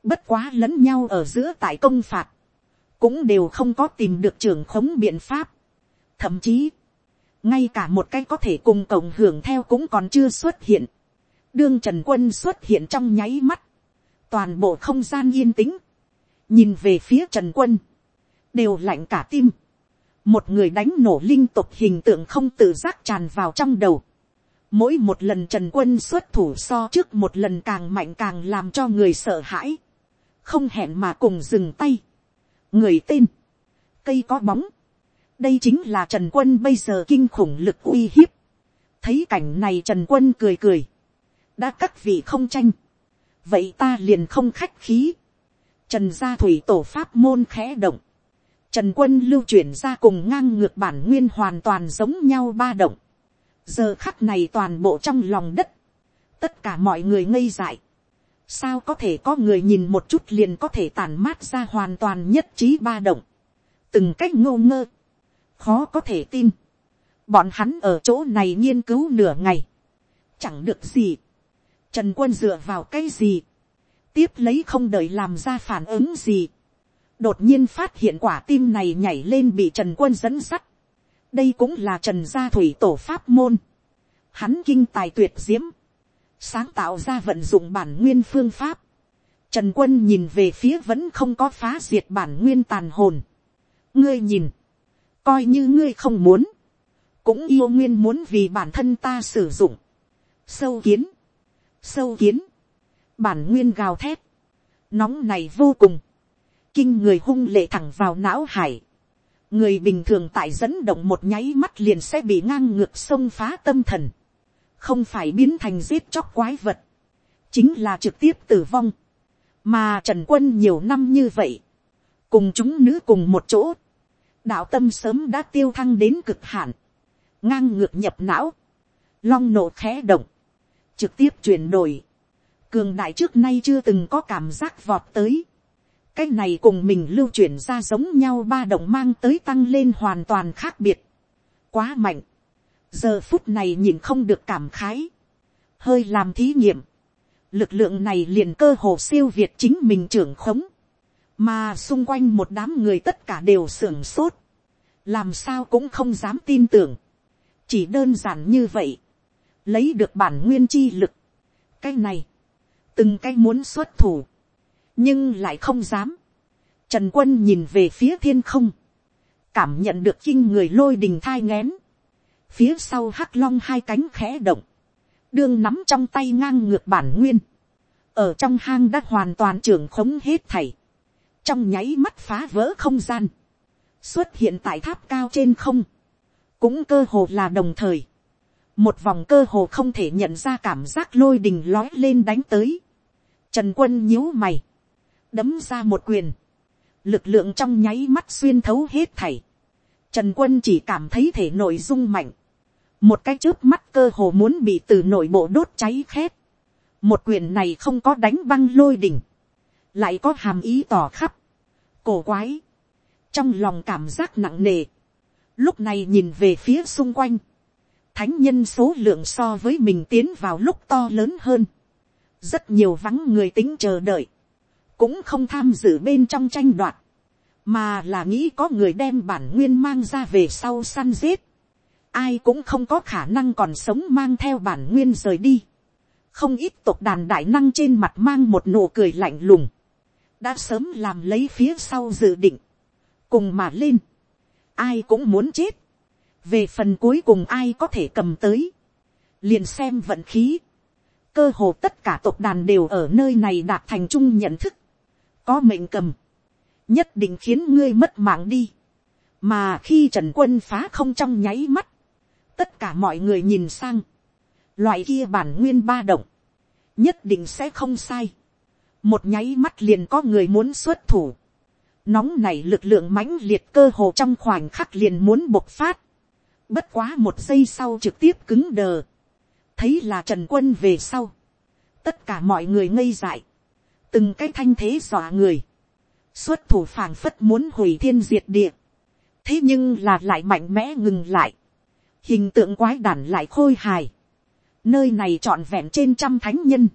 bất quá lẫn nhau ở giữa tại công phạt, cũng đều không có tìm được trường khống biện pháp, thậm chí, ngay cả một cái có thể cùng cộng hưởng theo cũng còn chưa xuất hiện, đương trần quân xuất hiện trong nháy mắt, toàn bộ không gian yên tĩnh, nhìn về phía trần quân, đều lạnh cả tim, một người đánh nổ linh tục hình tượng không tự giác tràn vào trong đầu. Mỗi một lần trần quân xuất thủ so trước một lần càng mạnh càng làm cho người sợ hãi. Không hẹn mà cùng dừng tay. Người tên. Cây có bóng. Đây chính là trần quân bây giờ kinh khủng lực uy hiếp. Thấy cảnh này trần quân cười cười. Đã các vị không tranh. Vậy ta liền không khách khí. Trần gia thủy tổ pháp môn khẽ động Trần quân lưu chuyển ra cùng ngang ngược bản nguyên hoàn toàn giống nhau ba động. Giờ khắc này toàn bộ trong lòng đất. Tất cả mọi người ngây dại. Sao có thể có người nhìn một chút liền có thể tàn mát ra hoàn toàn nhất trí ba động. Từng cách ngô ngơ. Khó có thể tin. Bọn hắn ở chỗ này nghiên cứu nửa ngày. Chẳng được gì. Trần quân dựa vào cái gì. Tiếp lấy không đợi làm ra phản ứng gì đột nhiên phát hiện quả tim này nhảy lên bị trần quân dẫn sắt. đây cũng là trần gia thủy tổ pháp môn. hắn kinh tài tuyệt diễm, sáng tạo ra vận dụng bản nguyên phương pháp. trần quân nhìn về phía vẫn không có phá diệt bản nguyên tàn hồn. ngươi nhìn, coi như ngươi không muốn, cũng yêu nguyên muốn vì bản thân ta sử dụng. sâu kiến, sâu kiến, bản nguyên gào thét, nóng này vô cùng. Kinh người hung lệ thẳng vào não hải. Người bình thường tại dẫn động một nháy mắt liền sẽ bị ngang ngược sông phá tâm thần. không phải biến thành giết chóc quái vật, chính là trực tiếp tử vong, mà trần quân nhiều năm như vậy, cùng chúng nữ cùng một chỗ, đạo tâm sớm đã tiêu thăng đến cực hạn, ngang ngược nhập não, long nổ khẽ động, trực tiếp chuyển đổi, cường đại trước nay chưa từng có cảm giác vọt tới, cái này cùng mình lưu chuyển ra giống nhau ba động mang tới tăng lên hoàn toàn khác biệt, quá mạnh, giờ phút này nhìn không được cảm khái, hơi làm thí nghiệm, lực lượng này liền cơ hồ siêu việt chính mình trưởng khống, mà xung quanh một đám người tất cả đều sưởng sốt, làm sao cũng không dám tin tưởng, chỉ đơn giản như vậy, lấy được bản nguyên chi lực, cái này, từng cái muốn xuất thủ, nhưng lại không dám. Trần quân nhìn về phía thiên không, cảm nhận được kinh người lôi đình thai ngén, phía sau hắc long hai cánh khẽ động, đương nắm trong tay ngang ngược bản nguyên, ở trong hang đã hoàn toàn trưởng khống hết thảy, trong nháy mắt phá vỡ không gian, xuất hiện tại tháp cao trên không, cũng cơ hồ là đồng thời, một vòng cơ hồ không thể nhận ra cảm giác lôi đình lói lên đánh tới, trần quân nhíu mày, đấm ra một quyền, lực lượng trong nháy mắt xuyên thấu hết thảy, trần quân chỉ cảm thấy thể nội dung mạnh, một cái trước mắt cơ hồ muốn bị từ nội bộ đốt cháy khét, một quyền này không có đánh băng lôi đỉnh, lại có hàm ý tỏ khắp, cổ quái, trong lòng cảm giác nặng nề, lúc này nhìn về phía xung quanh, thánh nhân số lượng so với mình tiến vào lúc to lớn hơn, rất nhiều vắng người tính chờ đợi, cũng không tham dự bên trong tranh đoạt, mà là nghĩ có người đem bản nguyên mang ra về sau săn giết, ai cũng không có khả năng còn sống mang theo bản nguyên rời đi, không ít tộc đàn đại năng trên mặt mang một nụ cười lạnh lùng, đã sớm làm lấy phía sau dự định, cùng mà lên, ai cũng muốn chết, về phần cuối cùng ai có thể cầm tới, liền xem vận khí, cơ hồ tất cả tộc đàn đều ở nơi này đạt thành chung nhận thức, có mệnh cầm, nhất định khiến ngươi mất mạng đi, mà khi trần quân phá không trong nháy mắt, tất cả mọi người nhìn sang, loại kia bản nguyên ba động, nhất định sẽ không sai, một nháy mắt liền có người muốn xuất thủ, nóng này lực lượng mãnh liệt cơ hồ trong khoảnh khắc liền muốn bộc phát, bất quá một giây sau trực tiếp cứng đờ, thấy là trần quân về sau, tất cả mọi người ngây dại, từng cái thanh thế dọa người, xuất thủ phảng phất muốn hủy thiên diệt địa, thế nhưng là lại mạnh mẽ ngừng lại, hình tượng quái đản lại khôi hài, nơi này trọn vẹn trên trăm thánh nhân,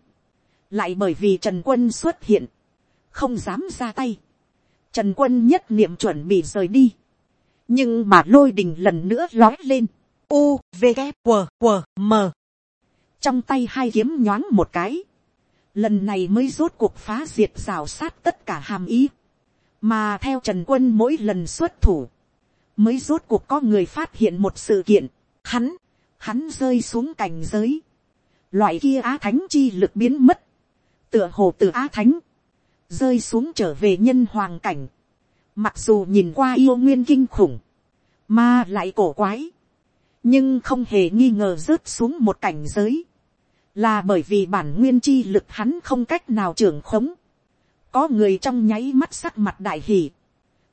lại bởi vì trần quân xuất hiện, không dám ra tay, trần quân nhất niệm chuẩn bị rời đi, nhưng mà lôi đình lần nữa lói lên, u v g q q m. Trong tay hai kiếm nhoáng một cái, lần này mới rốt cuộc phá diệt rào sát tất cả hàm ý, mà theo trần quân mỗi lần xuất thủ, mới rốt cuộc có người phát hiện một sự kiện, hắn, hắn rơi xuống cảnh giới, loại kia á thánh chi lực biến mất, tựa hồ từ á thánh, rơi xuống trở về nhân hoàng cảnh, mặc dù nhìn qua yêu nguyên kinh khủng, mà lại cổ quái, nhưng không hề nghi ngờ rớt xuống một cảnh giới, là bởi vì bản nguyên chi lực hắn không cách nào trưởng khống, có người trong nháy mắt sắc mặt đại hỉ,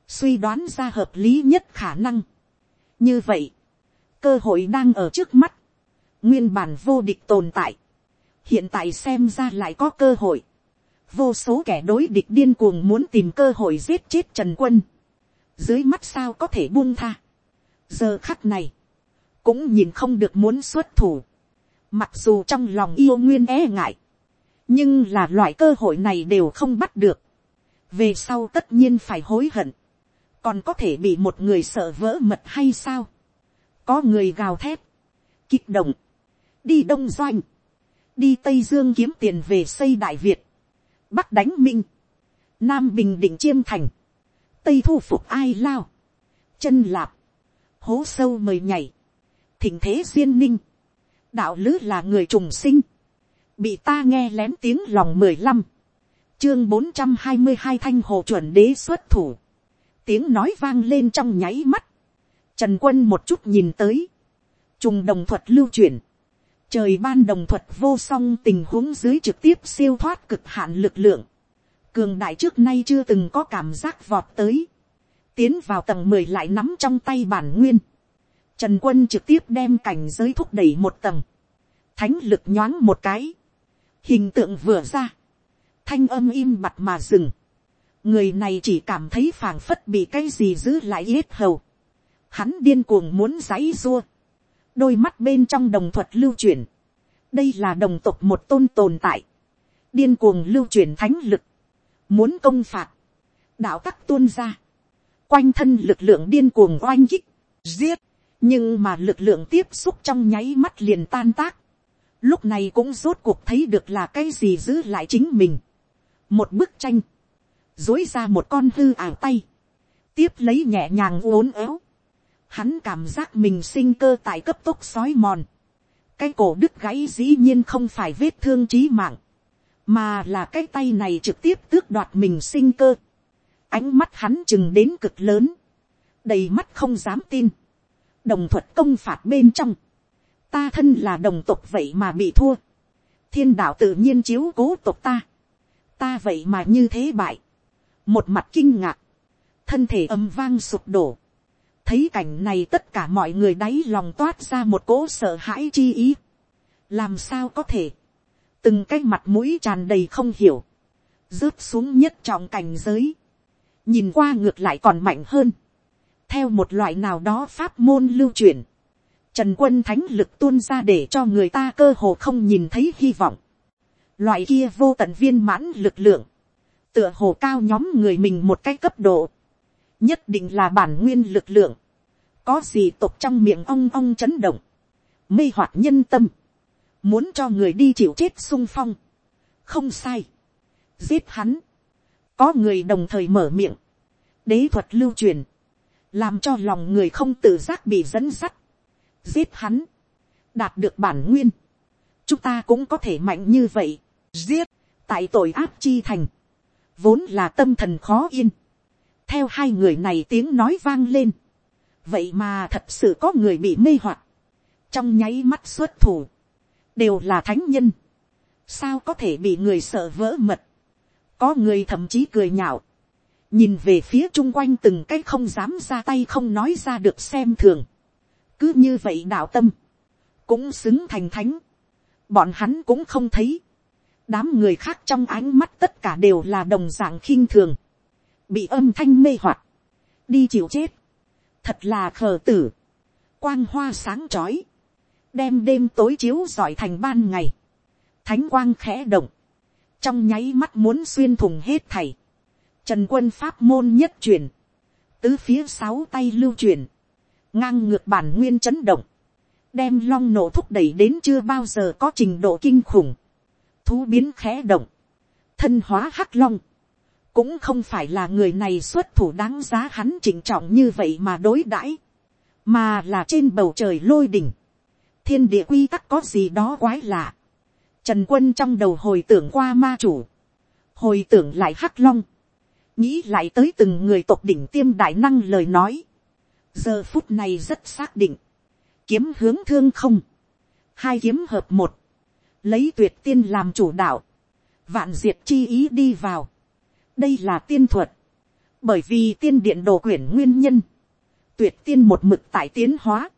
suy đoán ra hợp lý nhất khả năng. như vậy, cơ hội đang ở trước mắt, nguyên bản vô địch tồn tại, hiện tại xem ra lại có cơ hội, vô số kẻ đối địch điên cuồng muốn tìm cơ hội giết chết trần quân, dưới mắt sao có thể buông tha, giờ khắc này, cũng nhìn không được muốn xuất thủ, mặc dù trong lòng yêu nguyên e ngại, nhưng là loại cơ hội này đều không bắt được, về sau tất nhiên phải hối hận, còn có thể bị một người sợ vỡ mật hay sao, có người gào thét, kích động, đi đông doanh, đi tây dương kiếm tiền về xây đại việt, bắc đánh minh, nam bình định chiêm thành, tây thu phục ai lao, chân lạp, hố sâu mời nhảy, thỉnh thế duyên ninh, đạo lứ là người trùng sinh, bị ta nghe lén tiếng lòng mười lăm, chương bốn trăm hai mươi hai thanh hồ chuẩn đế xuất thủ, tiếng nói vang lên trong nháy mắt, trần quân một chút nhìn tới, trùng đồng thuật lưu chuyển, trời ban đồng thuật vô song tình huống dưới trực tiếp siêu thoát cực hạn lực lượng, cường đại trước nay chưa từng có cảm giác vọt tới, tiến vào tầng mười lại nắm trong tay bản nguyên, trần quân trực tiếp đem cảnh giới thúc đẩy một tầng, thánh lực nhoáng một cái, hình tượng vừa ra, thanh âm im bặt mà dừng, người này chỉ cảm thấy phảng phất bị cái gì giữ lại yết hầu, hắn điên cuồng muốn giấy dua, đôi mắt bên trong đồng thuật lưu chuyển, đây là đồng tộc một tôn tồn tại, điên cuồng lưu truyền thánh lực, muốn công phạt, đạo các tuôn ra, quanh thân lực lượng điên cuồng oanh kích, giết, nhưng mà lực lượng tiếp xúc trong nháy mắt liền tan tác, lúc này cũng rốt cuộc thấy được là cái gì giữ lại chính mình, một bức tranh, dối ra một con hư ảo tay, tiếp lấy nhẹ nhàng uốn éo, hắn cảm giác mình sinh cơ tại cấp tốc sói mòn, cái cổ đứt gãy dĩ nhiên không phải vết thương trí mạng, mà là cái tay này trực tiếp tước đoạt mình sinh cơ, ánh mắt hắn chừng đến cực lớn, đầy mắt không dám tin, đồng thuật công phạt bên trong, ta thân là đồng tộc vậy mà bị thua, thiên đạo tự nhiên chiếu cố tộc ta, ta vậy mà như thế bại, một mặt kinh ngạc, thân thể âm vang sụp đổ, thấy cảnh này tất cả mọi người đáy lòng toát ra một cỗ sợ hãi chi ý, làm sao có thể, từng cái mặt mũi tràn đầy không hiểu, rớt xuống nhất trọng cảnh giới, nhìn qua ngược lại còn mạnh hơn, theo một loại nào đó pháp môn lưu truyền, trần quân thánh lực tuôn ra để cho người ta cơ hồ không nhìn thấy hy vọng, loại kia vô tận viên mãn lực lượng, tựa hồ cao nhóm người mình một cái cấp độ, nhất định là bản nguyên lực lượng, có gì tục trong miệng ong ong chấn động, mê hoạt nhân tâm, muốn cho người đi chịu chết sung phong, không sai, giết hắn, có người đồng thời mở miệng, đế thuật lưu truyền, làm cho lòng người không tự giác bị dẫn sắt, giết hắn, đạt được bản nguyên, chúng ta cũng có thể mạnh như vậy, giết, tại tội áp chi thành, vốn là tâm thần khó yên, theo hai người này tiếng nói vang lên, vậy mà thật sự có người bị mê hoặc, trong nháy mắt xuất thủ, đều là thánh nhân, sao có thể bị người sợ vỡ mật, có người thậm chí cười nhạo, nhìn về phía chung quanh từng cái không dám ra tay không nói ra được xem thường, cứ như vậy đạo tâm, cũng xứng thành thánh, bọn hắn cũng không thấy, đám người khác trong ánh mắt tất cả đều là đồng dạng khinh thường, bị âm thanh mê hoặc, đi chịu chết, thật là khờ tử, quang hoa sáng trói, đem đêm tối chiếu giỏi thành ban ngày, thánh quang khẽ động, trong nháy mắt muốn xuyên thùng hết thảy, trần quân pháp môn nhất truyền, tứ phía sáu tay lưu truyền, ngang ngược bản nguyên chấn động, đem long nổ thúc đẩy đến chưa bao giờ có trình độ kinh khủng, thú biến khẽ động, thân hóa hắc long, cũng không phải là người này xuất thủ đáng giá hắn chỉnh trọng như vậy mà đối đãi, mà là trên bầu trời lôi đỉnh, thiên địa quy tắc có gì đó quái lạ, trần quân trong đầu hồi tưởng qua ma chủ, hồi tưởng lại hắc long, nghĩ lại tới từng người tộc đỉnh tiêm đại năng lời nói, giờ phút này rất xác định, kiếm hướng thương không, hai kiếm hợp một, lấy tuyệt tiên làm chủ đạo, vạn diệt chi ý đi vào, đây là tiên thuật, bởi vì tiên điện đồ quyển nguyên nhân, tuyệt tiên một mực tại tiến hóa,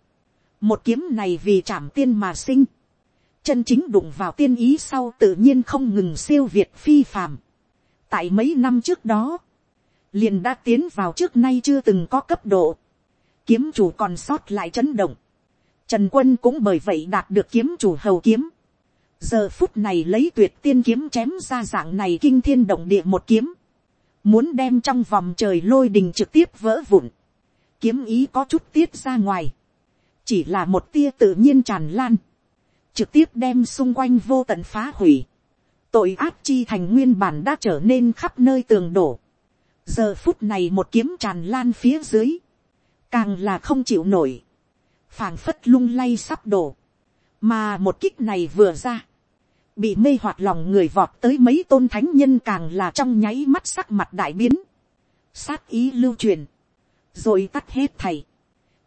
một kiếm này vì chạm tiên mà sinh, chân chính đụng vào tiên ý sau tự nhiên không ngừng siêu việt phi phàm. tại mấy năm trước đó, liền đã tiến vào trước nay chưa từng có cấp độ, kiếm chủ còn sót lại chấn động, trần quân cũng bởi vậy đạt được kiếm chủ hầu kiếm, giờ phút này lấy tuyệt tiên kiếm chém ra dạng này kinh thiên động địa một kiếm, muốn đem trong vòng trời lôi đình trực tiếp vỡ vụn, kiếm ý có chút tiết ra ngoài, chỉ là một tia tự nhiên tràn lan, trực tiếp đem xung quanh vô tận phá hủy, tội ác chi thành nguyên bản đã trở nên khắp nơi tường đổ, giờ phút này một kiếm tràn lan phía dưới, càng là không chịu nổi, phảng phất lung lay sắp đổ, mà một kích này vừa ra, bị mê hoặc lòng người vọt tới mấy tôn thánh nhân càng là trong nháy mắt sắc mặt đại biến, sát ý lưu truyền, rồi tắt hết thầy,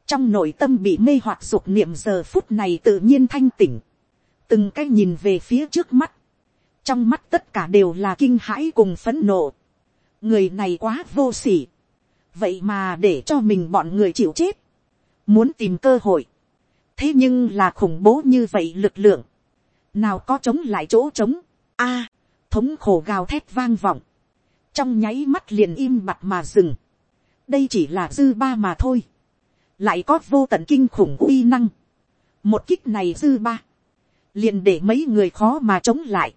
trong nội tâm bị mê hoặc dục niệm giờ phút này tự nhiên thanh tỉnh, từng cái nhìn về phía trước mắt, trong mắt tất cả đều là kinh hãi cùng phấn nộ, người này quá vô s ỉ vậy mà để cho mình bọn người chịu chết, muốn tìm cơ hội, thế nhưng là khủng bố như vậy lực lượng, nào có chống lại chỗ trống, a, thống khổ gào thét vang vọng, trong nháy mắt liền im mặt mà dừng, đây chỉ là dư ba mà thôi, lại có vô tận kinh khủng uy năng, một kích này dư ba, liền để mấy người khó mà chống lại,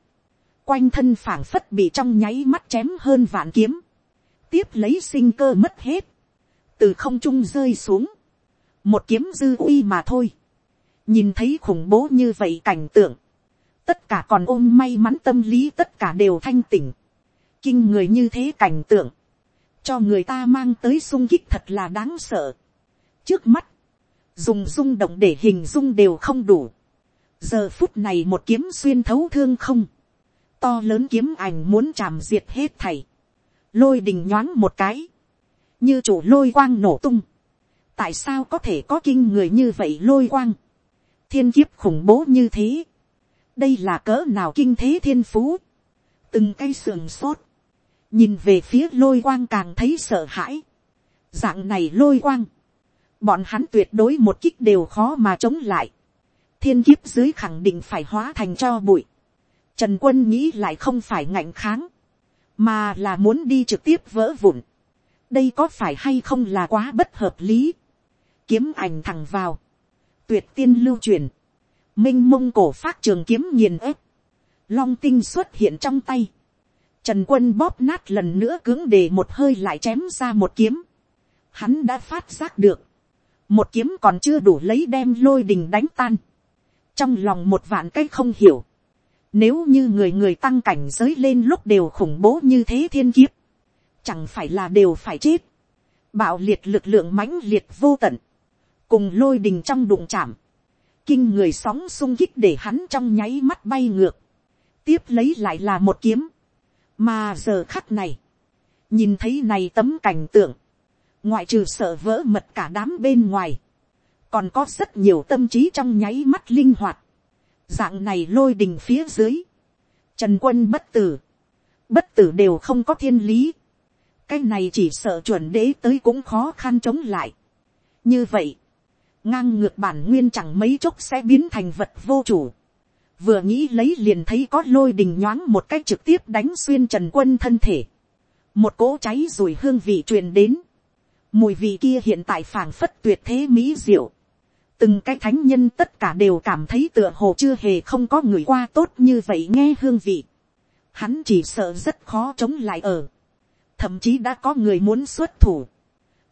quanh thân phảng phất bị trong nháy mắt chém hơn vạn kiếm, tiếp lấy sinh cơ mất hết, từ không trung rơi xuống, một kiếm dư uy mà thôi, nhìn thấy khủng bố như vậy cảnh tượng, tất cả còn ôm may mắn tâm lý tất cả đều thanh tỉnh, kinh người như thế cảnh tượng, cho người ta mang tới sung kích thật là đáng sợ. trước mắt, dùng rung động để hình dung đều không đủ. giờ phút này một kiếm xuyên thấu thương không, to lớn kiếm ảnh muốn chạm diệt hết thầy, lôi đình nhoáng một cái, như chủ lôi quang nổ tung, tại sao có thể có kinh người như vậy lôi quang, thiên kiếp khủng bố như thế, đây là cỡ nào kinh thế thiên phú, từng cây sườn sốt, nhìn về phía lôi quang càng thấy sợ hãi, dạng này lôi quang, bọn hắn tuyệt đối một kích đều khó mà chống lại, thiên kiếp dưới khẳng định phải hóa thành cho bụi, trần quân nghĩ lại không phải ngạnh kháng, mà là muốn đi trực tiếp vỡ vụn, đây có phải hay không là quá bất hợp lý, kiếm ảnh thẳng vào, tuyệt tiên lưu truyền, m i n h mông cổ phát trường kiếm nghiền ép, long tinh xuất hiện trong tay, trần quân bóp nát lần nữa cứng để một hơi lại chém ra một kiếm, hắn đã phát giác được, một kiếm còn chưa đủ lấy đem lôi đình đánh tan, trong lòng một vạn cái không hiểu, nếu như người người tăng cảnh giới lên lúc đều khủng bố như thế thiên kiếp, chẳng phải là đều phải chết, bạo liệt lực lượng mãnh liệt vô tận, cùng lôi đình trong đụng chạm, kinh người sóng sung kích để hắn trong nháy mắt bay ngược, tiếp lấy lại là một kiếm, mà giờ khắc này, nhìn thấy này tấm cảnh tượng, ngoại trừ sợ vỡ mật cả đám bên ngoài, còn có rất nhiều tâm trí trong nháy mắt linh hoạt, dạng này lôi đình phía dưới, trần quân bất tử, bất tử đều không có thiên lý, cái này chỉ sợ chuẩn đế tới cũng khó khăn chống lại. như vậy, ngang ngược bản nguyên chẳng mấy chốc sẽ biến thành vật vô chủ. vừa nghĩ lấy liền thấy có lôi đình nhoáng một cách trực tiếp đánh xuyên trần quân thân thể. một cỗ cháy rồi hương vị truyền đến. mùi vị kia hiện tại phảng phất tuyệt thế mỹ diệu. từng cái thánh nhân tất cả đều cảm thấy tựa hồ chưa hề không có người qua tốt như vậy nghe hương vị. hắn chỉ sợ rất khó chống lại ở. thậm chí đã có người muốn xuất thủ.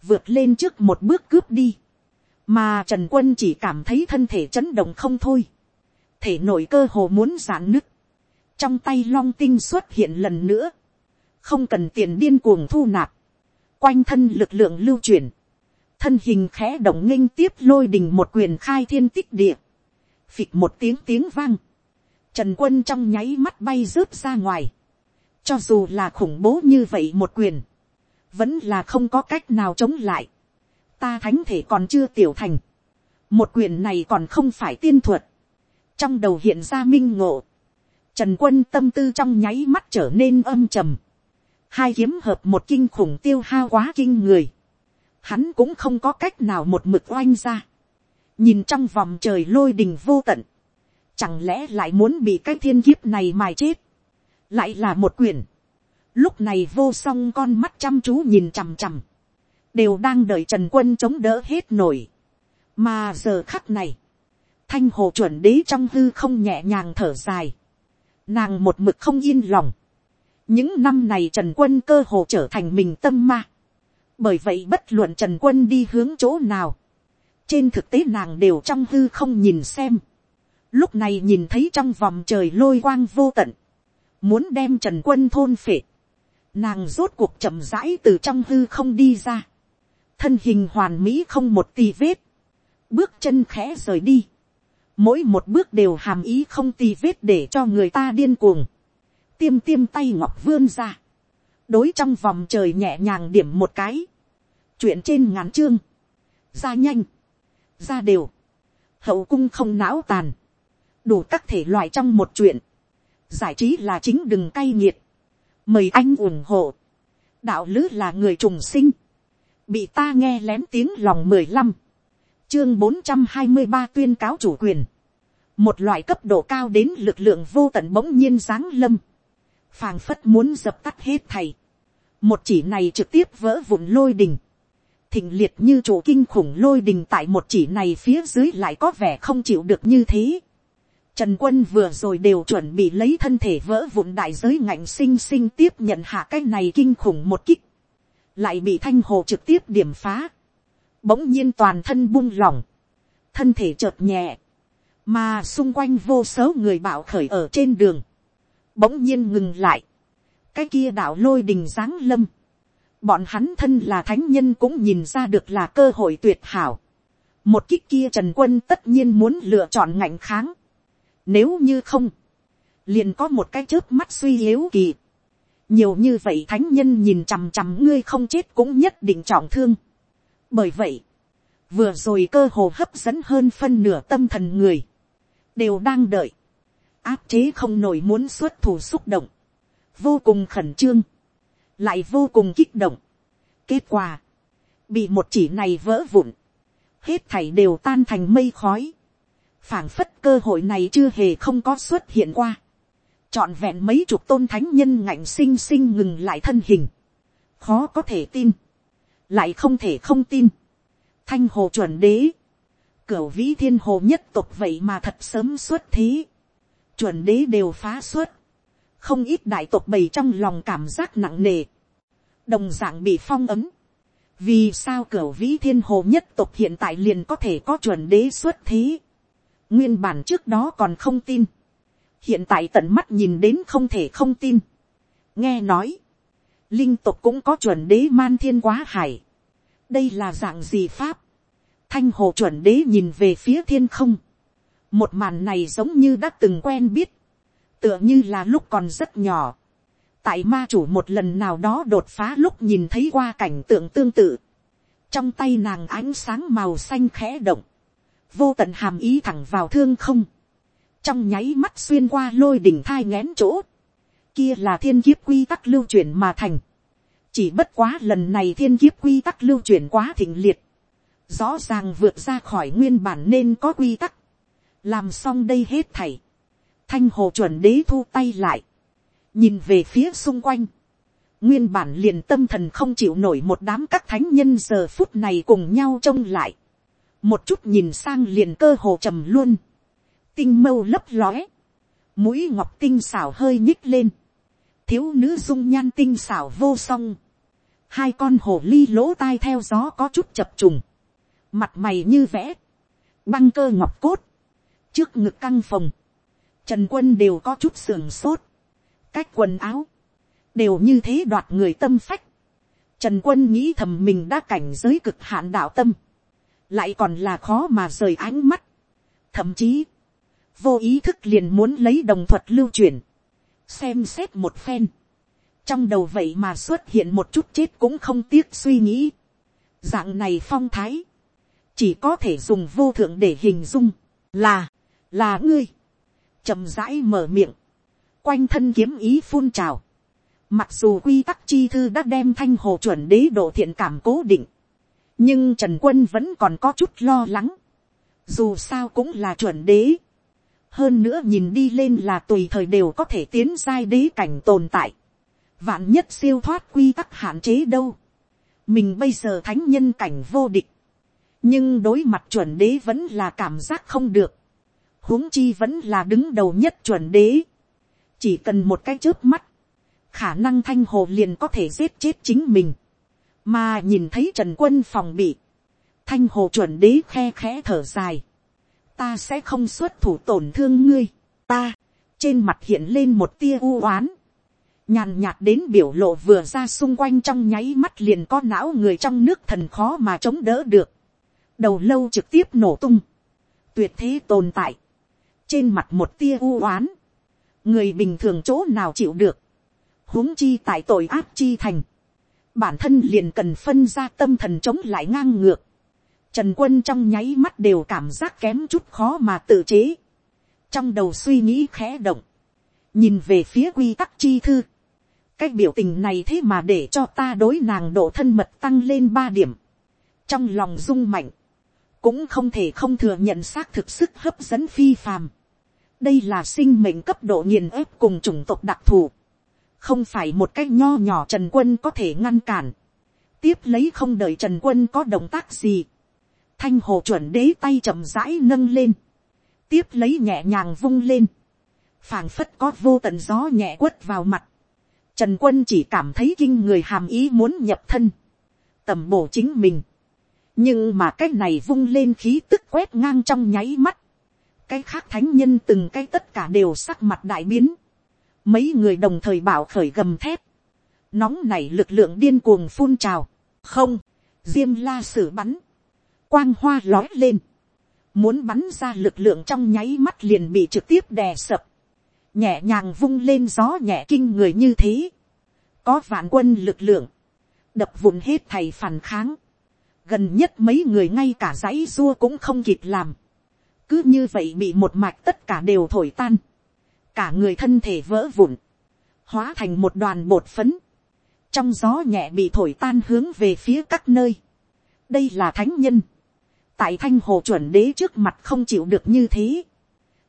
vượt lên trước một bước cướp đi mà trần quân chỉ cảm thấy thân thể chấn động không thôi, thể nội cơ hồ muốn giãn nứt, trong tay long tinh xuất hiện lần nữa, không cần tiền điên cuồng thu nạp, quanh thân lực lượng lưu chuyển, thân hình khẽ động nghênh tiếp lôi đình một quyền khai thiên tích địa, phịch một tiếng tiếng vang, trần quân trong nháy mắt bay rớt ra ngoài, cho dù là khủng bố như vậy một quyền, vẫn là không có cách nào chống lại, ta thánh thể còn chưa tiểu thành, một quyền này còn không phải tiên thuật, trong đầu hiện ra minh ngộ, trần quân tâm tư trong nháy mắt trở nên âm trầm, hai kiếm hợp một kinh khủng tiêu hao quá kinh người, hắn cũng không có cách nào một mực oanh ra, nhìn trong vòng trời lôi đình vô tận, chẳng lẽ lại muốn bị cái thiên kiếp này mài chết, lại là một quyền, lúc này vô song con mắt chăm chú nhìn chằm chằm, đều đang đợi trần quân chống đỡ hết nổi. mà giờ khắc này, thanh hồ chuẩn đế trong hư không nhẹ nhàng thở dài. nàng một mực không yên lòng. những năm này trần quân cơ hồ trở thành mình tâm ma. bởi vậy bất luận trần quân đi hướng chỗ nào. trên thực tế nàng đều trong hư không nhìn xem. lúc này nhìn thấy trong vòng trời lôi quang vô tận. muốn đem trần quân thôn phệ. nàng rốt cuộc chậm rãi từ trong hư không đi ra thân hình hoàn mỹ không một tì vết, bước chân khẽ rời đi, mỗi một bước đều hàm ý không tì vết để cho người ta điên cuồng, tiêm tiêm tay ngọc vươn ra, đối trong vòng trời nhẹ nhàng điểm một cái, chuyện trên ngắn chương, ra nhanh, ra đều, hậu cung không não tàn, đủ các thể loại trong một chuyện, giải trí là chính đừng cay nghiệt, mời anh ủng hộ, đạo lữ là người trùng sinh, bị ta nghe lén tiếng lòng mười lăm, chương bốn trăm hai mươi ba tuyên cáo chủ quyền, một loại cấp độ cao đến lực lượng vô tận bỗng nhiên giáng lâm, phàng phất muốn dập tắt hết thầy, một chỉ này trực tiếp vỡ vụn lôi đình, thịnh liệt như chỗ kinh khủng lôi đình tại một chỉ này phía dưới lại có vẻ không chịu được như thế. Trần quân vừa rồi đều chuẩn bị lấy thân thể vỡ vụn đại giới ngạnh sinh sinh tiếp nhận hạ cái này kinh khủng một kích. Lại bị thanh hồ trực tiếp điểm phá. Bỗng nhiên toàn thân buông lỏng. Thân thể chợt nhẹ. Mà xung quanh vô số người bạo khởi ở trên đường. Bỗng nhiên ngừng lại. Cái kia đạo lôi đình giáng lâm bọn hắn thân là thánh nhân cũng nhìn ra được là cơ hội tuyệt hảo. một kích kia trần quân tất nhiên muốn lựa chọn ngạnh kháng. nếu như không, liền có một cái chớp mắt suy yếu kỳ nhiều như vậy thánh nhân nhìn chằm chằm ngươi không chết cũng nhất định trọng thương. bởi vậy, vừa rồi cơ hồ hấp dẫn hơn phân nửa tâm thần người, đều đang đợi, áp chế không nổi muốn xuất thủ xúc động, vô cùng khẩn trương, lại vô cùng kích động. kết quả, bị một chỉ này vỡ vụn, hết thảy đều tan thành mây khói, phảng phất cơ hội này chưa hề không có xuất hiện qua, trọn vẹn mấy chục tôn thánh nhân ngạnh sinh sinh ngừng lại thân hình, khó có thể tin, lại không thể không tin, thanh hồ chuẩn đế, cửu vĩ thiên hồ nhất tục vậy mà thật sớm xuất thế, chuẩn đế đều phá xuất, không ít đại tộc bày trong lòng cảm giác nặng nề, đồng d ạ n g bị phong ấm, vì sao cửa vĩ thiên hồ nhất tộc hiện tại liền có thể có chuẩn đế xuất thế, nguyên bản trước đó còn không tin, hiện tại tận mắt nhìn đến không thể không tin, nghe nói, linh tộc cũng có chuẩn đế man thiên quá hải, đây là dạng gì pháp, thanh hồ chuẩn đế nhìn về phía thiên không, một màn này giống như đã từng quen biết, tựa như là lúc còn rất nhỏ. tại ma chủ một lần nào đó đột phá lúc nhìn thấy qua cảnh tượng tương tự. trong tay nàng ánh sáng màu xanh khẽ động. vô tận hàm ý thẳng vào thương không trong nháy mắt xuyên qua lôi đỉnh thai ngén chỗ. kia là thiên kiếp quy tắc lưu chuyển mà thành. chỉ bất quá lần này thiên kiếp quy tắc lưu chuyển quá thịnh liệt. rõ ràng vượt ra khỏi nguyên bản nên có quy tắc. làm xong đây hết thảy thanh hồ chuẩn đế thu tay lại, nhìn về phía xung quanh, nguyên bản liền tâm thần không chịu nổi một đám các thánh nhân giờ phút này cùng nhau trông lại, một chút nhìn sang liền cơ hồ trầm luôn, tinh mâu lấp lóe, mũi ngọc tinh xảo hơi nhích lên, thiếu nữ dung nhan tinh xảo vô song, hai con hồ ly lỗ tai theo gió có chút chập trùng, mặt mày như vẽ, băng cơ ngọc cốt, trước ngực căng phòng Trần quân đều có chút sườn sốt. Cách quần áo. Đều như thế đoạt người tâm phách. Trần quân nghĩ thầm mình đã cảnh giới cực hạn đạo tâm. Lại còn là khó mà rời ánh mắt. Thậm chí. Vô ý thức liền muốn lấy đồng thuật lưu truyền. Xem xét một phen. Trong đầu vậy mà xuất hiện một chút chết cũng không tiếc suy nghĩ. Dạng này phong thái. Chỉ có thể dùng vô thượng để hình dung. Là. Là ngươi chậm rãi mở miệng, quanh thân kiếm ý phun trào. Mặc dù quy tắc chi thư đã đem thanh hồ chuẩn đế độ thiện cảm cố định, nhưng trần quân vẫn còn có chút lo lắng. Dù sao cũng là chuẩn đế. Hơn nữa nhìn đi lên là tùy thời đều có thể tiến giai đế cảnh tồn tại. Vạn nhất siêu thoát quy tắc hạn chế đâu. Mình bây giờ thánh nhân cảnh vô địch. Nhưng đối mặt chuẩn đế vẫn là cảm giác không được huống chi vẫn là đứng đầu nhất chuẩn đế. chỉ cần một cái trước mắt, khả năng thanh hồ liền có thể giết chết chính mình. mà nhìn thấy trần quân phòng bị, thanh hồ chuẩn đế khe khẽ thở dài ta sẽ không xuất thủ tổn thương ngươi, ta, trên mặt hiện lên một tia u oán. nhàn nhạt đến biểu lộ vừa ra xung quanh trong nháy mắt liền có não người trong nước thần khó mà chống đỡ được. đầu lâu trực tiếp nổ tung. tuyệt thế tồn tại trên mặt một tia u oán, người bình thường chỗ nào chịu được, huống chi tại tội áp chi thành, bản thân liền cần phân ra tâm thần chống lại ngang ngược, trần quân trong nháy mắt đều cảm giác kém chút khó mà tự chế, trong đầu suy nghĩ khẽ động, nhìn về phía quy tắc chi thư, cái biểu tình này thế mà để cho ta đối nàng độ thân mật tăng lên ba điểm, trong lòng rung mạnh, cũng không thể không thừa nhận xác thực sức hấp dẫn phi phàm. đây là sinh mệnh cấp độ nghiền ép cùng chủng tộc đặc thù, không phải một cách nho nhỏ trần quân có thể ngăn cản, tiếp lấy không đợi trần quân có động tác gì, thanh hồ chuẩn đế tay chậm rãi nâng lên, tiếp lấy nhẹ nhàng vung lên, phảng phất có vô tận gió nhẹ quất vào mặt, trần quân chỉ cảm thấy kinh người hàm ý muốn nhập thân, tầm bổ chính mình, nhưng mà cái này vung lên khí tức quét ngang trong nháy mắt, cái khác thánh nhân từng cái tất cả đều sắc mặt đại biến, mấy người đồng thời bảo khởi gầm thép, nóng này lực lượng điên cuồng phun trào, không, diêm la sử bắn, quang hoa lói lên, muốn bắn ra lực lượng trong nháy mắt liền bị trực tiếp đè sập, nhẹ nhàng vung lên gió nhẹ kinh người như thế, có vạn quân lực lượng, đập vụn hết thầy phản kháng, gần nhất mấy người ngay cả dãy dua cũng không kịp làm, cứ như vậy bị một mạch tất cả đều thổi tan, cả người thân thể vỡ vụn, hóa thành một đoàn bột phấn, trong gió nhẹ bị thổi tan hướng về phía các nơi. đây là thánh nhân, tại thanh hồ chuẩn đế trước mặt không chịu được như thế,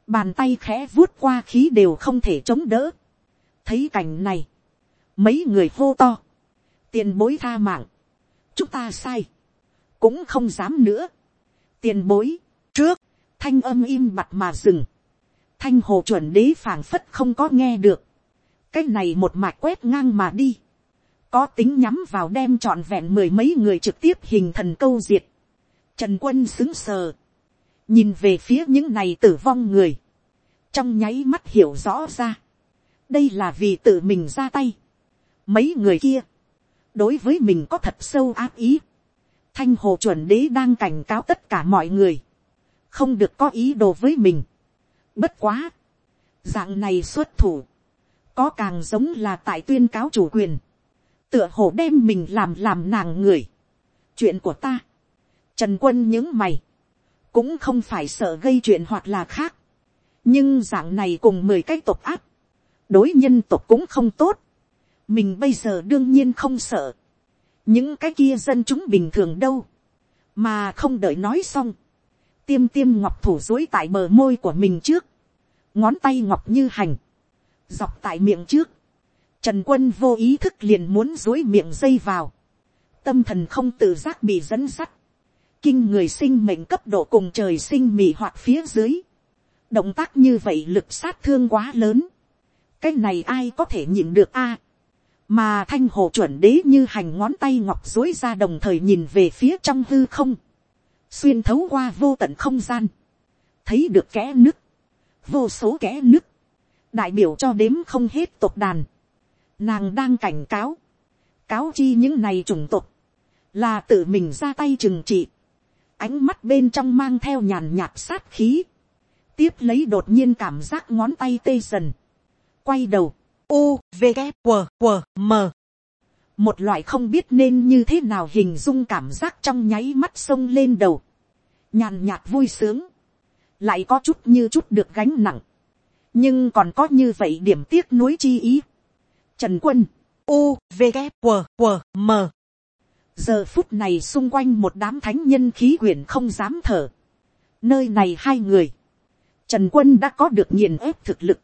bàn tay khẽ vuốt qua khí đều không thể chống đỡ. thấy cảnh này, mấy người hô to, tiền bối tha mạng, chúng ta sai, cũng không dám nữa, tiền bối, trước, thanh âm im mặt mà dừng, thanh hồ chuẩn đế phảng phất không có nghe được, cái này một mạch quét ngang mà đi, có tính nhắm vào đem trọn vẹn mười mấy người trực tiếp hình thần câu diệt, trần quân xứng sờ, nhìn về phía những này tử vong người, trong nháy mắt hiểu rõ ra, đây là vì tự mình ra tay, mấy người kia, đối với mình có thật sâu ác ý, thanh hồ chuẩn đế đang cảnh cáo tất cả mọi người, không được có ý đồ với mình, Bất quá. Dạng này xuất thủ. Có càng giống là tại tuyên cáo chủ quyền. Tựa hồ đem mình làm làm nàng người. Chuyện của ta. Trần quân những mày. Cũng không phải sợ gây chuyện hoặc là khác. Nhưng dạng này cùng mười cái tộc áp. Đối nhân tộc cũng không tốt. Mình bây giờ đương nhiên không sợ. Những cái kia dân chúng bình thường đâu. Mà không đợi nói xong tiêm tiêm ngọc thủ dối tại bờ môi của mình trước, ngón tay ngọc như hành, dọc tại miệng trước, trần quân vô ý thức liền muốn dối miệng dây vào, tâm thần không tự giác bị dẫn sắt, kinh người sinh mệnh cấp độ cùng trời sinh mì hoặc phía dưới, động tác như vậy lực sát thương quá lớn, cái này ai có thể nhìn được a, mà thanh hồ chuẩn đế như hành ngón tay ngọc dối ra đồng thời nhìn về phía trong hư không, xuyên thấu qua vô tận không gian, thấy được kẽ nứt, vô số kẽ nứt, đại biểu cho đếm không hết tộc đàn, nàng đang cảnh cáo, cáo chi những này chủng tộc, là tự mình ra tay trừng trị, ánh mắt bên trong mang theo nhàn nhạt sát khí, tiếp lấy đột nhiên cảm giác ngón tay tê dần, quay đầu, u v g q q m. Một loại không biết nên như thế nào hình dung cảm giác trong nháy mắt sông lên đầu, nhàn nhạt vui sướng, lại có chút như chút được gánh nặng, nhưng còn có như vậy điểm tiếc nuối chi ý. Trần quân, u, v, g, q, q, m giờ phút này xung quanh một đám thánh nhân khí quyển không dám thở. nơi này hai người, trần quân đã có được nghiền ép thực lực,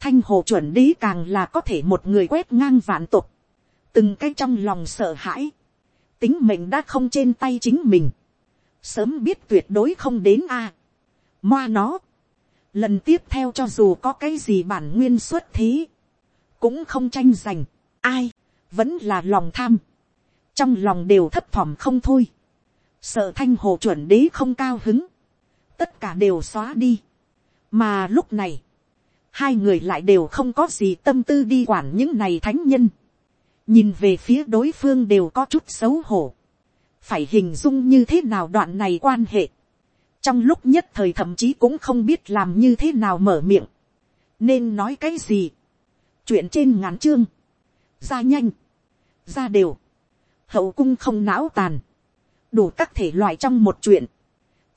thanh hồ chuẩn đế càng là có thể một người quét ngang vạn tục, từng cái trong lòng sợ hãi, tính mệnh đã không trên tay chính mình, sớm biết tuyệt đối không đến a, moa nó, lần tiếp theo cho dù có cái gì bản nguyên xuất thế, cũng không tranh giành, ai, vẫn là lòng tham, trong lòng đều thấp thỏm không thôi, sợ thanh hồ chuẩn đế không cao hứng, tất cả đều xóa đi, mà lúc này, hai người lại đều không có gì tâm tư đi quản những này thánh nhân, nhìn về phía đối phương đều có chút xấu hổ, phải hình dung như thế nào đoạn này quan hệ, trong lúc nhất thời thậm chí cũng không biết làm như thế nào mở miệng, nên nói cái gì, chuyện trên ngắn chương, ra nhanh, ra đều, hậu cung không não tàn, đủ các thể loại trong một chuyện,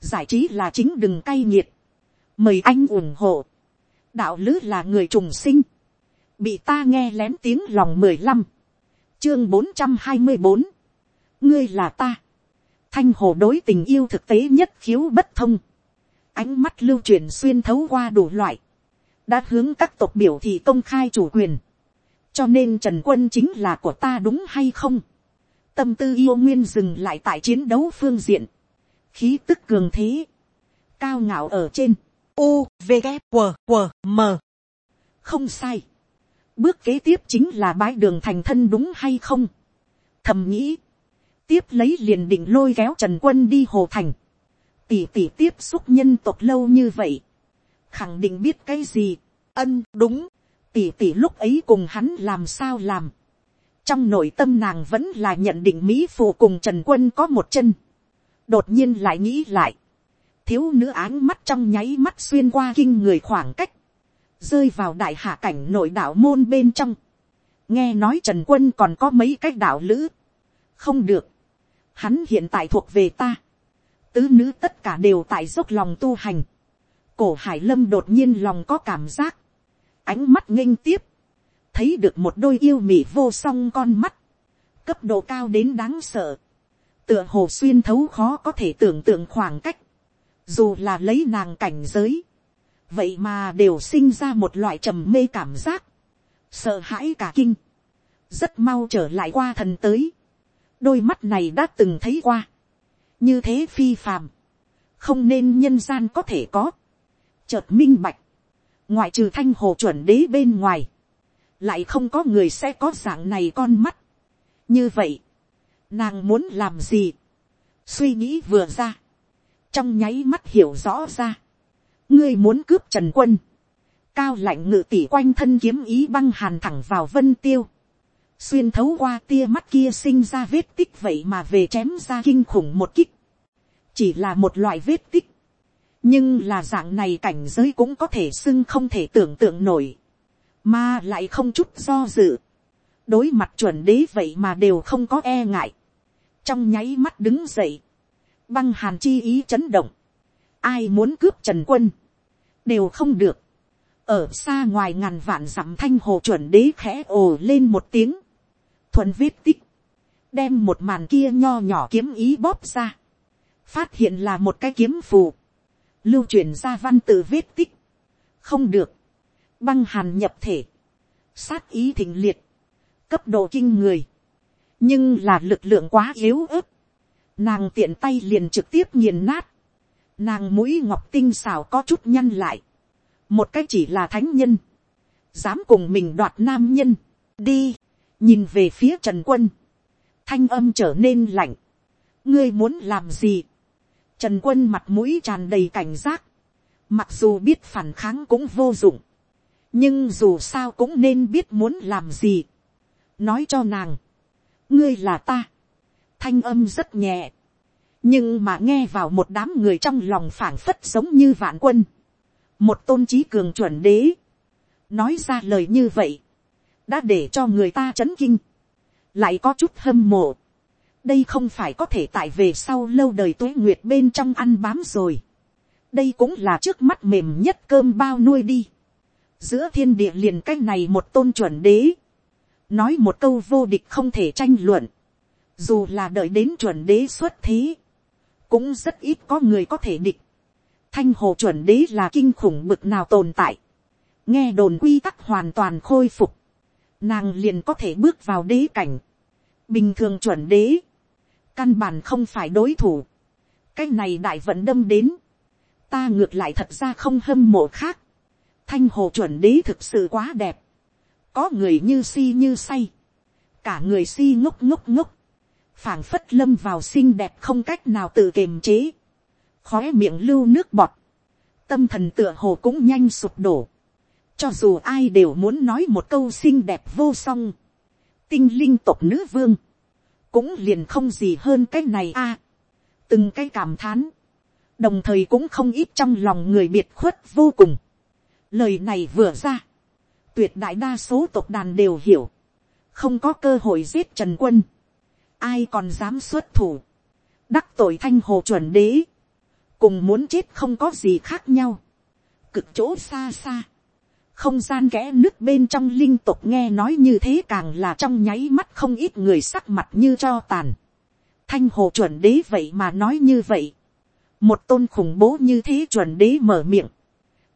giải trí là chính đừng cay nghiệt, mời anh ủng hộ, đạo lữ là người trùng sinh, bị ta nghe lén tiếng lòng mười lăm, chương bốn trăm hai mươi bốn, ngươi là ta, thanh hồ đối tình yêu thực tế nhất khiếu bất thông, ánh mắt lưu truyền xuyên thấu qua đủ loại, đã hướng các tộc biểu thị công khai chủ quyền, cho nên trần quân chính là của ta đúng hay không, tâm tư yêu nguyên dừng lại tại chiến đấu phương diện, khí tức cường thế, cao ngạo ở trên, u v g q q m. Không sai, bước kế tiếp chính là bái đường thành thân đúng hay không, thầm nghĩ, tiếp lấy liền định lôi kéo trần quân đi hồ thành, tỉ tỉ tiếp xúc nhân tộc lâu như vậy, khẳng định biết cái gì, ân đúng, tỉ tỉ lúc ấy cùng hắn làm sao làm, trong nội tâm nàng vẫn là nhận định mỹ phụ cùng trần quân có một chân, đột nhiên lại nghĩ lại, thiếu nữ áng mắt trong nháy mắt xuyên qua kinh người khoảng cách, rơi vào đại hạ cảnh nội đạo môn bên trong, nghe nói trần quân còn có mấy cách đạo lữ, không được, hắn hiện tại thuộc về ta, tứ nữ tất cả đều tại dốc lòng tu hành, cổ hải lâm đột nhiên lòng có cảm giác, ánh mắt nghênh tiếp, thấy được một đôi yêu mị vô song con mắt, cấp độ cao đến đáng sợ, tựa hồ xuyên thấu khó có thể tưởng tượng khoảng cách, dù là lấy nàng cảnh giới, vậy mà đều sinh ra một loại trầm mê cảm giác, sợ hãi cả kinh, rất mau trở lại qua thần tới, đôi mắt này đã từng thấy qua, như thế phi phàm, không nên nhân gian có thể có, chợt minh bạch, ngoại trừ thanh hồ chuẩn đế bên ngoài, lại không có người sẽ có dạng này con mắt. như vậy, nàng muốn làm gì, suy nghĩ vừa ra, trong nháy mắt hiểu rõ ra, ngươi muốn cướp trần quân, cao lạnh ngự tỉ quanh thân kiếm ý băng hàn thẳng vào vân tiêu, xuyên thấu qua tia mắt kia sinh ra vết tích vậy mà về chém ra kinh khủng một kích, chỉ là một loại vết tích, nhưng là dạng này cảnh giới cũng có thể xưng không thể tưởng tượng nổi, mà lại không chút do dự, đối mặt chuẩn đế vậy mà đều không có e ngại, trong nháy mắt đứng dậy, băng hàn chi ý chấn động, ai muốn cướp trần quân, đều không được, ở xa ngoài ngàn vạn dặm thanh hồ chuẩn đế khẽ ồ lên một tiếng, thuận vết tích, đem một màn kia nho nhỏ kiếm ý bóp ra, phát hiện là một cái kiếm phù, lưu truyền ra văn tự vết tích, không được, băng hàn nhập thể, sát ý thịnh liệt, cấp độ kinh người, nhưng là lực lượng quá yếu ớt, nàng tiện tay liền trực tiếp nghiền nát, nàng mũi ngọc tinh xào có chút nhăn lại, một cách chỉ là thánh nhân, dám cùng mình đoạt nam nhân, đi, nhìn về phía trần quân, thanh âm trở nên lạnh, ngươi muốn làm gì, trần quân mặt mũi tràn đầy cảnh giác, mặc dù biết phản kháng cũng vô dụng, nhưng dù sao cũng nên biết muốn làm gì, nói cho nàng, ngươi là ta, thanh âm rất nhẹ, nhưng mà nghe vào một đám người trong lòng phảng phất giống như vạn quân, một tôn trí cường chuẩn đế, nói ra lời như vậy, đã để cho người ta chấn kinh, lại có chút hâm mộ, đây không phải có thể tại về sau lâu đời tuế nguyệt bên trong ăn bám rồi, đây cũng là trước mắt mềm nhất cơm bao nuôi đi, giữa thiên địa liền cái này một tôn chuẩn đế, nói một câu vô địch không thể tranh luận, dù là đợi đến chuẩn đế xuất thế, cũng rất ít có người có thể địch. Thanh hồ chuẩn đế là kinh khủng bực nào tồn tại. Nghe đồn quy tắc hoàn toàn khôi phục. Nàng liền có thể bước vào đế cảnh. Bình thường chuẩn đế. Căn bản không phải đối thủ. Cái này đại vận đâm đến. Ta ngược lại thật ra không hâm mộ khác. Thanh hồ chuẩn đế thực sự quá đẹp. Có người như si như say. Cả người si ngốc ngốc ngốc. Phảng phất lâm vào xinh đẹp không cách nào tự kiềm chế, khói miệng lưu nước bọt, tâm thần tựa hồ cũng nhanh sụp đổ, cho dù ai đều muốn nói một câu xinh đẹp vô song, tinh linh tộc nữ vương, cũng liền không gì hơn cái này a, từng cái cảm thán, đồng thời cũng không ít trong lòng người biệt khuất vô cùng. Lời này vừa ra, tuyệt đại đa số tộc đàn đều hiểu, không có cơ hội giết trần quân, ai còn dám xuất thủ, đắc tội thanh hồ chuẩn đế, cùng muốn chết không có gì khác nhau, cực chỗ xa xa, không gian kẽ nước bên trong linh tục nghe nói như thế càng là trong nháy mắt không ít người sắc mặt như cho tàn. thanh hồ chuẩn đế vậy mà nói như vậy. một tôn khủng bố như thế chuẩn đế mở miệng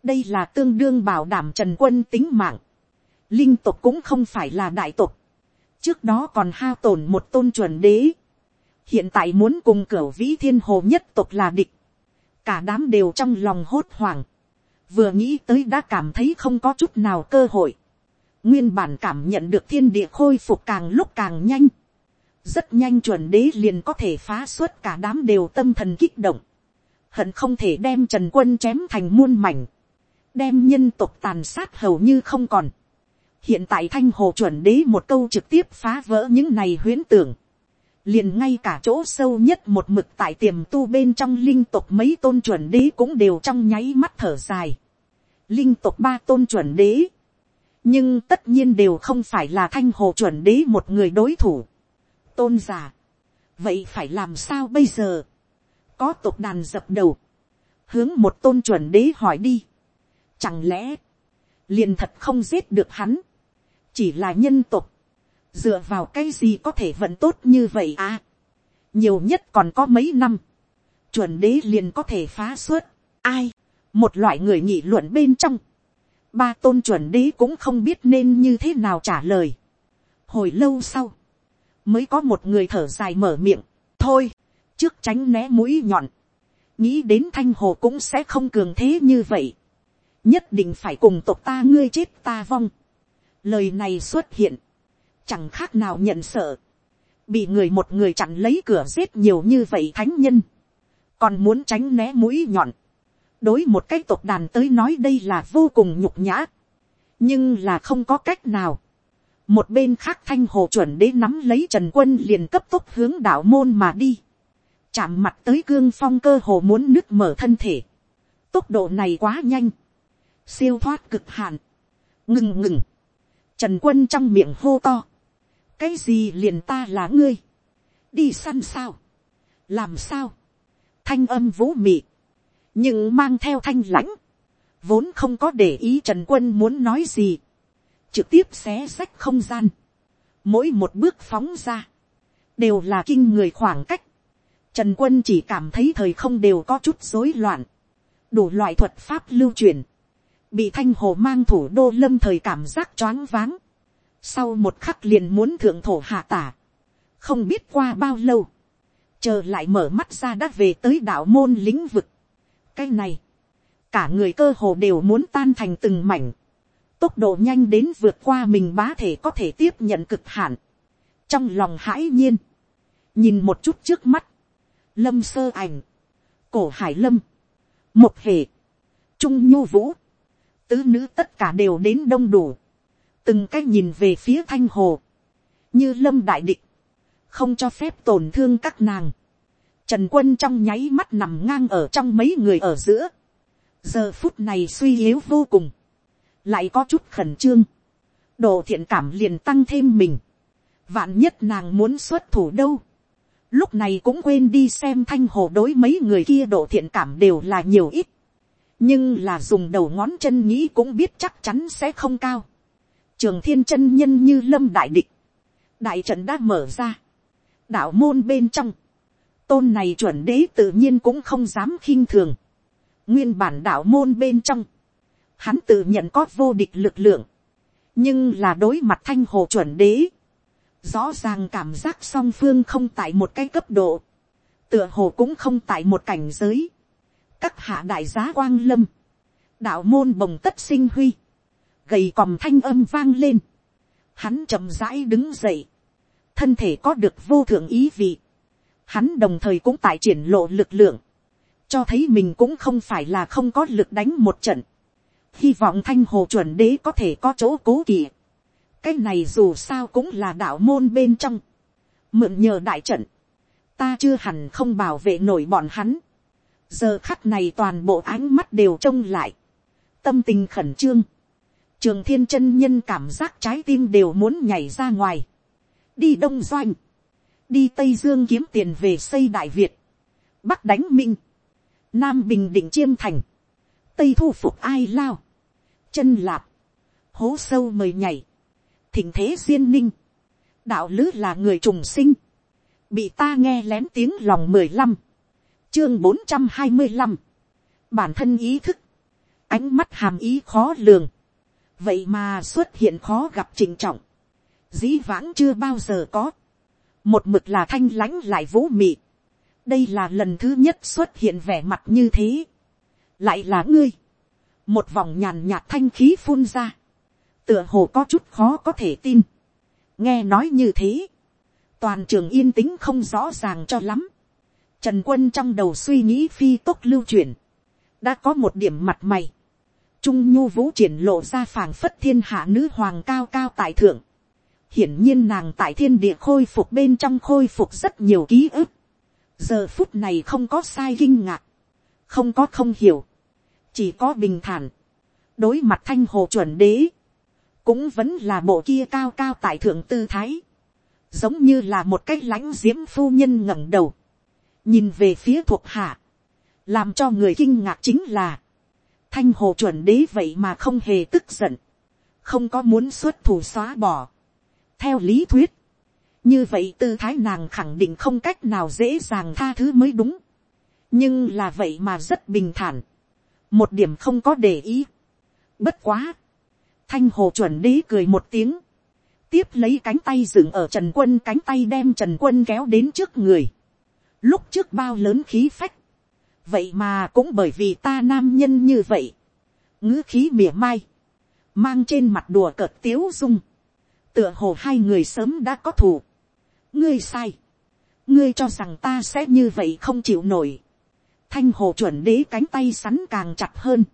đây là tương đương bảo đảm trần quân tính mạng. linh tục cũng không phải là đại tục. trước đó còn hao tổn một tôn chuẩn đế. hiện tại muốn cùng cửa vĩ thiên hồ nhất tục là địch. cả đám đều trong lòng hốt hoảng vừa nghĩ tới đã cảm thấy không có chút nào cơ hội, nguyên bản cảm nhận được thiên địa khôi phục càng lúc càng nhanh, rất nhanh chuẩn đế liền có thể phá suốt cả đám đều tâm thần kích động, hận không thể đem trần quân chém thành muôn mảnh, đem nhân tộc tàn sát hầu như không còn. hiện tại thanh hồ chuẩn đế một câu trực tiếp phá vỡ những này huyễn tưởng, liền ngay cả chỗ sâu nhất một mực tại tiềm tu bên trong linh tộc mấy tôn chuẩn đế cũng đều trong nháy mắt thở dài. Linh tộc ba tôn chuẩn đế. Nhưng tất nhiên đều không phải là thanh hồ chuẩn đế một người đối thủ. Tôn giả. Vậy phải làm sao bây giờ? Có tộc đàn dập đầu. Hướng một tôn chuẩn đế hỏi đi. Chẳng lẽ. Liền thật không giết được hắn. Chỉ là nhân tục dựa vào cái gì có thể vận tốt như vậy à. nhiều nhất còn có mấy năm, chuẩn đế liền có thể phá suốt. ai, một loại người nghị luận bên trong, ba tôn chuẩn đế cũng không biết nên như thế nào trả lời. hồi lâu sau, mới có một người thở dài mở miệng, thôi, trước tránh né mũi nhọn, nghĩ đến thanh hồ cũng sẽ không cường thế như vậy, nhất định phải cùng tộc ta ngươi chết ta vong. lời này xuất hiện, chẳng khác nào nhận sợ, bị người một người chặn lấy cửa giết nhiều như vậy thánh nhân, còn muốn tránh né mũi nhọn, đối một cái tộc đàn tới nói đây là vô cùng nhục nhã, nhưng là không có cách nào. một bên khác thanh hồ chuẩn đế nắm lấy trần quân liền cấp tốc hướng đạo môn mà đi, chạm mặt tới cương phong cơ hồ muốn nứt mở thân thể, tốc độ này quá nhanh, siêu thoát cực hạn, ngừng ngừng, trần quân trong miệng hô to, cái gì liền ta là ngươi, đi săn sao, làm sao, thanh âm vũ mị, nhưng mang theo thanh lãnh, vốn không có để ý trần quân muốn nói gì, trực tiếp xé sách không gian, mỗi một bước phóng ra, đều là kinh người khoảng cách, trần quân chỉ cảm thấy thời không đều có chút rối loạn, đủ loại thuật pháp lưu truyền, bị thanh hồ mang thủ đô lâm thời cảm giác choáng váng, sau một khắc liền muốn thượng thổ hạ tả, không biết qua bao lâu, chờ lại mở mắt ra đã về tới đạo môn lĩnh vực. cái này, cả người cơ hồ đều muốn tan thành từng mảnh, tốc độ nhanh đến vượt qua mình bá thể có thể tiếp nhận cực hạn, trong lòng hãi nhiên, nhìn một chút trước mắt, lâm sơ ảnh, cổ hải lâm, một hệ. Trung nhu vũ, tứ nữ tất cả đều đến đông đủ, từng cái nhìn về phía thanh hồ, như lâm đại địch, không cho phép tổn thương các nàng. Trần quân trong nháy mắt nằm ngang ở trong mấy người ở giữa. giờ phút này suy yếu vô cùng, lại có chút khẩn trương, độ thiện cảm liền tăng thêm mình, vạn nhất nàng muốn xuất thủ đâu, lúc này cũng quên đi xem thanh hồ đối mấy người kia độ thiện cảm đều là nhiều ít, nhưng là dùng đầu ngón chân nghĩ cũng biết chắc chắn sẽ không cao. Trường thiên chân nhân như lâm đại địch, đại trận đã mở ra, đạo môn bên trong, tôn này chuẩn đế tự nhiên cũng không dám khinh thường, nguyên bản đạo môn bên trong, hắn tự nhận có vô địch lực lượng, nhưng là đối mặt thanh hồ chuẩn đế, rõ ràng cảm giác song phương không tại một cái cấp độ, tựa hồ cũng không tại một cảnh giới, các hạ đại giá quang lâm, đạo môn bồng tất sinh huy, gầy còm thanh âm vang lên, hắn chậm rãi đứng dậy, thân thể có được vô thượng ý vị, hắn đồng thời cũng tại triển lộ lực lượng, cho thấy mình cũng không phải là không có lực đánh một trận, hy vọng thanh hồ chuẩn đế có thể có chỗ cố kỵ, cái này dù sao cũng là đạo môn bên trong, mượn nhờ đại trận, ta chưa hẳn không bảo vệ nổi bọn hắn, giờ khắc này toàn bộ ánh mắt đều trông lại, tâm tình khẩn trương, trường thiên chân nhân cảm giác trái tim đều muốn nhảy ra ngoài, đi đông doanh, đi tây dương kiếm tiền về xây đại việt, bắc đánh minh, nam bình định chiêm thành, tây thu phục ai lao, chân lạp, hố sâu mời nhảy, thỉnh thế duyên ninh, đạo lữ là người trùng sinh, bị ta nghe lén tiếng lòng mười lăm, chương bốn trăm hai mươi lăm, bản thân ý thức, ánh mắt hàm ý khó lường, vậy mà xuất hiện khó gặp trình trọng, dĩ vãng chưa bao giờ có, một mực là thanh lãnh lại vũ mị, đây là lần thứ nhất xuất hiện vẻ mặt như thế, lại là ngươi, một vòng nhàn nhạt thanh khí phun ra, tựa hồ có chút khó có thể tin, nghe nói như thế, toàn trường yên tĩnh không rõ ràng cho lắm, trần quân trong đầu suy nghĩ phi tốc lưu chuyển, đã có một điểm mặt mày, trung nhu vũ triển lộ ra phảng phất thiên hạ nữ hoàng cao cao tại thượng, hiển nhiên nàng tại thiên địa khôi phục bên trong khôi phục rất nhiều ký ức, giờ phút này không có sai kinh ngạc, không có không hiểu, chỉ có bình thản, đối mặt thanh hồ chuẩn đế, cũng vẫn là bộ kia cao cao tại thượng tư thái, giống như là một cái lãnh diễm phu nhân ngẩng đầu, nhìn về phía thuộc hạ, làm cho người kinh ngạc chính là, thanh hồ chuẩn đế vậy mà không hề tức giận, không có muốn xuất thủ xóa bỏ. theo lý thuyết, như vậy tư thái nàng khẳng định không cách nào dễ dàng tha thứ mới đúng, nhưng là vậy mà rất bình thản, một điểm không có để ý. bất quá, thanh hồ chuẩn đế cười một tiếng, tiếp lấy cánh tay dựng ở trần quân cánh tay đem trần quân kéo đến trước người lúc trước bao lớn khí phách, vậy mà cũng bởi vì ta nam nhân như vậy, ngữ khí mỉa mai, mang trên mặt đùa cợt tiếu dung, tựa hồ hai người sớm đã có thù. ngươi sai, ngươi cho rằng ta sẽ như vậy không chịu nổi. thanh hồ chuẩn đế cánh tay sắn càng chặt hơn,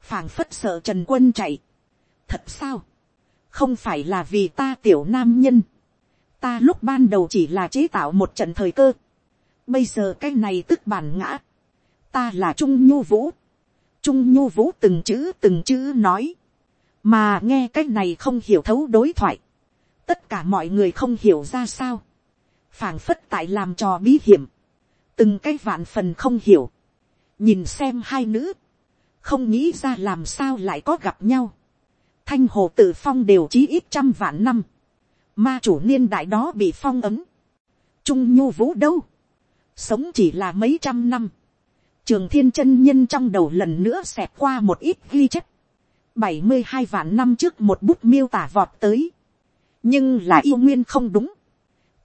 phảng phất sợ trần quân chạy. thật sao, không phải là vì ta tiểu nam nhân, ta lúc ban đầu chỉ là chế tạo một trận thời cơ, bây giờ cái này tức bản ngã, ta là trung nhu vũ, trung nhu vũ từng chữ từng chữ nói, mà nghe cái này không hiểu thấu đối thoại, tất cả mọi người không hiểu ra sao, phảng phất tại làm trò bí hiểm, từng cái vạn phần không hiểu, nhìn xem hai nữ, không nghĩ ra làm sao lại có gặp nhau, thanh hồ tự phong đều chí ít trăm vạn năm, ma chủ niên đại đó bị phong ấm, trung nhu vũ đâu, sống chỉ là mấy trăm năm, trường thiên chân nhân trong đầu lần nữa xẹt qua một ít ghi chép, bảy mươi hai vạn năm trước một bút miêu tả vọt tới, nhưng là yêu nguyên không đúng,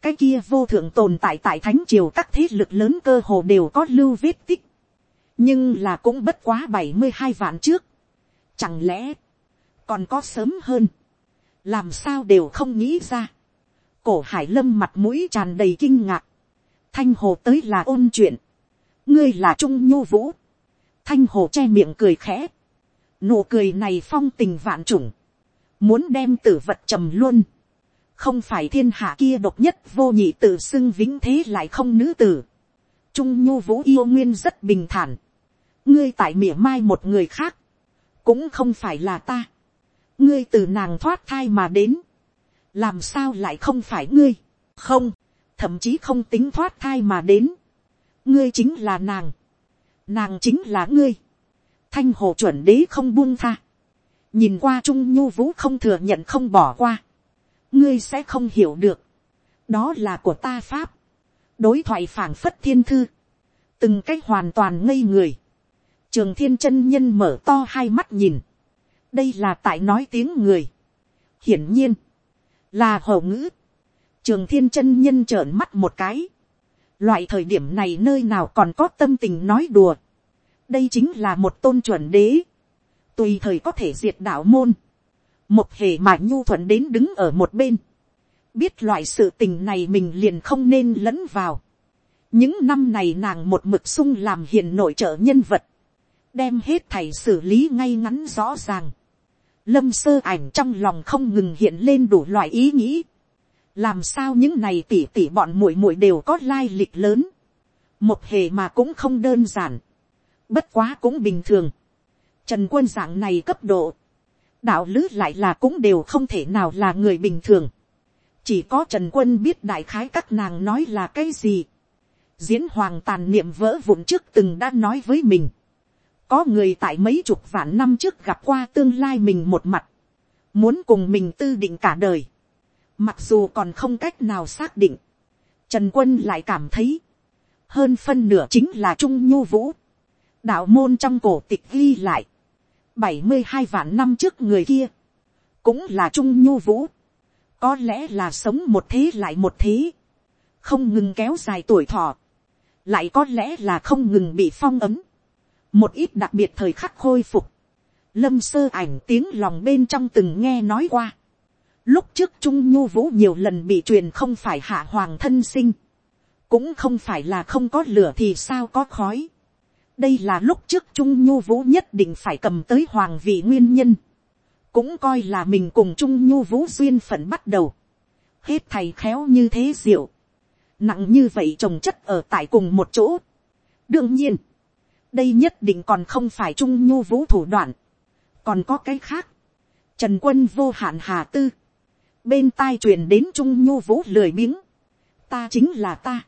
cái kia vô thượng tồn tại tại thánh triều các thế lực lớn cơ hồ đều có lưu vết tích, nhưng là cũng bất quá bảy mươi hai vạn trước, chẳng lẽ còn có sớm hơn, làm sao đều không nghĩ ra, cổ hải lâm mặt mũi tràn đầy kinh ngạc, thanh hồ tới là ôn chuyện, ngươi là trung nhu vũ, thanh hồ che miệng cười khẽ, nụ cười này phong tình vạn trùng, muốn đem tử vật trầm luôn, không phải thiên hạ kia độc nhất vô nhị tự xưng vĩnh thế lại không nữ tử, trung nhu vũ yêu nguyên rất bình thản, ngươi tại mỉa mai một người khác, cũng không phải là ta, ngươi từ nàng thoát thai mà đến, làm sao lại không phải ngươi, không, thậm chí không tính thoát thai mà đến, ngươi chính là nàng, nàng chính là ngươi, thanh hồ chuẩn đế không buông tha, nhìn qua trung nhu vũ không thừa nhận không bỏ qua, ngươi sẽ không hiểu được, đó là của ta pháp, đối thoại phảng phất thiên thư, từng c á c h hoàn toàn ngây người, trường thiên chân nhân mở to hai mắt nhìn, đây là tại nói tiếng người, hiển nhiên, là hầu ngữ, trường thiên chân nhân trợn mắt một cái, Loại thời điểm này nơi nào còn có tâm tình nói đùa. Đây chính là một tôn chuẩn đế. Tùy thời có thể diệt đạo môn. Một hề mà nhu thuận đến đứng ở một bên. Biết loại sự tình này mình liền không nên lẫn vào. Những năm này nàng một mực sung làm hiền nội trợ nhân vật. Đem hết thầy xử lý ngay ngắn rõ ràng. Lâm sơ ảnh trong lòng không ngừng hiện lên đủ loại ý nghĩ làm sao những này tỉ tỉ bọn muội muội đều có lai lịch lớn, một hề mà cũng không đơn giản, bất quá cũng bình thường, trần quân dạng này cấp độ, đạo lứ lại là cũng đều không thể nào là người bình thường, chỉ có trần quân biết đại khái các nàng nói là cái gì, diễn hoàng tàn niệm vỡ vụn trước từng đã nói với mình, có người tại mấy chục vạn năm trước gặp qua tương lai mình một mặt, muốn cùng mình tư định cả đời, mặc dù còn không cách nào xác định, trần quân lại cảm thấy, hơn phân nửa chính là trung nhu vũ, đạo môn trong cổ tịch ghi lại, bảy mươi hai vạn năm trước người kia, cũng là trung nhu vũ, có lẽ là sống một thế lại một thế, không ngừng kéo dài tuổi thọ, lại có lẽ là không ngừng bị phong ấm, một ít đặc biệt thời khắc khôi phục, lâm sơ ảnh tiếng lòng bên trong từng nghe nói qua, lúc trước trung nhu vũ nhiều lần bị truyền không phải hạ hoàng thân sinh, cũng không phải là không có lửa thì sao có khói, đây là lúc trước trung nhu vũ nhất định phải cầm tới hoàng vị nguyên nhân, cũng coi là mình cùng trung nhu vũ duyên phận bắt đầu, hết thầy khéo như thế diệu, nặng như vậy trồng chất ở tại cùng một chỗ. đương nhiên, đây nhất định còn không phải trung nhu vũ thủ đoạn, còn có cái khác, trần quân vô hạn hà tư, bên tai truyền đến trung nhu vũ lười biếng, ta chính là ta,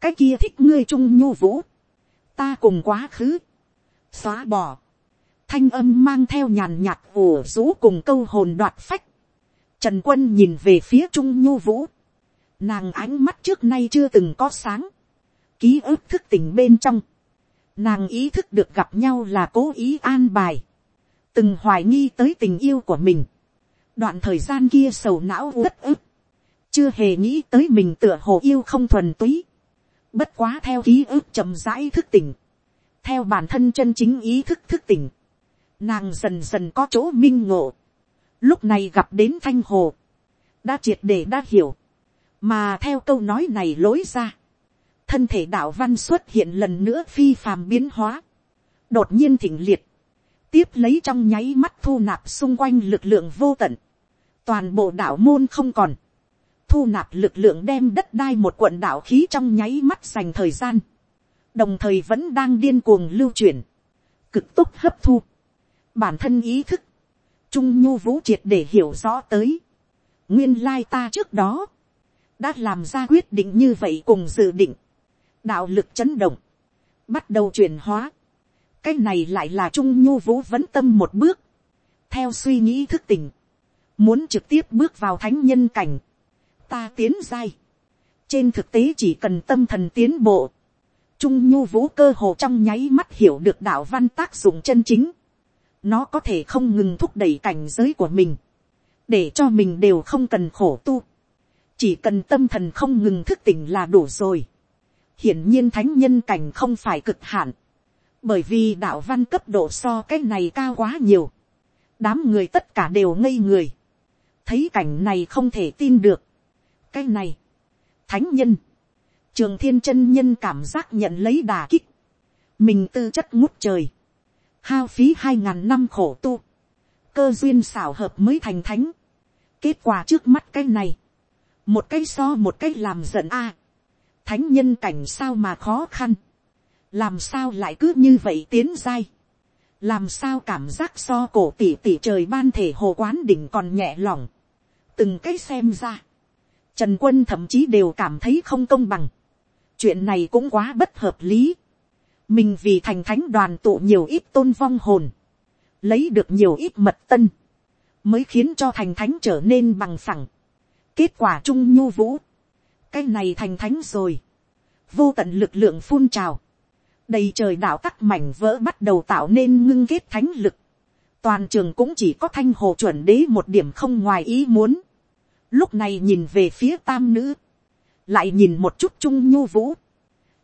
cái kia thích ngươi trung nhu vũ, ta cùng quá khứ, xóa bỏ, thanh âm mang theo nhàn nhạt ủ rũ cùng câu hồn đoạt phách, trần quân nhìn về phía trung nhu vũ, nàng ánh mắt trước nay chưa từng có sáng, ký ức thức tỉnh bên trong, nàng ý thức được gặp nhau là cố ý an bài, từng hoài nghi tới tình yêu của mình, đoạn thời gian kia sầu não uất ức, chưa hề nghĩ tới mình tựa hồ yêu không thuần túy, bất quá theo ký ức chậm rãi thức tỉnh, theo bản thân chân chính ý thức thức tỉnh, nàng dần dần có chỗ minh ngộ, lúc này gặp đến thanh hồ, đã triệt để đã hiểu, mà theo câu nói này lối ra, thân thể đạo văn xuất hiện lần nữa phi phàm biến hóa, đột nhiên thỉnh liệt, tiếp lấy trong nháy mắt thu nạp xung quanh lực lượng vô tận, toàn bộ đạo môn không còn, thu nạp lực lượng đem đất đai một quận đạo khí trong nháy mắt dành thời gian, đồng thời vẫn đang điên cuồng lưu chuyển, cực tốc hấp thu, bản thân ý thức, trung nhu vũ triệt để hiểu rõ tới, nguyên lai ta trước đó, đã làm ra quyết định như vậy cùng dự định, đạo lực chấn động, bắt đầu chuyển hóa, cái này lại là trung nhu vũ vẫn tâm một bước, theo suy nghĩ thức tỉnh, muốn trực tiếp bước vào thánh nhân cảnh, ta tiến dai, trên thực tế chỉ cần tâm thần tiến bộ, trung nhu vũ cơ hồ trong nháy mắt hiểu được đạo văn tác dụng chân chính, nó có thể không ngừng thúc đẩy cảnh giới của mình, để cho mình đều không cần khổ tu, chỉ cần tâm thần không ngừng thức tỉnh là đủ rồi. hiển nhiên thánh nhân cảnh không phải cực hạn, bởi vì đạo văn cấp độ so cái này cao quá nhiều, đám người tất cả đều ngây người, thấy cảnh này không thể tin được, cái này, thánh nhân, trường thiên chân nhân cảm giác nhận lấy đà kích, mình tư chất ngút trời, hao phí hai ngàn năm khổ tu, cơ duyên xảo hợp mới thành thánh, kết quả trước mắt cái này, một cái so một cái làm giận a, thánh nhân cảnh sao mà khó khăn, làm sao lại cứ như vậy tiến dai, làm sao cảm giác so cổ tỉ tỉ trời ban thể hồ quán đỉnh còn nhẹ lòng, từng cái xem ra, trần quân thậm chí đều cảm thấy không công bằng, chuyện này cũng quá bất hợp lý, mình vì thành thánh đoàn tụ nhiều ít tôn vong hồn, lấy được nhiều ít mật tân, mới khiến cho thành thánh trở nên bằng phẳng. kết quả trung nhu vũ, cái này thành thánh rồi, vô tận lực lượng phun trào, đầy trời đạo tắc mảnh vỡ bắt đầu tạo nên ngưng kết thánh lực, toàn trường cũng chỉ có thanh hồ chuẩn đế một điểm không ngoài ý muốn, lúc này nhìn về phía tam nữ, lại nhìn một chút trung nhu vũ,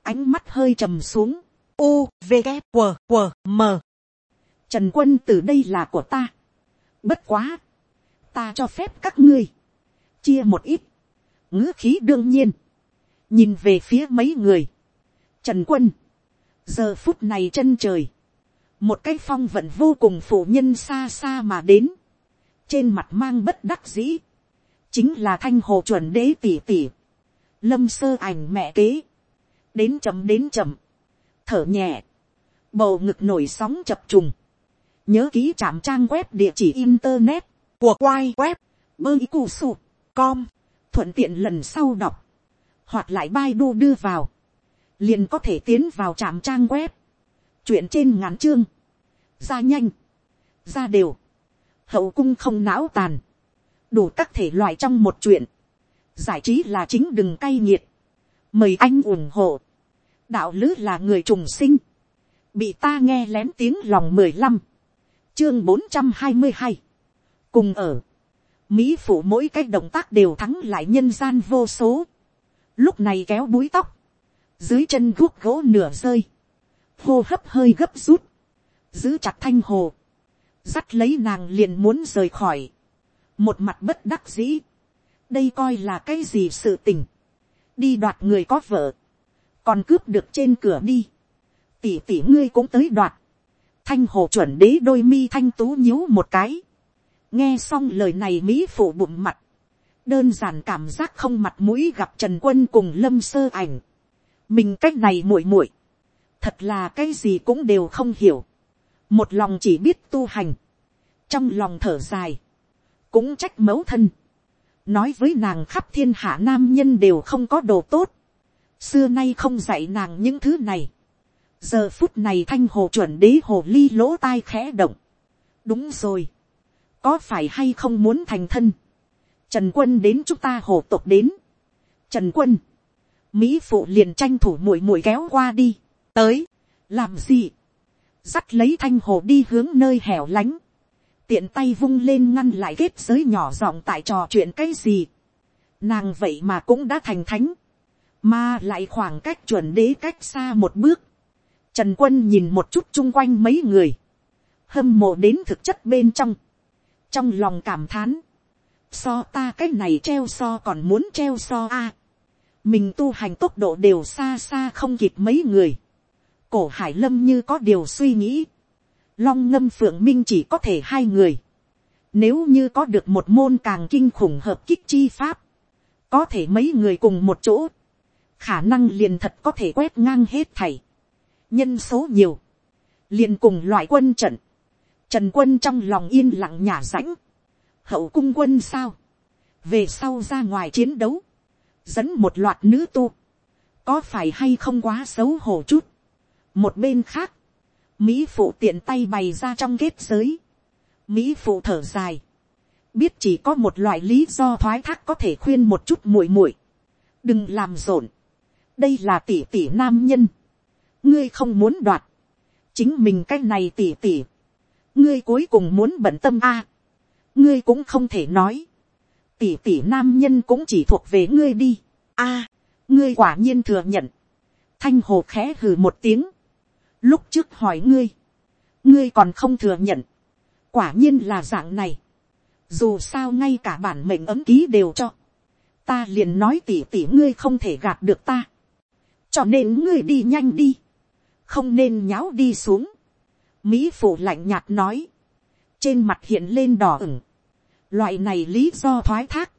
ánh mắt hơi trầm xuống, u v g q q m. Trần quân từ đây là của ta, bất quá, ta cho phép các ngươi, chia một ít, ngữ khí đương nhiên, nhìn về phía mấy người, trần quân, giờ phút này chân trời, một cái phong vận vô cùng phụ nhân xa xa mà đến, trên mặt mang bất đắc dĩ, chính là thanh hồ chuẩn đế tỉ tỉ, lâm sơ ảnh mẹ kế, đến chậm đến chậm, thở nhẹ, bầu ngực nổi sóng chập trùng, nhớ ký trạm trang web địa chỉ internet, của quai web, bơ ý cù sụ, com, thuận tiện lần sau đọc, hoặc lại bai đu đưa vào, liền có thể tiến vào trạm trang web, chuyện trên ngắn chương, ra nhanh, ra đều, hậu cung không não tàn, đủ các thể loại trong một chuyện, giải trí là chính đừng cay nghiệt, mời anh ủng hộ, đạo lứ là người trùng sinh, bị ta nghe lén tiếng lòng mười lăm, chương bốn trăm hai mươi hai, cùng ở, mỹ phụ mỗi cái động tác đều thắng lại nhân gian vô số, lúc này kéo búi tóc, dưới chân guốc gỗ nửa rơi, hô hấp hơi gấp rút, giữ chặt thanh hồ, dắt lấy nàng liền muốn rời khỏi, một mặt bất đắc dĩ, đây coi là cái gì sự tình, đi đoạt người có vợ, còn cướp được trên cửa đi, tỷ tỷ ngươi cũng tới đoạt, thanh hồ chuẩn đế đôi mi thanh tú nhíu một cái, nghe xong lời này mỹ phụ bụng mặt, đơn giản cảm giác không mặt mũi gặp trần quân cùng lâm sơ ảnh, mình cách này muội muội, thật là cái gì cũng đều không hiểu, một lòng chỉ biết tu hành, trong lòng thở dài, cũng trách mẫu thân, nói với nàng khắp thiên hạ nam nhân đều không có đồ tốt, xưa nay không dạy nàng những thứ này, giờ phút này thanh hồ chuẩn đế hồ ly lỗ tai khẽ động, đúng rồi, có phải hay không muốn thành thân, trần quân đến chúng ta hồ tộc đến, trần quân, mỹ phụ liền tranh thủ muội muội kéo qua đi, tới, làm gì, dắt lấy thanh hồ đi hướng nơi hẻo lánh, tiện tay vung lên ngăn lại kết giới nhỏ giọng tại trò chuyện cái gì, nàng vậy mà cũng đã thành thánh, mà lại khoảng cách chuẩn đế cách xa một bước, trần quân nhìn một chút chung quanh mấy người, hâm mộ đến thực chất bên trong, trong lòng cảm thán, so ta cái này treo so còn muốn treo so a, mình tu hành tốc độ đều xa xa không kịp mấy người, cổ hải lâm như có điều suy nghĩ, long ngâm phượng minh chỉ có thể hai người, nếu như có được một môn càng kinh khủng hợp kích chi pháp, có thể mấy người cùng một chỗ, khả năng liền thật có thể quét ngang hết thầy. nhân số nhiều, liền cùng loại quân trận, trần quân trong lòng yên lặng nhả rãnh, hậu cung quân sao, về sau ra ngoài chiến đấu, dẫn một loạt nữ tu, có phải hay không quá xấu hổ chút, một bên khác, mỹ phụ tiện tay bày ra trong kết giới, mỹ phụ thở dài, biết chỉ có một loại lý do thoái thác có thể khuyên một chút muội muội, đừng làm rộn, đây là tỷ tỷ nam nhân, ngươi không muốn đoạt, chính mình cái này tỷ tỷ, ngươi cuối cùng muốn bận tâm a, ngươi cũng không thể nói, tỷ tỷ nam nhân cũng chỉ thuộc về ngươi đi, a, ngươi quả nhiên thừa nhận, thanh hồ khẽ hừ một tiếng, lúc trước hỏi ngươi, ngươi còn không thừa nhận, quả nhiên là dạng này, dù sao ngay cả bản mệnh ấm ký đều cho, ta liền nói tỉ tỉ ngươi không thể gạt được ta, cho nên ngươi đi nhanh đi, không nên nháo đi xuống, mỹ phụ lạnh nhạt nói, trên mặt hiện lên đỏ ửng, loại này lý do thoái thác,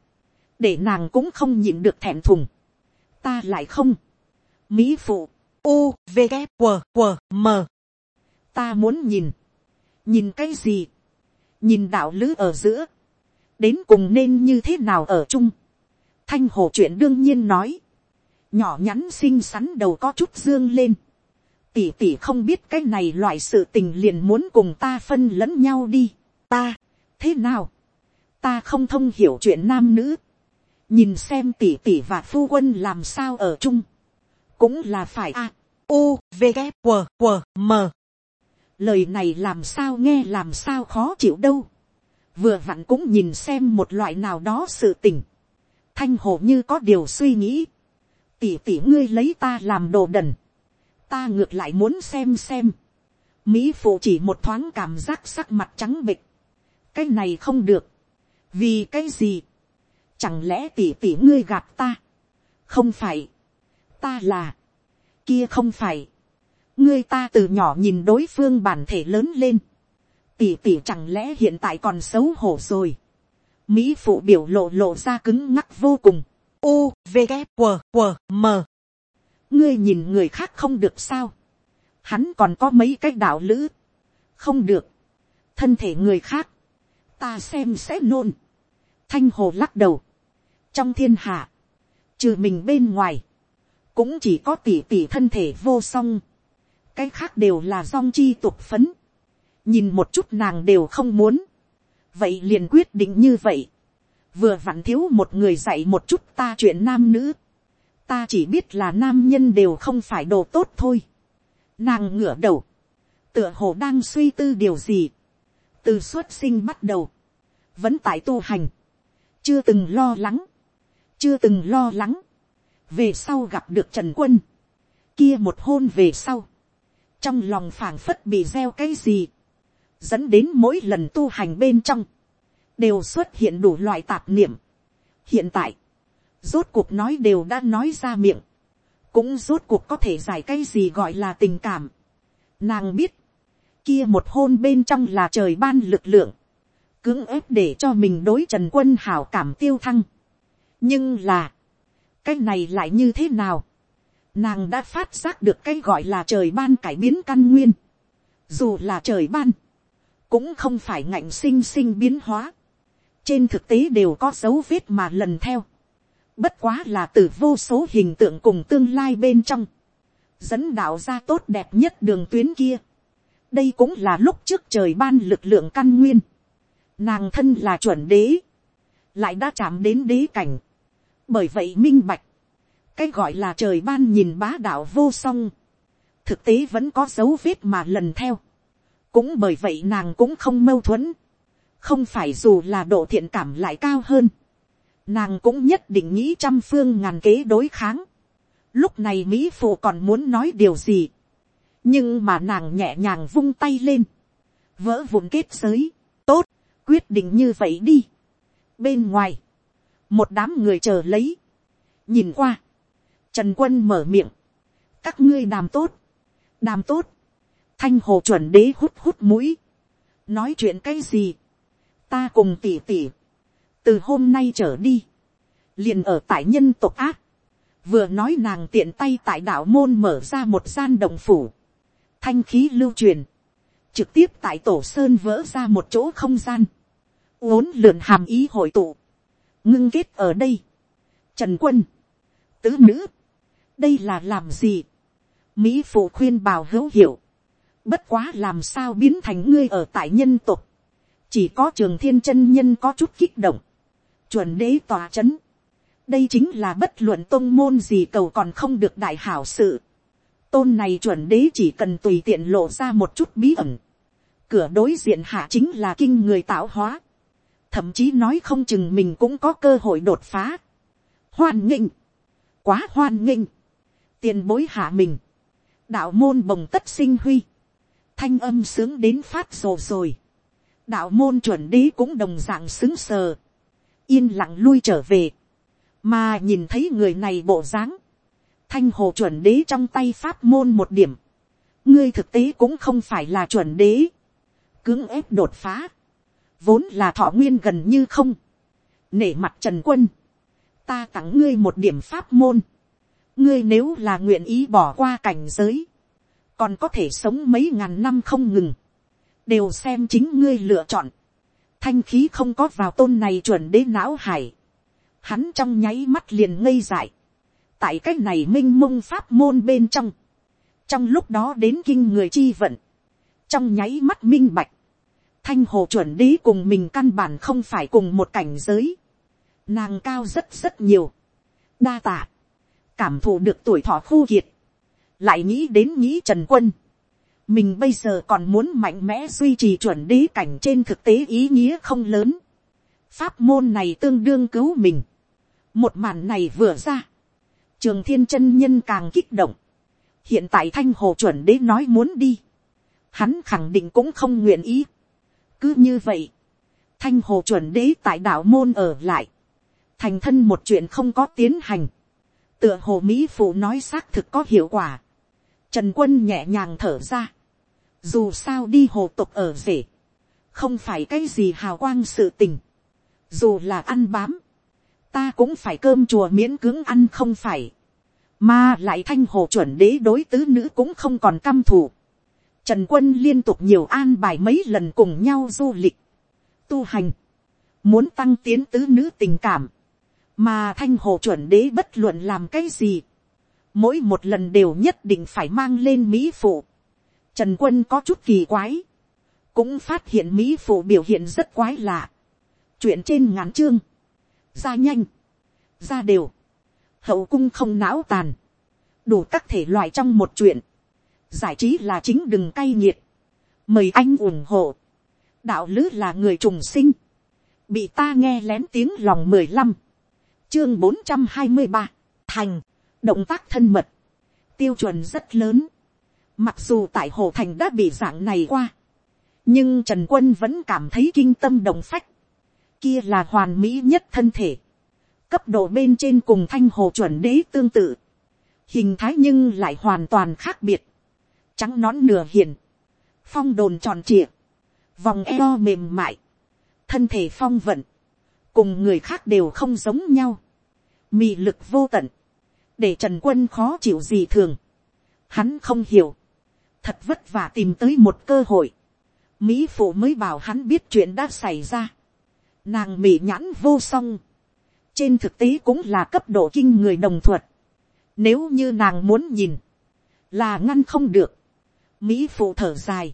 để nàng cũng không nhịn được thẹn thùng, ta lại không, mỹ phụ, u v g q q m. Ta muốn nhìn, nhìn cái gì, nhìn đạo lữ ở giữa, đến cùng nên như thế nào ở chung, thanh hồ chuyện đương nhiên nói, nhỏ nhắn xinh xắn đầu có chút dương lên, tỷ tỷ không biết cái này loại sự tình liền muốn cùng ta phân lẫn nhau đi, ta, thế nào, ta không thông hiểu chuyện nam nữ, nhìn xem tỷ tỷ và phu quân làm sao ở chung, cũng là phải a, u, v, g, q, q, m. lời này làm sao nghe làm sao khó chịu đâu, vừa vặn cũng nhìn xem một loại nào đó sự tình, thanh hồ như có điều suy nghĩ, tỷ tỷ ngươi lấy ta làm đồ đần, ta ngược lại muốn xem xem, mỹ phụ chỉ một thoáng cảm giác sắc mặt trắng bịch, cái này không được, vì cái gì, chẳng lẽ tỷ tỷ ngươi gạt ta, không phải, ta là, kia không phải, ngươi ta từ nhỏ nhìn đối phương bản thể lớn lên, tỷ tỷ chẳng lẽ hiện tại còn xấu hổ rồi, mỹ phụ biểu lộ lộ ra cứng ngắc vô cùng, u v g q q m. Ngươi nhìn người khác không được sao, hắn còn có mấy cái đạo lữ, không được, thân thể người khác, ta xem sẽ nôn, thanh hồ lắc đầu, trong thiên hạ, trừ mình bên ngoài, cũng chỉ có tỷ tỷ thân thể vô song, cái khác đều là song chi tục phấn, nhìn một chút nàng đều không muốn, vậy liền quyết định như vậy, vừa vặn thiếu một người dạy một chút ta chuyện nam nữ, ta chỉ biết là nam nhân đều không phải đồ tốt thôi, nàng ngửa đầu, tựa hồ đang suy tư điều gì, từ xuất sinh bắt đầu, vẫn tại tu hành, chưa từng lo lắng, chưa từng lo lắng, về sau gặp được trần quân, kia một hôn về sau, trong lòng phảng phất bị gieo cái gì, dẫn đến mỗi lần tu hành bên trong, đều xuất hiện đủ loại tạp niệm. hiện tại, rốt cuộc nói đều đã nói ra miệng, cũng rốt cuộc có thể giải cái gì gọi là tình cảm. Nàng biết, kia một hôn bên trong là trời ban lực lượng, cưỡng ép để cho mình đối trần quân hảo cảm tiêu thăng. nhưng là, cái này lại như thế nào, nàng đã phát giác được cái gọi là trời ban cải biến căn nguyên, dù là trời ban, cũng không phải ngạnh sinh sinh biến hóa, trên thực tế đều có dấu vết mà lần theo, bất quá là từ vô số hình tượng cùng tương lai bên trong, dẫn đạo ra tốt đẹp nhất đường tuyến kia. đây cũng là lúc trước trời ban lực lượng căn nguyên, nàng thân là chuẩn đế, lại đã chạm đến đế cảnh, bởi vậy minh bạch, cái gọi là trời ban nhìn bá đạo vô song, thực tế vẫn có dấu vết mà lần theo, cũng bởi vậy nàng cũng không mâu thuẫn, không phải dù là độ thiện cảm lại cao hơn, nàng cũng nhất định nghĩ trăm phương ngàn kế đối kháng, lúc này mỹ phụ còn muốn nói điều gì, nhưng mà nàng nhẹ nhàng vung tay lên, vỡ vụn kết giới, tốt, quyết định như vậy đi. bên ngoài, một đám người chờ lấy, nhìn qua, trần quân mở miệng, các ngươi đàm tốt, đàm tốt, thanh hồ chuẩn đế hút hút mũi, nói chuyện cái gì, ta cùng tỉ tỉ, từ hôm nay trở đi, liền ở tại nhân tộc ác, vừa nói nàng tiện tay tại đạo môn mở ra một gian đồng phủ, thanh khí lưu truyền, trực tiếp tại tổ sơn vỡ ra một chỗ không gian, uốn lượn hàm ý hội tụ, ngưng kết ở đây, trần quân, tứ nữ, đây là làm gì, mỹ phụ khuyên bào hữu hiệu, bất quá làm sao biến thành ngươi ở tại nhân tục, chỉ có trường thiên chân nhân có chút kích động, chuẩn đế tòa chấn, đây chính là bất luận tôn môn gì cầu còn không được đại hảo sự, tôn này chuẩn đế chỉ cần tùy tiện lộ ra một chút bí ẩn, cửa đối diện hạ chính là kinh người tạo hóa, thậm chí nói không chừng mình cũng có cơ hội đột phá, hoan nghênh, quá hoan nghênh, tiền bối hạ mình, đạo môn bồng tất sinh huy, thanh âm sướng đến phát rồ rồi, đạo môn chuẩn đế cũng đồng dạng xứng sờ, yên lặng lui trở về, mà nhìn thấy người này bộ dáng, thanh hồ chuẩn đế trong tay pháp môn một điểm, ngươi thực tế cũng không phải là chuẩn đế, cưỡng ép đột phá, vốn là thọ nguyên gần như không, nể mặt trần quân, ta tặng ngươi một điểm pháp môn, ngươi nếu là nguyện ý bỏ qua cảnh giới, còn có thể sống mấy ngàn năm không ngừng, đều xem chính ngươi lựa chọn, thanh khí không có vào tôn này chuẩn đế não hải, hắn trong nháy mắt liền ngây dại, tại cái này m i n h mông pháp môn bên trong, trong lúc đó đến kinh người chi vận, trong nháy mắt minh bạch, thanh hồ chuẩn đế cùng mình căn bản không phải cùng một cảnh giới, nàng cao rất rất nhiều, đa tạ, cảm thụ được tuổi thọ khu kiệt, lại nghĩ đến nghĩ trần quân, mình bây giờ còn muốn mạnh mẽ duy trì chuẩn đế cảnh trên thực tế ý nghĩa không lớn. pháp môn này tương đương cứu mình. một màn này vừa ra. trường thiên chân nhân càng kích động. hiện tại thanh hồ chuẩn đế nói muốn đi. hắn khẳng định cũng không nguyện ý cứ như vậy, thanh hồ chuẩn đế tại đạo môn ở lại. thành thân một chuyện không có tiến hành. tựa hồ mỹ phụ nói xác thực có hiệu quả Trần quân nhẹ nhàng thở ra. Dù sao đi hồ tục ở rể. Không phải cái gì hào quang sự tình. Dù là ăn bám. Ta cũng phải cơm chùa miễn cưỡng ăn không phải. Mà lại thanh hồ chuẩn đế đối tứ nữ cũng không còn căm thù. Trần quân liên tục nhiều an bài mấy lần cùng nhau du lịch. Tu hành. Muốn tăng tiến tứ nữ tình cảm. Mà thanh hồ chuẩn đế bất luận làm cái gì mỗi một lần đều nhất định phải mang lên mỹ phụ. Trần quân có chút kỳ quái, cũng phát hiện mỹ phụ biểu hiện rất quái lạ. chuyện trên ngắn chương, ra nhanh, ra đều, hậu cung không não tàn, đủ các thể loại trong một chuyện, giải trí là chính đừng cay nghiệt, mời anh ủng hộ, đạo lứ là người trùng sinh, bị ta nghe lén tiếng lòng mười lăm, chương bốn trăm hai mươi ba, thành, động tác thân mật, tiêu chuẩn rất lớn, mặc dù tại hồ thành đã bị dạng này qua, nhưng trần quân vẫn cảm thấy kinh tâm đồng phách, kia là hoàn mỹ nhất thân thể, cấp độ bên trên cùng thanh hồ chuẩn đế tương tự, hình thái nhưng lại hoàn toàn khác biệt, trắng nón nửa hiền, phong đồn tròn trịa, vòng eo mềm mại, thân thể phong vận, cùng người khác đều không giống nhau, mị lực vô tận, để trần quân khó chịu gì thường, hắn không hiểu, thật vất vả tìm tới một cơ hội, mỹ phụ mới bảo hắn biết chuyện đã xảy ra, nàng mỹ nhãn vô song, trên thực tế cũng là cấp độ kinh người đồng thuật, nếu như nàng muốn nhìn, là ngăn không được, mỹ phụ thở dài,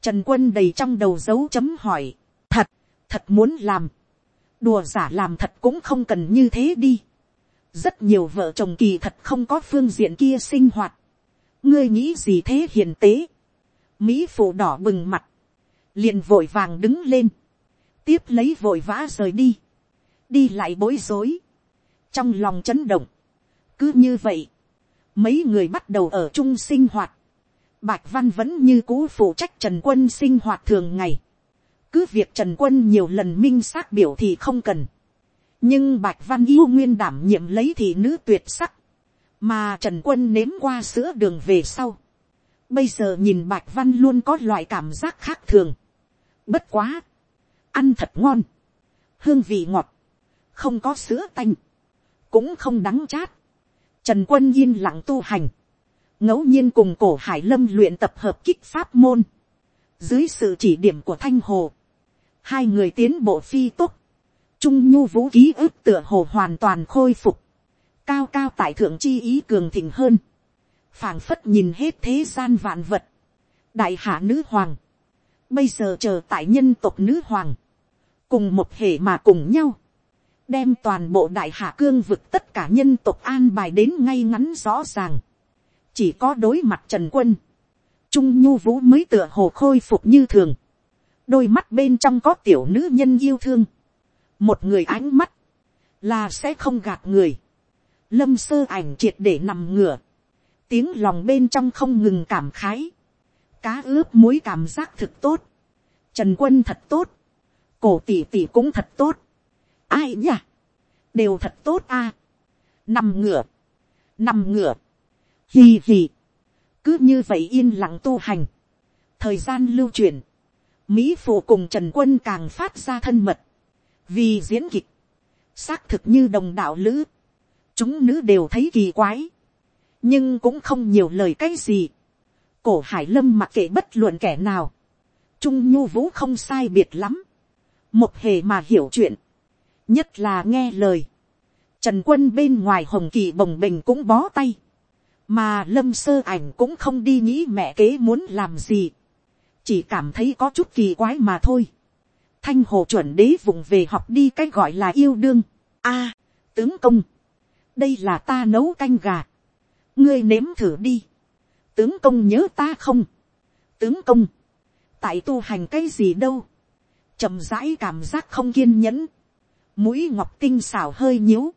trần quân đầy trong đầu dấu chấm hỏi, thật, thật muốn làm, đùa giả làm thật cũng không cần như thế đi, rất nhiều vợ chồng kỳ thật không có phương diện kia sinh hoạt, ngươi nghĩ gì thế hiền tế, mỹ phụ đỏ bừng mặt, liền vội vàng đứng lên, tiếp lấy vội vã rời đi, đi lại bối rối, trong lòng chấn động, cứ như vậy, mấy người bắt đầu ở chung sinh hoạt, bạch văn vẫn như cũ phụ trách trần quân sinh hoạt thường ngày, cứ việc trần quân nhiều lần minh xác biểu thì không cần, nhưng bạch văn yêu nguyên đảm nhiệm lấy thị nữ tuyệt sắc, mà trần quân nếm qua sữa đường về sau, bây giờ nhìn bạch văn luôn có loại cảm giác khác thường, bất quá, ăn thật ngon, hương vị ngọt, không có sữa tanh, cũng không đắng chát, trần quân yên lặng tu hành, ngẫu nhiên cùng cổ hải lâm luyện tập hợp kích pháp môn, dưới sự chỉ điểm của thanh hồ, hai người tiến bộ phi tốt trung nhu vũ ký ức tựa hồ hoàn toàn khôi phục, cao cao tại thượng chi ý cường thịnh hơn, phảng phất nhìn hết thế gian vạn vật, đại hạ nữ hoàng, bây giờ chờ tại nhân tộc nữ hoàng, cùng một hệ mà cùng nhau, đem toàn bộ đại hạ cương vực tất cả nhân tộc an bài đến ngay ngắn rõ ràng, chỉ có đối mặt trần quân, trung nhu vũ mới tựa hồ khôi phục như thường, đôi mắt bên trong có tiểu nữ nhân yêu thương, một người ánh mắt, là sẽ không gạt người, lâm sơ ảnh triệt để nằm ngửa, tiếng lòng bên trong không ngừng cảm khái, cá ướp muối cảm giác thực tốt, trần quân thật tốt, cổ tỷ tỷ cũng thật tốt, ai nhỉ, đều thật tốt a, nằm ngửa, nằm ngửa, hì hì, cứ như vậy yên lặng tu hành, thời gian lưu truyền, mỹ phụ cùng trần quân càng phát ra thân mật, vì diễn kịch, xác thực như đồng đạo lữ, chúng nữ đều thấy kỳ quái, nhưng cũng không nhiều lời cái gì. cổ hải lâm mặc kệ bất luận kẻ nào, trung nhu vũ không sai biệt lắm, một hề mà hiểu chuyện, nhất là nghe lời, trần quân bên ngoài hồng kỳ bồng bềnh cũng bó tay, mà lâm sơ ảnh cũng không đi nghĩ mẹ kế muốn làm gì, chỉ cảm thấy có chút kỳ quái mà thôi. thanh hồ chuẩn đế vùng về học đi cái gọi là yêu đương. a, tướng công, đây là ta nấu canh gà, ngươi nếm thử đi, tướng công nhớ ta không, tướng công, tại tu hành cái gì đâu, chậm rãi cảm giác không kiên nhẫn, mũi ngọc tinh xảo hơi nhíu,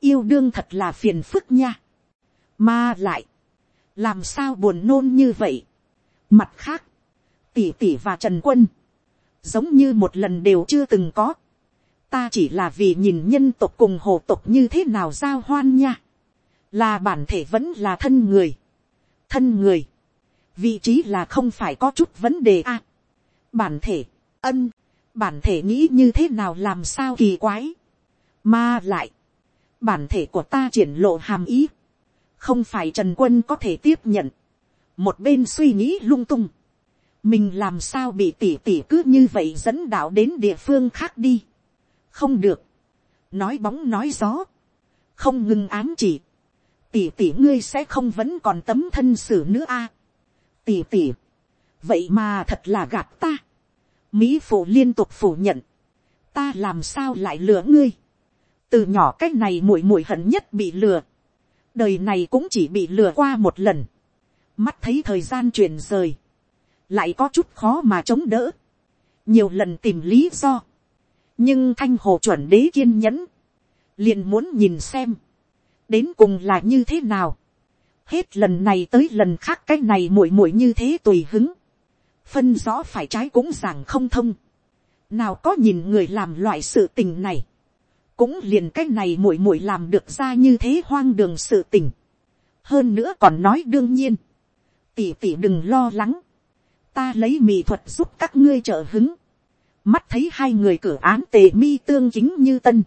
yêu đương thật là phiền phức nha, mà lại, làm sao buồn nôn như vậy, mặt khác, tỷ tỷ và trần quân, giống như một lần đều chưa từng có, ta chỉ là vì nhìn nhân tộc cùng hồ tộc như thế nào giao hoan nha, là bản thể vẫn là thân người, thân người, vị trí là không phải có chút vấn đề a, bản thể, ân, bản thể nghĩ như thế nào làm sao kỳ quái, mà lại, bản thể của ta triển lộ hàm ý, không phải trần quân có thể tiếp nhận, một bên suy nghĩ lung tung, mình làm sao bị tỉ tỉ cứ như vậy dẫn đạo đến địa phương khác đi, không được, nói bóng nói gió, không ngừng ám chỉ, tỉ tỉ ngươi sẽ không vẫn còn tấm thân xử nữa a, à. tỉ tỉ, vậy mà thật là gạt ta. mỹ phụ liên tục phủ nhận, ta làm sao lại lừa ngươi. từ nhỏ c á c h này muội muội hận nhất bị lừa đời này cũng chỉ bị lừa qua một lần. mắt thấy thời gian chuyển rời, lại có chút khó mà chống đỡ. nhiều lần tìm lý do. nhưng thanh hồ chuẩn đế kiên nhẫn, liền muốn nhìn xem, đến cùng là như thế nào. hết lần này tới lần khác cái này muội muội như thế tùy hứng phân rõ phải trái cũng giảng không thông, nào có nhìn người làm loại sự tình này, cũng liền cái này muội muội làm được ra như thế hoang đường sự tình, hơn nữa còn nói đương nhiên, tỉ tỉ đừng lo lắng, ta lấy mỹ thuật giúp các ngươi trợ hứng, mắt thấy hai người cửa án tề mi tương chính như tân,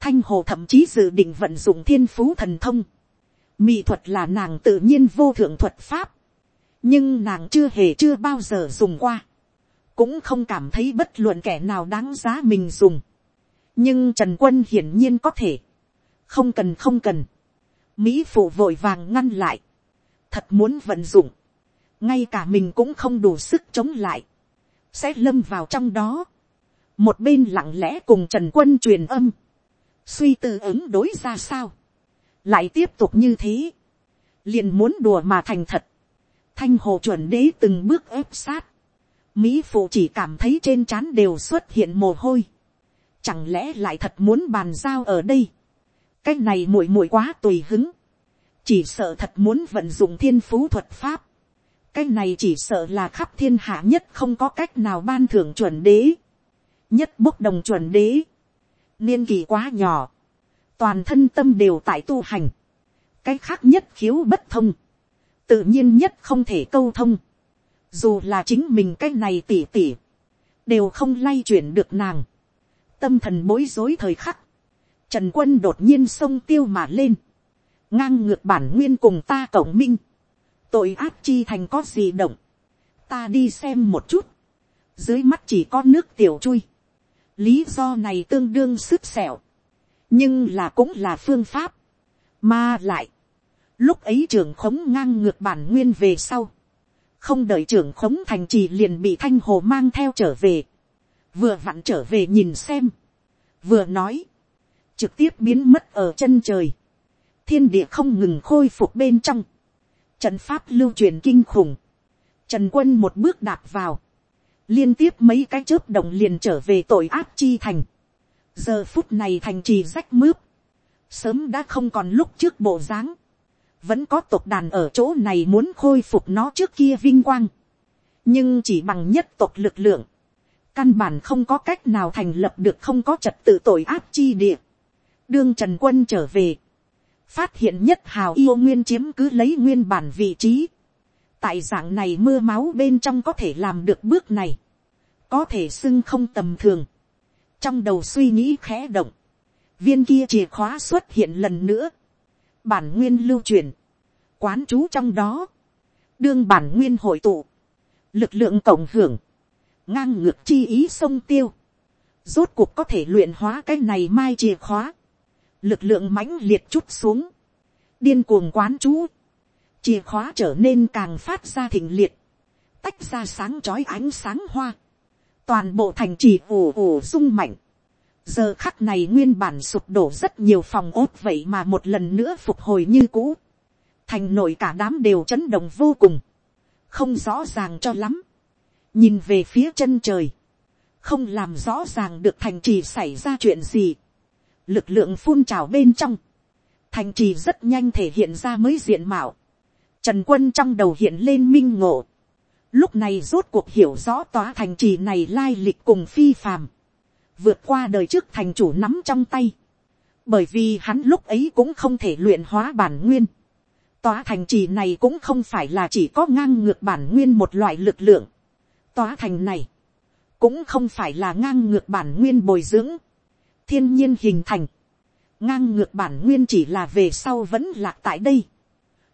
thanh hồ thậm chí dự định vận dụng thiên phú thần thông, mỹ thuật là nàng tự nhiên vô thượng thuật pháp, nhưng nàng chưa hề chưa bao giờ dùng qua, cũng không cảm thấy bất luận kẻ nào đáng giá mình dùng nhưng trần quân hiển nhiên có thể, không cần không cần, mỹ phụ vội vàng ngăn lại, thật muốn vận dụng, ngay cả mình cũng không đủ sức chống lại, sẽ lâm vào trong đó, một bên lặng lẽ cùng trần quân truyền âm, suy tư ứng đối ra sao, lại tiếp tục như thế, liền muốn đùa mà thành thật, thanh hồ chuẩn đế từng bước ép sát, mỹ phụ chỉ cảm thấy trên trán đều xuất hiện mồ hôi, chẳng lẽ lại thật muốn bàn giao ở đây, cái này muội muội quá tùy hứng, chỉ sợ thật muốn vận dụng thiên phú thuật pháp, cái này chỉ sợ là khắp thiên hạ nhất không có cách nào ban thưởng chuẩn đế, nhất bốc đồng chuẩn đế, niên kỳ quá nhỏ, toàn thân tâm đều tại tu hành, cái khác nhất khiếu bất thông, tự nhiên nhất không thể câu thông, dù là chính mình cái này tỉ tỉ, đều không lay chuyển được nàng, tâm thần bối rối thời khắc, trần quân đột nhiên sông tiêu mà lên, ngang ngược bản nguyên cùng ta cổng minh, tội ác chi thành có gì động, ta đi xem một chút, dưới mắt chỉ có nước tiểu chui, lý do này tương đương sức sẹo, nhưng là cũng là phương pháp, mà lại, Lúc ấy trưởng khống ngang ngược bản nguyên về sau. Không đợi trưởng khống thành trì liền bị thanh hồ mang theo trở về. Vừa vặn trở về nhìn xem. Vừa nói. Trực tiếp biến mất ở chân trời. Thiên địa không ngừng khôi phục bên trong. Trận pháp lưu truyền kinh khủng. Trần quân một bước đạp vào. Liên tiếp mấy cái chớp động liền trở về tội ác chi thành. Giờ phút này thành trì rách mướp. Sớm đã không còn lúc trước bộ dáng vẫn có tộc đàn ở chỗ này muốn khôi phục nó trước kia vinh quang, nhưng chỉ bằng nhất tộc lực lượng, căn bản không có cách nào thành lập được không có trật tự tội áp chi địa. đương trần quân trở về, phát hiện nhất hào yêu nguyên chiếm cứ lấy nguyên bản vị trí. tại dạng này mưa máu bên trong có thể làm được bước này, có thể xưng không tầm thường. trong đầu suy nghĩ khẽ động, viên kia chìa khóa xuất hiện lần nữa, bản nguyên lưu truyền, quán chú trong đó, đương bản nguyên hội tụ, lực lượng cộng hưởng, ngang ngược chi ý sông tiêu, rốt cuộc có thể luyện hóa cái này mai chìa khóa, lực lượng mãnh liệt chút xuống, điên cuồng quán chú, chìa khóa trở nên càng phát ra thịnh liệt, tách ra sáng trói ánh sáng hoa, toàn bộ thành trì ồ ồ rung mạnh, giờ khắc này nguyên bản sụp đổ rất nhiều phòng ốt vậy mà một lần nữa phục hồi như cũ. thành nội cả đám đều chấn động vô cùng. không rõ ràng cho lắm nhìn về phía chân trời. không làm rõ ràng được thành trì xảy ra chuyện gì. lực lượng phun trào bên trong. thành trì rất nhanh thể hiện ra mới diện mạo. trần quân trong đầu hiện lên minh ngộ. lúc này rốt cuộc hiểu rõ tòa thành trì này lai lịch cùng phi phàm vượt qua đời trước thành chủ nắm trong tay, bởi vì hắn lúc ấy cũng không thể luyện hóa bản nguyên. Tòa thành trì này cũng không phải là chỉ có ngang ngược bản nguyên một loại lực lượng. Tòa thành này cũng không phải là ngang ngược bản nguyên bồi dưỡng, thiên nhiên hình thành. Ngang ngược bản nguyên chỉ là về sau vẫn lạc tại đây.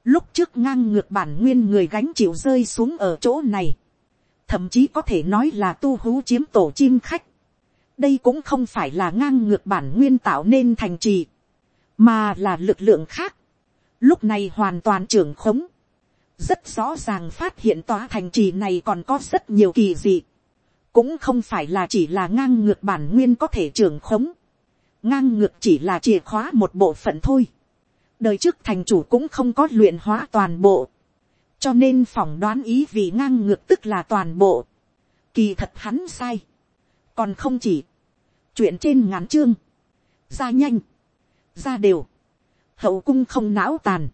Lúc trước ngang ngược bản nguyên người gánh chịu rơi xuống ở chỗ này. Thậm chí có thể nói là tu hú chiếm tổ chim khách đây cũng không phải là ngang ngược bản nguyên tạo nên thành trì, mà là lực lượng khác, lúc này hoàn toàn trưởng khống, rất rõ ràng phát hiện tòa thành trì này còn có rất nhiều kỳ dị, cũng không phải là chỉ là ngang ngược bản nguyên có thể trưởng khống, ngang ngược chỉ là chìa khóa một bộ phận thôi, đời trước thành chủ cũng không có luyện hóa toàn bộ, cho nên phỏng đoán ý vì ngang ngược tức là toàn bộ, kỳ thật hắn sai, còn không chỉ, chuyện trên ngắn chương, ra nhanh, ra đều, hậu cung không não tàn,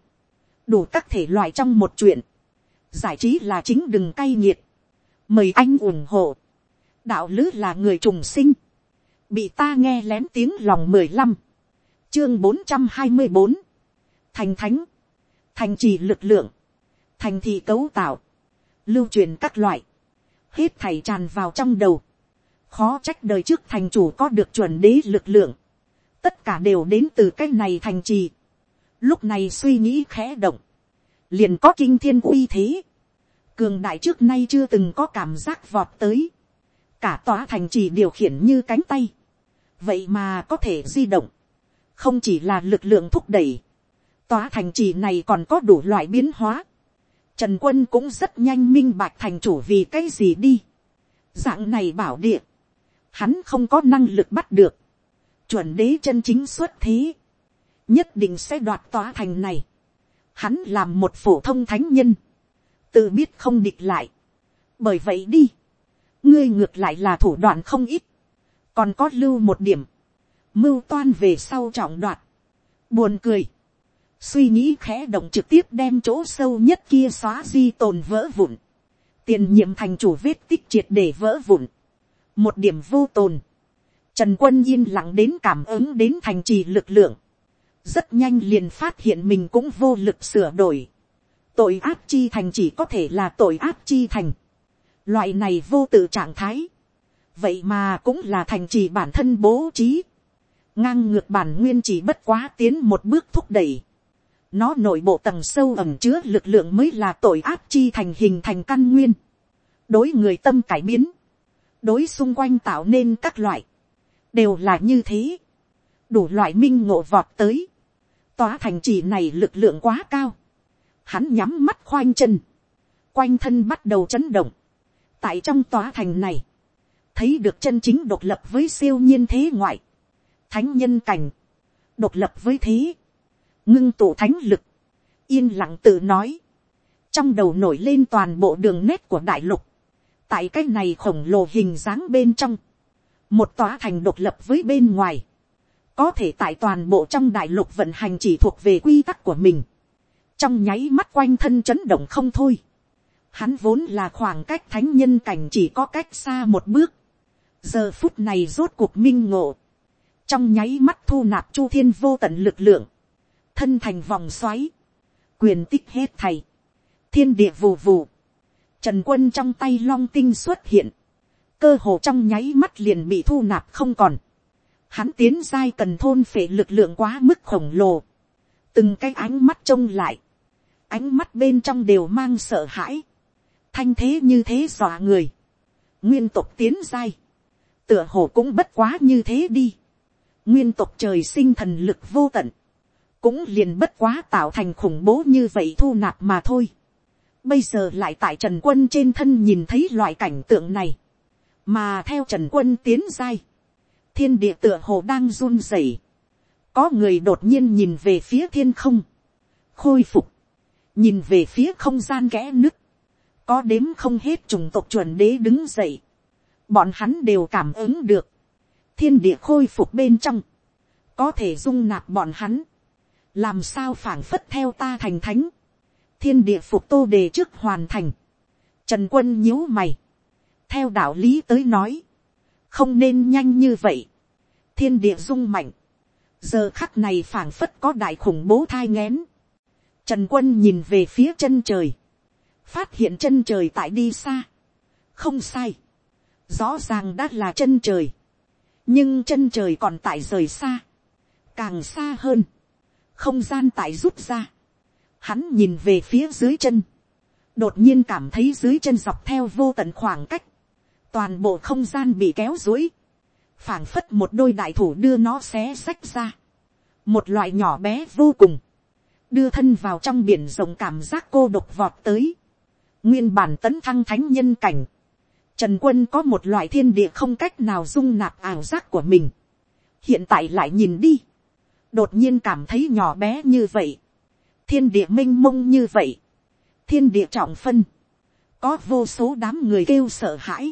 đủ các thể loại trong một chuyện, giải trí là chính đừng cay nghiệt, mời anh ủng hộ, đạo lứ là người trùng sinh, bị ta nghe lén tiếng lòng mười lăm, chương bốn trăm hai mươi bốn, thành thánh, thành trì lực lượng, thành thị cấu tạo, lưu truyền các loại, hết thảy tràn vào trong đầu, khó trách đời trước thành chủ có được chuẩn đế lực lượng, tất cả đều đến từ cái này thành trì, lúc này suy nghĩ khẽ động, liền có kinh thiên uy thế, cường đại trước nay chưa từng có cảm giác vọt tới, cả tòa thành trì điều khiển như cánh tay, vậy mà có thể di động, không chỉ là lực lượng thúc đẩy, tòa thành trì này còn có đủ loại biến hóa, trần quân cũng rất nhanh minh bạch thành chủ vì cái gì đi, dạng này bảo địa, hắn không có năng lực bắt được, chuẩn đế chân chính xuất thế, nhất định sẽ đoạt tòa thành này, hắn làm một phổ thông thánh nhân, tự biết không địch lại, bởi vậy đi, ngươi ngược lại là thủ đoạn không ít, còn có lưu một điểm, mưu toan về sau trọng đoạt, buồn cười, suy nghĩ khẽ động trực tiếp đem chỗ sâu nhất kia xóa di tồn vỡ vụn, tiền nhiệm thành chủ vết tích triệt để vỡ vụn, một điểm vô tồn, trần quân yên lặng đến cảm ứng đến thành trì lực lượng, rất nhanh liền phát hiện mình cũng vô lực sửa đổi, tội ác chi thành chỉ có thể là tội ác chi thành, loại này vô tự trạng thái, vậy mà cũng là thành trì bản thân bố trí, ngang ngược bản nguyên chỉ bất quá tiến một bước thúc đẩy, nó nội bộ tầng sâu ẩm chứa lực lượng mới là tội ác chi thành hình thành căn nguyên, đối người tâm cải biến, đối xung quanh tạo nên các loại, đều là như thế, đủ loại minh ngộ vọt tới, tòa thành trì này lực lượng quá cao, hắn nhắm mắt khoanh chân, quanh thân bắt đầu chấn động, tại trong tòa thành này, thấy được chân chính độc lập với siêu nhiên thế ngoại, thánh nhân cảnh, độc lập với thế, ngưng tụ thánh lực, yên lặng tự nói, trong đầu nổi lên toàn bộ đường nét của đại lục, tại cái này khổng lồ hình dáng bên trong, một tòa thành độc lập với bên ngoài, có thể tại toàn bộ trong đại lục vận hành chỉ thuộc về quy tắc của mình, trong nháy mắt quanh thân chấn động không thôi, hắn vốn là khoảng cách thánh nhân cảnh chỉ có cách xa một bước, giờ phút này rốt cuộc minh ngộ, trong nháy mắt thu nạp chu thiên vô tận lực lượng, thân thành vòng xoáy, quyền tích hết thầy, thiên địa vù vù, trần quân trong tay long tinh xuất hiện, cơ hồ trong nháy mắt liền bị thu nạp không còn, hắn tiến giai cần thôn phệ lực lượng quá mức khổng lồ, từng cái ánh mắt trông lại, ánh mắt bên trong đều mang sợ hãi, thanh thế như thế dọa người, nguyên tục tiến giai, tựa hồ cũng bất quá như thế đi, nguyên tục trời sinh thần lực vô tận, cũng liền bất quá tạo thành khủng bố như vậy thu nạp mà thôi. Bây giờ lại tại Trần Quân trên thân nhìn thấy loại cảnh tượng này. Mà theo Trần Quân tiến dai. Thiên địa tựa hồ đang run rẩy. Có người đột nhiên nhìn về phía thiên không. Khôi phục. Nhìn về phía không gian kẽ nứt. Có đếm không hết chủng tộc chuẩn đế đứng dậy. Bọn hắn đều cảm ứng được. Thiên địa khôi phục bên trong. Có thể dung nạp bọn hắn làm sao phảng phất theo ta thành thánh, thiên địa phục tô đề trước hoàn thành, trần quân nhíu mày, theo đạo lý tới nói, không nên nhanh như vậy, thiên địa rung mạnh, giờ khắc này phảng phất có đại khủng bố thai nghén, trần quân nhìn về phía chân trời, phát hiện chân trời tại đi xa, không sai, rõ ràng đã là chân trời, nhưng chân trời còn tại rời xa, càng xa hơn, không gian tại rút ra, hắn nhìn về phía dưới chân, đột nhiên cảm thấy dưới chân dọc theo vô tận khoảng cách, toàn bộ không gian bị kéo dối, phảng phất một đôi đại thủ đưa nó xé xách ra, một loại nhỏ bé vô cùng, đưa thân vào trong biển rộng cảm giác cô độc vọt tới, nguyên bản tấn thăng thánh nhân cảnh, trần quân có một loại thiên địa không cách nào dung nạp ảo giác của mình, hiện tại lại nhìn đi, đột nhiên cảm thấy nhỏ bé như vậy, thiên địa m i n h mông như vậy, thiên địa trọng phân, có vô số đám người kêu sợ hãi,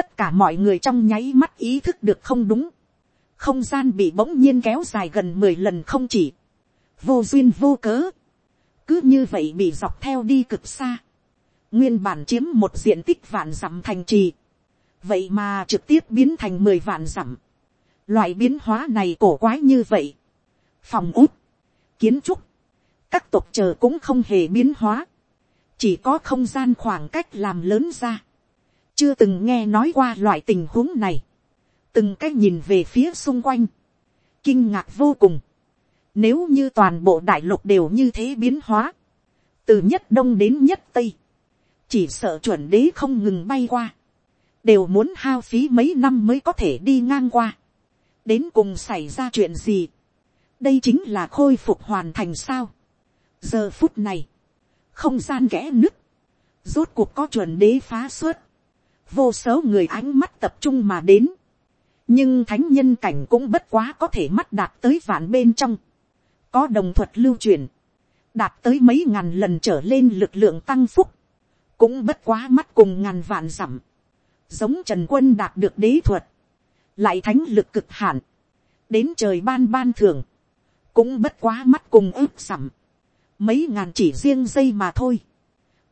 tất cả mọi người trong nháy mắt ý thức được không đúng, không gian bị bỗng nhiên kéo dài gần mười lần không chỉ, vô duyên vô cớ, cứ như vậy bị dọc theo đi cực xa, nguyên bản chiếm một diện tích vạn dặm thành trì, vậy mà trực tiếp biến thành mười vạn dặm, loại biến hóa này cổ quái như vậy, phòng út, kiến trúc, các tộc chờ cũng không hề biến hóa, chỉ có không gian khoảng cách làm lớn ra, chưa từng nghe nói qua loại tình huống này, từng cách nhìn về phía xung quanh, kinh ngạc vô cùng, nếu như toàn bộ đại lục đều như thế biến hóa, từ nhất đông đến nhất tây, chỉ sợ chuẩn đế không ngừng bay qua, đều muốn hao phí mấy năm mới có thể đi ngang qua, đến cùng xảy ra chuyện gì, đây chính là khôi phục hoàn thành sao, giờ phút này, không gian ghẽ nứt, rốt cuộc có chuẩn đế phá xuất, vô số người ánh mắt tập trung mà đến, nhưng thánh nhân cảnh cũng bất quá có thể mắt đạt tới vạn bên trong, có đồng thuật lưu truyền, đạt tới mấy ngàn lần trở lên lực lượng tăng phúc, cũng bất quá mắt cùng ngàn vạn dặm, giống trần quân đạt được đế thuật, lại thánh lực cực hạn, đến trời ban ban thường, cũng bất quá mắt cùng ướp sẵm, mấy ngàn chỉ riêng dây mà thôi,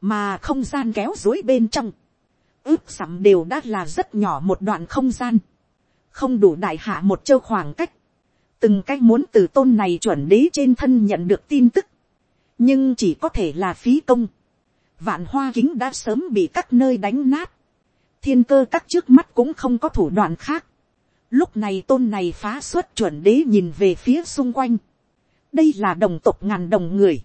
mà không gian kéo dối bên trong, ước sẵm đều đã là rất nhỏ một đoạn không gian, không đủ đại hạ một châu khoảng cách, từng cách muốn từ tôn này chuẩn đế trên thân nhận được tin tức, nhưng chỉ có thể là phí công, vạn hoa kính đã sớm bị các nơi đánh nát, thiên cơ các trước mắt cũng không có thủ đoạn khác, lúc này tôn này phá xuất chuẩn đế nhìn về phía xung quanh, đây là đồng tộc ngàn đồng người,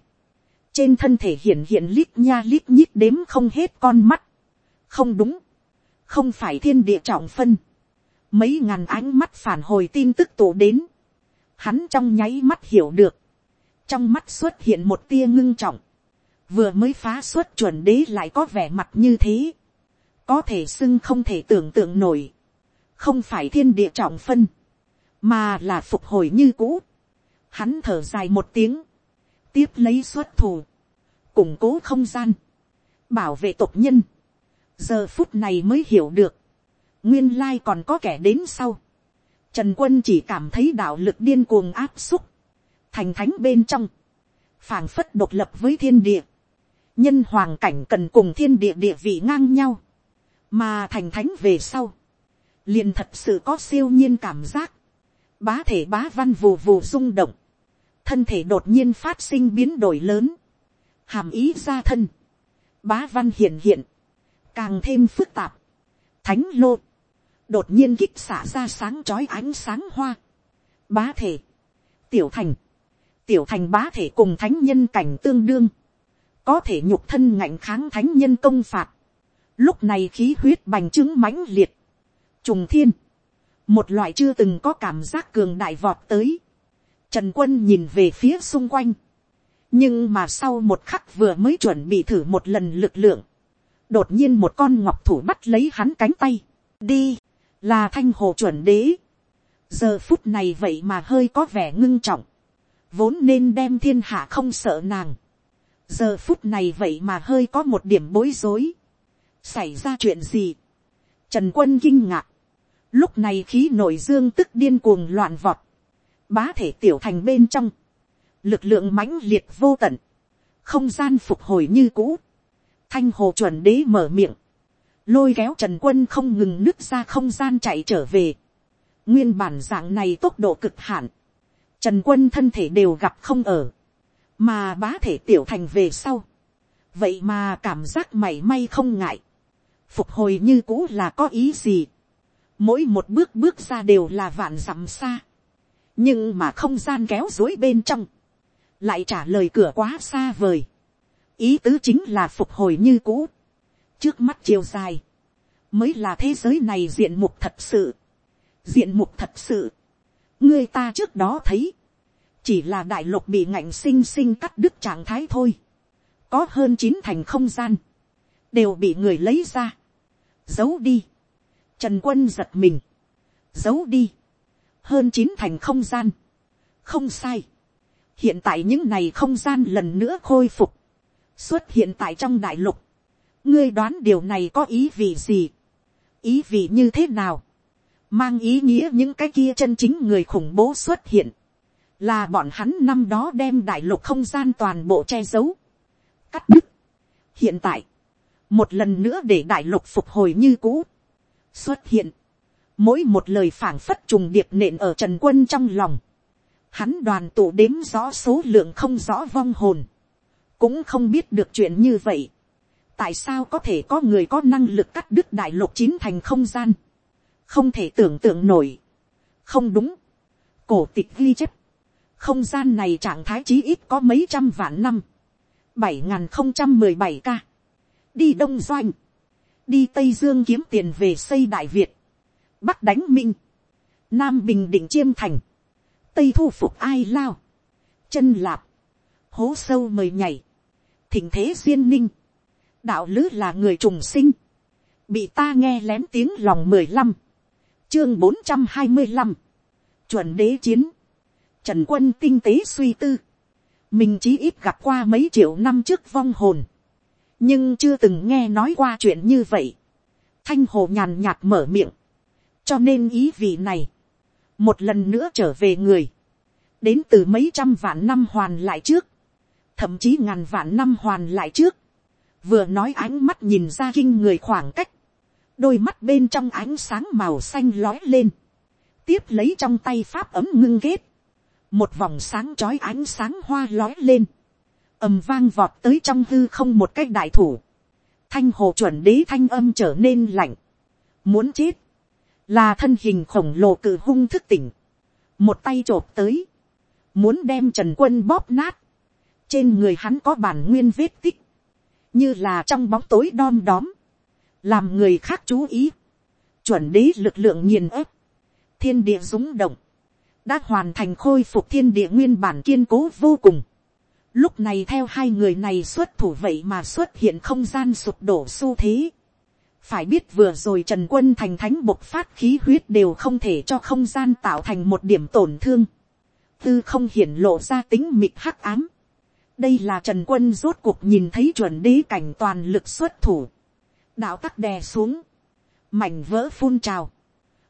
trên thân thể hiện hiện lít nha lít nhít đếm không hết con mắt không đúng, không phải thiên địa trọng phân. mấy ngàn ánh mắt phản hồi tin tức tụ đến. hắn trong nháy mắt hiểu được. trong mắt xuất hiện một tia ngưng trọng. vừa mới phá xuất chuẩn đế lại có vẻ mặt như thế. có thể xưng không thể tưởng tượng nổi. không phải thiên địa trọng phân, mà là phục hồi như cũ. hắn thở dài một tiếng tiếp lấy xuất thủ, củng cố không gian, bảo vệ tộc nhân, giờ phút này mới hiểu được, nguyên lai còn có kẻ đến sau, trần quân chỉ cảm thấy đạo lực điên cuồng áp xúc, thành thánh bên trong, phảng phất độc lập với thiên địa, nhân hoàng cảnh cần cùng thiên địa địa vị ngang nhau, mà thành thánh về sau, liền thật sự có siêu nhiên cảm giác, bá thể bá văn vù vù rung động, thân thể đột nhiên phát sinh biến đổi lớn, hàm ý ra thân, bá văn hiện hiện, càng thêm phức tạp, thánh lô, đột nhiên kích xả ra sáng trói ánh sáng hoa, bá thể, tiểu thành, tiểu thành bá thể cùng thánh nhân cảnh tương đương, có thể nhục thân ngạnh kháng thánh nhân công phạt, lúc này khí huyết bành trướng mãnh liệt, trùng thiên, một loại chưa từng có cảm giác cường đại vọt tới, Trần quân nhìn về phía xung quanh. Nhưng mà sau một khắc vừa mới chuẩn bị thử một lần lực lượng. Đột nhiên một con ngọc thủ bắt lấy hắn cánh tay. Đi, là thanh hồ chuẩn đế. Giờ phút này vậy mà hơi có vẻ ngưng trọng. Vốn nên đem thiên hạ không sợ nàng. Giờ phút này vậy mà hơi có một điểm bối rối. Xảy ra chuyện gì? Trần quân kinh ngạc. Lúc này khí nổi dương tức điên cuồng loạn vọt bá thể tiểu thành bên trong, lực lượng mãnh liệt vô tận, không gian phục hồi như cũ, thanh hồ chuẩn đế mở miệng, lôi kéo trần quân không ngừng nứt ra không gian chạy trở về, nguyên bản dạng này tốc độ cực hạn, trần quân thân thể đều gặp không ở, mà bá thể tiểu thành về sau, vậy mà cảm giác mảy may không ngại, phục hồi như cũ là có ý gì, mỗi một bước bước ra đều là vạn dặm xa, nhưng mà không gian kéo dối bên trong, lại trả lời cửa quá xa vời, ý tứ chính là phục hồi như cũ, trước mắt chiều dài, mới là thế giới này diện mục thật sự, diện mục thật sự, người ta trước đó thấy, chỉ là đại lục bị ngạnh sinh sinh cắt đứt trạng thái thôi, có hơn chín thành không gian, đều bị người lấy ra, giấu đi, trần quân giật mình, giấu đi, hơn chín thành không gian, không sai, hiện tại những này không gian lần nữa khôi phục, xuất hiện tại trong đại lục, ngươi đoán điều này có ý vị gì, ý vị như thế nào, mang ý nghĩa những cái kia chân chính người khủng bố xuất hiện, là bọn hắn năm đó đem đại lục không gian toàn bộ che giấu, cắt đứt. hiện tại, một lần nữa để đại lục phục hồi như cũ, xuất hiện, mỗi một lời phảng phất trùng điệp nện ở trần quân trong lòng, hắn đoàn tụ đếm rõ số lượng không rõ vong hồn, cũng không biết được chuyện như vậy. tại sao có thể có người có năng lực cắt đứt đại lục chín thành không gian, không thể tưởng tượng nổi, không đúng, cổ tịch ghi chép, không gian này trạng thái chí ít có mấy trăm vạn năm, bảy n g h n không trăm mười bảy ca, đi đông doanh, đi tây dương kiếm tiền về xây đại việt, bắc đánh minh, nam bình định chiêm thành, tây thu phục ai lao, chân lạp, hố sâu mời nhảy, thình thế duyên ninh, đạo lứ là người trùng sinh, bị ta nghe lén tiếng lòng mười lăm, chương bốn trăm hai mươi năm, chuẩn đế chiến, Trần quân tinh tế suy tư. Mình chỉ ít gặp qua mấy triệu năm trước vong hồn. Nhưng chưa từng nghe nói qua chuyện như vậy. Thanh hồ nhàn nhạt mở miệng. Cho nên ý vị này. Một lần nữa trở về người. Đến từ mấy trăm vạn năm hoàn lại trước. Thậm chí ngàn vạn năm hoàn lại trước. Vừa nói ánh mắt nhìn ra kinh người khoảng cách. Đôi mắt bên trong ánh sáng màu xanh lói lên. Tiếp lấy trong tay pháp ấm ngưng kết. Một vòng sáng chói ánh sáng hoa lói lên, ầm vang vọt tới trong hư không một cách đại thủ, thanh hồ chuẩn đế thanh âm trở nên lạnh, muốn chết, là thân hình khổng lồ cự hung thức tỉnh, một tay t r ộ p tới, muốn đem trần quân bóp nát, trên người hắn có bản nguyên vết tích, như là trong bóng tối đom đóm, làm người khác chú ý, chuẩn đế lực lượng nghiền ớp, thiên địa rúng động, đã hoàn thành khôi phục thiên địa nguyên bản kiên cố vô cùng. Lúc này theo hai người này xuất thủ vậy mà xuất hiện không gian sụp đổ xu thế. Phải biết vừa rồi Trần Quân thành thánh bộc phát khí huyết đều không thể cho không gian tạo thành một điểm tổn thương. Tư không hiển lộ ra tính mịt hắc ám. Đây là Trần Quân rốt cuộc nhìn thấy chuẩn đế cảnh toàn lực xuất thủ. Đạo tắc đè xuống. Mảnh vỡ phun trào.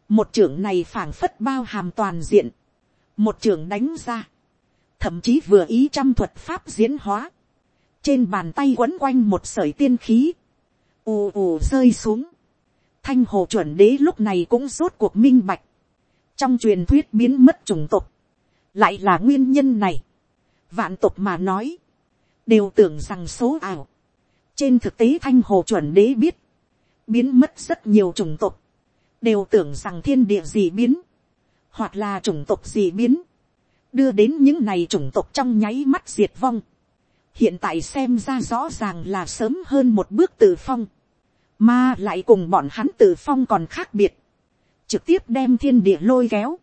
Một trưởng này phảng phất bao hàm toàn diện. Một trưởng đánh ra, thậm chí vừa ý trăm thuật pháp diễn hóa, trên bàn tay quấn quanh một sởi tiên khí, ù ù rơi xuống, thanh hồ chuẩn đế lúc này cũng rốt cuộc minh bạch, trong truyền thuyết biến mất chủng tộc, lại là nguyên nhân này, vạn tộc mà nói, đều tưởng rằng số ảo, trên thực tế thanh hồ chuẩn đế biết, biến mất rất nhiều chủng tộc, đều tưởng rằng thiên địa gì biến, hoặc là chủng tộc gì biến, đưa đến những này chủng tộc trong nháy mắt diệt vong. hiện tại xem ra rõ ràng là sớm hơn một bước tự phong, mà lại cùng bọn hắn tự phong còn khác biệt, trực tiếp đem thiên địa lôi kéo,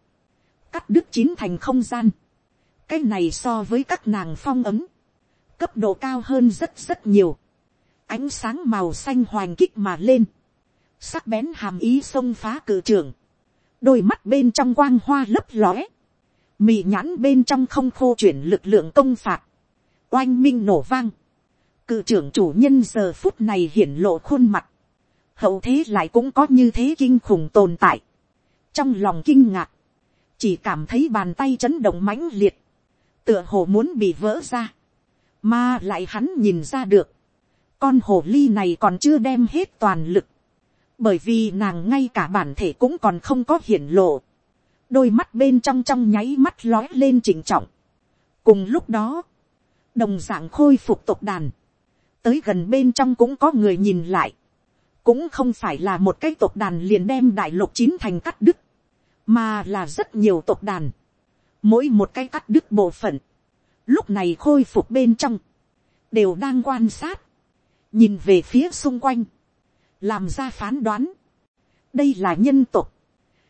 cắt đứt chín thành không gian, cái này so với các nàng phong ấm, cấp độ cao hơn rất rất nhiều, ánh sáng màu xanh hoành kích mà lên, sắc bén hàm ý xông phá cử trưởng, đôi mắt bên trong quang hoa lấp lóe, mị nhãn bên trong không khô chuyển lực lượng công phạt, oanh minh nổ vang, cự trưởng chủ nhân giờ phút này hiển lộ khuôn mặt, hậu thế lại cũng có như thế kinh khủng tồn tại, trong lòng kinh ngạc, chỉ cảm thấy bàn tay chấn động mãnh liệt, tựa hồ muốn bị vỡ ra, mà lại hắn nhìn ra được, con hồ ly này còn chưa đem hết toàn lực, bởi vì nàng ngay cả bản thể cũng còn không có hiển lộ, đôi mắt bên trong trong nháy mắt lói lên chỉnh trọng. cùng lúc đó, đồng d ạ n g khôi phục tộc đàn, tới gần bên trong cũng có người nhìn lại, cũng không phải là một cái tộc đàn liền đem đại lục chín thành cắt đứt, mà là rất nhiều tộc đàn, mỗi một cái cắt đứt bộ phận, lúc này khôi phục bên trong, đều đang quan sát, nhìn về phía xung quanh, làm ra phán đoán, đây là nhân tộc,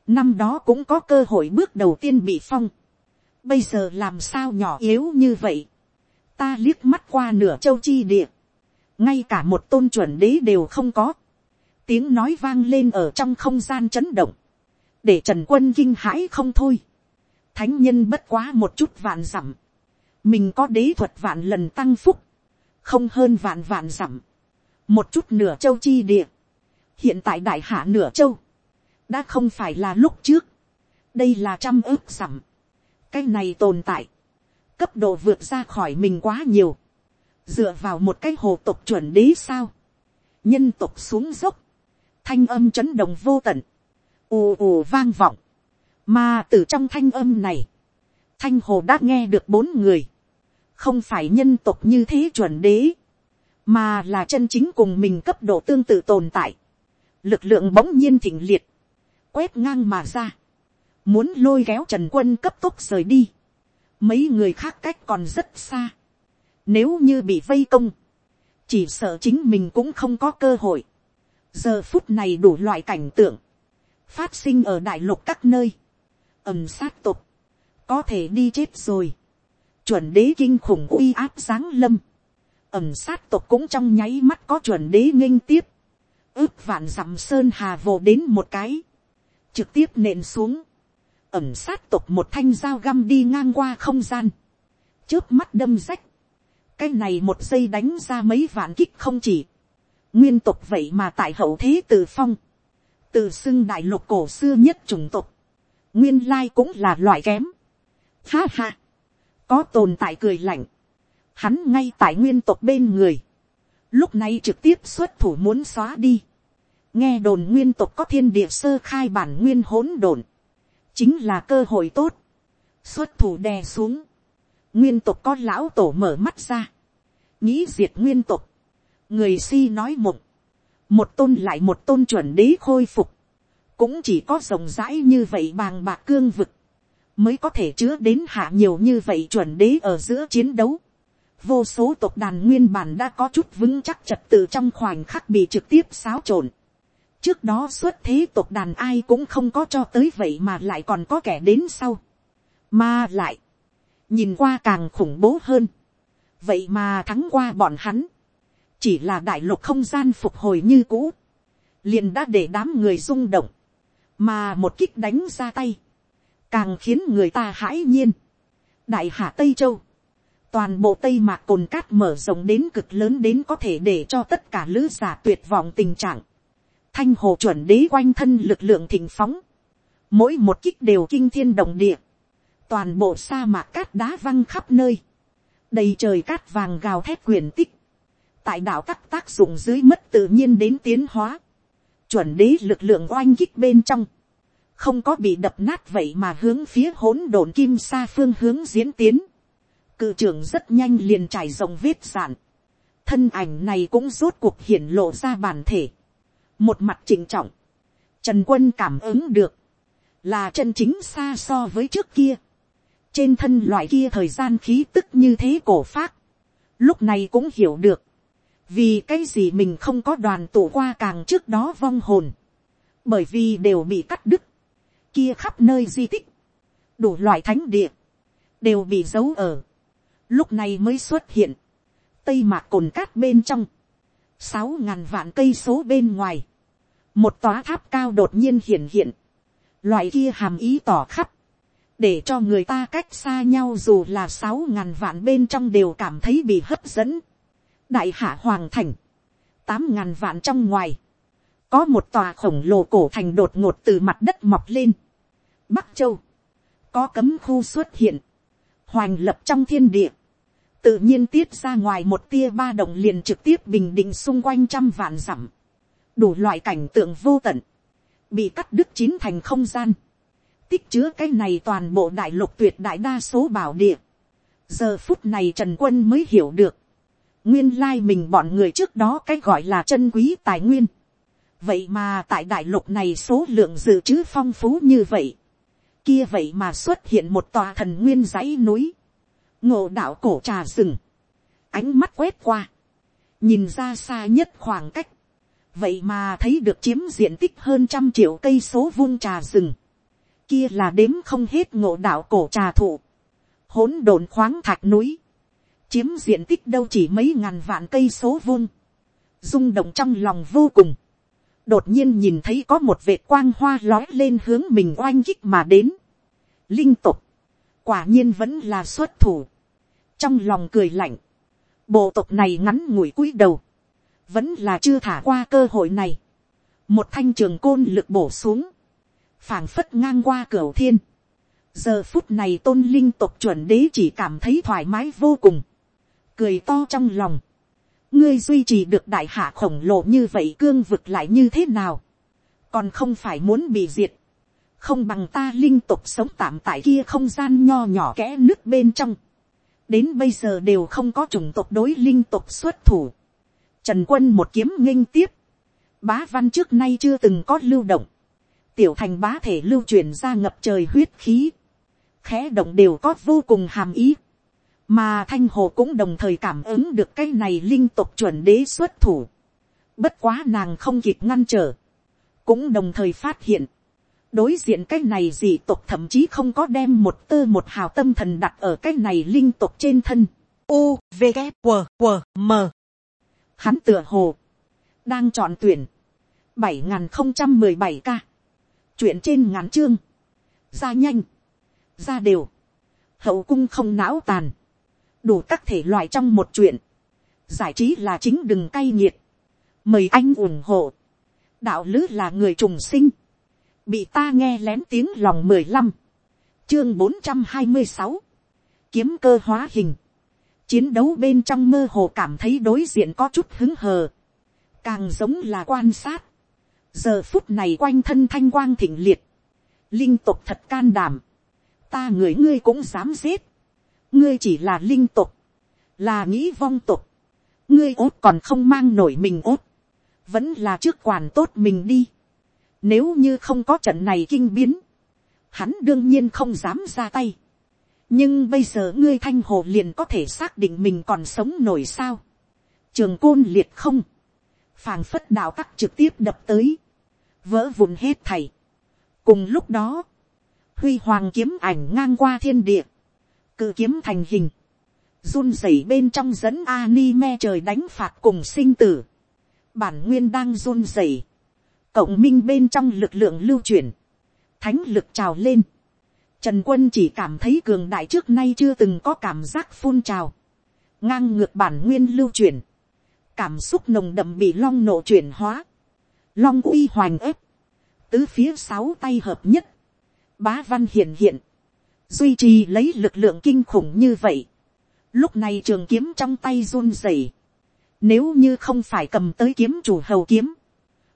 năm đó cũng có cơ hội bước đầu tiên bị phong, bây giờ làm sao nhỏ yếu như vậy, ta liếc mắt qua nửa châu chi địa, ngay cả một tôn chuẩn đế đều không có, tiếng nói vang lên ở trong không gian chấn động, để trần quân kinh hãi không thôi, thánh nhân bất quá một chút vạn dặm, mình có đế thuật vạn lần tăng phúc, không hơn vạn vạn dặm, một chút nửa châu chi địa, hiện tại đại hạ nửa châu, đã không phải là lúc trước, đây là trăm ước dặm, cái này tồn tại, cấp độ vượt ra khỏi mình quá nhiều, dựa vào một cái hồ tục chuẩn đế sao, nhân tục xuống dốc, thanh âm chấn động vô tận, ù ù vang vọng, mà từ trong thanh âm này, thanh hồ đã nghe được bốn người, không phải nhân tộc như thế chuẩn đế, mà là chân chính cùng mình cấp độ tương tự tồn tại, lực lượng bỗng nhiên thịnh liệt, quét ngang mà ra, muốn lôi kéo trần quân cấp tốc rời đi, mấy người khác cách còn rất xa, nếu như bị vây công, chỉ sợ chính mình cũng không có cơ hội, giờ phút này đủ loại cảnh tượng, phát sinh ở đại lục các nơi, ầm sát tục, có thể đi chết rồi, chuẩn đế kinh khủng uy áp giáng lâm, ẩm sát tục cũng trong nháy mắt có chuẩn đế nghênh tiếp, ước vạn dặm sơn hà vồ đến một cái, trực tiếp nện xuống, ẩm sát tục một thanh dao găm đi ngang qua không gian, trước mắt đâm rách, cái này một giây đánh ra mấy vạn kích không chỉ, nguyên tục vậy mà tại hậu thế từ phong, từ xưng đại lục cổ xưa nhất chủng tục, nguyên lai cũng là loại kém. Ha ha, có tồn tại cười lạnh, hắn ngay tại nguyên tộc bên người, lúc này trực tiếp xuất thủ muốn xóa đi, nghe đồn nguyên tộc có thiên địa sơ khai bản nguyên hỗn độn, chính là cơ hội tốt, xuất thủ đè xuống, nguyên tộc có lão tổ mở mắt ra, nghĩ diệt nguyên tộc. người si nói mộng, một tôn lại một tôn chuẩn đế khôi phục, cũng chỉ có rộng rãi như vậy bàng bạc cương vực, mới có thể chứa đến hạ nhiều như vậy chuẩn đế ở giữa chiến đấu. Vô số tộc đàn nguyên bản đã có chút vững chắc trật tự trong khoảnh khắc bị trực tiếp xáo trộn. Trước đó xuất thế tộc đàn ai cũng không có cho tới vậy mà lại còn có kẻ đến sau. Mà lại, nhìn qua càng khủng bố hơn. Vậy mà thắng qua bọn hắn. Chỉ là đại lục không gian phục hồi như cũ. Liền đã để đám người rung động mà một kích đánh ra tay, càng khiến người ta hãi nhiên. đại hạ tây châu, toàn bộ tây mạc cồn cát mở rộng đến cực lớn đến có thể để cho tất cả lữ giả tuyệt vọng tình trạng. thanh hồ chuẩn đế quanh thân lực lượng thịnh phóng, mỗi một kích đều kinh thiên động địa, toàn bộ sa mạc cát đá văng khắp nơi, đầy trời cát vàng gào thét quyền tích, tại đạo các tác dụng dưới mất tự nhiên đến tiến hóa, chuẩn đế lực lượng oanh kích bên trong, không có bị đập nát vậy mà hướng phía hỗn độn kim sa phương hướng diễn tiến. Cự trưởng rất nhanh liền trải rộng vết dạn Thân ảnh này cũng rốt cuộc hiển lộ ra bản thể. Một mặt chỉnh trọng. Trần quân cảm ứng được. Là chân chính xa so với trước kia. Trên thân loại kia thời gian khí tức như thế cổ phát. Lúc này cũng hiểu được vì cái gì mình không có đoàn tụ qua càng trước đó vong hồn, bởi vì đều bị cắt đứt, kia khắp nơi di tích, đủ loại thánh địa, đều bị giấu ở, lúc này mới xuất hiện, tây mạc cồn cát bên trong, sáu ngàn vạn cây số bên ngoài, một tòa tháp cao đột nhiên hiện hiện, loại kia hàm ý tỏ khắp, để cho người ta cách xa nhau dù là sáu ngàn vạn bên trong đều cảm thấy bị hấp dẫn đại hạ hoàng thành, tám ngàn vạn trong ngoài, có một tòa khổng lồ cổ thành đột ngột từ mặt đất mọc lên. Bắc châu, có cấm khu xuất hiện, hoành lập trong thiên địa, tự nhiên tiết ra ngoài một tia ba động liền trực tiếp bình định xung quanh trăm vạn dặm, đủ loại cảnh tượng vô tận, bị cắt đứt chín thành không gian, tích chứa cái này toàn bộ đại lục tuyệt đại đa số bảo địa. giờ phút này trần quân mới hiểu được, nguyên lai mình bọn người trước đó cái gọi là chân quý tài nguyên. vậy mà tại đại lục này số lượng dự trữ phong phú như vậy. kia vậy mà xuất hiện một tòa thần nguyên dãy núi. ngộ đạo cổ trà rừng. ánh mắt quét qua. nhìn ra xa nhất khoảng cách. vậy mà thấy được chiếm diện tích hơn trăm triệu cây số vuông trà rừng. kia là đếm không hết ngộ đạo cổ trà thụ. hỗn độn khoáng thạch núi, chiếm diện tích đâu chỉ mấy ngàn vạn cây số vuông, rung động trong lòng vô cùng, đột nhiên nhìn thấy có một vệt quang hoa lói lên hướng mình oanh kích mà đến, linh tục, quả nhiên vẫn là xuất thủ, trong lòng cười lạnh, bộ tộc này ngắn ngủi cúi đầu, vẫn là chưa thả qua cơ hội này, một thanh trường côn lực bổ xuống, phảng phất ngang qua cửa thiên, giờ phút này tôn linh tộc chuẩn đế chỉ cảm thấy thoải mái vô cùng, cười to trong lòng, ngươi duy trì được đại hạ khổng lồ như vậy cương vực lại như thế nào, còn không phải muốn bị diệt, không bằng ta linh tục sống tạm tại kia không gian nho nhỏ kẽ nước bên trong, đến bây giờ đều không có chủng tộc đối linh tục xuất thủ, trần quân một kiếm nghênh tiếp, bá văn trước nay chưa từng có lưu động, tiểu thành bá thể lưu truyền ra ngập trời huyết khí, khẽ động đều có vô cùng hàm ý, mà thanh hồ cũng đồng thời cảm ứng được cái này linh tục chuẩn đế xuất thủ, bất quá nàng không kịp ngăn trở, cũng đồng thời phát hiện, đối diện cái này dị tục thậm chí không có đem một tơ một hào tâm thần đặt ở cái này linh tục trên thân. U, V, K, W, W, M. Hắn tựa hồ, đang chọn tuyển, bảy n không trăm mười bảy ca, chuyện trên ngắn chương, ra nhanh, ra đều, hậu cung không não tàn, đủ các thể loại trong một chuyện, giải trí là chính đừng cay nghiệt, mời anh ủng hộ, đạo lứ là người trùng sinh, bị ta nghe lén tiếng lòng mười lăm, chương bốn trăm hai mươi sáu, kiếm cơ hóa hình, chiến đấu bên trong mơ hồ cảm thấy đối diện có chút hứng hờ, càng giống là quan sát, giờ phút này quanh thân thanh quang thịnh liệt, linh tục thật can đảm, ta người ngươi cũng dám giết, ngươi chỉ là linh tục, là nghĩ vong tục, ngươi ốt còn không mang nổi mình ốt, vẫn là trước quản tốt mình đi, nếu như không có trận này kinh biến, hắn đương nhiên không dám ra tay. nhưng bây giờ ngươi thanh hồ liền có thể xác định mình còn sống nổi sao. trường côn liệt không, phàng phất đạo tắc trực tiếp đập tới, vỡ vụn hết thầy. cùng lúc đó, huy hoàng kiếm ảnh ngang qua thiên địa, cự kiếm thành hình, run rẩy bên trong dẫn anime trời đánh phạt cùng sinh tử, bản nguyên đang run rẩy, cộng minh bên trong lực lượng lưu chuyển, thánh lực trào lên, trần quân chỉ cảm thấy cường đại trước nay chưa từng có cảm giác phun trào, ngang ngược bản nguyên lưu chuyển, cảm xúc nồng đậm bị long nộ chuyển hóa, long uy hoành ếp, tứ phía sáu tay hợp nhất, bá văn hiện hiện, duy trì lấy lực lượng kinh khủng như vậy, lúc này trường kiếm trong tay run rẩy, nếu như không phải cầm tới kiếm chủ hầu kiếm,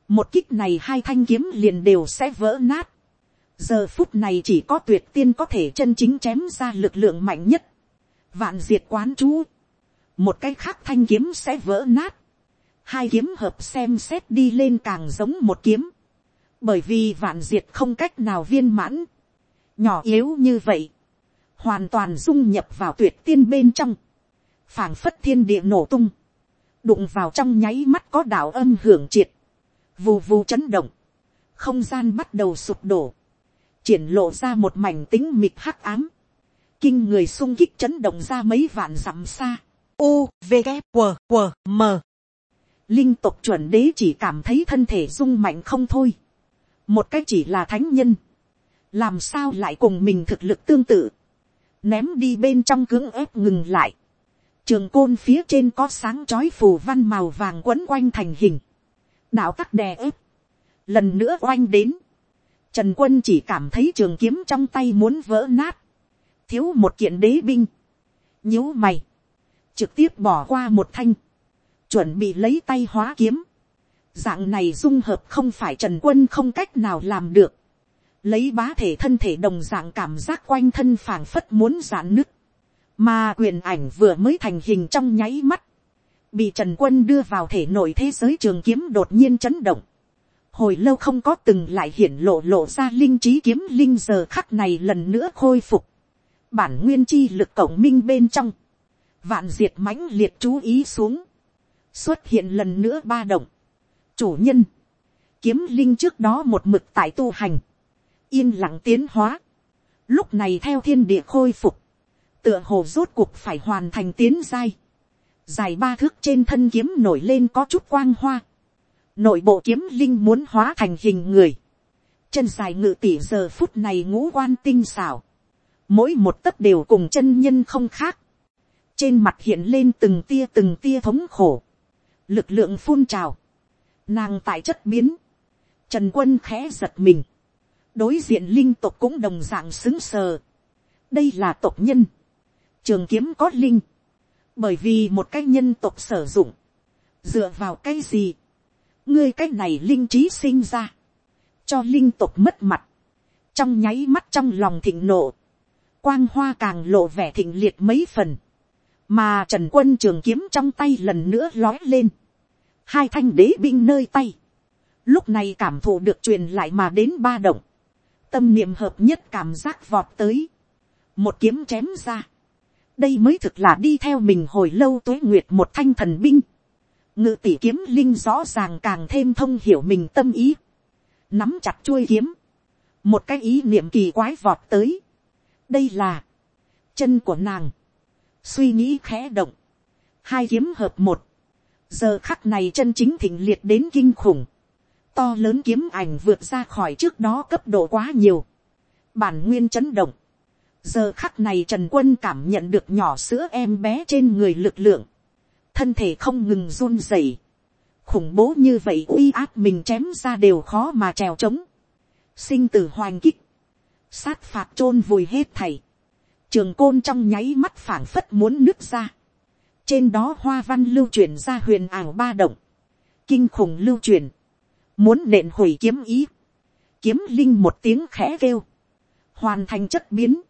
một kích này hai thanh kiếm liền đều sẽ vỡ nát. giờ phút này chỉ có tuyệt tiên có thể chân chính chém ra lực lượng mạnh nhất. vạn diệt quán chú. một cái khác thanh kiếm sẽ vỡ nát. hai kiếm hợp xem xét đi lên càng giống một kiếm. bởi vì vạn diệt không cách nào viên mãn nhỏ yếu như vậy. hoàn toàn dung nhập vào tuyệt tiên bên trong. phảng phất thiên địa nổ tung. đụng vào trong nháy mắt có đạo âm hưởng triệt vù vù chấn động, không gian bắt đầu sụp đổ, triển lộ ra một mảnh tính mịt hắc ám, kinh người sung kích chấn động ra mấy vạn dặm xa, u v g q q m linh tục chuẩn đế chỉ cảm thấy thân thể rung mạnh không thôi, một cách chỉ là thánh nhân, làm sao lại cùng mình thực lực tương tự, ném đi bên trong cưỡng ép ngừng lại, trường côn phía trên có sáng chói phù văn màu vàng quấn quanh thành hình, đạo tắc đè ép, lần nữa oanh đến, trần quân chỉ cảm thấy trường kiếm trong tay muốn vỡ nát, thiếu một kiện đế binh, nhíu mày, trực tiếp bỏ qua một thanh, chuẩn bị lấy tay hóa kiếm, dạng này dung hợp không phải trần quân không cách nào làm được, lấy bá thể thân thể đồng dạng cảm giác quanh thân phảng phất muốn giãn nứt, mà quyền ảnh vừa mới thành hình trong nháy mắt, bị trần quân đưa vào thể nội thế giới trường kiếm đột nhiên chấn động. hồi lâu không có từng lại hiển lộ lộ ra linh trí kiếm linh giờ khắc này lần nữa khôi phục. bản nguyên chi lực cổng minh bên trong. vạn diệt mãnh liệt chú ý xuống. xuất hiện lần nữa ba động. chủ nhân. kiếm linh trước đó một mực tại tu hành yên lặng tiến hóa. lúc này theo thiên địa khôi phục tựa hồ rốt cuộc phải hoàn thành tiến giai, dài ba thước trên thân kiếm nổi lên có chút quang hoa, nội bộ kiếm linh muốn hóa thành hình người, chân dài ngự tỷ giờ phút này ngũ quan tinh xảo, mỗi một tấc đều cùng chân nhân không khác, trên mặt hiện lên từng tia từng tia thống khổ, lực lượng phun trào, nàng tại chất biến, trần quân khẽ giật mình, đối diện linh tộc cũng đồng dạng xứng sờ, đây là tộc nhân, trường kiếm có linh, bởi vì một cái nhân tộc sử dụng, dựa vào cái gì, ngươi cái này linh trí sinh ra, cho linh tộc mất mặt, trong nháy mắt trong lòng thịnh nộ, quang hoa càng lộ vẻ thịnh liệt mấy phần, mà trần quân trường kiếm trong tay lần nữa lói lên, hai thanh đế binh nơi tay, lúc này cảm thụ được truyền lại mà đến ba động, tâm niệm hợp nhất cảm giác vọt tới, một kiếm chém ra, đây mới thực là đi theo mình hồi lâu tuế nguyệt một thanh thần binh, ngự tỷ kiếm linh rõ ràng càng thêm thông hiểu mình tâm ý, nắm chặt chuôi kiếm, một cái ý niệm kỳ quái vọt tới, đây là, chân của nàng, suy nghĩ khẽ động, hai kiếm hợp một, giờ khắc này chân chính thịnh liệt đến kinh khủng, to lớn kiếm ảnh vượt ra khỏi trước đó cấp độ quá nhiều, bản nguyên chấn động, giờ khắc này trần quân cảm nhận được nhỏ sữa em bé trên người lực lượng, thân thể không ngừng run rẩy, khủng bố như vậy uy áp mình chém ra đều khó mà trèo trống, sinh tử hoành kích, sát phạt chôn vùi hết thầy, trường côn trong nháy mắt phảng phất muốn nứt ra, trên đó hoa văn lưu chuyển ra huyền ảo ba động, kinh khủng lưu chuyển, muốn nện hủy kiếm ý, kiếm linh một tiếng khẽ kêu, hoàn thành chất biến,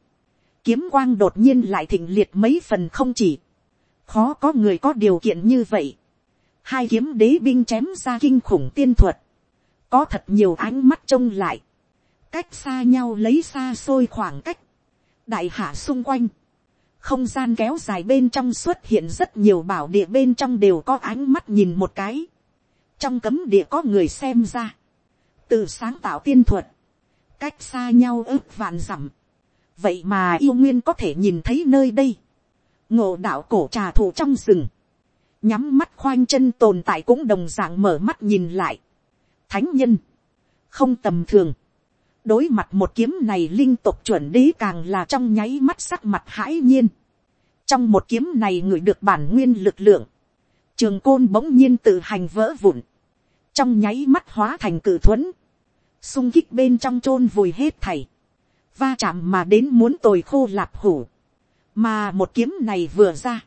kiếm quang đột nhiên lại thịnh liệt mấy phần không chỉ, khó có người có điều kiện như vậy, hai kiếm đế binh chém ra kinh khủng tiên thuật, có thật nhiều ánh mắt trông lại, cách xa nhau lấy xa xôi khoảng cách, đại hạ xung quanh, không gian kéo dài bên trong xuất hiện rất nhiều bảo địa bên trong đều có ánh mắt nhìn một cái, trong cấm địa có người xem ra, từ sáng tạo tiên thuật, cách xa nhau ước vạn dặm, vậy mà yêu nguyên có thể nhìn thấy nơi đây, ngộ đạo cổ trà thủ trong rừng, nhắm mắt khoanh chân tồn tại cũng đồng d ạ n g mở mắt nhìn lại, thánh nhân, không tầm thường, đối mặt một kiếm này linh tục chuẩn đế càng là trong nháy mắt sắc mặt hãi nhiên, trong một kiếm này ngửi được bản nguyên lực lượng, trường côn bỗng nhiên tự hành vỡ vụn, trong nháy mắt hóa thành cự thuẫn, sung kích bên trong chôn vùi hết thầy, va chạm mà đến muốn tồi khô lạp hủ, mà một kiếm này vừa ra,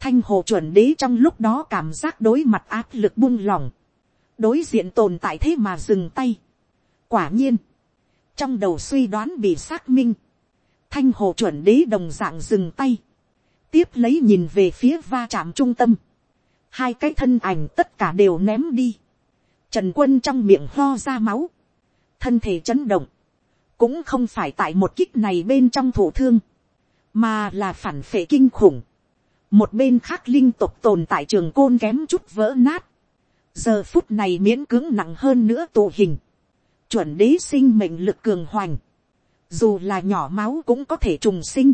thanh hồ chuẩn đế trong lúc đó cảm giác đối mặt áp lực buông lỏng, đối diện tồn tại thế mà dừng tay. quả nhiên, trong đầu suy đoán bị xác minh, thanh hồ chuẩn đế đồng dạng dừng tay, tiếp lấy nhìn về phía va chạm trung tâm, hai cái thân ảnh tất cả đều ném đi, trần quân trong miệng ho ra máu, thân thể chấn động, cũng không phải tại một kích này bên trong thủ thương, mà là phản phệ kinh khủng. một bên khác linh tục tồn tại trường côn kém chút vỡ nát. giờ phút này miễn cứng nặng hơn nữa tụ hình. chuẩn đế sinh mệnh lực cường hoành. dù là nhỏ máu cũng có thể trùng sinh.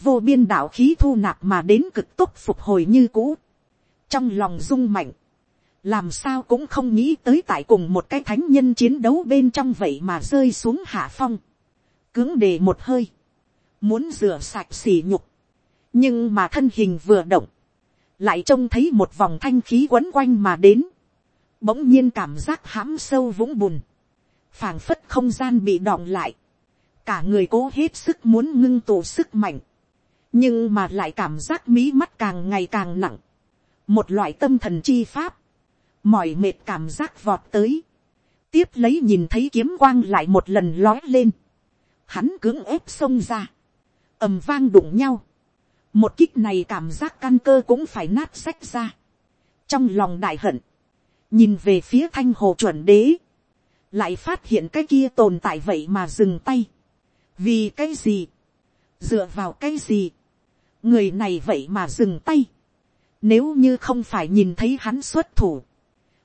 vô biên đạo khí thu nạp mà đến cực tốc phục hồi như cũ trong lòng rung mạnh. làm sao cũng không nghĩ tới tại cùng một cái thánh nhân chiến đấu bên trong vậy mà rơi xuống hạ phong. cứng đề một hơi. Muốn rửa sạch xỉ nhục, nhưng mà thân hình vừa động, lại trông thấy một vòng thanh khí quấn quanh mà đến, bỗng nhiên cảm giác hãm sâu vũng bùn, phảng phất không gian bị đọng lại, cả người cố hết sức muốn ngưng tụ sức mạnh, nhưng mà lại cảm giác mí mắt càng ngày càng nặng, một loại tâm thần chi pháp, mỏi mệt cảm giác vọt tới, tiếp lấy nhìn thấy kiếm quang lại một lần lói lên, hắn cưỡng ép xông ra, ầm vang đụng nhau, một kích này cảm giác căn cơ cũng phải nát sách ra, trong lòng đại hận, nhìn về phía thanh hồ chuẩn đế, lại phát hiện cái kia tồn tại vậy mà dừng tay, vì cái gì, dựa vào cái gì, người này vậy mà dừng tay, nếu như không phải nhìn thấy hắn xuất thủ,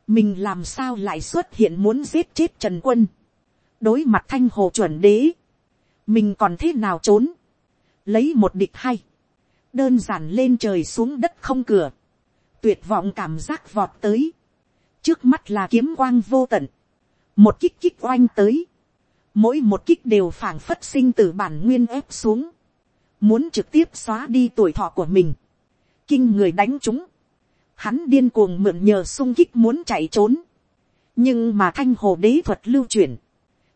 mình làm sao lại xuất hiện muốn giết chết trần quân, đối mặt thanh hồ chuẩn đế, mình còn thế nào trốn, lấy một địch hay, đơn giản lên trời xuống đất không cửa, tuyệt vọng cảm giác vọt tới, trước mắt là kiếm quang vô tận, một kích kích oanh tới, mỗi một kích đều phảng phất sinh từ bản nguyên ép xuống, muốn trực tiếp xóa đi tuổi thọ của mình, kinh người đánh chúng, hắn điên cuồng mượn nhờ sung kích muốn chạy trốn, nhưng mà thanh hồ đế thuật lưu chuyển,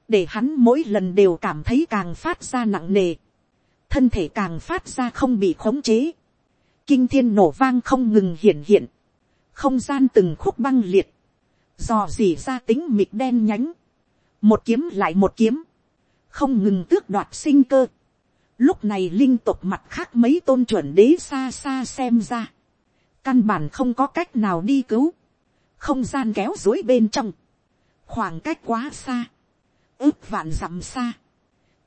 để hắn mỗi lần đều cảm thấy càng phát ra nặng nề, thân thể càng phát ra không bị khống chế, kinh thiên nổ vang không ngừng hiện hiện, không gian từng khúc băng liệt, dò dỉ ra tính mịt đen nhánh, một kiếm lại một kiếm, không ngừng tước đoạt sinh cơ. Lúc này linh tục mặt khác mấy tôn chuẩn đế xa xa xem ra, căn bản không có cách nào đi cứu, không gian kéo dối bên trong, khoảng cách quá xa, ước vạn dặm xa.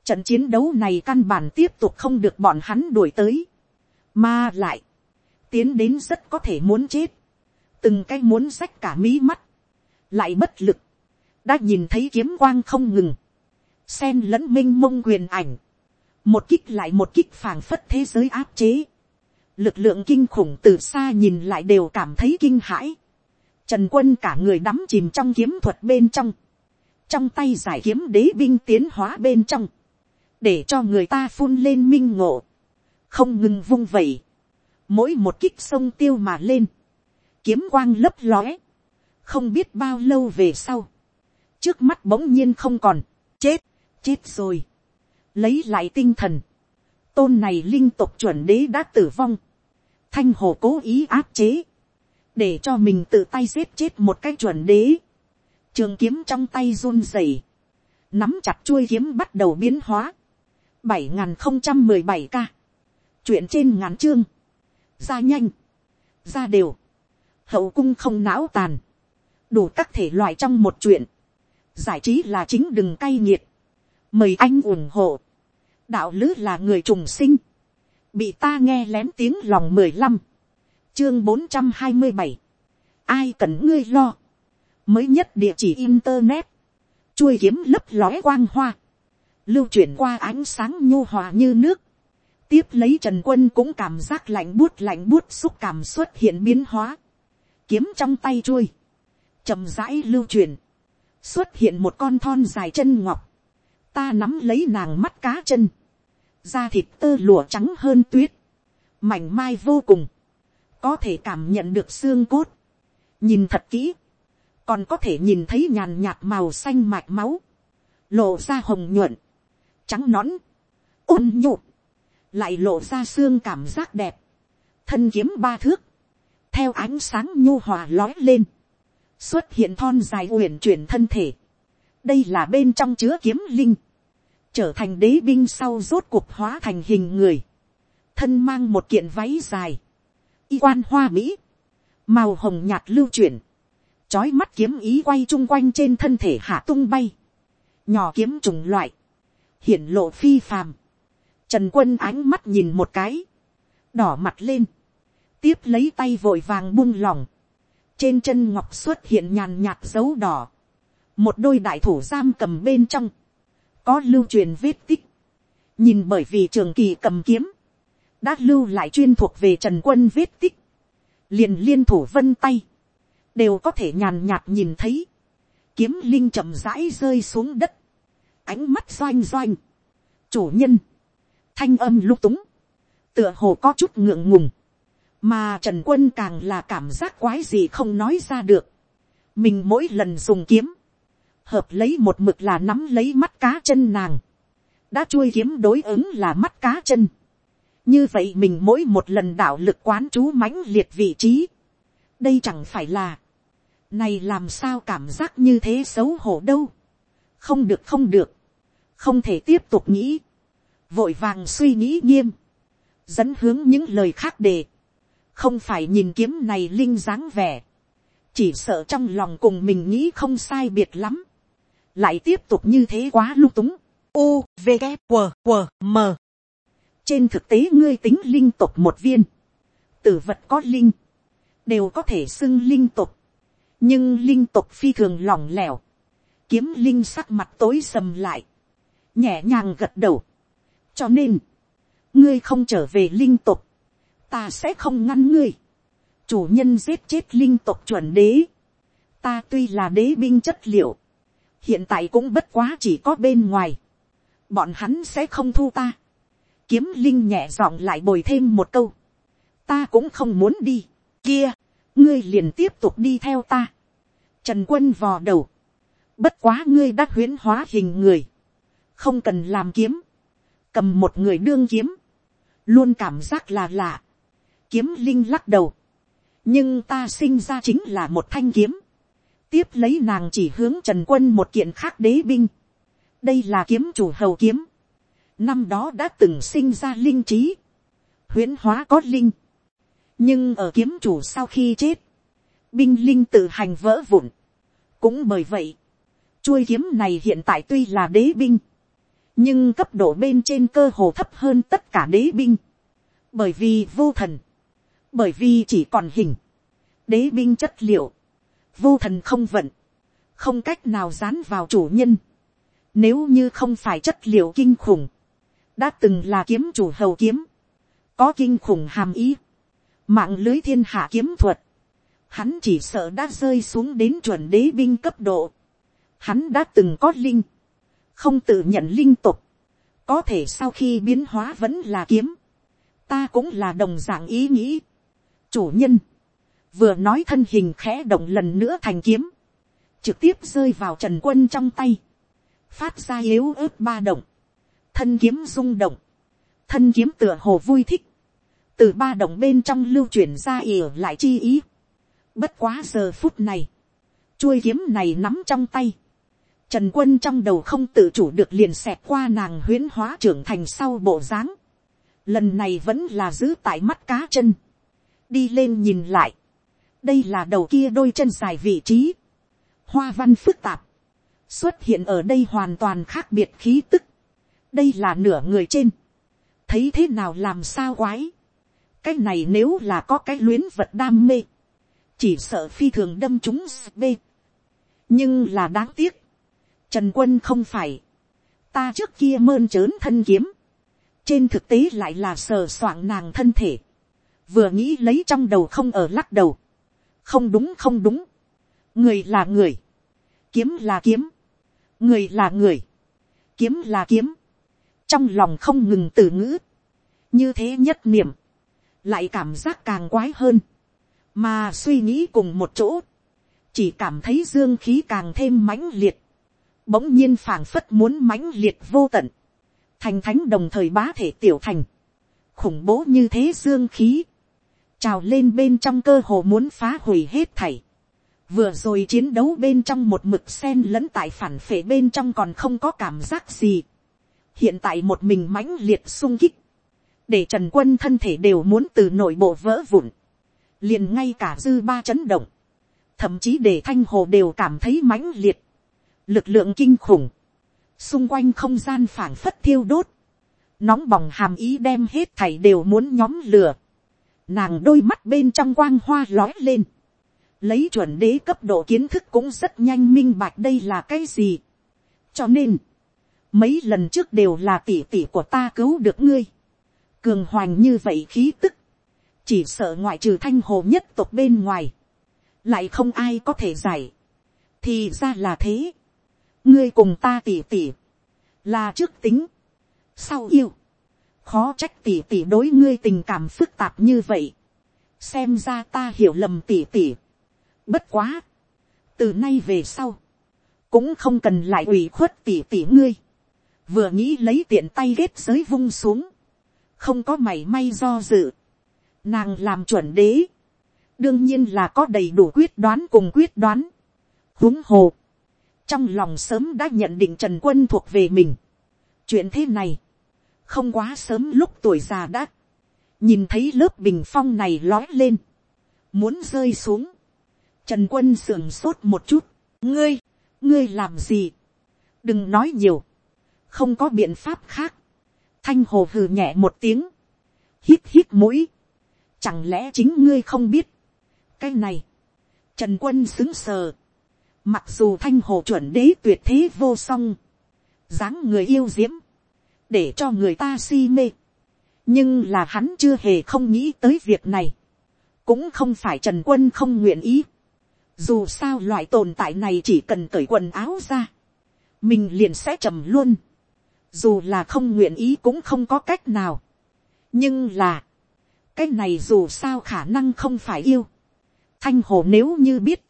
Trận chiến đấu này căn bản tiếp tục không được bọn hắn đuổi tới, mà lại, tiến đến rất có thể muốn chết, từng cái muốn rách cả mí mắt, lại bất lực, đã nhìn thấy kiếm quang không ngừng, xen lẫn minh mông quyền ảnh, một kích lại một kích phảng phất thế giới áp chế, lực lượng kinh khủng từ xa nhìn lại đều cảm thấy kinh hãi, trần quân cả người đắm chìm trong kiếm thuật bên trong, trong tay giải kiếm đế binh tiến hóa bên trong, để cho người ta phun lên minh ngộ, không ngừng vung vẩy, mỗi một kích sông tiêu mà lên, kiếm quang lấp lóe, không biết bao lâu về sau, trước mắt bỗng nhiên không còn, chết, chết rồi, lấy lại tinh thần, tôn này linh tục chuẩn đế đã tử vong, thanh hồ cố ý áp chế, để cho mình tự tay giết chết một cái chuẩn đế, trường kiếm trong tay run rẩy, nắm chặt chuôi kiếm bắt đầu biến hóa, bảy n g h n không trăm mười bảy ca, chuyện trên ngắn chương, ra nhanh, ra đều, hậu cung không não tàn, đủ các thể loại trong một chuyện, giải trí là chính đừng cay nghiệt, mời anh ủng hộ, đạo lữ là người trùng sinh, bị ta nghe lén tiếng lòng mười lăm, chương bốn trăm hai mươi bảy, ai cần ngươi lo, mới nhất địa chỉ internet, chuôi kiếm lấp lóe quang hoa, lưu chuyển qua ánh sáng nhu hòa như nước, tiếp lấy trần quân cũng cảm giác lạnh buốt lạnh buốt xúc cảm xuất hiện biến hóa, kiếm trong tay chuôi, chậm rãi lưu truyền, xuất hiện một con thon dài chân ngọc, ta nắm lấy nàng mắt cá chân, da thịt tơ lụa trắng hơn tuyết, mảnh mai vô cùng, có thể cảm nhận được xương cốt, nhìn thật kỹ, còn có thể nhìn thấy nhàn nhạt màu xanh mạch máu, lộ ra hồng nhuận, trắng nõn, ôn nhụ, lại lộ ra xương cảm giác đẹp, thân kiếm ba thước, theo ánh sáng nhu hòa lói lên, xuất hiện thon dài uyển chuyển thân thể đây là bên trong chứa kiếm linh, trở thành đế binh sau rốt cuộc hóa thành hình người, thân mang một kiện váy dài, y quan hoa mỹ, màu hồng nhạt lưu chuyển, trói mắt kiếm ý quay chung quanh trên thân thể hạ tung bay, nhỏ kiếm trùng loại, hiển lộ phi phàm, trần quân ánh mắt nhìn một cái, đỏ mặt lên, tiếp lấy tay vội vàng buông lỏng, trên chân ngọc xuất hiện nhàn nhạt dấu đỏ, một đôi đại thủ giam cầm bên trong, có lưu truyền vết tích, nhìn bởi vì trường kỳ cầm kiếm, đã lưu lại chuyên thuộc về trần quân vết tích, liền liên thủ vân tay, đều có thể nhàn nhạt nhìn thấy, kiếm linh chậm rãi rơi xuống đất, ánh mắt doanh doanh, chủ nhân, thanh âm lung túng, tựa hồ có chút ngượng ngùng, mà trần quân càng là cảm giác quái gì không nói ra được. mình mỗi lần dùng kiếm, hợp lấy một mực là nắm lấy mắt cá chân nàng, đã chui kiếm đối ứng là mắt cá chân. như vậy mình mỗi một lần đạo lực quán chú mãnh liệt vị trí, đây chẳng phải là, này làm sao cảm giác như thế xấu hổ đâu, không được không được, không thể tiếp tục nghĩ, vội vàng suy nghĩ nghiêm, dẫn hướng những lời khác đề, không phải nhìn kiếm này linh dáng vẻ, chỉ sợ trong lòng cùng mình nghĩ không sai biệt lắm, lại tiếp tục như thế quá lung túng, u v g q q m. Trên thực tế ngươi tính linh tục một viên, tử vật có linh, đều có thể xưng linh tục, nhưng linh tục phi thường lỏng lẻo, kiếm linh sắc mặt tối sầm lại, nhẹ nhàng gật đầu, cho nên, ngươi không trở về linh tục, ta sẽ không ngăn ngươi, chủ nhân giết chết linh tục chuẩn đế, ta tuy là đế binh chất liệu, hiện tại cũng bất quá chỉ có bên ngoài, bọn hắn sẽ không thu ta, kiếm linh nhẹ giọng lại bồi thêm một câu, ta cũng không muốn đi, kia, ngươi liền tiếp tục đi theo ta, trần quân vò đầu, bất quá ngươi đã huyễn hóa hình người, không cần làm kiếm, cầm một người đương kiếm, luôn cảm giác là lạ, kiếm linh lắc đầu, nhưng ta sinh ra chính là một thanh kiếm, tiếp lấy nàng chỉ hướng trần quân một kiện khác đế binh, đây là kiếm chủ hầu kiếm, năm đó đã từng sinh ra linh trí, huyễn hóa có linh, nhưng ở kiếm chủ sau khi chết, binh linh tự hành vỡ vụn, cũng bởi vậy, chuôi kiếm này hiện tại tuy là đế binh, nhưng cấp độ bên trên cơ hồ thấp hơn tất cả đế binh, bởi vì vô thần, bởi vì chỉ còn hình, đế binh chất liệu, vô thần không vận, không cách nào dán vào chủ nhân, nếu như không phải chất liệu kinh khủng, đã từng là kiếm chủ hầu kiếm, có kinh khủng hàm ý, mạng lưới thiên hạ kiếm thuật, hắn chỉ sợ đã rơi xuống đến chuẩn đế binh cấp độ, hắn đã từng có linh, không tự nhận linh tục, có thể sau khi biến hóa vẫn là kiếm, ta cũng là đồng dạng ý nghĩ. chủ nhân, vừa nói thân hình khẽ động lần nữa thành kiếm, trực tiếp rơi vào trần quân trong tay, phát ra yếu ớt ba động, thân kiếm rung động, thân kiếm tựa hồ vui thích, từ ba động bên trong lưu chuyển ra ỉa lại chi ý. Bất quá giờ phút này, chuôi kiếm này nắm trong tay, Trần quân trong đầu không tự chủ được liền xẹt qua nàng huyến hóa trưởng thành sau bộ dáng. Lần này vẫn là giữ tại mắt cá chân. Đi lên nhìn lại. Đây là đầu kia đôi chân dài vị trí. Hoa văn phức tạp. Xuất hiện ở đây hoàn toàn khác biệt khí tức. Đây là nửa người trên. Thấy thế nào làm sao quái. Cái này nếu là có cái luyến vật đam mê. Chỉ sợ phi thường đâm chúng b. Nhưng là đáng tiếc Trần quân không phải. Ta trước kia mơn trớn thân kiếm. Trên thực tế lại là sờ soạng nàng thân thể. Vừa nghĩ lấy trong đầu không ở lắc đầu. Không đúng không đúng. Người là người. Kiếm là kiếm. Người là người. Kiếm là kiếm. Trong lòng không ngừng từ ngữ. Như thế nhất niệm. Lại cảm giác càng quái hơn. Mà suy nghĩ cùng một chỗ. Chỉ cảm thấy dương khí càng thêm mãnh liệt bỗng nhiên phảng phất muốn mãnh liệt vô tận, thành thánh đồng thời bá thể tiểu thành, khủng bố như thế dương khí, trào lên bên trong cơ hồ muốn phá hủy hết thảy, vừa rồi chiến đấu bên trong một mực sen lẫn tại phản phệ bên trong còn không có cảm giác gì, hiện tại một mình mãnh liệt sung kích, để trần quân thân thể đều muốn từ nội bộ vỡ vụn, liền ngay cả dư ba chấn động, thậm chí để thanh hồ đều cảm thấy mãnh liệt, lực lượng kinh khủng, xung quanh không gian phảng phất thiêu đốt, nóng bỏng hàm ý đem hết thảy đều muốn nhóm lửa, nàng đôi mắt bên trong quang hoa lói lên, lấy chuẩn đế cấp độ kiến thức cũng rất nhanh minh bạch đây là cái gì. cho nên, mấy lần trước đều là tỉ tỉ của ta cứu được ngươi, cường hoành như vậy khí tức, chỉ sợ ngoại trừ thanh hồ nhất tộc bên ngoài, lại không ai có thể giải, thì ra là thế, ngươi cùng ta tỉ tỉ, là trước tính, sau yêu, khó trách tỉ tỉ đối ngươi tình cảm phức tạp như vậy, xem ra ta hiểu lầm tỉ tỉ, bất quá, từ nay về sau, cũng không cần lại ủy khuất tỉ tỉ ngươi, vừa nghĩ lấy tiện tay ghét giới vung xuống, không có mảy may do dự, nàng làm chuẩn đế, đương nhiên là có đầy đủ quyết đoán cùng quyết đoán, huống hồ, trong lòng sớm đã nhận định trần quân thuộc về mình. chuyện thế này, không quá sớm lúc tuổi già đã, nhìn thấy lớp bình phong này lói lên, muốn rơi xuống, trần quân sườn sốt một chút, ngươi, ngươi làm gì, đừng nói nhiều, không có biện pháp khác, thanh hồ hừ nhẹ một tiếng, hít hít mũi, chẳng lẽ chính ngươi không biết, cái này, trần quân xứng sờ, Mặc dù thanh hồ chuẩn đế tuyệt thế vô song. dáng người yêu diễm. Để cho người ta si mê. nhưng là hắn chưa hề không nghĩ tới việc này, cũng không phải trần quân không nguyện ý, dù sao loại tồn tại này chỉ cần cởi quần áo ra, mình liền sẽ trầm luôn, dù là không nguyện ý cũng không có cách nào, nhưng là, cái này dù sao khả năng không phải yêu, thanh hồ nếu như biết,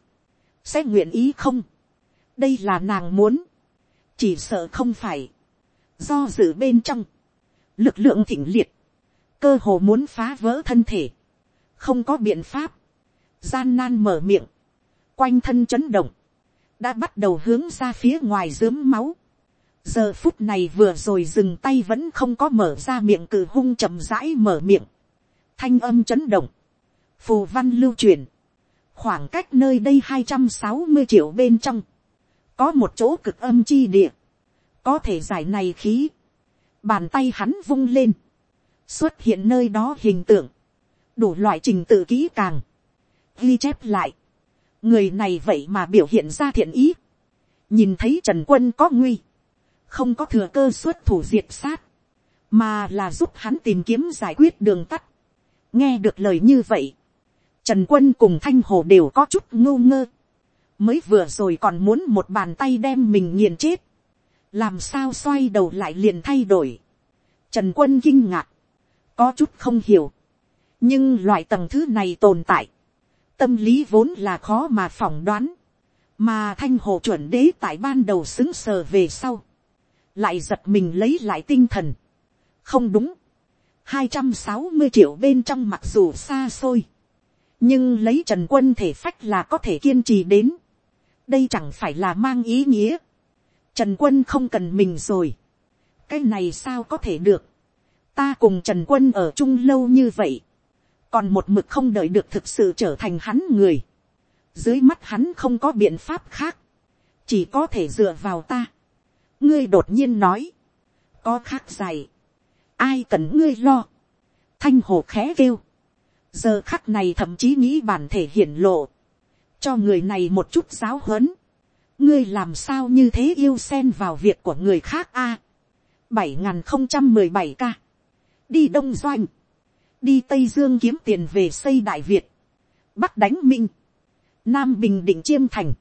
sẽ nguyện ý không, đây là nàng muốn, chỉ sợ không phải, do dự bên trong, lực lượng thịnh liệt, cơ hồ muốn phá vỡ thân thể, không có biện pháp, gian nan mở miệng, quanh thân chấn động, đã bắt đầu hướng ra phía ngoài dướm máu. giờ phút này vừa rồi dừng tay vẫn không có mở ra miệng cử hung chậm rãi mở miệng, thanh âm chấn động, phù văn lưu truyền, khoảng cách nơi đây hai trăm sáu mươi triệu bên trong, có một chỗ cực âm chi địa, có thể giải này khí, bàn tay hắn vung lên, xuất hiện nơi đó hình tượng, đủ loại trình tự kỹ càng, ghi chép lại, người này vậy mà biểu hiện ra thiện ý, nhìn thấy trần quân có nguy, không có thừa cơ xuất thủ diệt sát, mà là giúp hắn tìm kiếm giải quyết đường tắt. nghe được lời như vậy, trần quân cùng thanh hồ đều có chút ngô ngơ, mới vừa rồi còn muốn một bàn tay đem mình nghiền chết, làm sao xoay đầu lại liền thay đổi. Trần quân kinh ngạc, có chút không hiểu, nhưng loại tầng thứ này tồn tại, tâm lý vốn là khó mà phỏng đoán, mà thanh hồ chuẩn đế tại ban đầu xứng sờ về sau, lại giật mình lấy lại tinh thần. không đúng, hai trăm sáu mươi triệu bên trong mặc dù xa xôi, nhưng lấy trần quân thể phách là có thể kiên trì đến, đây chẳng phải là mang ý nghĩa, trần quân không cần mình rồi, cái này sao có thể được, ta cùng trần quân ở chung lâu như vậy, còn một mực không đợi được thực sự trở thành hắn người, dưới mắt hắn không có biện pháp khác, chỉ có thể dựa vào ta. ngươi đột nhiên nói, có khác dạy. ai cần ngươi lo, thanh hồ khẽ kêu, giờ khắc này thậm chí nghĩ bản thể hiển lộ, cho người này một chút giáo huấn, ngươi làm sao như thế yêu xen vào việc của người khác a, bảy n không trăm mười bảy ca, đi đông doanh, đi tây dương kiếm tiền về xây đại việt, bắc đánh minh, nam bình định chiêm thành,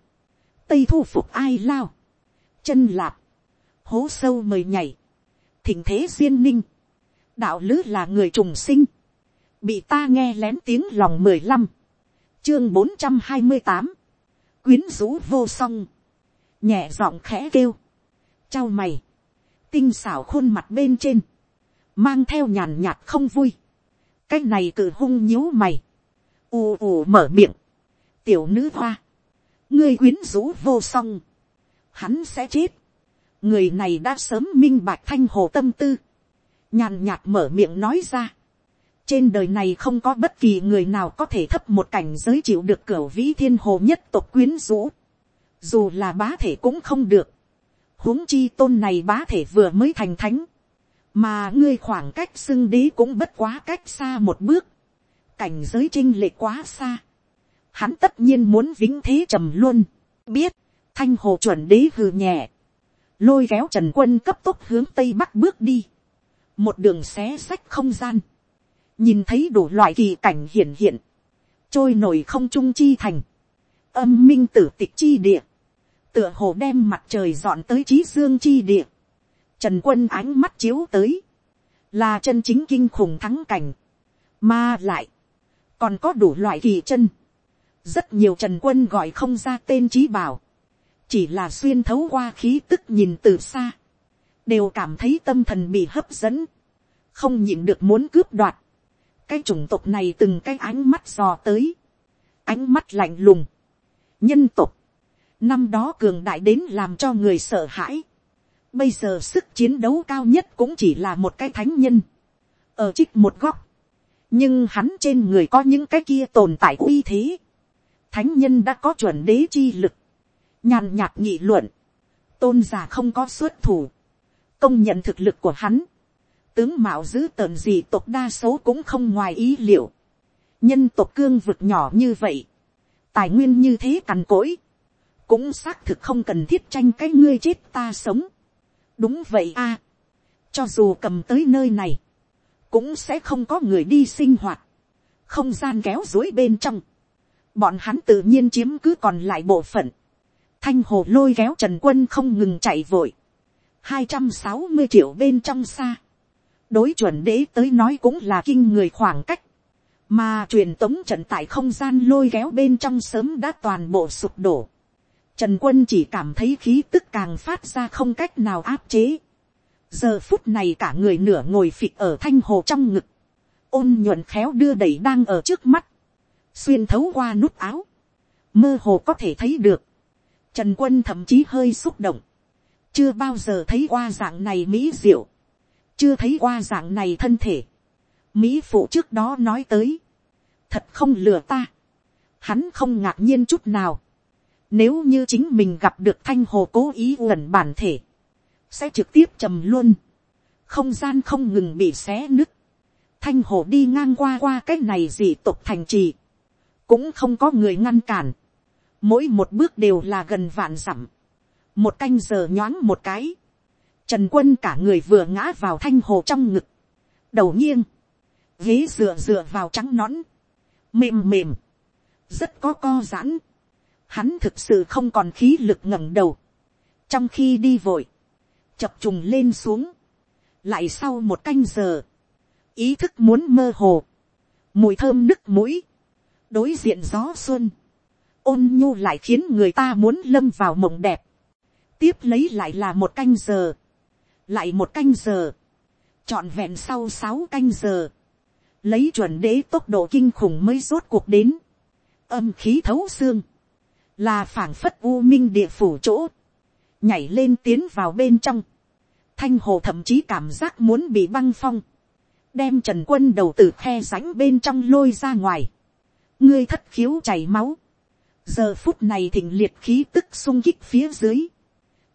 tây thu phục ai lao, chân lạp, hố sâu mời nhảy, thỉnh thế duyên ninh, đạo lứ là người trùng sinh, bị ta nghe lén tiếng lòng mười lăm, chương bốn trăm hai mươi tám, quyến rũ vô song, nhẹ giọng khẽ kêu, trao mày, tinh xảo khuôn mặt bên trên, mang theo nhàn nhạt không vui, cái này cự hung nhíu mày, ù ù mở miệng, tiểu nữ hoa, ngươi quyến rũ vô song, hắn sẽ chết, người này đã sớm minh bạch thanh hồ tâm tư, nhàn nhạt mở miệng nói ra, trên đời này không có bất kỳ người nào có thể thấp một cảnh giới chịu được cửa vĩ thiên hồ nhất tộc quyến rũ, dù là bá thể cũng không được, huống chi tôn này bá thể vừa mới thành thánh, mà ngươi khoảng cách xưng đế cũng bất quá cách xa một bước, cảnh giới trinh lệ quá xa, hắn tất nhiên muốn vĩnh thế trầm luôn, biết, thanh hồ chuẩn đế hừ nhẹ, lôi kéo trần quân cấp tốc hướng tây bắc bước đi, một đường xé sách không gian, nhìn thấy đủ loại kỳ cảnh hiển hiện, trôi nổi không trung chi thành, âm minh tử tịch chi địa, tựa hồ đem mặt trời dọn tới trí dương chi địa, Trần quân ánh mắt chiếu tới. Là chân chính kinh khủng thắng cảnh. Mà lại. Còn có đủ loại kỳ chân. Rất nhiều trần quân gọi không ra tên trí bảo. Chỉ là xuyên thấu qua khí tức nhìn từ xa. Đều cảm thấy tâm thần bị hấp dẫn. Không nhịn được muốn cướp đoạt. Cái chủng tộc này từng cái ánh mắt dò tới. Ánh mắt lạnh lùng. Nhân tộc. Năm đó cường đại đến làm cho người sợ hãi Bây giờ sức chiến đấu cao nhất cũng chỉ là một cái thánh nhân. Ở trích một góc. Nhưng hắn trên người có những cái kia tồn tại uy thế. Thánh nhân đã có chuẩn đế chi lực. Nhàn nhạt nghị luận. Tôn giả không có xuất thủ. Công nhận thực lực của hắn. Tướng mạo giữ tờn gì tộc đa số cũng không ngoài ý liệu. Nhân tộc cương vực nhỏ như vậy. Tài nguyên như thế cằn cỗi cũng xác thực không cần thiết tranh cái ngươi chết ta sống. Đúng vậy a. cho dù cầm tới nơi này, cũng sẽ không có người đi sinh hoạt, không gian kéo dối bên trong, bọn hắn tự nhiên chiếm cứ còn lại bộ phận, thanh hồ lôi kéo trần quân không ngừng chạy vội, hai trăm sáu mươi triệu bên trong xa, đối chuẩn đế tới nói cũng là kinh người khoảng cách, mà truyền tống trận tại không gian lôi kéo bên trong sớm đã toàn bộ sụp đổ, Trần quân chỉ cảm thấy khí tức càng phát ra không cách nào áp chế. Giờ phút này cả người nửa ngồi phịch ở thanh hồ trong ngực. Ôn nhuận khéo đưa đẩy đang ở trước mắt. Xuyên thấu qua nút áo. Mơ hồ có thể thấy được. Trần quân thậm chí hơi xúc động. Chưa bao giờ thấy qua dạng này mỹ diệu. Chưa thấy qua dạng này thân thể. Mỹ phụ trước đó nói tới. Thật không lừa ta. Hắn không ngạc nhiên chút nào nếu như chính mình gặp được thanh hồ cố ý gần bản thể. Sẽ trực tiếp trầm luôn. Không gian không ngừng bị xé nứt. Thanh hồ đi ngang qua qua cái này dị tục thành trì. Cũng không có người ngăn cản. Mỗi một bước đều là gần vạn dặm. Một canh giờ nhoáng một cái. Trần quân cả người vừa ngã vào thanh hồ trong ngực. Đầu nghiêng. Ghế dựa dựa vào trắng nõn. Mềm mềm. Rất có co giãn hắn thực sự không còn khí lực ngẩng đầu, trong khi đi vội, chập trùng lên xuống, lại sau một canh giờ, ý thức muốn mơ hồ, mùi thơm nức mũi, đối diện gió xuân, ôn nhu lại khiến người ta muốn lâm vào mộng đẹp, tiếp lấy lại là một canh giờ, lại một canh giờ, trọn vẹn sau sáu canh giờ, lấy chuẩn đế tốc độ kinh khủng mới rốt cuộc đến, âm khí thấu xương, là phảng phất u minh địa phủ chỗ, nhảy lên tiến vào bên trong, thanh hồ thậm chí cảm giác muốn bị băng phong, đem trần quân đầu từ khe rãnh bên trong lôi ra ngoài, ngươi thất khiếu chảy máu, giờ phút này thình liệt khí tức sung kích phía dưới,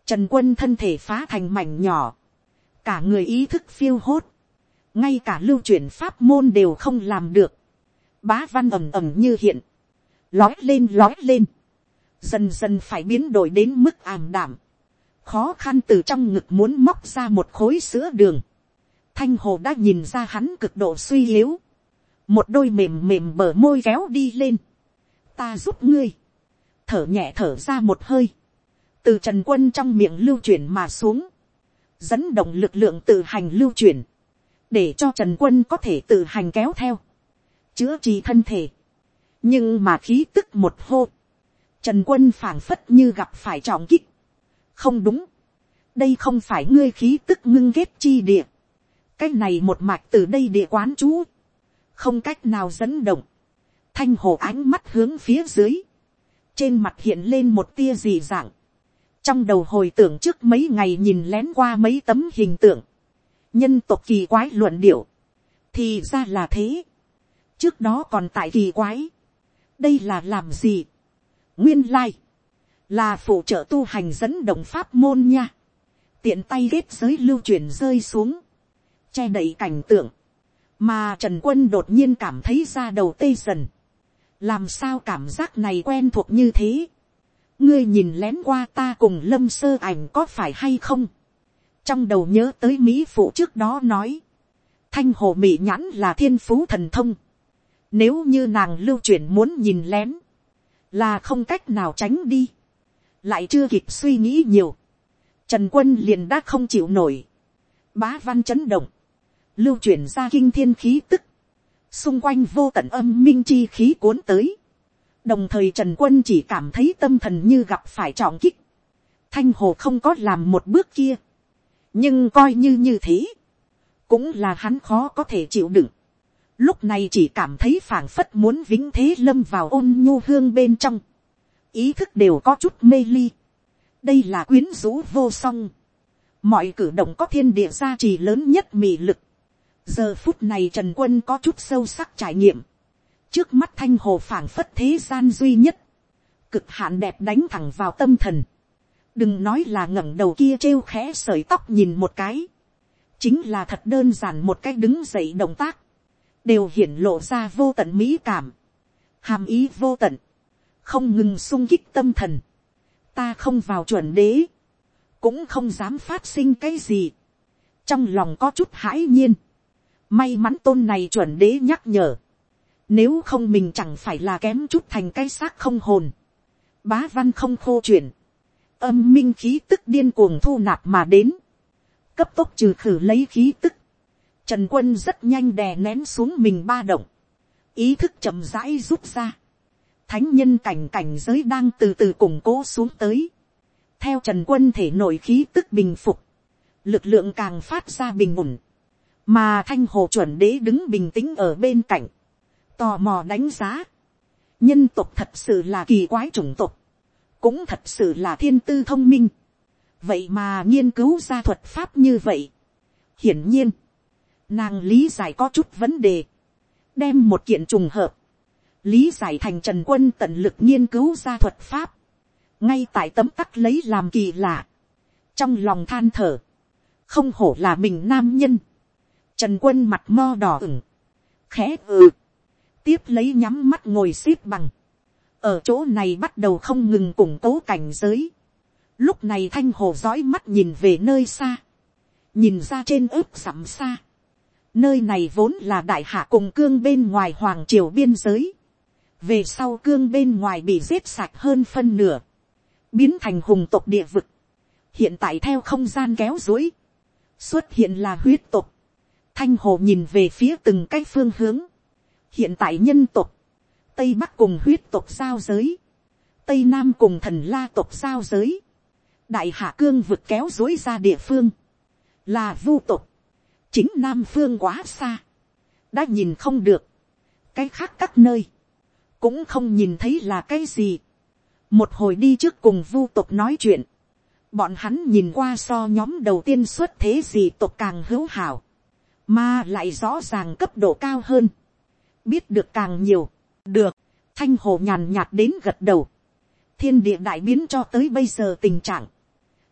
trần quân thân thể phá thành mảnh nhỏ, cả người ý thức phiêu hốt, ngay cả lưu chuyển pháp môn đều không làm được, bá văn ầm ầm như hiện, lói lên lói lên, dần dần phải biến đổi đến mức ảm đảm, khó khăn từ trong ngực muốn móc ra một khối sữa đường, thanh hồ đã nhìn ra hắn cực độ suy yếu, một đôi mềm mềm bờ môi kéo đi lên, ta giúp ngươi, thở nhẹ thở ra một hơi, từ trần quân trong miệng lưu chuyển mà xuống, dẫn động lực lượng tự hành lưu chuyển, để cho trần quân có thể tự hành kéo theo, chữa trị thân thể, nhưng mà khí tức một hô, Trần quân phảng phất như gặp phải trọng kích. Không đúng. Đây không phải ngươi khí tức ngưng ghét chi địa. cách này một mạch từ đây địa quán chú. Không cách nào dẫn động. Thanh hồ ánh mắt hướng phía dưới. Trên mặt hiện lên một tia dị dạng. Trong đầu hồi tưởng trước mấy ngày nhìn lén qua mấy tấm hình tượng. Nhân tộc kỳ quái luận điệu. Thì ra là thế. Trước đó còn tại kỳ quái. Đây là làm gì? Nguyên lai, là phụ trợ tu hành dẫn động pháp môn nha. Tiện tay ghét giới lưu truyền rơi xuống, che đậy cảnh tượng. Mà Trần Quân đột nhiên cảm thấy ra đầu tê dần. Làm sao cảm giác này quen thuộc như thế? Ngươi nhìn lén qua ta cùng lâm sơ ảnh có phải hay không? Trong đầu nhớ tới Mỹ phụ trước đó nói. Thanh hồ mỹ nhãn là thiên phú thần thông. Nếu như nàng lưu truyền muốn nhìn lén là không cách nào tránh đi, lại chưa kịp suy nghĩ nhiều, trần quân liền đã không chịu nổi, bá văn chấn động, lưu chuyển ra kinh thiên khí tức, xung quanh vô tận âm minh chi khí cuốn tới, đồng thời trần quân chỉ cảm thấy tâm thần như gặp phải trọng kích, thanh hồ không có làm một bước kia, nhưng coi như như thế, cũng là hắn khó có thể chịu đựng, lúc này chỉ cảm thấy phảng phất muốn vĩnh thế lâm vào ôn nhu hương bên trong, ý thức đều có chút mê ly, đây là quyến rũ vô song, mọi cử động có thiên địa gia trì lớn nhất mị lực, giờ phút này trần quân có chút sâu sắc trải nghiệm, trước mắt thanh hồ phảng phất thế gian duy nhất, cực hạn đẹp đánh thẳng vào tâm thần, đừng nói là ngẩng đầu kia trêu khẽ sởi tóc nhìn một cái, chính là thật đơn giản một cái đứng dậy động tác, đều hiển lộ ra vô tận mỹ cảm, hàm ý vô tận, không ngừng sung kích tâm thần, ta không vào chuẩn đế, cũng không dám phát sinh cái gì, trong lòng có chút hãi nhiên, may mắn tôn này chuẩn đế nhắc nhở, nếu không mình chẳng phải là kém chút thành cái xác không hồn, bá văn không khô chuyển, âm minh khí tức điên cuồng thu nạp mà đến, cấp tốc trừ khử lấy khí tức, trần quân rất nhanh đè nén xuống mình ba động, ý thức chậm rãi rút ra, thánh nhân cảnh cảnh giới đang từ từ củng cố xuống tới, theo trần quân thể nội khí tức bình phục, lực lượng càng phát ra bình ổn, mà thanh hồ chuẩn đế đứng bình tĩnh ở bên cạnh, tò mò đánh giá, nhân tộc thật sự là kỳ quái chủng tộc, cũng thật sự là thiên tư thông minh, vậy mà nghiên cứu ra thuật pháp như vậy. hiển nhiên, nàng lý giải có chút vấn đề, đem một kiện trùng hợp, lý giải thành trần quân tận lực nghiên cứu ra thuật pháp, ngay tại tấm tắc lấy làm kỳ lạ, trong lòng than thở, không hổ là mình nam nhân, trần quân mặt mo đỏ ửng, khẽ ừ, tiếp lấy nhắm mắt ngồi x ế p bằng, ở chỗ này bắt đầu không ngừng củng cố cảnh giới, lúc này thanh hồ dõi mắt nhìn về nơi xa, nhìn ra trên ướp sắm xa, nơi này vốn là đại hạ cùng cương bên ngoài hoàng triều biên giới, về sau cương bên ngoài bị giết sạch hơn phân nửa, biến thành hùng tộc địa vực, hiện tại theo không gian kéo dối, xuất hiện là huyết tộc, thanh hồ nhìn về phía từng cái phương hướng, hiện tại nhân tộc, tây bắc cùng huyết tộc giao giới, tây nam cùng thần la tộc giao giới, đại hạ cương vực kéo dối ra địa phương, là vu tộc, chính nam phương quá xa, đã nhìn không được, cái khác các nơi, cũng không nhìn thấy là cái gì, một hồi đi trước cùng vu tộc nói chuyện, bọn hắn nhìn qua so nhóm đầu tiên xuất thế gì tộc càng hữu hảo, mà lại rõ ràng cấp độ cao hơn, biết được càng nhiều, được, thanh hồ nhàn nhạt đến gật đầu, thiên địa đại biến cho tới bây giờ tình trạng,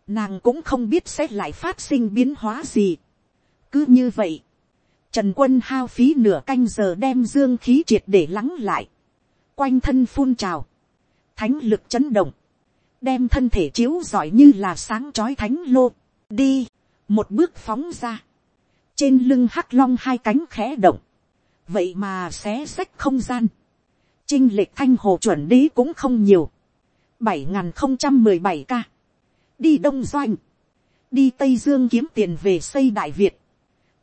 nàng cũng không biết sẽ lại phát sinh biến hóa gì cứ như vậy, trần quân hao phí nửa canh giờ đem dương khí triệt để lắng lại, quanh thân phun trào, thánh lực chấn động, đem thân thể chiếu giỏi như là sáng trói thánh lô, đi, một bước phóng ra, trên lưng hắc long hai cánh khẽ động, vậy mà xé xách không gian, trinh lệch thanh hồ chuẩn đế cũng không nhiều, bảy n g h n không trăm mười bảy ca, đi đông doanh, đi tây dương kiếm tiền về xây đại việt,